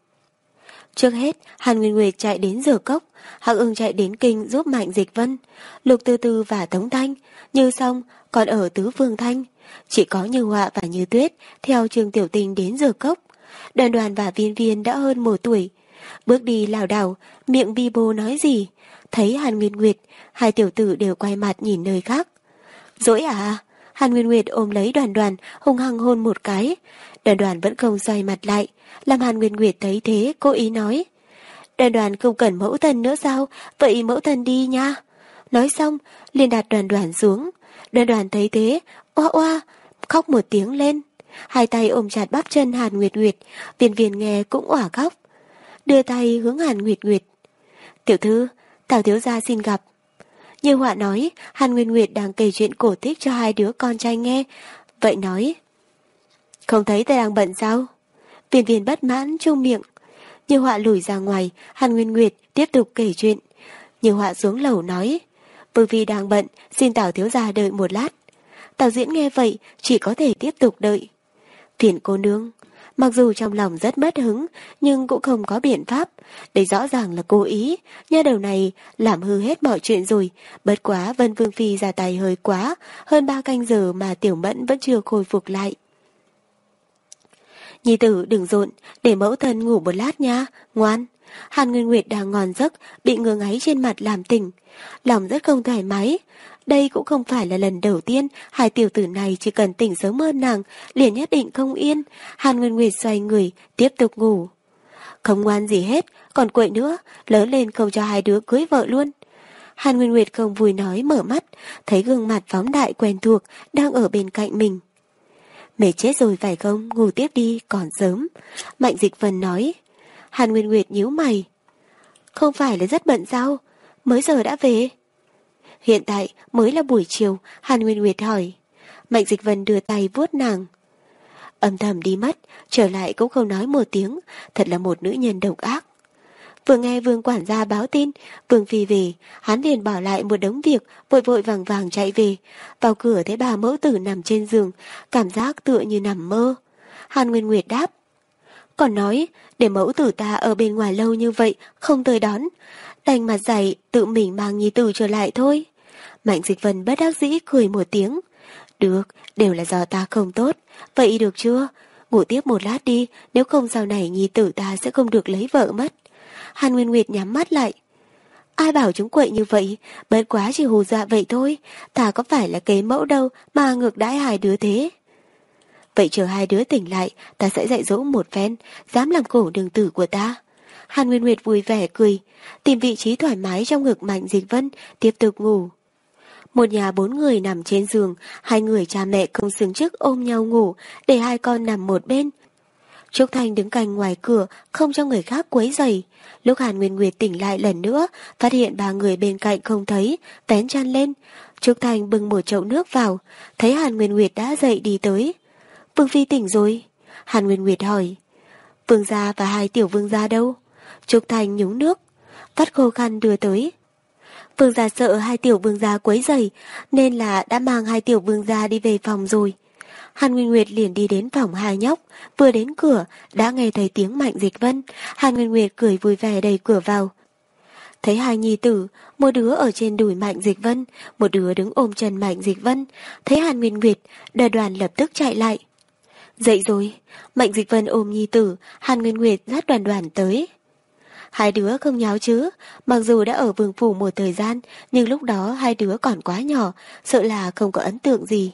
Trước hết, Hàn Nguyên Nguyệt chạy đến rửa cốc, Hạc ưng chạy đến kinh giúp Mạnh Dịch Vân, Lục Tư Tư và Tống Thanh, Như xong còn ở Tứ Vương Thanh. Chỉ có Như Họa và Như Tuyết theo trường tiểu tình đến rửa cốc. Đoàn đoàn và viên viên đã hơn một tuổi. bước đi lảo đảo, miệng bi bô nói gì. Thấy Hàn Nguyên Nguyệt, hai tiểu tử đều quay mặt nhìn nơi khác. Dỗi à? Hàn Nguyên Nguyệt ôm lấy đoàn đoàn, hung hăng hôn một cái. Đoàn đoàn vẫn không xoay mặt lại, làm Hàn Nguyên Nguyệt thấy thế, cố ý nói. Đoàn đoàn không cần mẫu thân nữa sao, vậy mẫu thân đi nha. Nói xong, liền đặt đoàn đoàn xuống. Đoàn đoàn thấy thế, oa oa, khóc một tiếng lên. Hai tay ôm chặt bắp chân Hàn Nguyệt Nguyệt, viên viên nghe cũng ỏa khóc. Đưa tay hướng Hàn Nguyệt Nguyệt. Tiểu thư, Tào thiếu gia xin gặp. Như họa nói, Hàn Nguyên Nguyệt đang kể chuyện cổ tích cho hai đứa con trai nghe. Vậy nói, không thấy ta đang bận sao? Viên viên bất mãn chung miệng. Như họa lùi ra ngoài, Hàn Nguyên Nguyệt tiếp tục kể chuyện. Như họa xuống lầu nói, bởi vì đang bận, xin Tào thiếu gia đợi một lát. Tào diễn nghe vậy, chỉ có thể tiếp tục đợi. Phiền cô nương, mặc dù trong lòng rất mất hứng, nhưng cũng không có biện pháp. Đây rõ ràng là cố ý, nha đầu này làm hư hết mọi chuyện rồi. Bất quá Vân Vương Phi ra tay hơi quá, hơn ba canh giờ mà Tiểu Mẫn vẫn chưa khôi phục lại. Nhi tử đừng rộn, để mẫu thân ngủ một lát nha, ngoan. Hàn Nguyên Nguyệt đang ngon giấc, bị ngứa ngáy trên mặt làm tỉnh. Lòng rất không thoải mái. Đây cũng không phải là lần đầu tiên hai tiểu tử này chỉ cần tỉnh sớm hơn nàng, liền nhất định không yên. Hàn Nguyên Nguyệt xoay người, tiếp tục ngủ. Không ngoan gì hết, còn quậy nữa, lớn lên không cho hai đứa cưới vợ luôn. Hàn Nguyên Nguyệt không vui nói mở mắt, thấy gương mặt phóng đại quen thuộc đang ở bên cạnh mình. Mệt chết rồi phải không, ngủ tiếp đi, còn sớm. Mạnh Dịch Vân nói. Hàn Nguyên Nguyệt nhíu mày. Không phải là rất bận sao? Mới giờ đã về. Hiện tại mới là buổi chiều, Hàn Nguyên Nguyệt hỏi. Mạnh Dịch Vân đưa tay vuốt nàng. Âm thầm đi mất, trở lại cũng không nói một tiếng, thật là một nữ nhân độc ác. Vừa nghe vương quản gia báo tin, vương phi về, hắn liền bỏ lại một đống việc, vội vội vàng vàng chạy về. Vào cửa thấy bà mẫu tử nằm trên giường, cảm giác tựa như nằm mơ. Hàn Nguyên Nguyệt đáp. Còn nói, để mẫu tử ta ở bên ngoài lâu như vậy, không tới đón. Đành mặt dày, tự mình mang nhi tử trở lại thôi. Mạnh dịch vân bất đắc dĩ cười một tiếng. Được, đều là do ta không tốt. Vậy được chưa? Ngủ tiếp một lát đi, nếu không sau này nhi tử ta sẽ không được lấy vợ mất. Hàn Nguyên Nguyệt nhắm mắt lại. Ai bảo chúng quậy như vậy, Bớt quá chỉ hù dọa vậy thôi, ta có phải là kế mẫu đâu mà ngược đãi hai đứa thế. Vậy chờ hai đứa tỉnh lại, ta sẽ dạy dỗ một phen, dám làm cổ đường tử của ta. Hàn Nguyên Nguyệt vui vẻ cười, tìm vị trí thoải mái trong ngực Mạnh Dịch Vân, tiếp tục ngủ. Một nhà bốn người nằm trên giường, hai người cha mẹ công xứng chức ôm nhau ngủ, để hai con nằm một bên. Trúc Thanh đứng cạnh ngoài cửa, không cho người khác quấy rầy. Lúc Hàn Nguyên Nguyệt tỉnh lại lần nữa, phát hiện ba người bên cạnh không thấy, vén chăn lên. Trúc Thanh bưng một chậu nước vào, thấy Hàn Nguyên Nguyệt đã dậy đi tới. Vương Phi tỉnh rồi. Hàn Nguyên Nguyệt hỏi. Vương gia và hai tiểu vương gia đâu? Trúc Thanh nhúng nước, vắt khô khăn đưa tới. Vương gia sợ hai tiểu vương gia quấy rầy, nên là đã mang hai tiểu vương gia đi về phòng rồi. Hàn Nguyên Nguyệt liền đi đến phòng hai nhóc, vừa đến cửa, đã nghe thấy tiếng Mạnh Dịch Vân. Hàn Nguyên Nguyệt cười vui vẻ đẩy cửa vào. Thấy hai nhi tử, một đứa ở trên đùi Mạnh Dịch Vân, một đứa đứng ôm chân Mạnh Dịch Vân. Thấy Hàn Nguyên Nguyệt, đoàn đoàn lập tức chạy lại. Dậy rồi, Mạnh Dịch Vân ôm nhi tử, Hàn Nguyên Nguyệt dắt đoàn đoàn tới. Hai đứa không nháo chứ, mặc dù đã ở vương phủ một thời gian, nhưng lúc đó hai đứa còn quá nhỏ, sợ là không có ấn tượng gì.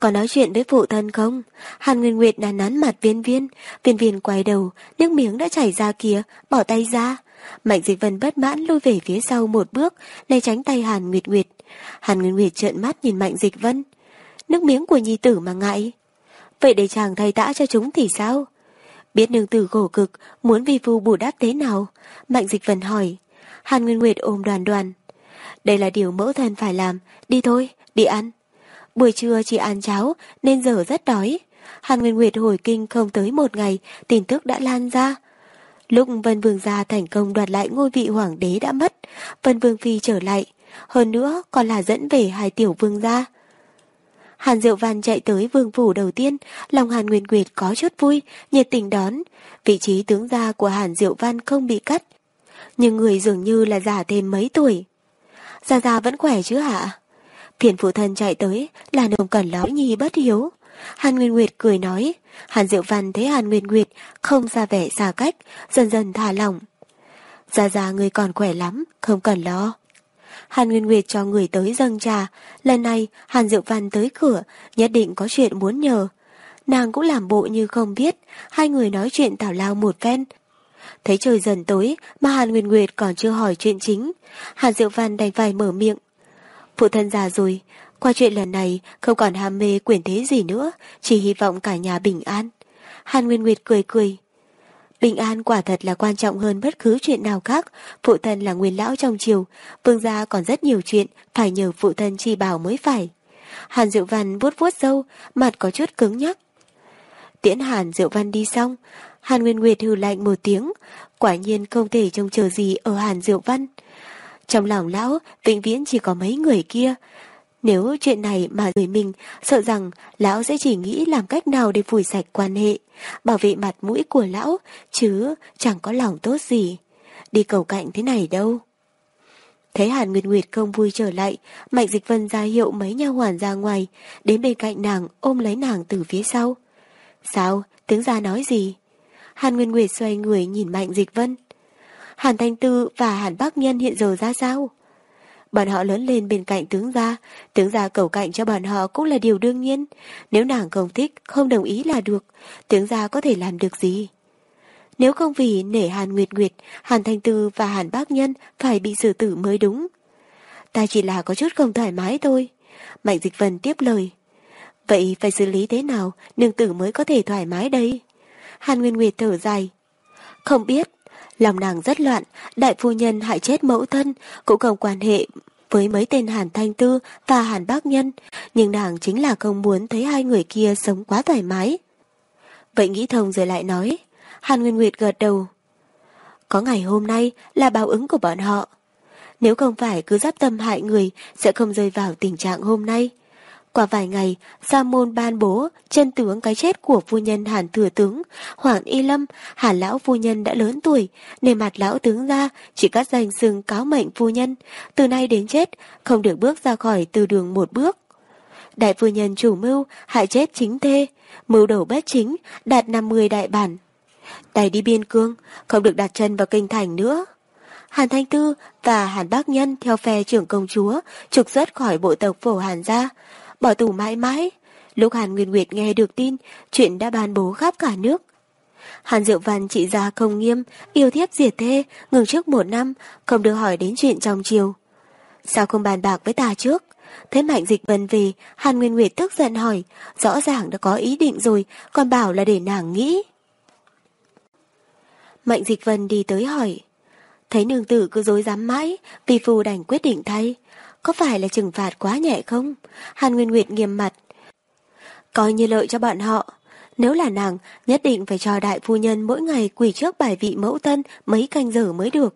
Có nói chuyện với phụ thân không? Hàn Nguyên Nguyệt đã nán mặt viên viên, viên viên quay đầu, nước miếng đã chảy ra kìa, bỏ tay ra. Mạnh dịch vân bất mãn lui về phía sau một bước, né tránh tay Hàn Nguyệt Nguyệt. Hàn Nguyên Nguyệt trợn mắt nhìn Mạnh dịch vân. Nước miếng của nhi tử mà ngại. Vậy để chàng thay tã cho chúng thì sao? Biết nương tử khổ cực, muốn vi phu bù đắp thế nào? Mạnh dịch vân hỏi. Hàn Nguyên Nguyệt ôm đoàn đoàn. Đây là điều mẫu thân phải làm, đi thôi, đi ăn. Buổi trưa chỉ ăn cháo nên giờ rất đói. Hàn Nguyên Nguyệt hồi kinh không tới một ngày, tin tức đã lan ra. Lúc Vân Vương gia thành công đoạt lại ngôi vị hoàng đế đã mất, Vân Vương Phi trở lại. Hơn nữa còn là dẫn về hai tiểu vương gia. Hàn Diệu Văn chạy tới vương phủ đầu tiên, lòng Hàn Nguyên Nguyệt có chút vui, nhiệt tình đón. Vị trí tướng gia của Hàn Diệu Văn không bị cắt, nhưng người dường như là già thêm mấy tuổi. Gia Gia vẫn khỏe chứ hả? Phiền phụ thân chạy tới là nồng cẩn lão nhi bất hiếu. Hàn Nguyên Nguyệt cười nói. Hàn Diệu Văn thấy Hàn Nguyên Nguyệt không ra vẻ xa cách, dần dần thả lỏng. Gia Gia người còn khỏe lắm, không cần lo. Hàn Nguyên Nguyệt cho người tới dâng trà. Lần này Hàn Diệu Văn tới cửa, nhất định có chuyện muốn nhờ. Nàng cũng làm bộ như không biết, hai người nói chuyện tào lao một phen. Thấy trời dần tối mà Hàn Nguyên Nguyệt còn chưa hỏi chuyện chính. Hàn Diệu Văn đành phải mở miệng. Phụ thân già rồi, qua chuyện lần này không còn ham mê quyền thế gì nữa, chỉ hy vọng cả nhà bình an. Hàn Nguyên Nguyệt cười cười. Bình an quả thật là quan trọng hơn bất cứ chuyện nào khác. Phụ thân là nguyên lão trong triều, vương gia còn rất nhiều chuyện, phải nhờ phụ thân chi bảo mới phải. Hàn Diệu Văn vuốt vuốt dâu, mặt có chút cứng nhắc. Tiễn Hàn Diệu Văn đi xong, Hàn Nguyên Nguyệt hừ lạnh một tiếng, quả nhiên không thể trông chờ gì ở Hàn Diệu Văn. Trong lòng lão, vĩnh viễn chỉ có mấy người kia. Nếu chuyện này mà người mình, sợ rằng lão sẽ chỉ nghĩ làm cách nào để phủi sạch quan hệ, bảo vệ mặt mũi của lão, chứ chẳng có lòng tốt gì. Đi cầu cạnh thế này đâu. Thấy Hàn Nguyệt Nguyệt không vui trở lại, Mạnh Dịch Vân ra hiệu mấy nha hoàn ra ngoài, đến bên cạnh nàng ôm lấy nàng từ phía sau. Sao? Tướng gia nói gì? Hàn Nguyên Nguyệt xoay người nhìn Mạnh Dịch Vân. Hàn Thanh Tư và Hàn Bắc Nhân hiện giờ ra sao? Bọn họ lớn lên bên cạnh tướng gia, tướng gia cầu cạnh cho bọn họ cũng là điều đương nhiên. Nếu nàng không thích, không đồng ý là được, tướng gia có thể làm được gì? Nếu không vì nể Hàn Nguyệt Nguyệt, Hàn Thanh Tư và Hàn Bác Nhân phải bị xử tử mới đúng. Ta chỉ là có chút không thoải mái thôi. Mạnh Dịch Vân tiếp lời. Vậy phải xử lý thế nào, nương tử mới có thể thoải mái đây? Hàn Nguyên Nguyệt thở dài. Không biết, lòng nàng rất loạn, đại phu nhân hại chết mẫu thân, cũng không quan hệ với mấy tên Hàn Thanh Tư và Hàn Bác Nhân, nhưng nàng chính là không muốn thấy hai người kia sống quá thoải mái. Vậy nghĩ thông rồi lại nói, Hàn Nguyên Nguyệt gật đầu. Có ngày hôm nay là báo ứng của bọn họ. Nếu không phải cứ giáp tâm hại người sẽ không rơi vào tình trạng hôm nay. Qua vài ngày, Sa môn ban bố chân tướng cái chết của phu nhân Hàn Thừa Tướng, Hoàng Y Lâm, Hàn Lão phu nhân đã lớn tuổi, nên mặt lão tướng ra chỉ cắt danh sừng cáo mệnh phu nhân, từ nay đến chết không được bước ra khỏi từ đường một bước. Đại phu nhân chủ mưu hại chết chính thê, mưu đầu bất chính, đạt 50 đại bản. Đẩy đi biên cương, không được đặt chân vào kinh thành nữa. Hàn Thanh Tư và Hàn Bác Nhân theo phe trưởng công chúa trục xuất khỏi bộ tộc phổ Hàn gia, bỏ tù mãi mãi. Lúc Hàn Nguyên Nguyệt nghe được tin, chuyện đã ban bố khắp cả nước. Hàn Diệu Văn trị gia không nghiêm, yêu thiếp diệt thê, ngừng trước một năm, không được hỏi đến chuyện trong chiều. Sao không bàn bạc với ta trước? Thấy Mạnh Dịch Vân về, Hàn Nguyên Nguyệt tức giận hỏi, rõ ràng đã có ý định rồi, còn bảo là để nàng nghĩ. Mạnh Dịch Vân đi tới hỏi, thấy nương tử cứ dối dám mãi, vì phù đành quyết định thay. Có phải là trừng phạt quá nhẹ không? Hàn Nguyên Nguyệt nghiêm mặt. Coi như lợi cho bọn họ. Nếu là nàng, nhất định phải cho đại phu nhân mỗi ngày quỳ trước bài vị mẫu tân mấy canh giờ mới được.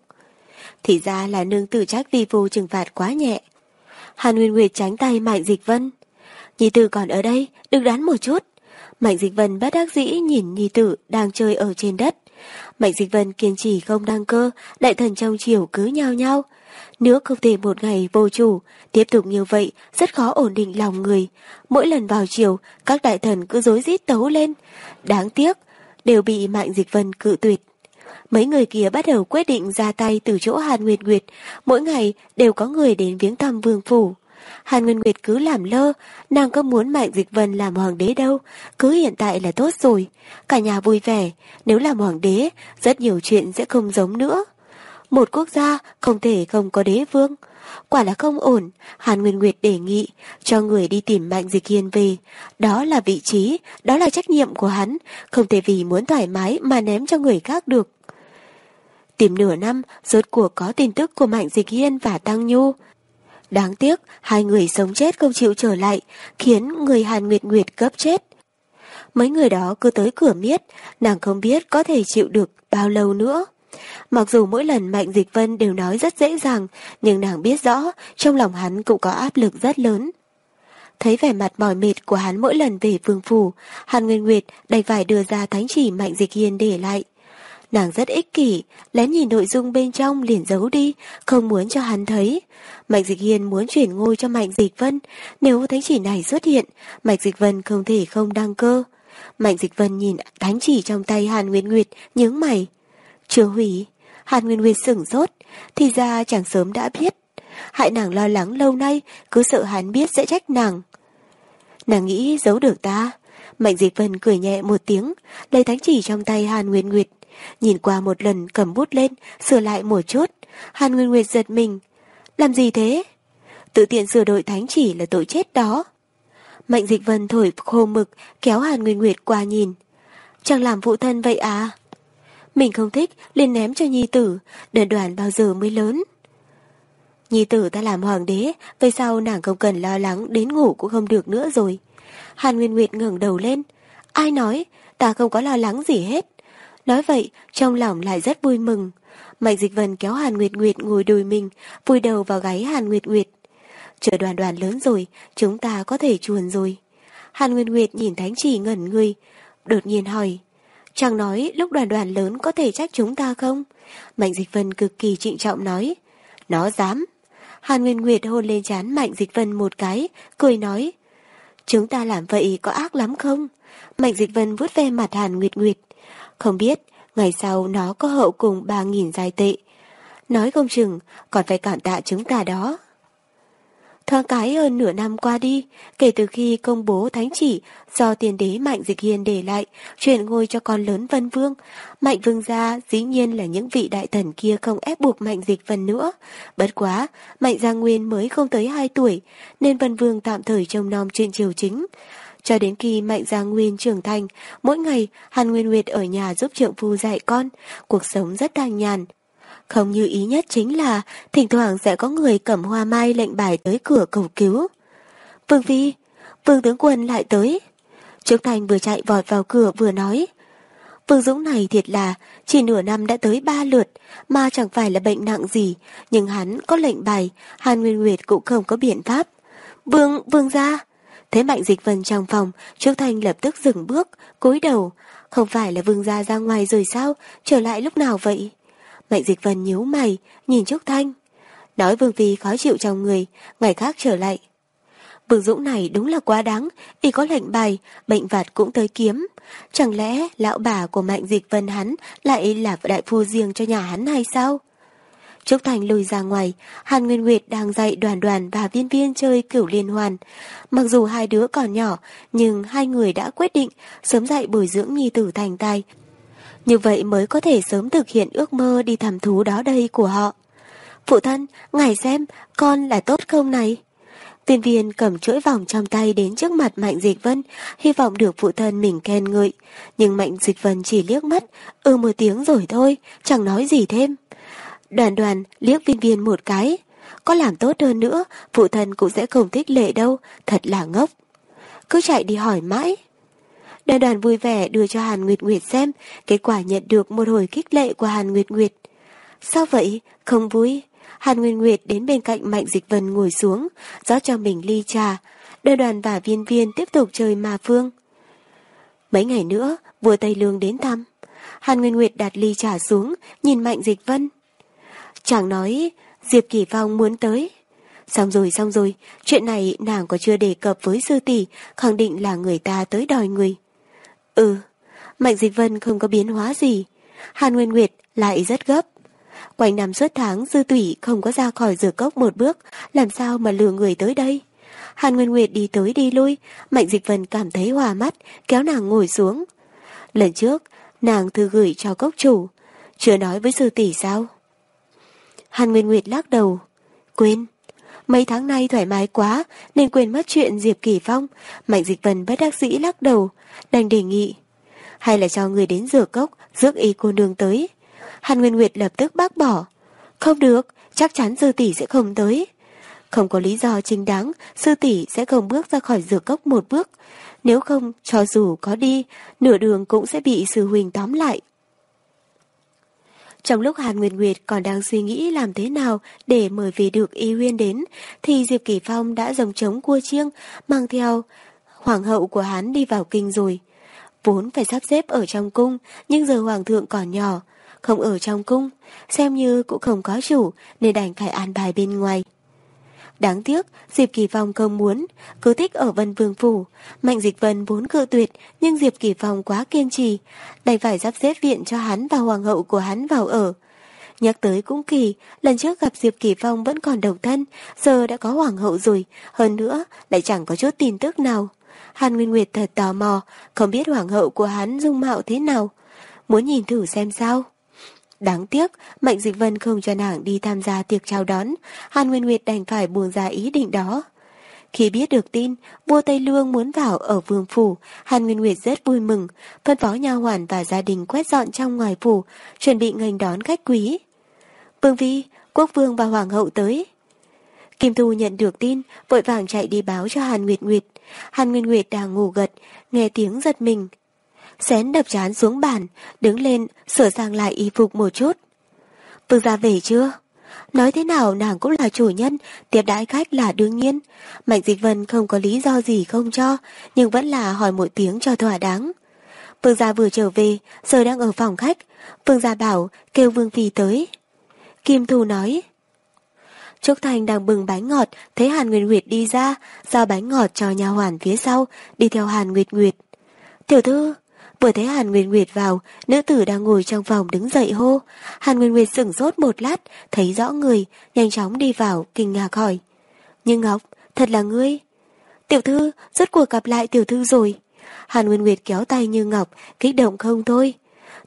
Thì ra là nương tử trách vi phu trừng phạt quá nhẹ. Hàn Nguyên Nguyệt tránh tay Mạnh Dịch Vân. Nhi tử còn ở đây, đừng đoán một chút. Mạnh Dịch Vân bất đắc dĩ nhìn Nhi tử đang chơi ở trên đất. Mạnh Dịch Vân kiên trì không đăng cơ, đại thần trong chiều cứ nhau nhau. Nếu không thể một ngày vô chủ, tiếp tục như vậy rất khó ổn định lòng người. Mỗi lần vào chiều, các đại thần cứ dối rít tấu lên. Đáng tiếc, đều bị Mạnh Dịch Vân cự tuyệt. Mấy người kia bắt đầu quyết định ra tay từ chỗ Hàn Nguyệt Nguyệt, mỗi ngày đều có người đến viếng thăm vương phủ. Hàn Nguyên Nguyệt cứ làm lơ, nàng có muốn Mạnh Dịch Vân làm hoàng đế đâu, cứ hiện tại là tốt rồi. Cả nhà vui vẻ, nếu làm hoàng đế, rất nhiều chuyện sẽ không giống nữa. Một quốc gia không thể không có đế vương. Quả là không ổn, Hàn Nguyên Nguyệt đề nghị cho người đi tìm Mạnh Dịch Hiên về. Đó là vị trí, đó là trách nhiệm của hắn, không thể vì muốn thoải mái mà ném cho người khác được. Tìm nửa năm, rốt cuộc có tin tức của Mạnh Dịch Hiên và Tăng Nhu. Đáng tiếc, hai người sống chết không chịu trở lại, khiến người Hàn Nguyệt Nguyệt cấp chết. Mấy người đó cứ tới cửa miết, nàng không biết có thể chịu được bao lâu nữa. Mặc dù mỗi lần Mạnh Dịch Vân đều nói rất dễ dàng, nhưng nàng biết rõ trong lòng hắn cũng có áp lực rất lớn. Thấy vẻ mặt mỏi mệt của hắn mỗi lần về vương phủ, Hàn Nguyên Nguyệt đành phải đưa ra thánh chỉ Mạnh Dịch Hiên để lại. Nàng rất ích kỷ, lén nhìn nội dung bên trong liền giấu đi, không muốn cho hắn thấy. Mạnh Dịch Hiên muốn chuyển ngôi cho Mạnh Dịch Vân, nếu thánh chỉ này xuất hiện, Mạnh Dịch Vân không thể không đăng cơ. Mạnh Dịch Vân nhìn thánh chỉ trong tay Hàn nguyên Nguyệt, nhướng mày. Chưa hủy, Hàn Nguyên Nguyệt sửng sốt, thì ra chẳng sớm đã biết. Hại nàng lo lắng lâu nay, cứ sợ hắn biết sẽ trách nàng. Nàng nghĩ giấu được ta. Mạnh Dịch Vân cười nhẹ một tiếng, lấy thánh chỉ trong tay Hàn Nguyên Nguyệt. Nhìn qua một lần cầm bút lên, sửa lại một chút. Hàn Nguyên Nguyệt giật mình. Làm gì thế? Tự tiện sửa đổi thánh chỉ là tội chết đó. Mạnh Dịch Vân thổi khô mực, kéo Hàn Nguyên Nguyệt qua nhìn. Chẳng làm phụ thân vậy à? Mình không thích, liền ném cho nhi tử, đơn đoàn bao giờ mới lớn. Nhi tử ta làm hoàng đế, về sau nàng không cần lo lắng đến ngủ cũng không được nữa rồi. Hàn Nguyên Nguyệt ngẩng đầu lên. Ai nói, ta không có lo lắng gì hết. Nói vậy, trong lòng lại rất vui mừng. Mạnh Dịch Vân kéo Hàn Nguyệt Nguyệt ngồi đùi mình, vùi đầu vào gáy Hàn Nguyệt Nguyệt. Chờ đoàn đoàn lớn rồi, chúng ta có thể chuồn rồi. Hàn Nguyệt Nguyệt nhìn Thánh Chỉ ngẩn người, đột nhiên hỏi. Chàng nói lúc đoàn đoàn lớn có thể trách chúng ta không? Mạnh Dịch Vân cực kỳ trịnh trọng nói. Nó dám. Hàn Nguyên Nguyệt hôn lên chán Mạnh Dịch Vân một cái, cười nói. Chúng ta làm vậy có ác lắm không? Mạnh Dịch Vân vuốt ve mặt Hàn Nguyệt Nguyệt. Không biết, ngày sau nó có hậu cùng ba nghìn giai tệ. Nói không chừng, còn phải cảm tạ chúng ta đó. Thoáng cái hơn nửa năm qua đi, kể từ khi công bố thánh chỉ do tiền đế Mạnh Dịch hiền để lại, chuyển ngôi cho con lớn Vân Vương. Mạnh Vương gia dĩ nhiên là những vị đại thần kia không ép buộc Mạnh Dịch Vân nữa. Bất quá, Mạnh Gia Nguyên mới không tới 2 tuổi, nên Vân Vương tạm thời trông nom chuyện triều chính. Cho đến khi Mạnh Gia Nguyên trưởng thành, mỗi ngày Hàn Nguyên Nguyệt ở nhà giúp trượng phu dạy con, cuộc sống rất thanh nhàn, không như ý nhất chính là thỉnh thoảng sẽ có người cầm hoa mai lệnh bài tới cửa cầu cứu. Vương Phi, Vương tướng quân lại tới. Trúc Thành vừa chạy vọt vào cửa vừa nói. Vương Dũng này thiệt là chỉ nửa năm đã tới ba lượt mà chẳng phải là bệnh nặng gì nhưng hắn có lệnh bài Hàn Nguyên Nguyệt cũng không có biện pháp. Vương, vương ra. Thế mạnh dịch vần trong phòng Trúc Thành lập tức dừng bước, cúi đầu. Không phải là vương gia ra ngoài rồi sao? Trở lại lúc nào vậy? Mạnh dịch vân nhíu mày, nhìn Trúc Thanh. Nói Vương Phi khó chịu trong người, ngày khác trở lại. Vương Dũng này đúng là quá đáng, y có lệnh bài, bệnh vặt cũng tới kiếm. Chẳng lẽ lão bà của Mạnh Dịch Vân hắn lại là đại phu riêng cho nhà hắn hay sao? Trúc Thành lùi ra ngoài, Hàn Nguyên Nguyệt đang dạy đoàn đoàn và viên viên chơi cửu liên hoàn. Mặc dù hai đứa còn nhỏ, nhưng hai người đã quyết định sớm dạy bồi dưỡng nhi tử thành tài, như vậy mới có thể sớm thực hiện ước mơ đi thảm thú đó đây của họ. Phụ thân, ngài xem, con là tốt không này? Viên viên cầm chuỗi vòng trong tay đến trước mặt Mạnh Dịch Vân, hy vọng được phụ thân mình khen ngợi. Nhưng Mạnh Dịch Vân chỉ liếc mắt, ừ một tiếng rồi thôi, chẳng nói gì thêm. Đoàn đoàn liếc viên viên một cái. Có làm tốt hơn nữa, phụ thân cũng sẽ không thích lệ đâu, thật là ngốc. Cứ chạy đi hỏi mãi. Đoàn đoàn vui vẻ đưa cho Hàn Nguyệt Nguyệt xem, kết quả nhận được một hồi khích lệ của Hàn Nguyệt Nguyệt. Sao vậy? Không vui? Hàn Nguyệt Nguyệt đến bên cạnh Mạnh Dịch Vân ngồi xuống, rót cho mình ly trà. Đoàn đoàn và viên viên tiếp tục chơi ma phương. Mấy ngày nữa, vua Tây Lương đến thăm. Hàn Nguyên Nguyệt đặt ly trà xuống, nhìn Mạnh Dịch Vân. Chẳng nói, Diệp Kỳ Phong muốn tới. Xong rồi xong rồi, chuyện này nàng có chưa đề cập với sư tỷ, khẳng định là người ta tới đòi người. Ừ, Mạnh Dịch Vân không có biến hóa gì. Hàn Nguyên Nguyệt lại rất gấp. Quanh năm suốt tháng dư tủy không có ra khỏi rửa cốc một bước, làm sao mà lừa người tới đây? Hàn Nguyên Nguyệt đi tới đi lui, Mạnh Dịch Vân cảm thấy hòa mắt, kéo nàng ngồi xuống. Lần trước, nàng thư gửi cho cốc chủ, chưa nói với sư tỷ sao? Hàn Nguyên Nguyệt lắc đầu, quên. Mấy tháng nay thoải mái quá nên quên mất chuyện Diệp Kỳ Phong. Mạnh Dịch Vân bất đắc dĩ lắc đầu, đành đề nghị. Hay là cho người đến rửa cốc, rước y cô nương tới. Hàn Nguyên Nguyệt lập tức bác bỏ. Không được, chắc chắn sư tỷ sẽ không tới. Không có lý do chính đáng, sư tỷ sẽ không bước ra khỏi rửa cốc một bước. Nếu không, cho dù có đi, nửa đường cũng sẽ bị sư huynh tóm lại. Trong lúc Hàn Nguyệt Nguyệt còn đang suy nghĩ làm thế nào để mời về được Y Huyên đến, thì Diệp Kỳ Phong đã rồng trống cua chiêng, mang theo hoàng hậu của hắn đi vào kinh rồi. Vốn phải sắp xếp ở trong cung, nhưng giờ hoàng thượng còn nhỏ. không ở trong cung, xem như cũng không có chủ nên đành phải an bài bên ngoài. Đáng tiếc, Diệp Kỳ Phong không muốn, cứ thích ở Vân Vương Phủ. Mạnh Dịch Vân vốn cự tuyệt, nhưng Diệp Kỳ Phong quá kiên trì, đành phải sắp xếp viện cho hắn và hoàng hậu của hắn vào ở. Nhắc tới cũng kỳ, lần trước gặp Diệp Kỳ Phong vẫn còn độc thân, giờ đã có hoàng hậu rồi, hơn nữa lại chẳng có chút tin tức nào. Hàn Nguyên Nguyệt thật tò mò, không biết hoàng hậu của hắn dung mạo thế nào. Muốn nhìn thử xem sao. Đáng tiếc, Mạnh Dịch Vân không cho nàng đi tham gia tiệc chào đón, Hàn Nguyên Nguyệt đành phải buông ra ý định đó. Khi biết được tin, vua Tây Lương muốn vào ở vương phủ, Hàn Nguyên Nguyệt rất vui mừng, phân phó nha hoàn và gia đình quét dọn trong ngoài phủ, chuẩn bị nghênh đón khách quý. Vương Vi, quốc vương và hoàng hậu tới. Kim Thu nhận được tin, vội vàng chạy đi báo cho Hàn Nguyệt Nguyệt. Hàn nguyên Nguyệt đang ngủ gật, nghe tiếng giật mình. Xén đập chán xuống bàn, đứng lên, sửa sang lại y phục một chút. Vương gia về chưa? Nói thế nào nàng cũng là chủ nhân, tiếp đãi khách là đương nhiên. Mạnh Dịch Vân không có lý do gì không cho, nhưng vẫn là hỏi một tiếng cho thỏa đáng. Vương gia vừa trở về, giờ đang ở phòng khách. Vương gia bảo kêu Vương Phi tới. Kim Thu nói. Trúc Thành đang bừng bánh ngọt, thấy Hàn Nguyệt Nguyệt đi ra, giao bánh ngọt cho nhà hoàn phía sau, đi theo Hàn Nguyệt Nguyệt. Tiểu thư, vừa thấy Hàn Nguyệt Nguyệt vào, nữ tử đang ngồi trong phòng đứng dậy hô. Hàn Nguyệt Nguyệt sửng sốt một lát, thấy rõ người, nhanh chóng đi vào, kinh ngạc hỏi. Nhưng Ngọc, thật là ngươi. Tiểu thư, rốt cuộc gặp lại tiểu thư rồi. Hàn Nguyên Nguyệt kéo tay như Ngọc, kích động không thôi.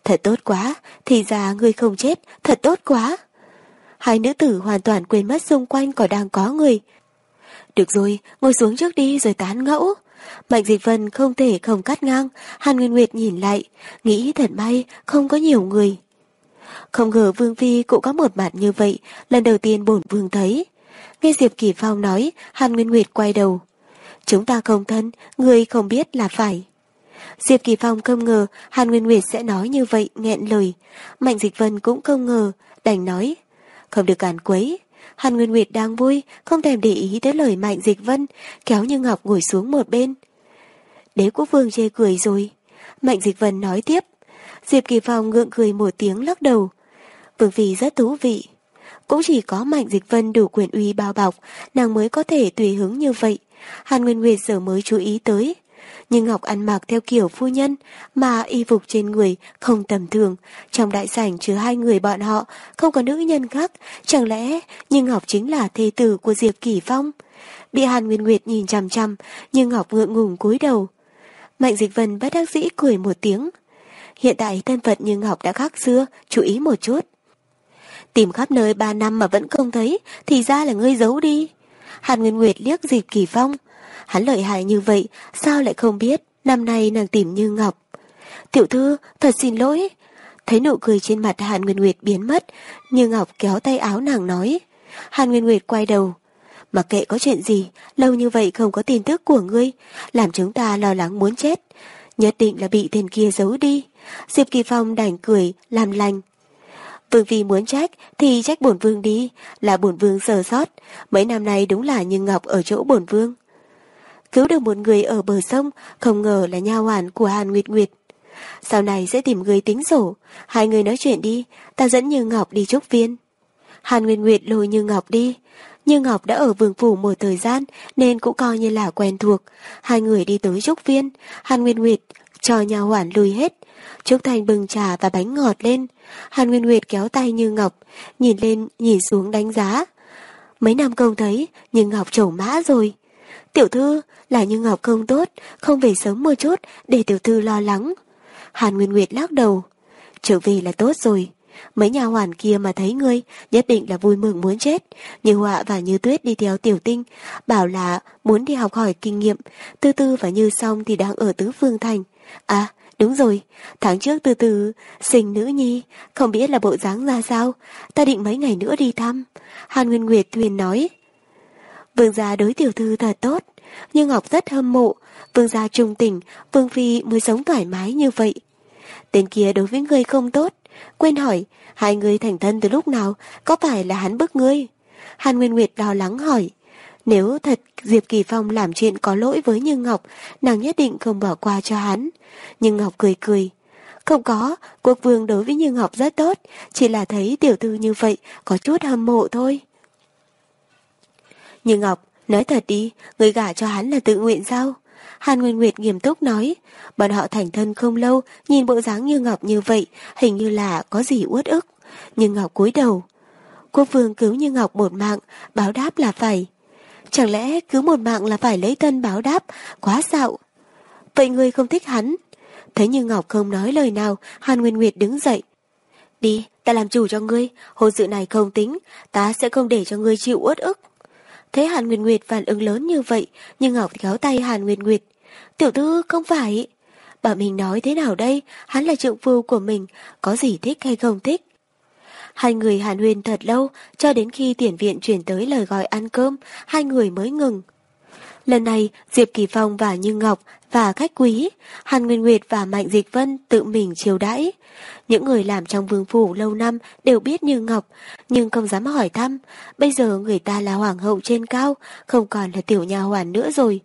Thật tốt quá, thì ra ngươi không chết, thật tốt quá. Hai nữ tử hoàn toàn quên mất xung quanh còn đang có người. Được rồi, ngồi xuống trước đi rồi tán ngẫu. Mạnh Dịch Vân không thể không cắt ngang, Hàn Nguyên Nguyệt nhìn lại, nghĩ thật may, không có nhiều người. Không ngờ Vương Phi cũng có một mặt như vậy, lần đầu tiên bổn Vương thấy. Nghe Diệp Kỳ Phong nói, Hàn Nguyên Nguyệt quay đầu. Chúng ta không thân, người không biết là phải. Diệp Kỳ Phong không ngờ Hàn Nguyên Nguyệt sẽ nói như vậy nghẹn lời. Mạnh Dịch Vân cũng không ngờ, đành nói. Không được cản quấy. Hàn Nguyên Nguyệt đang vui, không thèm để ý tới lời Mạnh Dịch Vân, kéo Như Ngọc ngồi xuống một bên. Đế quốc vương chê cười rồi. Mạnh Dịch Vân nói tiếp. Diệp Kỳ Phong ngượng cười một tiếng lắc đầu. Vương Phi rất thú vị. Cũng chỉ có Mạnh Dịch Vân đủ quyền uy bao bọc, nàng mới có thể tùy hứng như vậy. Hàn Nguyên Nguyệt giờ mới chú ý tới nhưng Ngọc ăn mặc theo kiểu phu nhân, mà y phục trên người không tầm thường. Trong đại sảnh chứa hai người bọn họ, không có nữ nhân khác, chẳng lẽ nhưng Ngọc chính là thê tử của Diệp Kỳ Phong? Bị Hàn Nguyên Nguyệt nhìn chằm chằm, nhưng Ngọc ngượng ngùng cúi đầu. Mạnh Dịch Vân bất đắc dĩ cười một tiếng. Hiện tại thân phận như Ngọc đã khác xưa, chú ý một chút. Tìm khắp nơi ba năm mà vẫn không thấy, thì ra là ngươi giấu đi. Hàn Nguyên Nguyệt liếc Diệp Kỳ Phong, Hắn lợi hại như vậy, sao lại không biết, năm nay nàng tìm như ngọc. Tiểu thư, thật xin lỗi. Thấy nụ cười trên mặt Hàn Nguyên Nguyệt biến mất, như Ngọc kéo tay áo nàng nói. Hàn Nguyên Nguyệt quay đầu. Mà kệ có chuyện gì, lâu như vậy không có tin tức của ngươi, làm chúng ta lo lắng muốn chết. Nhất định là bị tên kia giấu đi. Diệp Kỳ Phong đành cười, làm lành. Vương Phi muốn trách thì trách bổn vương đi, là bổn vương sờ sót. Mấy năm nay đúng là như Ngọc ở chỗ bổn vương cứu được một người ở bờ sông, không ngờ là nha hoàn của Hàn Nguyệt Nguyệt. Sau này sẽ tìm người tính sổ, hai người nói chuyện đi, ta dẫn Như Ngọc đi trúc viên. Hàn Nguyệt Nguyệt lôi Như Ngọc đi. Như Ngọc đã ở vườn phủ một thời gian nên cũng coi như là quen thuộc. Hai người đi tới trúc viên, Hàn Nguyệt Nguyệt cho nhà hoàn lùi hết. Trúc Thành bừng trà và bánh ngọt lên. Hàn Nguyên Nguyệt kéo tay Như Ngọc, nhìn lên, nhìn xuống đánh giá. Mấy năm không thấy, nhưng Ngọc trổ mã rồi. Tiểu thư, là như Ngọc không tốt, không về sớm một chút để tiểu thư lo lắng. Hàn Nguyên Nguyệt lắc đầu. Trở về là tốt rồi. Mấy nhà hoàn kia mà thấy ngươi nhất định là vui mừng muốn chết. Như họa và như tuyết đi theo tiểu tinh, bảo là muốn đi học hỏi kinh nghiệm. Tư tư và như xong thì đang ở tứ phương thành. À, đúng rồi, tháng trước tư tư sinh nữ nhi, không biết là bộ dáng ra sao. Ta định mấy ngày nữa đi thăm. Hàn Nguyên Nguyệt thuyền nói. Vương gia đối tiểu thư thật tốt, nhưng Ngọc rất hâm mộ, vương gia trung tình, vương phi mới sống thoải mái như vậy. Tên kia đối với ngươi không tốt, quên hỏi, hai người thành thân từ lúc nào, có phải là hắn bức ngươi? Hàn Nguyên Nguyệt lo lắng hỏi, nếu thật Diệp Kỳ Phong làm chuyện có lỗi với Như Ngọc, nàng nhất định không bỏ qua cho hắn. Nhưng Ngọc cười cười, Không có, quốc vương đối với Như Ngọc rất tốt, chỉ là thấy tiểu thư như vậy, có chút hâm mộ thôi. Như Ngọc, nói thật đi, người gả cho hắn là tự nguyện sao? Hàn Nguyên Nguyệt nghiêm túc nói, bọn họ thành thân không lâu, nhìn bộ dáng Như Ngọc như vậy, hình như là có gì uất ức. Nhưng Ngọc cúi đầu. Quốc vương cứu Như Ngọc một mạng, báo đáp là phải. Chẳng lẽ cứu một mạng là phải lấy thân báo đáp, quá xạo. Vậy người không thích hắn? Thấy Như Ngọc không nói lời nào, Hàn Nguyên Nguyệt đứng dậy. Đi, ta làm chủ cho ngươi, hôn sự này không tính, ta sẽ không để cho ngươi chịu uất ức. Thấy Hàn Nguyệt Nguyệt phản ứng lớn như vậy, nhưng Ngọc kéo tay Hàn Nguyệt Nguyệt. Tiểu thư không phải. Bà mình nói thế nào đây, hắn là trượng phu của mình, có gì thích hay không thích. Hai người hàn Huyền thật lâu, cho đến khi tiền viện chuyển tới lời gọi ăn cơm, hai người mới ngừng. Lần này, Diệp Kỳ Phong và Như Ngọc và khách quý, Hàn Nguyên Nguyệt và Mạnh Dịch Vân tự mình chiều đãi. Những người làm trong vương phủ lâu năm đều biết Như Ngọc, nhưng không dám hỏi thăm. Bây giờ người ta là hoàng hậu trên cao, không còn là tiểu nhà hoàn nữa rồi.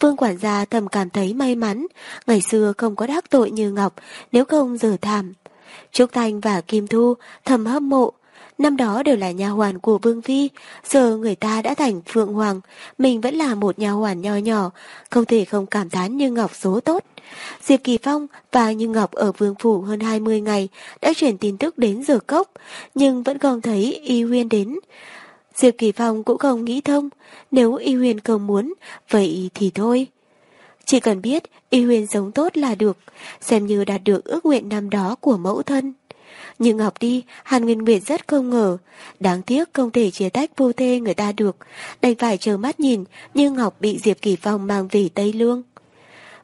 Vương quản gia thầm cảm thấy may mắn, ngày xưa không có đắc tội như Ngọc, nếu không giờ thảm. Trúc Thanh và Kim Thu thầm hâm mộ, năm đó đều là nhà hoàn của Vương Phi, giờ người ta đã thành Phượng Hoàng, mình vẫn là một nhà hoàn nho nhỏ, không thể không cảm thán như Ngọc số tốt. Diệp Kỳ Phong và Như Ngọc ở Vương Phủ hơn 20 ngày đã chuyển tin tức đến giờ Cốc, nhưng vẫn không thấy Y Huyên đến. Diệp Kỳ Phong cũng không nghĩ thông, nếu Y Huyền không muốn, vậy thì thôi. Chỉ cần biết Y Huyền sống tốt là được, xem như đạt được ước nguyện năm đó của mẫu thân. Nhưng Ngọc đi, Hàn Nguyên Nguyệt rất không ngờ. Đáng tiếc không thể chia tách vô thê người ta được. Đành phải chờ mắt nhìn, nhưng Ngọc bị Diệp Kỳ Phong mang về Tây Lương.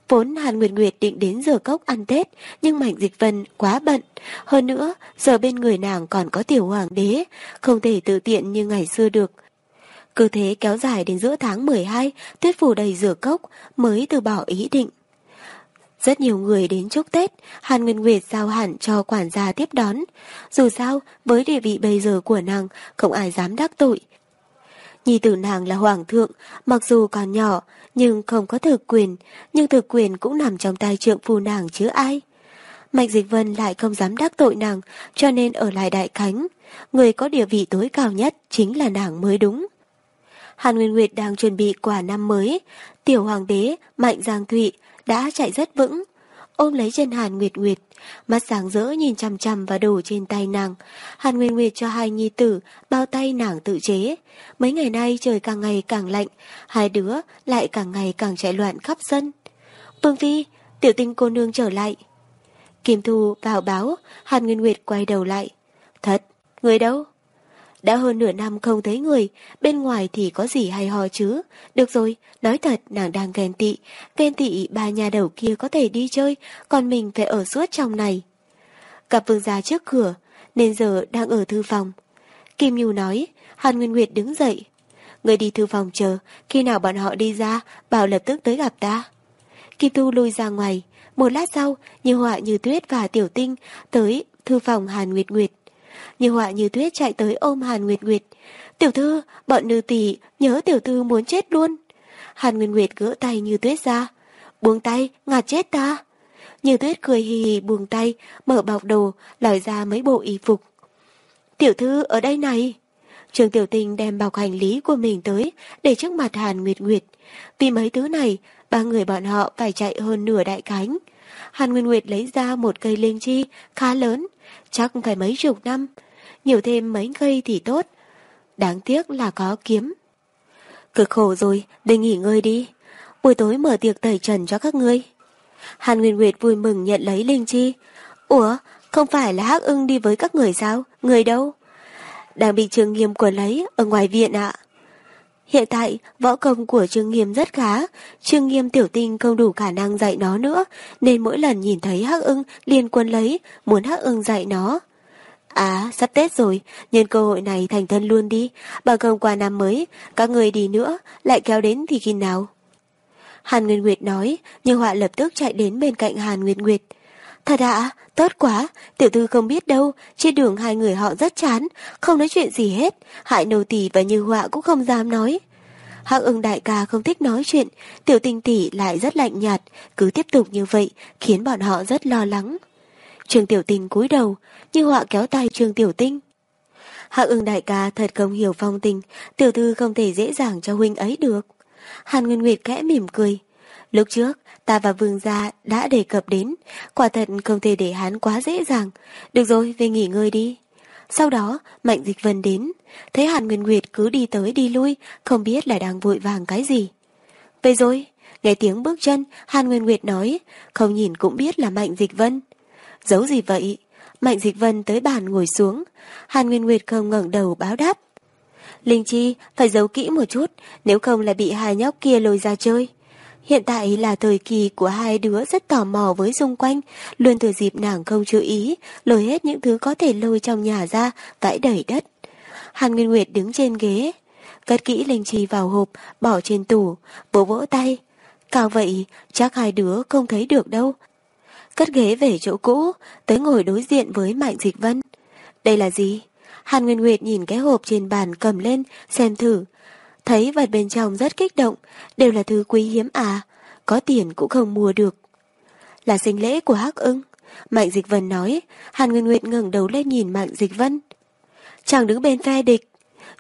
Vốn Hàn Nguyệt Nguyệt định đến giờ cốc ăn Tết, nhưng Mạnh Dịch Vân quá bận. Hơn nữa, giờ bên người nàng còn có tiểu hoàng đế, không thể tự tiện như ngày xưa được. Cứ thế kéo dài đến giữa tháng 12, tuyết phủ đầy rửa cốc, mới từ bỏ ý định. Rất nhiều người đến chúc Tết, Hàn Nguyên Nguyệt giao hẳn cho quản gia tiếp đón. Dù sao, với địa vị bây giờ của nàng, không ai dám đắc tội. Nhi tử nàng là hoàng thượng, mặc dù còn nhỏ, nhưng không có thực quyền, nhưng thực quyền cũng nằm trong tay trượng phu nàng chứ ai. Mạch Dịch Vân lại không dám đắc tội nàng, cho nên ở lại Đại Khánh. Người có địa vị tối cao nhất chính là nàng mới đúng. Hàn Nguyên Nguyệt đang chuẩn bị quả năm mới, tiểu hoàng đế Mạnh Giang Thụy đã chạy rất vững, ôm lấy chân Hàn Nguyệt Nguyệt, mắt sáng rỡ nhìn chằm chằm vào đồ trên tay nàng. Hàn Nguyệt Nguyệt cho hai nhi tử bao tay nàng tự chế. Mấy ngày nay trời càng ngày càng lạnh, hai đứa lại càng ngày càng chạy loạn khắp sân. Vương Phi, tiểu tinh cô nương trở lại. Kim Thu vào báo, Hàn Nguyệt Nguyệt quay đầu lại. Thật, người đâu? Đã hơn nửa năm không thấy người, bên ngoài thì có gì hay ho chứ. Được rồi, nói thật nàng đang ghen tị, ghen tị ba nhà đầu kia có thể đi chơi, còn mình phải ở suốt trong này. Gặp vương gia trước cửa, nên giờ đang ở thư phòng. Kim Nhu nói, Hàn Nguyên Nguyệt đứng dậy. Người đi thư phòng chờ, khi nào bọn họ đi ra, bảo lập tức tới gặp ta. Kim Tu lui ra ngoài, một lát sau, như họa như tuyết và tiểu tinh tới thư phòng Hàn Nguyệt Nguyệt. Như họa như tuyết chạy tới ôm Hàn Nguyệt Nguyệt. Tiểu thư, bọn nữ tỷ nhớ tiểu thư muốn chết luôn. Hàn Nguyệt Nguyệt gỡ tay như tuyết ra. Buông tay, ngạt chết ta. Như tuyết cười hì hì buông tay, mở bọc đồ, lòi ra mấy bộ y phục. Tiểu thư ở đây này. Trường tiểu tình đem bọc hành lý của mình tới để trước mặt Hàn Nguyệt Nguyệt. Vì mấy thứ này, ba người bọn họ phải chạy hơn nửa đại cánh. Hàn Nguyên Nguyệt lấy ra một cây linh chi khá lớn, chắc phải mấy chục năm. Nhiều thêm mấy cây thì tốt. Đáng tiếc là có kiếm. Cực khổ rồi, đi nghỉ ngơi đi. Buổi tối mở tiệc tẩy trần cho các ngươi. Hàn Nguyên Nguyệt vui mừng nhận lấy linh chi. Ủa, không phải là hắc ưng đi với các người sao? Người đâu? Đang bị trường nghiêm quần lấy ở ngoài viện ạ. Hiện tại, võ công của Trương Nghiêm rất khá, Trương Nghiêm tiểu tinh không đủ khả năng dạy nó nữa, nên mỗi lần nhìn thấy Hắc Ưng liền quân lấy, muốn Hắc Ưng dạy nó. À, sắp Tết rồi, nhân cơ hội này thành thân luôn đi, bằng không qua năm mới, các người đi nữa, lại kéo đến thì khi nào? Hàn Nguyên Nguyệt nói, nhưng họa lập tức chạy đến bên cạnh Hàn Nguyệt Nguyệt. Thật ạ, tốt quá, tiểu thư không biết đâu, trên đường hai người họ rất chán, không nói chuyện gì hết, hại nô tỷ và như họa cũng không dám nói. Hắc ưng đại ca không thích nói chuyện, tiểu tình tỷ lại rất lạnh nhạt, cứ tiếp tục như vậy, khiến bọn họ rất lo lắng. Trương Tiểu tình cúi đầu, như họa kéo tay Trương Tiểu Tinh. Hạ ưng đại ca thật không hiểu phong tình, tiểu thư không thể dễ dàng cho huynh ấy được. Hàn Nguyên Nguyệt kẽ mỉm cười. Lúc trước, ta và vương gia đã đề cập đến, quả thật không thể để hắn quá dễ dàng. Được rồi, về nghỉ ngơi đi. Sau đó, Mạnh Dịch Vân đến, thấy Hàn Nguyên Nguyệt cứ đi tới đi lui, không biết là đang vội vàng cái gì. Về rồi, nghe tiếng bước chân, Hàn Nguyên Nguyệt nói, không nhìn cũng biết là Mạnh Dịch Vân. Giấu gì vậy? Mạnh Dịch Vân tới bàn ngồi xuống, Hàn Nguyên Nguyệt không ngẩng đầu báo đáp. Linh Chi phải giấu kỹ một chút, nếu không là bị hai nhóc kia lôi ra chơi. Hiện tại là thời kỳ của hai đứa rất tò mò với xung quanh, luôn từ dịp nàng không chú ý, lôi hết những thứ có thể lôi trong nhà ra, vãi đẩy đất. Hàn Nguyên Nguyệt đứng trên ghế, cất kỹ linh trì vào hộp, bỏ trên tủ, vỗ vỗ tay. Cao vậy, chắc hai đứa không thấy được đâu. Cất ghế về chỗ cũ, tới ngồi đối diện với Mạnh Dịch Vân. Đây là gì? Hàn Nguyên Nguyệt nhìn cái hộp trên bàn cầm lên, xem thử. Thấy vật bên trong rất kích động, đều là thứ quý hiếm à, có tiền cũng không mua được. Là sinh lễ của Hắc ưng. Mạnh Dịch Vân nói, Hàn Nguyên Nguyệt ngẩng đầu lên nhìn Mạnh Dịch Vân. Chàng đứng bên phe địch.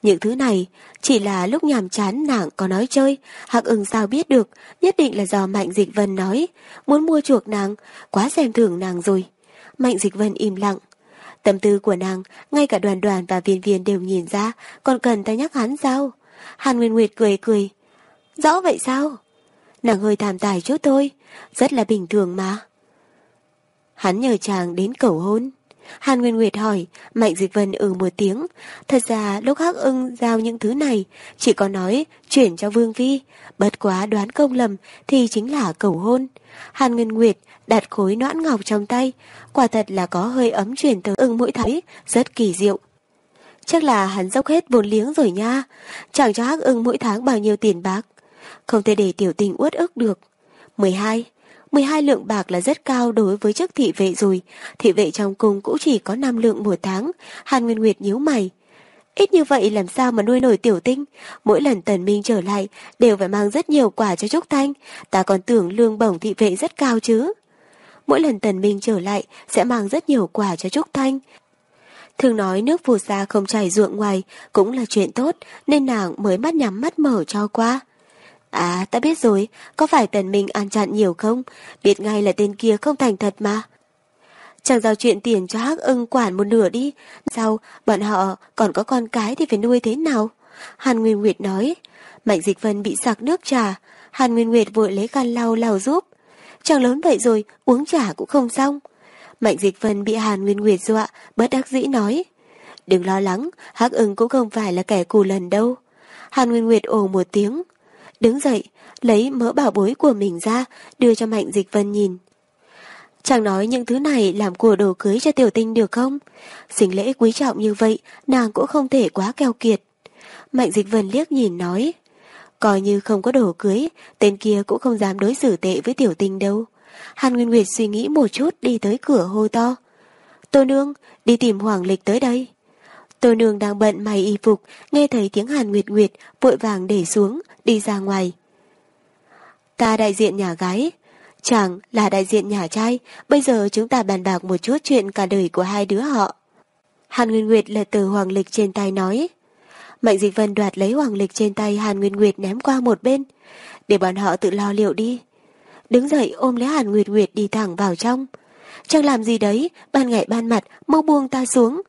Những thứ này chỉ là lúc nhàm chán nàng có nói chơi, Hắc ưng sao biết được, nhất định là do Mạnh Dịch Vân nói, muốn mua chuộc nàng, quá xem thường nàng rồi. Mạnh Dịch Vân im lặng, Tâm tư của nàng, ngay cả đoàn đoàn và viên viên đều nhìn ra, còn cần ta nhắc hắn sao? Hàn Nguyên Nguyệt cười cười. Rõ vậy sao? Nàng hơi thảm tài chút thôi, rất là bình thường mà. Hắn nhờ chàng đến cầu hôn. Hàn Nguyên Nguyệt hỏi, Mạnh Dịch Vân ừ một tiếng. Thật ra lúc Hắc ưng giao những thứ này, chỉ có nói chuyển cho Vương vi. Bất quá đoán công lầm thì chính là cầu hôn. Hàn Nguyên Nguyệt đặt khối noãn ngọc trong tay, quả thật là có hơi ấm chuyển tới ưng mũi thấy, rất kỳ diệu. Chắc là hắn dốc hết vốn liếng rồi nha, chẳng cho hắc ưng mỗi tháng bao nhiêu tiền bạc. Không thể để tiểu tình uất ức được. 12. 12 lượng bạc là rất cao đối với chức thị vệ rồi, thị vệ trong cung cũng chỉ có 5 lượng một tháng, Hàn Nguyên Nguyệt nhíu mày. Ít như vậy làm sao mà nuôi nổi tiểu tinh Mỗi lần tần minh trở lại Đều phải mang rất nhiều quả cho Trúc Thanh Ta còn tưởng lương bổng thị vệ rất cao chứ Mỗi lần tần minh trở lại Sẽ mang rất nhiều quả cho Trúc Thanh Thường nói nước phù sa không chảy ruộng ngoài Cũng là chuyện tốt Nên nàng mới mắt nhắm mắt mở cho qua À ta biết rồi Có phải tần minh ăn chặn nhiều không Biết ngay là tên kia không thành thật mà Chẳng giao chuyện tiền cho hắc ưng quản một nửa đi. Sao, bọn họ còn có con cái thì phải nuôi thế nào? Hàn Nguyên Nguyệt nói. Mạnh Dịch Vân bị sặc nước trà. Hàn Nguyên Nguyệt vội lấy khăn lau lau giúp. Chẳng lớn vậy rồi, uống trà cũng không xong. Mạnh Dịch Vân bị Hàn Nguyên Nguyệt dọa, bất đắc dĩ nói. Đừng lo lắng, hắc ưng cũng không phải là kẻ cù lần đâu. Hàn Nguyên Nguyệt ồ một tiếng. Đứng dậy, lấy mỡ bảo bối của mình ra, đưa cho Mạnh Dịch Vân nhìn. Chàng nói những thứ này làm của đồ cưới cho tiểu tinh được không? Sinh lễ quý trọng như vậy, nàng cũng không thể quá keo kiệt. Mạnh dịch vân liếc nhìn nói. Coi như không có đồ cưới, tên kia cũng không dám đối xử tệ với tiểu tinh đâu. Hàn Nguyên Nguyệt suy nghĩ một chút đi tới cửa hô to. Tô nương, đi tìm Hoàng Lịch tới đây. Tô nương đang bận mày y phục, nghe thấy tiếng Hàn Nguyệt Nguyệt, vội vàng để xuống, đi ra ngoài. Ta đại diện nhà gái, Chàng là đại diện nhà trai, bây giờ chúng ta bàn bạc một chút chuyện cả đời của hai đứa họ. Hàn Nguyên Nguyệt lật từ hoàng lịch trên tay nói. Mạnh Dịch Vân đoạt lấy hoàng lịch trên tay Hàn Nguyên Nguyệt ném qua một bên, để bọn họ tự lo liệu đi. Đứng dậy ôm lấy Hàn Nguyệt Nguyệt đi thẳng vào trong. Chẳng làm gì đấy, ban ngày ban mặt, mau buông ta xuống.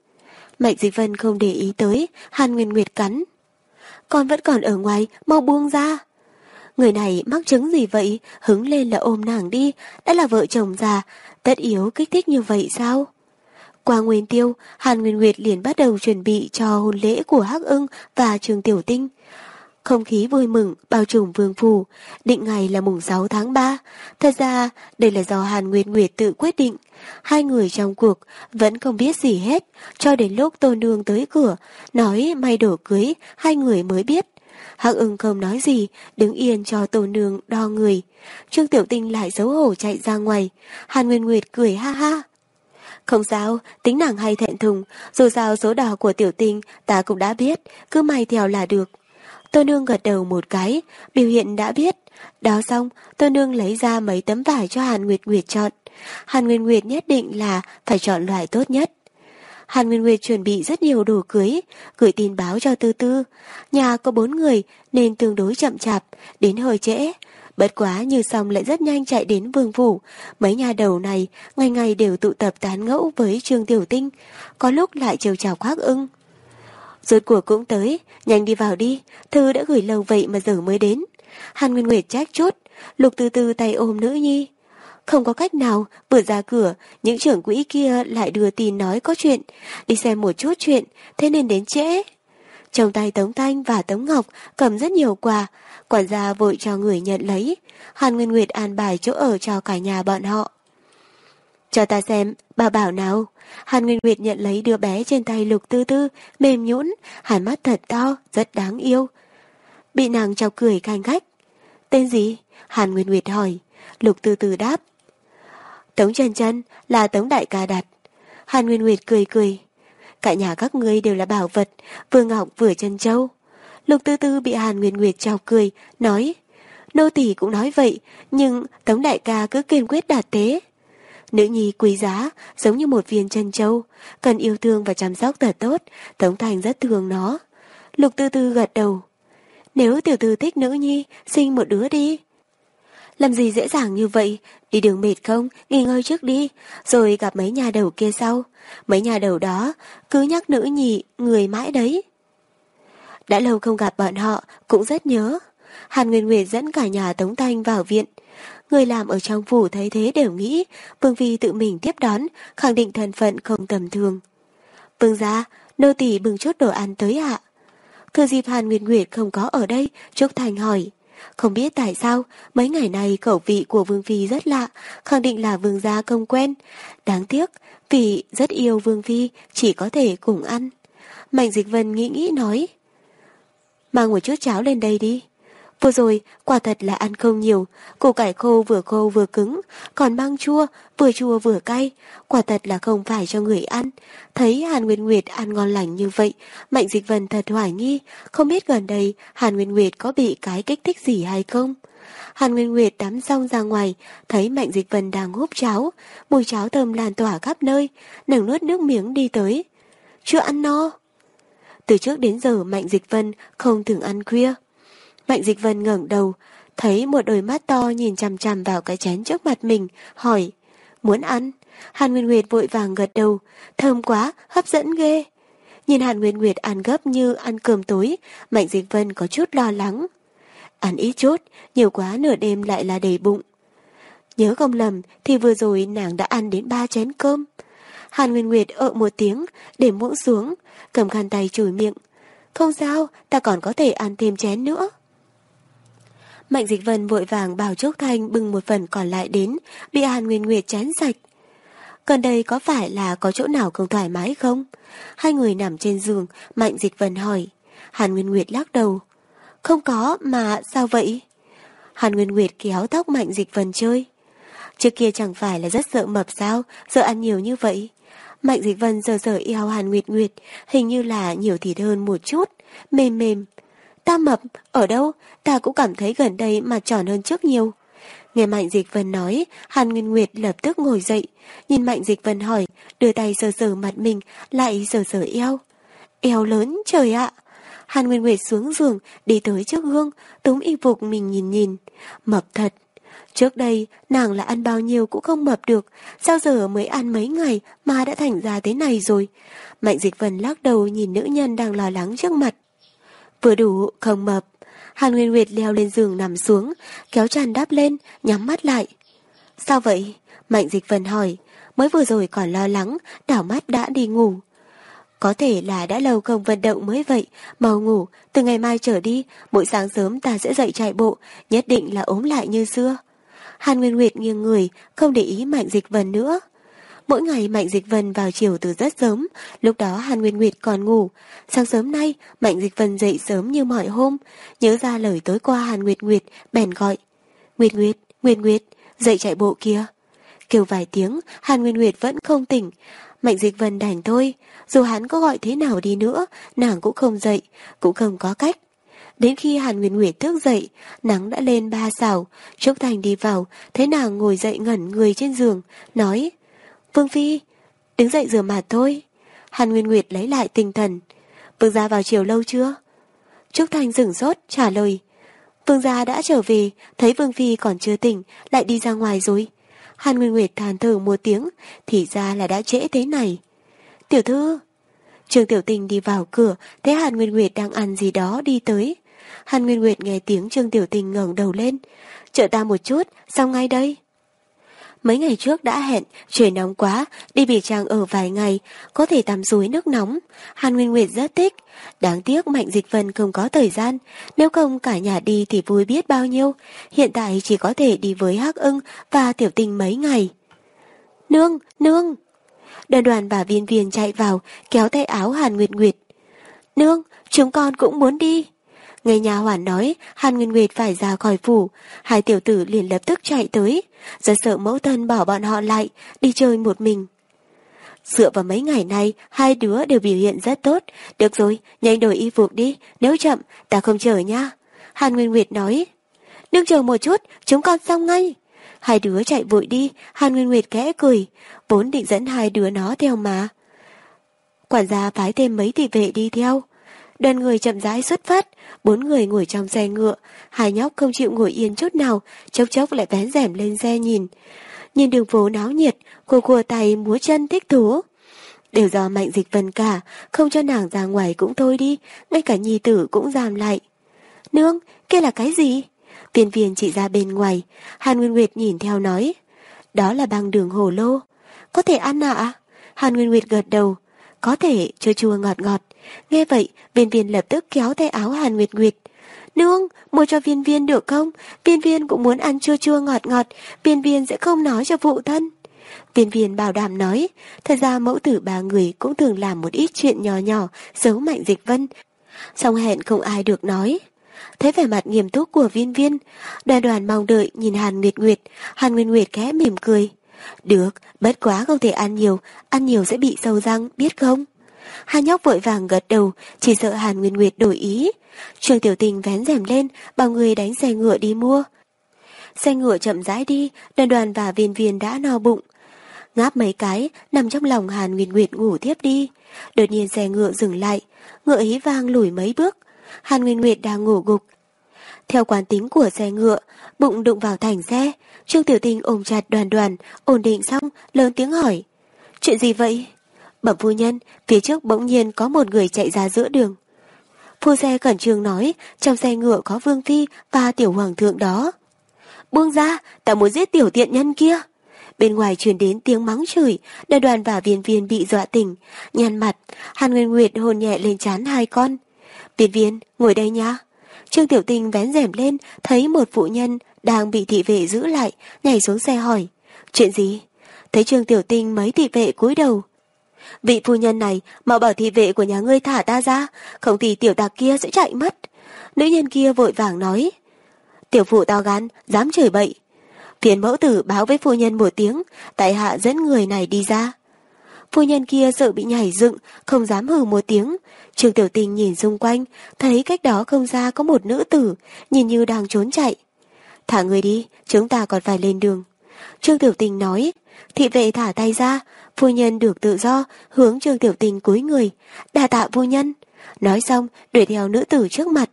Mạnh Dịch Vân không để ý tới, Hàn Nguyệt Nguyệt cắn. Con vẫn còn ở ngoài, mau buông ra. Người này mắc chứng gì vậy, hứng lên là ôm nàng đi, đã là vợ chồng già, tất yếu kích thích như vậy sao? Qua nguyên tiêu, Hàn Nguyên Nguyệt liền bắt đầu chuẩn bị cho hôn lễ của Hắc ưng và Trường Tiểu Tinh. Không khí vui mừng, bao trùm vương phủ, định ngày là mùng 6 tháng 3. Thật ra, đây là do Hàn Nguyệt Nguyệt tự quyết định. Hai người trong cuộc vẫn không biết gì hết, cho đến lúc Tô Nương tới cửa, nói may đổ cưới, hai người mới biết. Hắc ưng không nói gì, đứng yên cho Tô nương đo người. Trương Tiểu Tinh lại xấu hổ chạy ra ngoài. Hàn Nguyên Nguyệt cười ha ha. Không sao, tính nàng hay thẹn thùng, dù sao số đỏ của Tiểu Tinh ta cũng đã biết, cứ may theo là được. Tô Nương gật đầu một cái, biểu hiện đã biết. Đó xong, Tô Nương lấy ra mấy tấm vải cho Hàn Nguyệt Nguyệt chọn. Hàn Nguyệt Nguyệt nhất định là phải chọn loại tốt nhất. Hàn Nguyên Nguyệt chuẩn bị rất nhiều đồ cưới, gửi tin báo cho Tư Tư. Nhà có bốn người nên tương đối chậm chạp, đến hơi trễ. Bất quá như xong lại rất nhanh chạy đến vương phủ. Mấy nhà đầu này ngày ngày đều tụ tập tán ngẫu với Trương Tiểu Tinh, có lúc lại trêu chào khoác ưng. Rốt cuộc cũng tới, nhanh đi vào đi, thư đã gửi lâu vậy mà giờ mới đến. Hàn Nguyên Nguyệt trách chút, lục từ từ tay ôm nữ nhi. Không có cách nào, vừa ra cửa, những trưởng quỹ kia lại đưa tin nói có chuyện, đi xem một chút chuyện, thế nên đến trễ. Trong tay Tống Thanh và Tống Ngọc cầm rất nhiều quà, quản gia vội cho người nhận lấy. Hàn Nguyên Nguyệt an bài chỗ ở cho cả nhà bọn họ. Cho ta xem, bà bảo nào. Hàn Nguyên Nguyệt nhận lấy đứa bé trên tay lục tư tư, mềm nhũn, hàn mắt thật to, rất đáng yêu. Bị nàng chọc cười canh khách. Tên gì? Hàn Nguyên Nguyệt hỏi. Lục tư tư đáp. Tống chân chân là Tống đại ca đặt. Hàn Nguyên Nguyệt cười cười. Cả nhà các ngươi đều là bảo vật, vừa ngọc vừa chân châu. Lục tư tư bị Hàn Nguyên Nguyệt chào cười, nói. Nô tỳ cũng nói vậy, nhưng Tống đại ca cứ kiên quyết đạt thế. Nữ nhi quý giá, giống như một viên chân châu, cần yêu thương và chăm sóc thật tốt, Tống Thành rất thương nó. Lục tư tư gật đầu. Nếu tiểu tư thích nữ nhi, sinh một đứa đi. Làm gì dễ dàng như vậy, đi đường mệt không, nghỉ ngơi trước đi, rồi gặp mấy nhà đầu kia sau. Mấy nhà đầu đó, cứ nhắc nữ nhị, người mãi đấy. Đã lâu không gặp bọn họ, cũng rất nhớ. Hàn Nguyên Nguyệt dẫn cả nhà Tống Thanh vào viện. Người làm ở trong phủ thấy thế đều nghĩ Vương Phi tự mình tiếp đón, khẳng định thân phận không tầm thường. Vương gia, nô tỳ bưng chút đồ ăn tới ạ. Thừa dịp Hàn nguyệt Nguyệt không có ở đây, Trúc Thành hỏi. Không biết tại sao, mấy ngày này khẩu vị của Vương Phi rất lạ, khẳng định là Vương gia không quen. Đáng tiếc, vì rất yêu Vương Phi, chỉ có thể cùng ăn. Mạnh Dịch Vân nghĩ nghĩ nói. Mang một chút cháo lên đây đi. Vừa rồi, quả thật là ăn không nhiều, củ cải khô vừa khô vừa cứng, còn măng chua, vừa chua vừa cay, quả thật là không phải cho người ăn. Thấy Hàn Nguyên Nguyệt ăn ngon lành như vậy, Mạnh Dịch Vân thật hoài nghi, không biết gần đây Hàn Nguyên Nguyệt có bị cái kích thích gì hay không. Hàn Nguyên Nguyệt tắm xong ra ngoài, thấy Mạnh Dịch Vân đang húp cháo, mùi cháo thơm lan tỏa khắp nơi, nàng nuốt nước miếng đi tới. Chưa ăn no. Từ trước đến giờ Mạnh Dịch Vân không thường ăn khuya. Mạnh Dịch Vân ngẩng đầu, thấy một đôi mắt to nhìn chằm chằm vào cái chén trước mặt mình, hỏi, muốn ăn? Hàn Nguyên Nguyệt vội vàng gật đầu, thơm quá, hấp dẫn ghê. Nhìn Hàn Nguyên Nguyệt ăn gấp như ăn cơm tối, Mạnh Dịch Vân có chút lo lắng. Ăn ít chút, nhiều quá nửa đêm lại là đầy bụng. Nhớ không lầm thì vừa rồi nàng đã ăn đến ba chén cơm. Hàn Nguyên Nguyệt ợ một tiếng, để muỗng xuống, cầm khăn tay chùi miệng. Không sao, ta còn có thể ăn thêm chén nữa. Mạnh Dịch Vân vội vàng bảo Trúc Thanh bưng một phần còn lại đến, bị Hàn Nguyên Nguyệt chán sạch. Gần đây có phải là có chỗ nào không thoải mái không? Hai người nằm trên giường, Mạnh Dịch Vân hỏi. Hàn Nguyên Nguyệt lắc đầu. Không có, mà sao vậy? Hàn Nguyên Nguyệt kéo tóc Mạnh Dịch Vân chơi. Trước kia chẳng phải là rất sợ mập sao, sợ ăn nhiều như vậy. Mạnh Dịch Vân giờ giờ eo Hàn Nguyệt Nguyệt, hình như là nhiều thịt hơn một chút, mềm mềm, Ta mập, ở đâu? Ta cũng cảm thấy gần đây mà tròn hơn trước nhiều. Nghe Mạnh Dịch Vân nói, Hàn Nguyên Nguyệt lập tức ngồi dậy, nhìn Mạnh Dịch Vân hỏi, đưa tay sờ sờ mặt mình, lại sờ sờ eo. Eo lớn, trời ạ! Hàn Nguyên Nguyệt xuống giường, đi tới trước gương, túm y phục mình nhìn nhìn. Mập thật. Trước đây, nàng là ăn bao nhiêu cũng không mập được, sao giờ mới ăn mấy ngày mà đã thành ra thế này rồi. Mạnh Dịch Vân lắc đầu nhìn nữ nhân đang lo lắng trước mặt. Vừa đủ, không mập. Hàn Nguyên Nguyệt leo lên giường nằm xuống, kéo tràn đắp lên, nhắm mắt lại. Sao vậy? Mạnh Dịch Vân hỏi. Mới vừa rồi còn lo lắng, đảo mắt đã đi ngủ. Có thể là đã lâu không vận động mới vậy, mau ngủ, từ ngày mai trở đi, mỗi sáng sớm ta sẽ dậy chạy bộ, nhất định là ốm lại như xưa. Hàn Nguyên Nguyệt nghiêng người, không để ý Mạnh Dịch Vân nữa. Mỗi ngày Mạnh Dịch Vân vào chiều từ rất sớm, lúc đó Hàn Nguyên Nguyệt còn ngủ. Sáng sớm nay, Mạnh Dịch Vân dậy sớm như mọi hôm, nhớ ra lời tối qua Hàn Nguyệt Nguyệt, bèn gọi. Nguyệt Nguyệt, Nguyệt Nguyệt, dậy chạy bộ kia. Kêu vài tiếng, Hàn Nguyên Nguyệt vẫn không tỉnh. Mạnh Dịch Vân đành thôi, dù hắn có gọi thế nào đi nữa, nàng cũng không dậy, cũng không có cách. Đến khi Hàn Nguyên Nguyệt thức dậy, nắng đã lên ba xào, Trúc Thành đi vào, thấy nàng ngồi dậy ngẩn người trên giường, nói Vương Phi, đứng dậy rửa mặt thôi. Hàn Nguyên Nguyệt lấy lại tinh thần. Vương gia vào chiều lâu chưa? Trúc Thành dừng sốt, trả lời. Vương gia đã trở về, thấy Vương Phi còn chưa tỉnh, lại đi ra ngoài rồi. Hàn Nguyên Nguyệt than thở một tiếng, thì ra là đã trễ thế này. Tiểu thư, Trương Tiểu Tình đi vào cửa, thấy Hàn Nguyên Nguyệt đang ăn gì đó đi tới. Hàn Nguyên Nguyệt nghe tiếng Trương Tiểu Tình ngẩng đầu lên. Chờ ta một chút, xong ngay đây. Mấy ngày trước đã hẹn, trời nóng quá, đi bỉ trang ở vài ngày, có thể tắm suối nước nóng. Hàn Nguyên Nguyệt rất thích. Đáng tiếc Mạnh Dịch Vân không có thời gian, nếu không cả nhà đi thì vui biết bao nhiêu. Hiện tại chỉ có thể đi với Hắc ưng và Tiểu Tình mấy ngày. Nương, nương! Đoàn đoàn và viên viên chạy vào, kéo tay áo Hàn Nguyệt Nguyệt. Nương, chúng con cũng muốn đi. Nghe nhà hoàn nói, Hàn Nguyên Nguyệt phải ra khỏi phủ, hai tiểu tử liền lập tức chạy tới, rất sợ mẫu thân bỏ bọn họ lại, đi chơi một mình. Dựa vào mấy ngày nay, hai đứa đều biểu hiện rất tốt. Được rồi, nhanh đổi y phục đi, nếu chậm, ta không chờ nha. Hàn Nguyên Nguyệt nói. Nương chờ một chút, chúng con xong ngay. Hai đứa chạy vội đi, Hàn Nguyên Nguyệt kẽ cười, vốn định dẫn hai đứa nó theo mà. Quản gia phái thêm mấy thị vệ đi theo. Đoàn người chậm rãi xuất phát, bốn người ngồi trong xe ngựa, hai nhóc không chịu ngồi yên chút nào, chốc chốc lại vén rèm lên xe nhìn. Nhìn đường phố náo nhiệt, cô cua tay múa chân thích thú. Đều do mạnh dịch vần cả, không cho nàng ra ngoài cũng thôi đi, ngay cả nhi tử cũng giảm lại. Nương, kia là cái gì? Viên viên chỉ ra bên ngoài, Hàn Nguyên Nguyệt nhìn theo nói. Đó là băng đường hồ lô. Có thể ăn ạ? Hàn Nguyên Nguyệt gật đầu. Có thể, chua chua ngọt ngọt. Nghe vậy, viên viên lập tức kéo tay áo Hàn Nguyệt Nguyệt. Nương, mua cho viên viên được không? Viên viên cũng muốn ăn chua chua ngọt ngọt, viên viên sẽ không nói cho phụ thân. Viên viên bảo đảm nói, thật ra mẫu tử ba người cũng thường làm một ít chuyện nhỏ nhỏ, giấu mạnh dịch vân. Xong hẹn không ai được nói. Thấy vẻ mặt nghiêm túc của viên viên, đoàn đoàn mong đợi nhìn Hàn Nguyệt Nguyệt, Hàn Nguyệt Nguyệt khẽ mỉm cười. Được, bất quá không thể ăn nhiều, ăn nhiều sẽ bị sâu răng, biết không? Hai nhóc vội vàng gật đầu, chỉ sợ Hàn Nguyên Nguyệt đổi ý. Trường Tiểu Tình vén rèm lên, bảo người đánh xe ngựa đi mua. Xe ngựa chậm rãi đi, đoàn đoàn và viên viên đã no bụng. Ngáp mấy cái, nằm trong lòng Hàn Nguyên Nguyệt ngủ tiếp đi. Đột nhiên xe ngựa dừng lại, ngựa hí vang lùi mấy bước. Hàn Nguyên Nguyệt đang ngủ gục. Theo quán tính của xe ngựa, bụng đụng vào thành xe. Trương Tiểu Tình ôm chặt đoàn đoàn, ổn định xong, lớn tiếng hỏi. Chuyện gì vậy? Bẩm phu nhân, phía trước bỗng nhiên có một người chạy ra giữa đường. Phu xe cẩn trương nói, trong xe ngựa có Vương Phi và tiểu hoàng thượng đó. Buông ra, ta muốn giết tiểu tiện nhân kia. Bên ngoài truyền đến tiếng mắng chửi, đoàn đoàn và viên viên bị dọa tỉnh, nhăn mặt, Hàn Nguyên Nguyệt hôn nhẹ lên chán hai con. Viên viên, ngồi đây nha. Trương Tiểu tình vén rèm lên, thấy một phụ nhân đang bị thị vệ giữ lại, nhảy xuống xe hỏi. Chuyện gì? Thấy Trương Tiểu tình mấy thị vệ cúi đầu, Vị phu nhân này mau bảo thị vệ của nhà ngươi thả ta ra, không thì tiểu tạc kia sẽ chạy mất. Nữ nhân kia vội vàng nói. Tiểu phụ to gan, dám chửi bậy. Phiền mẫu tử báo với phu nhân một tiếng, tại hạ dẫn người này đi ra. Phu nhân kia sợ bị nhảy dựng, không dám hừ một tiếng. Trương Tiểu Tình nhìn xung quanh, thấy cách đó không ra có một nữ tử, nhìn như đang trốn chạy. Thả người đi, chúng ta còn phải lên đường. Trương Tiểu Tình nói, thị vệ thả tay ra, phu nhân được tự do, hướng Trương Tiểu Tình cúi người, đà tạ phu nhân. Nói xong, đuổi theo nữ tử trước mặt.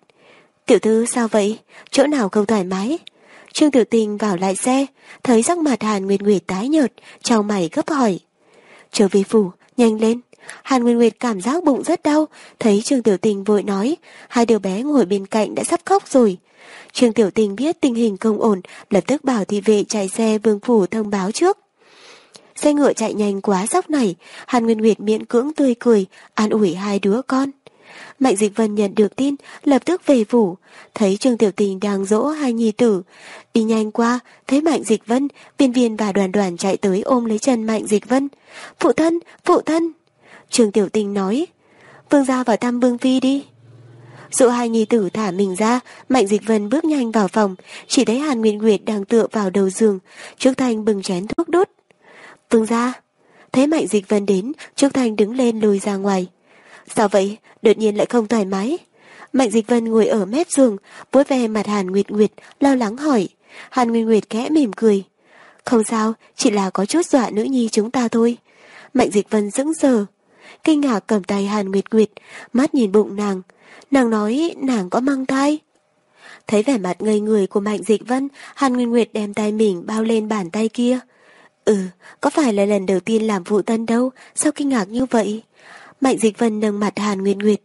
Tiểu thư sao vậy? Chỗ nào không thoải mái? Trương Tiểu Tình vào lại xe, thấy sắc mặt Hàn Nguyệt Nguyệt tái nhợt, chào mày gấp hỏi. Trở về phủ, nhanh lên. Hàn Nguyệt Nguyệt cảm giác bụng rất đau, thấy Trương Tiểu Tình vội nói, hai đứa bé ngồi bên cạnh đã sắp khóc rồi. Trương Tiểu Tình biết tình hình không ổn, lập tức bảo thị vệ chạy xe vương phủ thông báo trước. Xe ngựa chạy nhanh quá dốc này, Hàn Nguyên Nguyệt miễn cưỡng tươi cười, an ủi hai đứa con. Mạnh Dịch Vân nhận được tin, lập tức về phủ, thấy Trương Tiểu Tình đang dỗ hai nhi tử. Đi nhanh qua, thấy Mạnh Dịch Vân, viên viên và đoàn đoàn chạy tới ôm lấy chân Mạnh Dịch Vân. Phụ thân, phụ thân! Trương Tiểu Tình nói, Vương ra vào thăm Vương Phi đi. Dụ hai nhi tử thả mình ra, Mạnh Dịch Vân bước nhanh vào phòng, chỉ thấy Hàn Nguyên Nguyệt đang tựa vào đầu giường, trước Thanh bừng chén thuốc đốt. Vương ra. Thấy Mạnh Dịch Vân đến, Trúc Thanh đứng lên lùi ra ngoài. Sao vậy? Đột nhiên lại không thoải mái. Mạnh Dịch Vân ngồi ở mép giường, vuốt ve mặt Hàn Nguyệt Nguyệt, lo lắng hỏi. Hàn Nguyệt Nguyệt kẽ mỉm cười. Không sao, chỉ là có chút dọa nữ nhi chúng ta thôi. Mạnh Dịch Vân dững sờ. Kinh ngạc cầm tay Hàn Nguyệt Nguyệt, mắt nhìn bụng nàng. Nàng nói nàng có mang thai. Thấy vẻ mặt ngây người của Mạnh Dịch Vân, Hàn Nguyên Nguyệt đem tay mình bao lên bàn tay kia. Ừ, có phải là lần đầu tiên làm vụ tân đâu, sao kinh ngạc như vậy? Mạnh Dịch Vân nâng mặt Hàn Nguyên Nguyệt.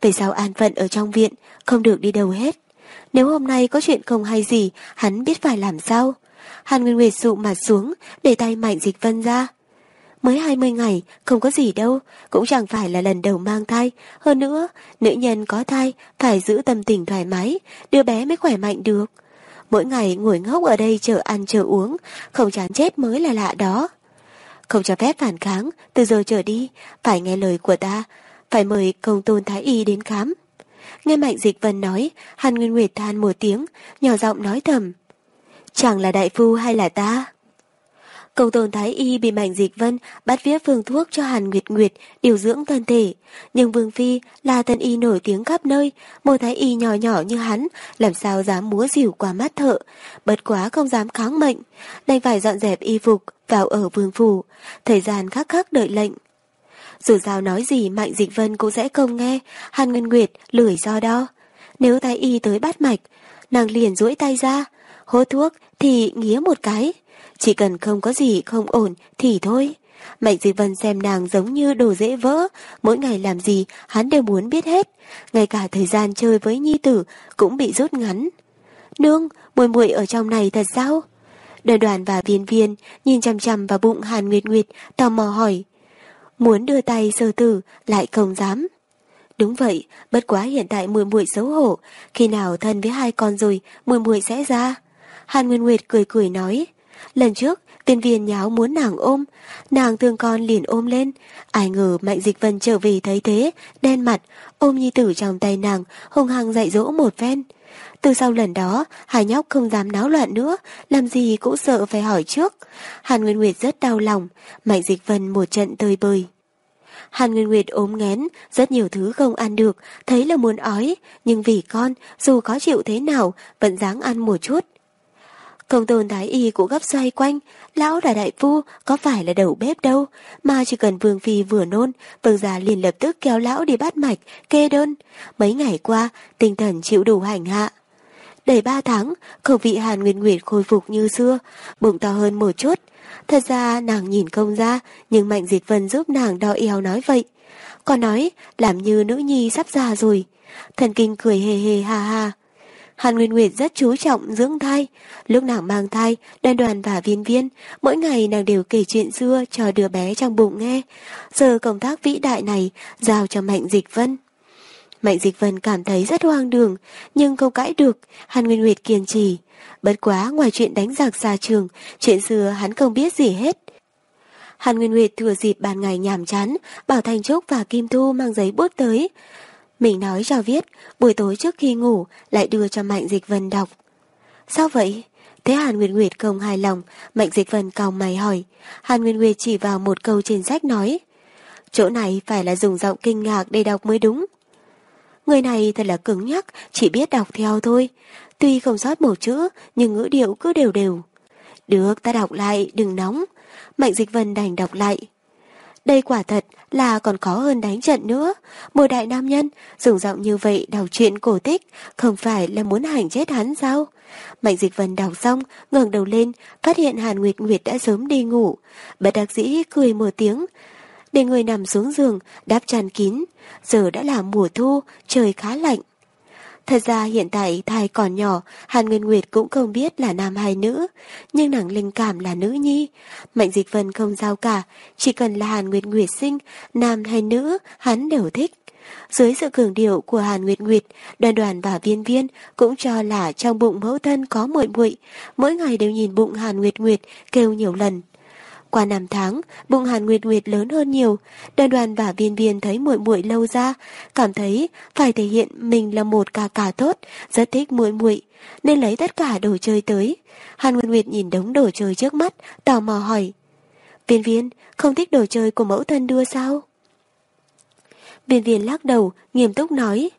Về sao an phận ở trong viện, không được đi đâu hết. Nếu hôm nay có chuyện không hay gì, hắn biết phải làm sao. Hàn Nguyên Nguyệt dụ mặt xuống, để tay Mạnh Dịch Vân ra. Mới 20 ngày, không có gì đâu, cũng chẳng phải là lần đầu mang thai. Hơn nữa, nữ nhân có thai phải giữ tâm tình thoải mái, đứa bé mới khỏe mạnh được. Mỗi ngày ngồi ngốc ở đây chờ ăn chờ uống, không chán chết mới là lạ đó. Không cho phép phản kháng, từ giờ trở đi, phải nghe lời của ta, phải mời công tôn thái y đến khám. Nghe Mạnh Dịch Vân nói, Hàn Nguyên Nguyệt than một tiếng, nhỏ giọng nói thầm. Chẳng là đại phu hay là ta? Công tôn Thái Y bị Mạnh Dịch Vân bắt viết phương thuốc cho Hàn Nguyệt Nguyệt điều dưỡng thân thể. Nhưng Vương Phi là thân y nổi tiếng khắp nơi, một Thái Y nhỏ nhỏ như hắn, làm sao dám múa dìu qua mắt thợ, bất quá không dám kháng mệnh, đành phải dọn dẹp y phục vào ở vương phủ, thời gian khắc khắc đợi lệnh. Dù sao nói gì Mạnh Dịch Vân cũng sẽ không nghe, Hàn Ngân Nguyệt lười do đó Nếu Thái Y tới bắt mạch, nàng liền duỗi tay ra, hô thuốc thì nghía một cái. Chỉ cần không có gì không ổn thì thôi. Mạnh Di Vân xem nàng giống như đồ dễ vỡ, mỗi ngày làm gì hắn đều muốn biết hết, ngay cả thời gian chơi với nhi tử cũng bị rút ngắn. Nương, muội muội ở trong này thật sao? Đoàn đoàn và viên viên nhìn chăm chăm vào bụng Hàn Nguyệt Nguyệt, tò mò hỏi. Muốn đưa tay sơ tử, lại không dám. Đúng vậy, bất quá hiện tại muội muội xấu hổ, khi nào thân với hai con rồi, muội muội sẽ ra. Hàn Nguyên Nguyệt cười cười nói. Lần trước, tiên viên nháo muốn nàng ôm, nàng thương con liền ôm lên. Ai ngờ Mạnh Dịch Vân trở về thấy thế, đen mặt, ôm nhi tử trong tay nàng, hung hăng dạy dỗ một phen. Từ sau lần đó, hải nhóc không dám náo loạn nữa, làm gì cũng sợ phải hỏi trước. Hàn Nguyên Nguyệt rất đau lòng, Mạnh Dịch Vân một trận tơi bời. Hàn Nguyên Nguyệt ốm nghén rất nhiều thứ không ăn được, thấy là muốn ói, nhưng vì con, dù có chịu thế nào, vẫn dáng ăn một chút. Công tôn thái y cũng gấp xoay quanh, lão là đại phu, có phải là đầu bếp đâu, mà chỉ cần vương phi vừa nôn, vương gia liền lập tức kéo lão đi bắt mạch, kê đơn. Mấy ngày qua, tinh thần chịu đủ hành hạ. Đầy ba tháng, khẩu vị Hàn Nguyên Nguyệt khôi phục như xưa, bụng to hơn một chút. Thật ra nàng nhìn không ra, nhưng Mạnh Diệt Vân giúp nàng đo eo nói vậy. Còn nói, làm như nữ nhi sắp già rồi. Thần kinh cười hề hề ha ha. Hàn Nguyên Nguyệt rất chú trọng dưỡng thai. Lúc nàng mang thai, đoàn đoàn và viên viên, mỗi ngày nàng đều kể chuyện xưa cho đứa bé trong bụng nghe. Giờ công tác vĩ đại này giao cho Mạnh Dịch Vân. Mạnh Dịch Vân cảm thấy rất hoang đường, nhưng không cãi được, Hàn Nguyên Nguyệt kiên trì. Bất quá ngoài chuyện đánh giặc xa trường, chuyện xưa hắn không biết gì hết. Hàn Nguyên Nguyệt thừa dịp ban ngày nhàm chán, bảo Thành Trúc và Kim Thu mang giấy bút tới. Mình nói cho viết, buổi tối trước khi ngủ lại đưa cho Mạnh Dịch Vân đọc. Sao vậy? Thế Hàn Nguyệt Nguyệt không hài lòng, Mạnh Dịch Vân cau mày hỏi. Hàn Nguyệt Nguyệt chỉ vào một câu trên sách nói. Chỗ này phải là dùng giọng kinh ngạc để đọc mới đúng. Người này thật là cứng nhắc, chỉ biết đọc theo thôi. Tuy không sót một chữ, nhưng ngữ điệu cứ đều đều. Được, ta đọc lại, đừng nóng. Mạnh Dịch Vân đành đọc lại. Đây quả thật là còn khó hơn đánh trận nữa. Một đại nam nhân dùng giọng như vậy đọc chuyện cổ tích, không phải là muốn hành chết hắn sao? Mạnh Dịch Vân đọc xong, ngẩng đầu lên, phát hiện Hàn Nguyệt Nguyệt đã sớm đi ngủ. Bất đặc dĩ cười một tiếng, để người nằm xuống giường, đáp chăn kín. Giờ đã là mùa thu, trời khá lạnh. Thật ra hiện tại thai còn nhỏ, Hàn Nguyên Nguyệt cũng không biết là nam hay nữ, nhưng nàng linh cảm là nữ nhi. Mạnh Dịch Vân không giao cả, chỉ cần là Hàn Nguyệt Nguyệt sinh, nam hay nữ, hắn đều thích. Dưới sự cường điệu của Hàn Nguyệt Nguyệt, đoàn đoàn và viên viên cũng cho là trong bụng mẫu thân có muội muội, mỗi ngày đều nhìn bụng Hàn Nguyệt Nguyệt kêu nhiều lần. Qua năm tháng, bụng Hàn Nguyệt Nguyệt lớn hơn nhiều, đoàn đoàn và viên viên thấy muội muội lâu ra, cảm thấy phải thể hiện mình là một ca ca tốt, rất thích muội muội, nên lấy tất cả đồ chơi tới. Hàn Nguyệt Nguyệt nhìn đống đồ chơi trước mắt, tò mò hỏi. Viên viên, không thích đồ chơi của mẫu thân đưa sao? Viên viên lắc đầu, nghiêm túc nói.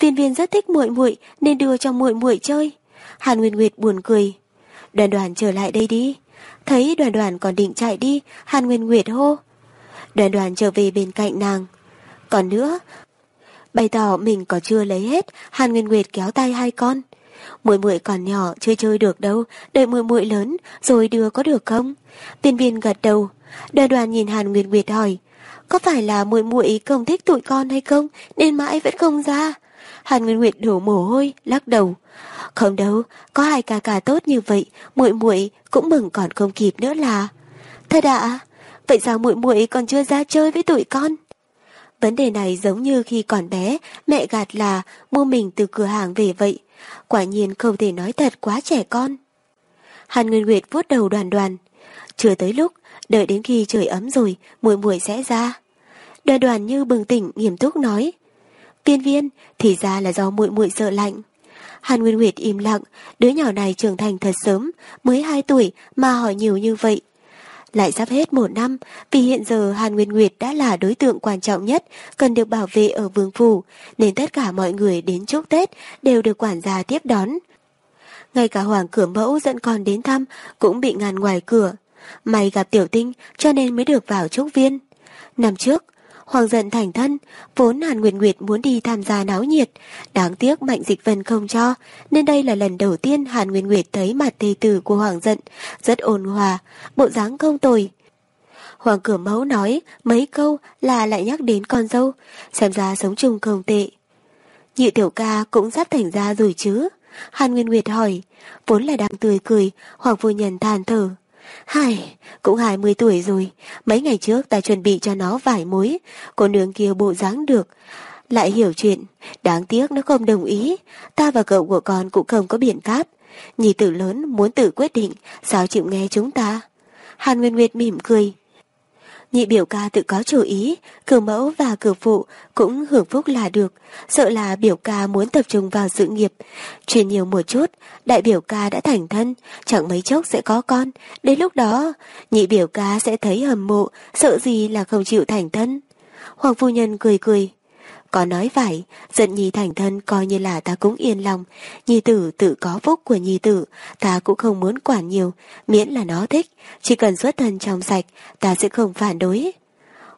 Viên viên rất thích muội muội nên đưa cho muội muội chơi. Hàn Nguyệt Nguyệt buồn cười. Đoàn đoàn trở lại đây đi. Thấy đoàn đoàn còn định chạy đi, Hàn Nguyên Nguyệt hô. Đoàn đoàn trở về bên cạnh nàng. Còn nữa, bày tỏ mình có chưa lấy hết, Hàn Nguyên Nguyệt kéo tay hai con. Muội muội còn nhỏ, chưa chơi được đâu, đợi muội muội lớn rồi đưa có được không? Tiên viên gật đầu. Đoàn đoàn nhìn Hàn Nguyên Nguyệt hỏi, có phải là muội muội không thích tụi con hay không, nên mãi vẫn không ra? Hàn Nguyên Nguyệt đổ mồ hôi, lắc đầu. Không đâu, có hai ca ca tốt như vậy, muội muội cũng mừng còn không kịp nữa là. Thật ạ, vậy sao muội muội còn chưa ra chơi với tụi con? Vấn đề này giống như khi còn bé, mẹ gạt là mua mình từ cửa hàng về vậy. Quả nhiên không thể nói thật quá trẻ con. Hàn Nguyên Nguyệt vuốt đầu đoàn đoàn. Chưa tới lúc, đợi đến khi trời ấm rồi, muội muội sẽ ra. Đoàn đoàn như bừng tỉnh nghiêm túc nói tiên viên, thì ra là do muội muội sợ lạnh. Hàn Nguyên Nguyệt im lặng, đứa nhỏ này trưởng thành thật sớm, mới 2 tuổi mà hỏi nhiều như vậy. Lại sắp hết một năm, vì hiện giờ Hàn Nguyên Nguyệt đã là đối tượng quan trọng nhất, cần được bảo vệ ở vương phủ, nên tất cả mọi người đến chúc Tết đều được quản gia tiếp đón. Ngay cả hoàng cửa mẫu dẫn con đến thăm cũng bị ngăn ngoài cửa. May gặp tiểu tinh cho nên mới được vào chúc viên. Năm trước, Hoàng giận thành thân, vốn Hàn Nguyệt Nguyệt muốn đi tham gia náo nhiệt. Đáng tiếc Mạnh Dịch Vân không cho, nên đây là lần đầu tiên Hàn Nguyệt Nguyệt thấy mặt thê tử của Hoàng giận, rất ôn hòa, bộ dáng không tồi. Hoàng cửa mẫu nói mấy câu là lại nhắc đến con dâu, xem ra sống chung không tệ. Nhị tiểu ca cũng sắp thành ra rồi chứ? Hàn Nguyên Nguyệt hỏi, vốn là đang tươi cười, Hoàng phu nhân than thở. Hai, cũng 20 tuổi rồi, mấy ngày trước ta chuẩn bị cho nó vài mối, cô nương kia bộ dáng được. Lại hiểu chuyện, đáng tiếc nó không đồng ý, ta và cậu của con cũng không có biện pháp. Nhì tử lớn muốn tự quyết định, sao chịu nghe chúng ta? Hàn Nguyên Nguyệt mỉm cười, Nhị biểu ca tự có chủ ý, cử mẫu và cử phụ cũng hưởng phúc là được, sợ là biểu ca muốn tập trung vào sự nghiệp. Truyền nhiều một chút, đại biểu ca đã thành thân, chẳng mấy chốc sẽ có con, đến lúc đó, nhị biểu ca sẽ thấy hầm mộ, sợ gì là không chịu thành thân. Hoàng phu nhân cười cười. Có nói vậy giận nhi thành thân coi như là ta cũng yên lòng. Nhi tử tự có phúc của nhi tử, ta cũng không muốn quản nhiều, miễn là nó thích. Chỉ cần xuất thân trong sạch, ta sẽ không phản đối.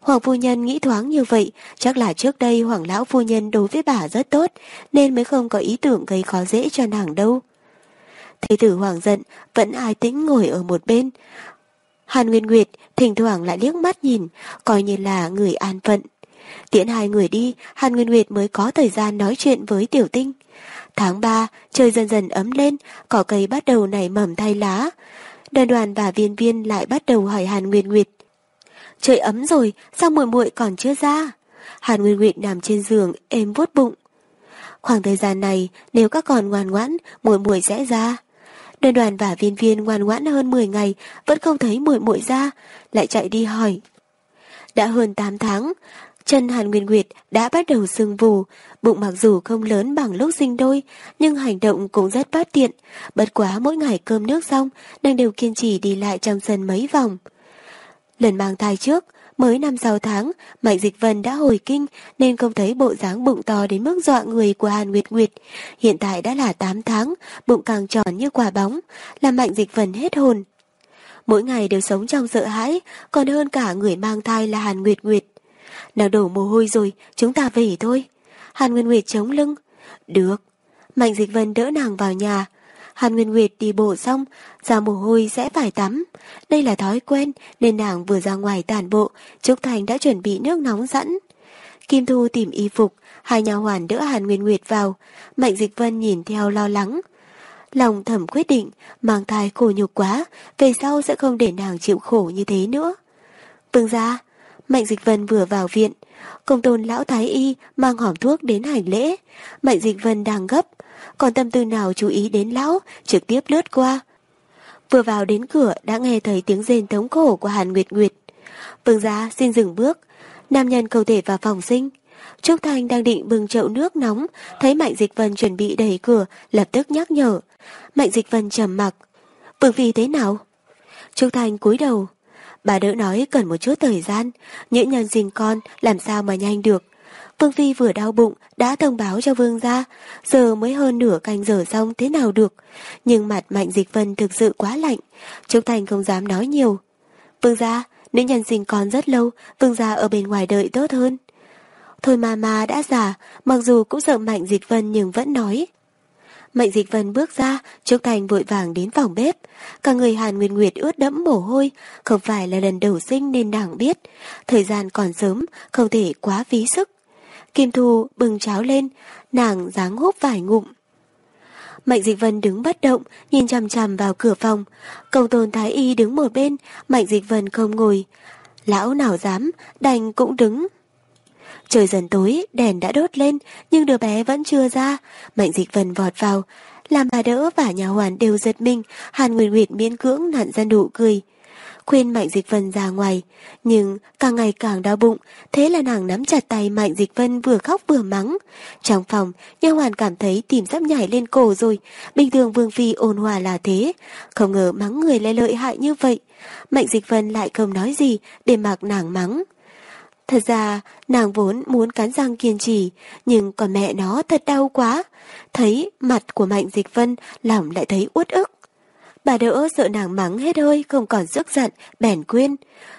Hoàng phu nhân nghĩ thoáng như vậy, chắc là trước đây hoàng lão phu nhân đối với bà rất tốt, nên mới không có ý tưởng gây khó dễ cho nàng đâu. Thế tử hoàng giận, vẫn ai tĩnh ngồi ở một bên. Hàn Nguyên Nguyệt thỉnh thoảng lại liếc mắt nhìn, coi như là người an phận. Tiễn hai người đi, Hàn Nguyên Nguyệt mới có thời gian nói chuyện với Tiểu Tinh. Tháng 3, trời dần dần ấm lên, cỏ cây bắt đầu nảy mầm thay lá. Đoàn đoàn và viên viên lại bắt đầu hỏi Hàn Nguyên Nguyệt. Trời ấm rồi, sao muội muội còn chưa ra? Hàn Nguyên Nguyệt nằm trên giường, êm vuốt bụng. Khoảng thời gian này, nếu các con ngoan ngoãn, muội muội sẽ ra. Đoàn đoàn và viên viên ngoan ngoãn hơn 10 ngày, vẫn không thấy muội muội ra, lại chạy đi hỏi. Đã hơn 8 tháng, Chân Hàn Nguyên Nguyệt đã bắt đầu sưng vù, bụng mặc dù không lớn bằng lúc sinh đôi, nhưng hành động cũng rất bất tiện. Bất quá mỗi ngày cơm nước xong, nàng đều kiên trì đi lại trong sân mấy vòng. Lần mang thai trước, mới năm sáu tháng, Mạnh Dịch Vân đã hồi kinh nên không thấy bộ dáng bụng to đến mức dọa người của Hàn Nguyệt Nguyệt. Hiện tại đã là 8 tháng, bụng càng tròn như quả bóng, làm Mạnh Dịch Vân hết hồn. Mỗi ngày đều sống trong sợ hãi, còn hơn cả người mang thai là Hàn Nguyệt Nguyệt. Nàng đổ mồ hôi rồi, chúng ta về thôi. Hàn Nguyên Nguyệt chống lưng. Được. Mạnh Dịch Vân đỡ nàng vào nhà. Hàn Nguyên Nguyệt đi bộ xong, ra mồ hôi sẽ phải tắm. Đây là thói quen, nên nàng vừa ra ngoài tàn bộ, Trúc Thành đã chuẩn bị nước nóng sẵn. Kim Thu tìm y phục, hai nhà hoàn đỡ Hàn Nguyên Nguyệt vào. Mạnh Dịch Vân nhìn theo lo lắng. Lòng thầm quyết định, mang thai khổ nhục quá, về sau sẽ không để nàng chịu khổ như thế nữa. Vương ra, Mạnh Dịch Vân vừa vào viện, công tôn lão thái y mang hòm thuốc đến hành lễ. Mạnh Dịch Vân đang gấp, còn tâm tư nào chú ý đến lão, trực tiếp lướt qua. Vừa vào đến cửa đã nghe thấy tiếng rên thống khổ của Hàn Nguyệt Nguyệt. Vương gia xin dừng bước, nam nhân cầu thể vào phòng sinh. Trúc Thanh đang định bưng chậu nước nóng, thấy Mạnh Dịch Vân chuẩn bị đẩy cửa, lập tức nhắc nhở. Mạnh Dịch Vân trầm mặc. Vương phi thế nào? Trúc Thanh cúi đầu, Bà đỡ nói cần một chút thời gian, những nhân sinh con làm sao mà nhanh được. Vương Phi vừa đau bụng đã thông báo cho Vương gia, giờ mới hơn nửa canh giờ xong thế nào được. Nhưng mặt Mạnh Dịch Vân thực sự quá lạnh, Trúc Thành không dám nói nhiều. Vương gia, nữ nhân sinh con rất lâu, Vương gia ở bên ngoài đợi tốt hơn. Thôi mà mà đã già, mặc dù cũng sợ Mạnh Dịch Vân nhưng vẫn nói. Mạnh Dịch Vân bước ra, Trúc Thành vội vàng đến phòng bếp. Cả người Hàn Nguyên Nguyệt ướt đẫm mồ hôi, không phải là lần đầu sinh nên nàng biết. Thời gian còn sớm, không thể quá phí sức. Kim Thu bưng cháo lên, nàng dáng húp vài ngụm. Mạnh Dịch Vân đứng bất động, nhìn chằm chằm vào cửa phòng. Cầu tôn Thái Y đứng một bên, Mạnh Dịch Vân không ngồi. Lão nào dám, đành cũng đứng. Trời dần tối, đèn đã đốt lên, nhưng đứa bé vẫn chưa ra. Mạnh Dịch vần vọt vào, làm bà đỡ và nhà hoàn đều giật mình, Hàn Nguyệt Nguyệt miễn cưỡng nặn ra nụ cười khuyên Mạnh Dịch Vân ra ngoài, nhưng càng ngày càng đau bụng, thế là nàng nắm chặt tay Mạnh Dịch Vân vừa khóc vừa mắng. Trong phòng, nhà hoàn cảm thấy tìm sắp nhảy lên cổ rồi, bình thường Vương Phi ôn hòa là thế, không ngờ mắng người lại lợi hại như vậy. Mạnh Dịch Vân lại không nói gì để mặc nàng mắng. Thật ra, nàng vốn muốn cắn răng kiên trì, nhưng còn mẹ nó thật đau quá. Thấy mặt của Mạnh Dịch Vân, lòng lại thấy uất ức. Bà đỡ sợ nàng mắng hết hơi, không còn sức giận, bèn quên.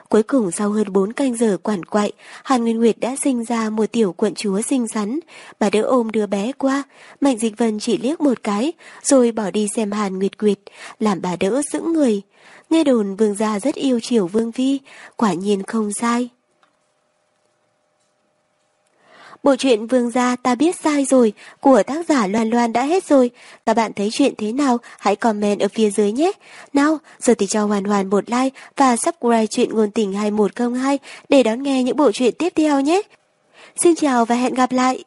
Cuối cùng sau hơn 4 canh giờ quản quậy, Hàn Nguyên Nguyệt đã sinh ra một tiểu quận chúa xinh xắn. Bà đỡ ôm đứa bé qua, Mạnh Dịch Vân chỉ liếc một cái, rồi bỏ đi xem Hàn Nguyệt Nguyệt, làm bà đỡ sững người. Nghe đồn vương gia rất yêu chiều vương phi, quả nhiên không sai. Bộ truyện Vương gia ta biết sai rồi của tác giả Loan Loan đã hết rồi. Các bạn thấy chuyện thế nào? Hãy comment ở phía dưới nhé. Nào, giờ thì cho Hoàn Hoàn một like và subscribe chuyện ngôn tình 2102 để đón nghe những bộ truyện tiếp theo nhé. Xin chào và hẹn gặp lại.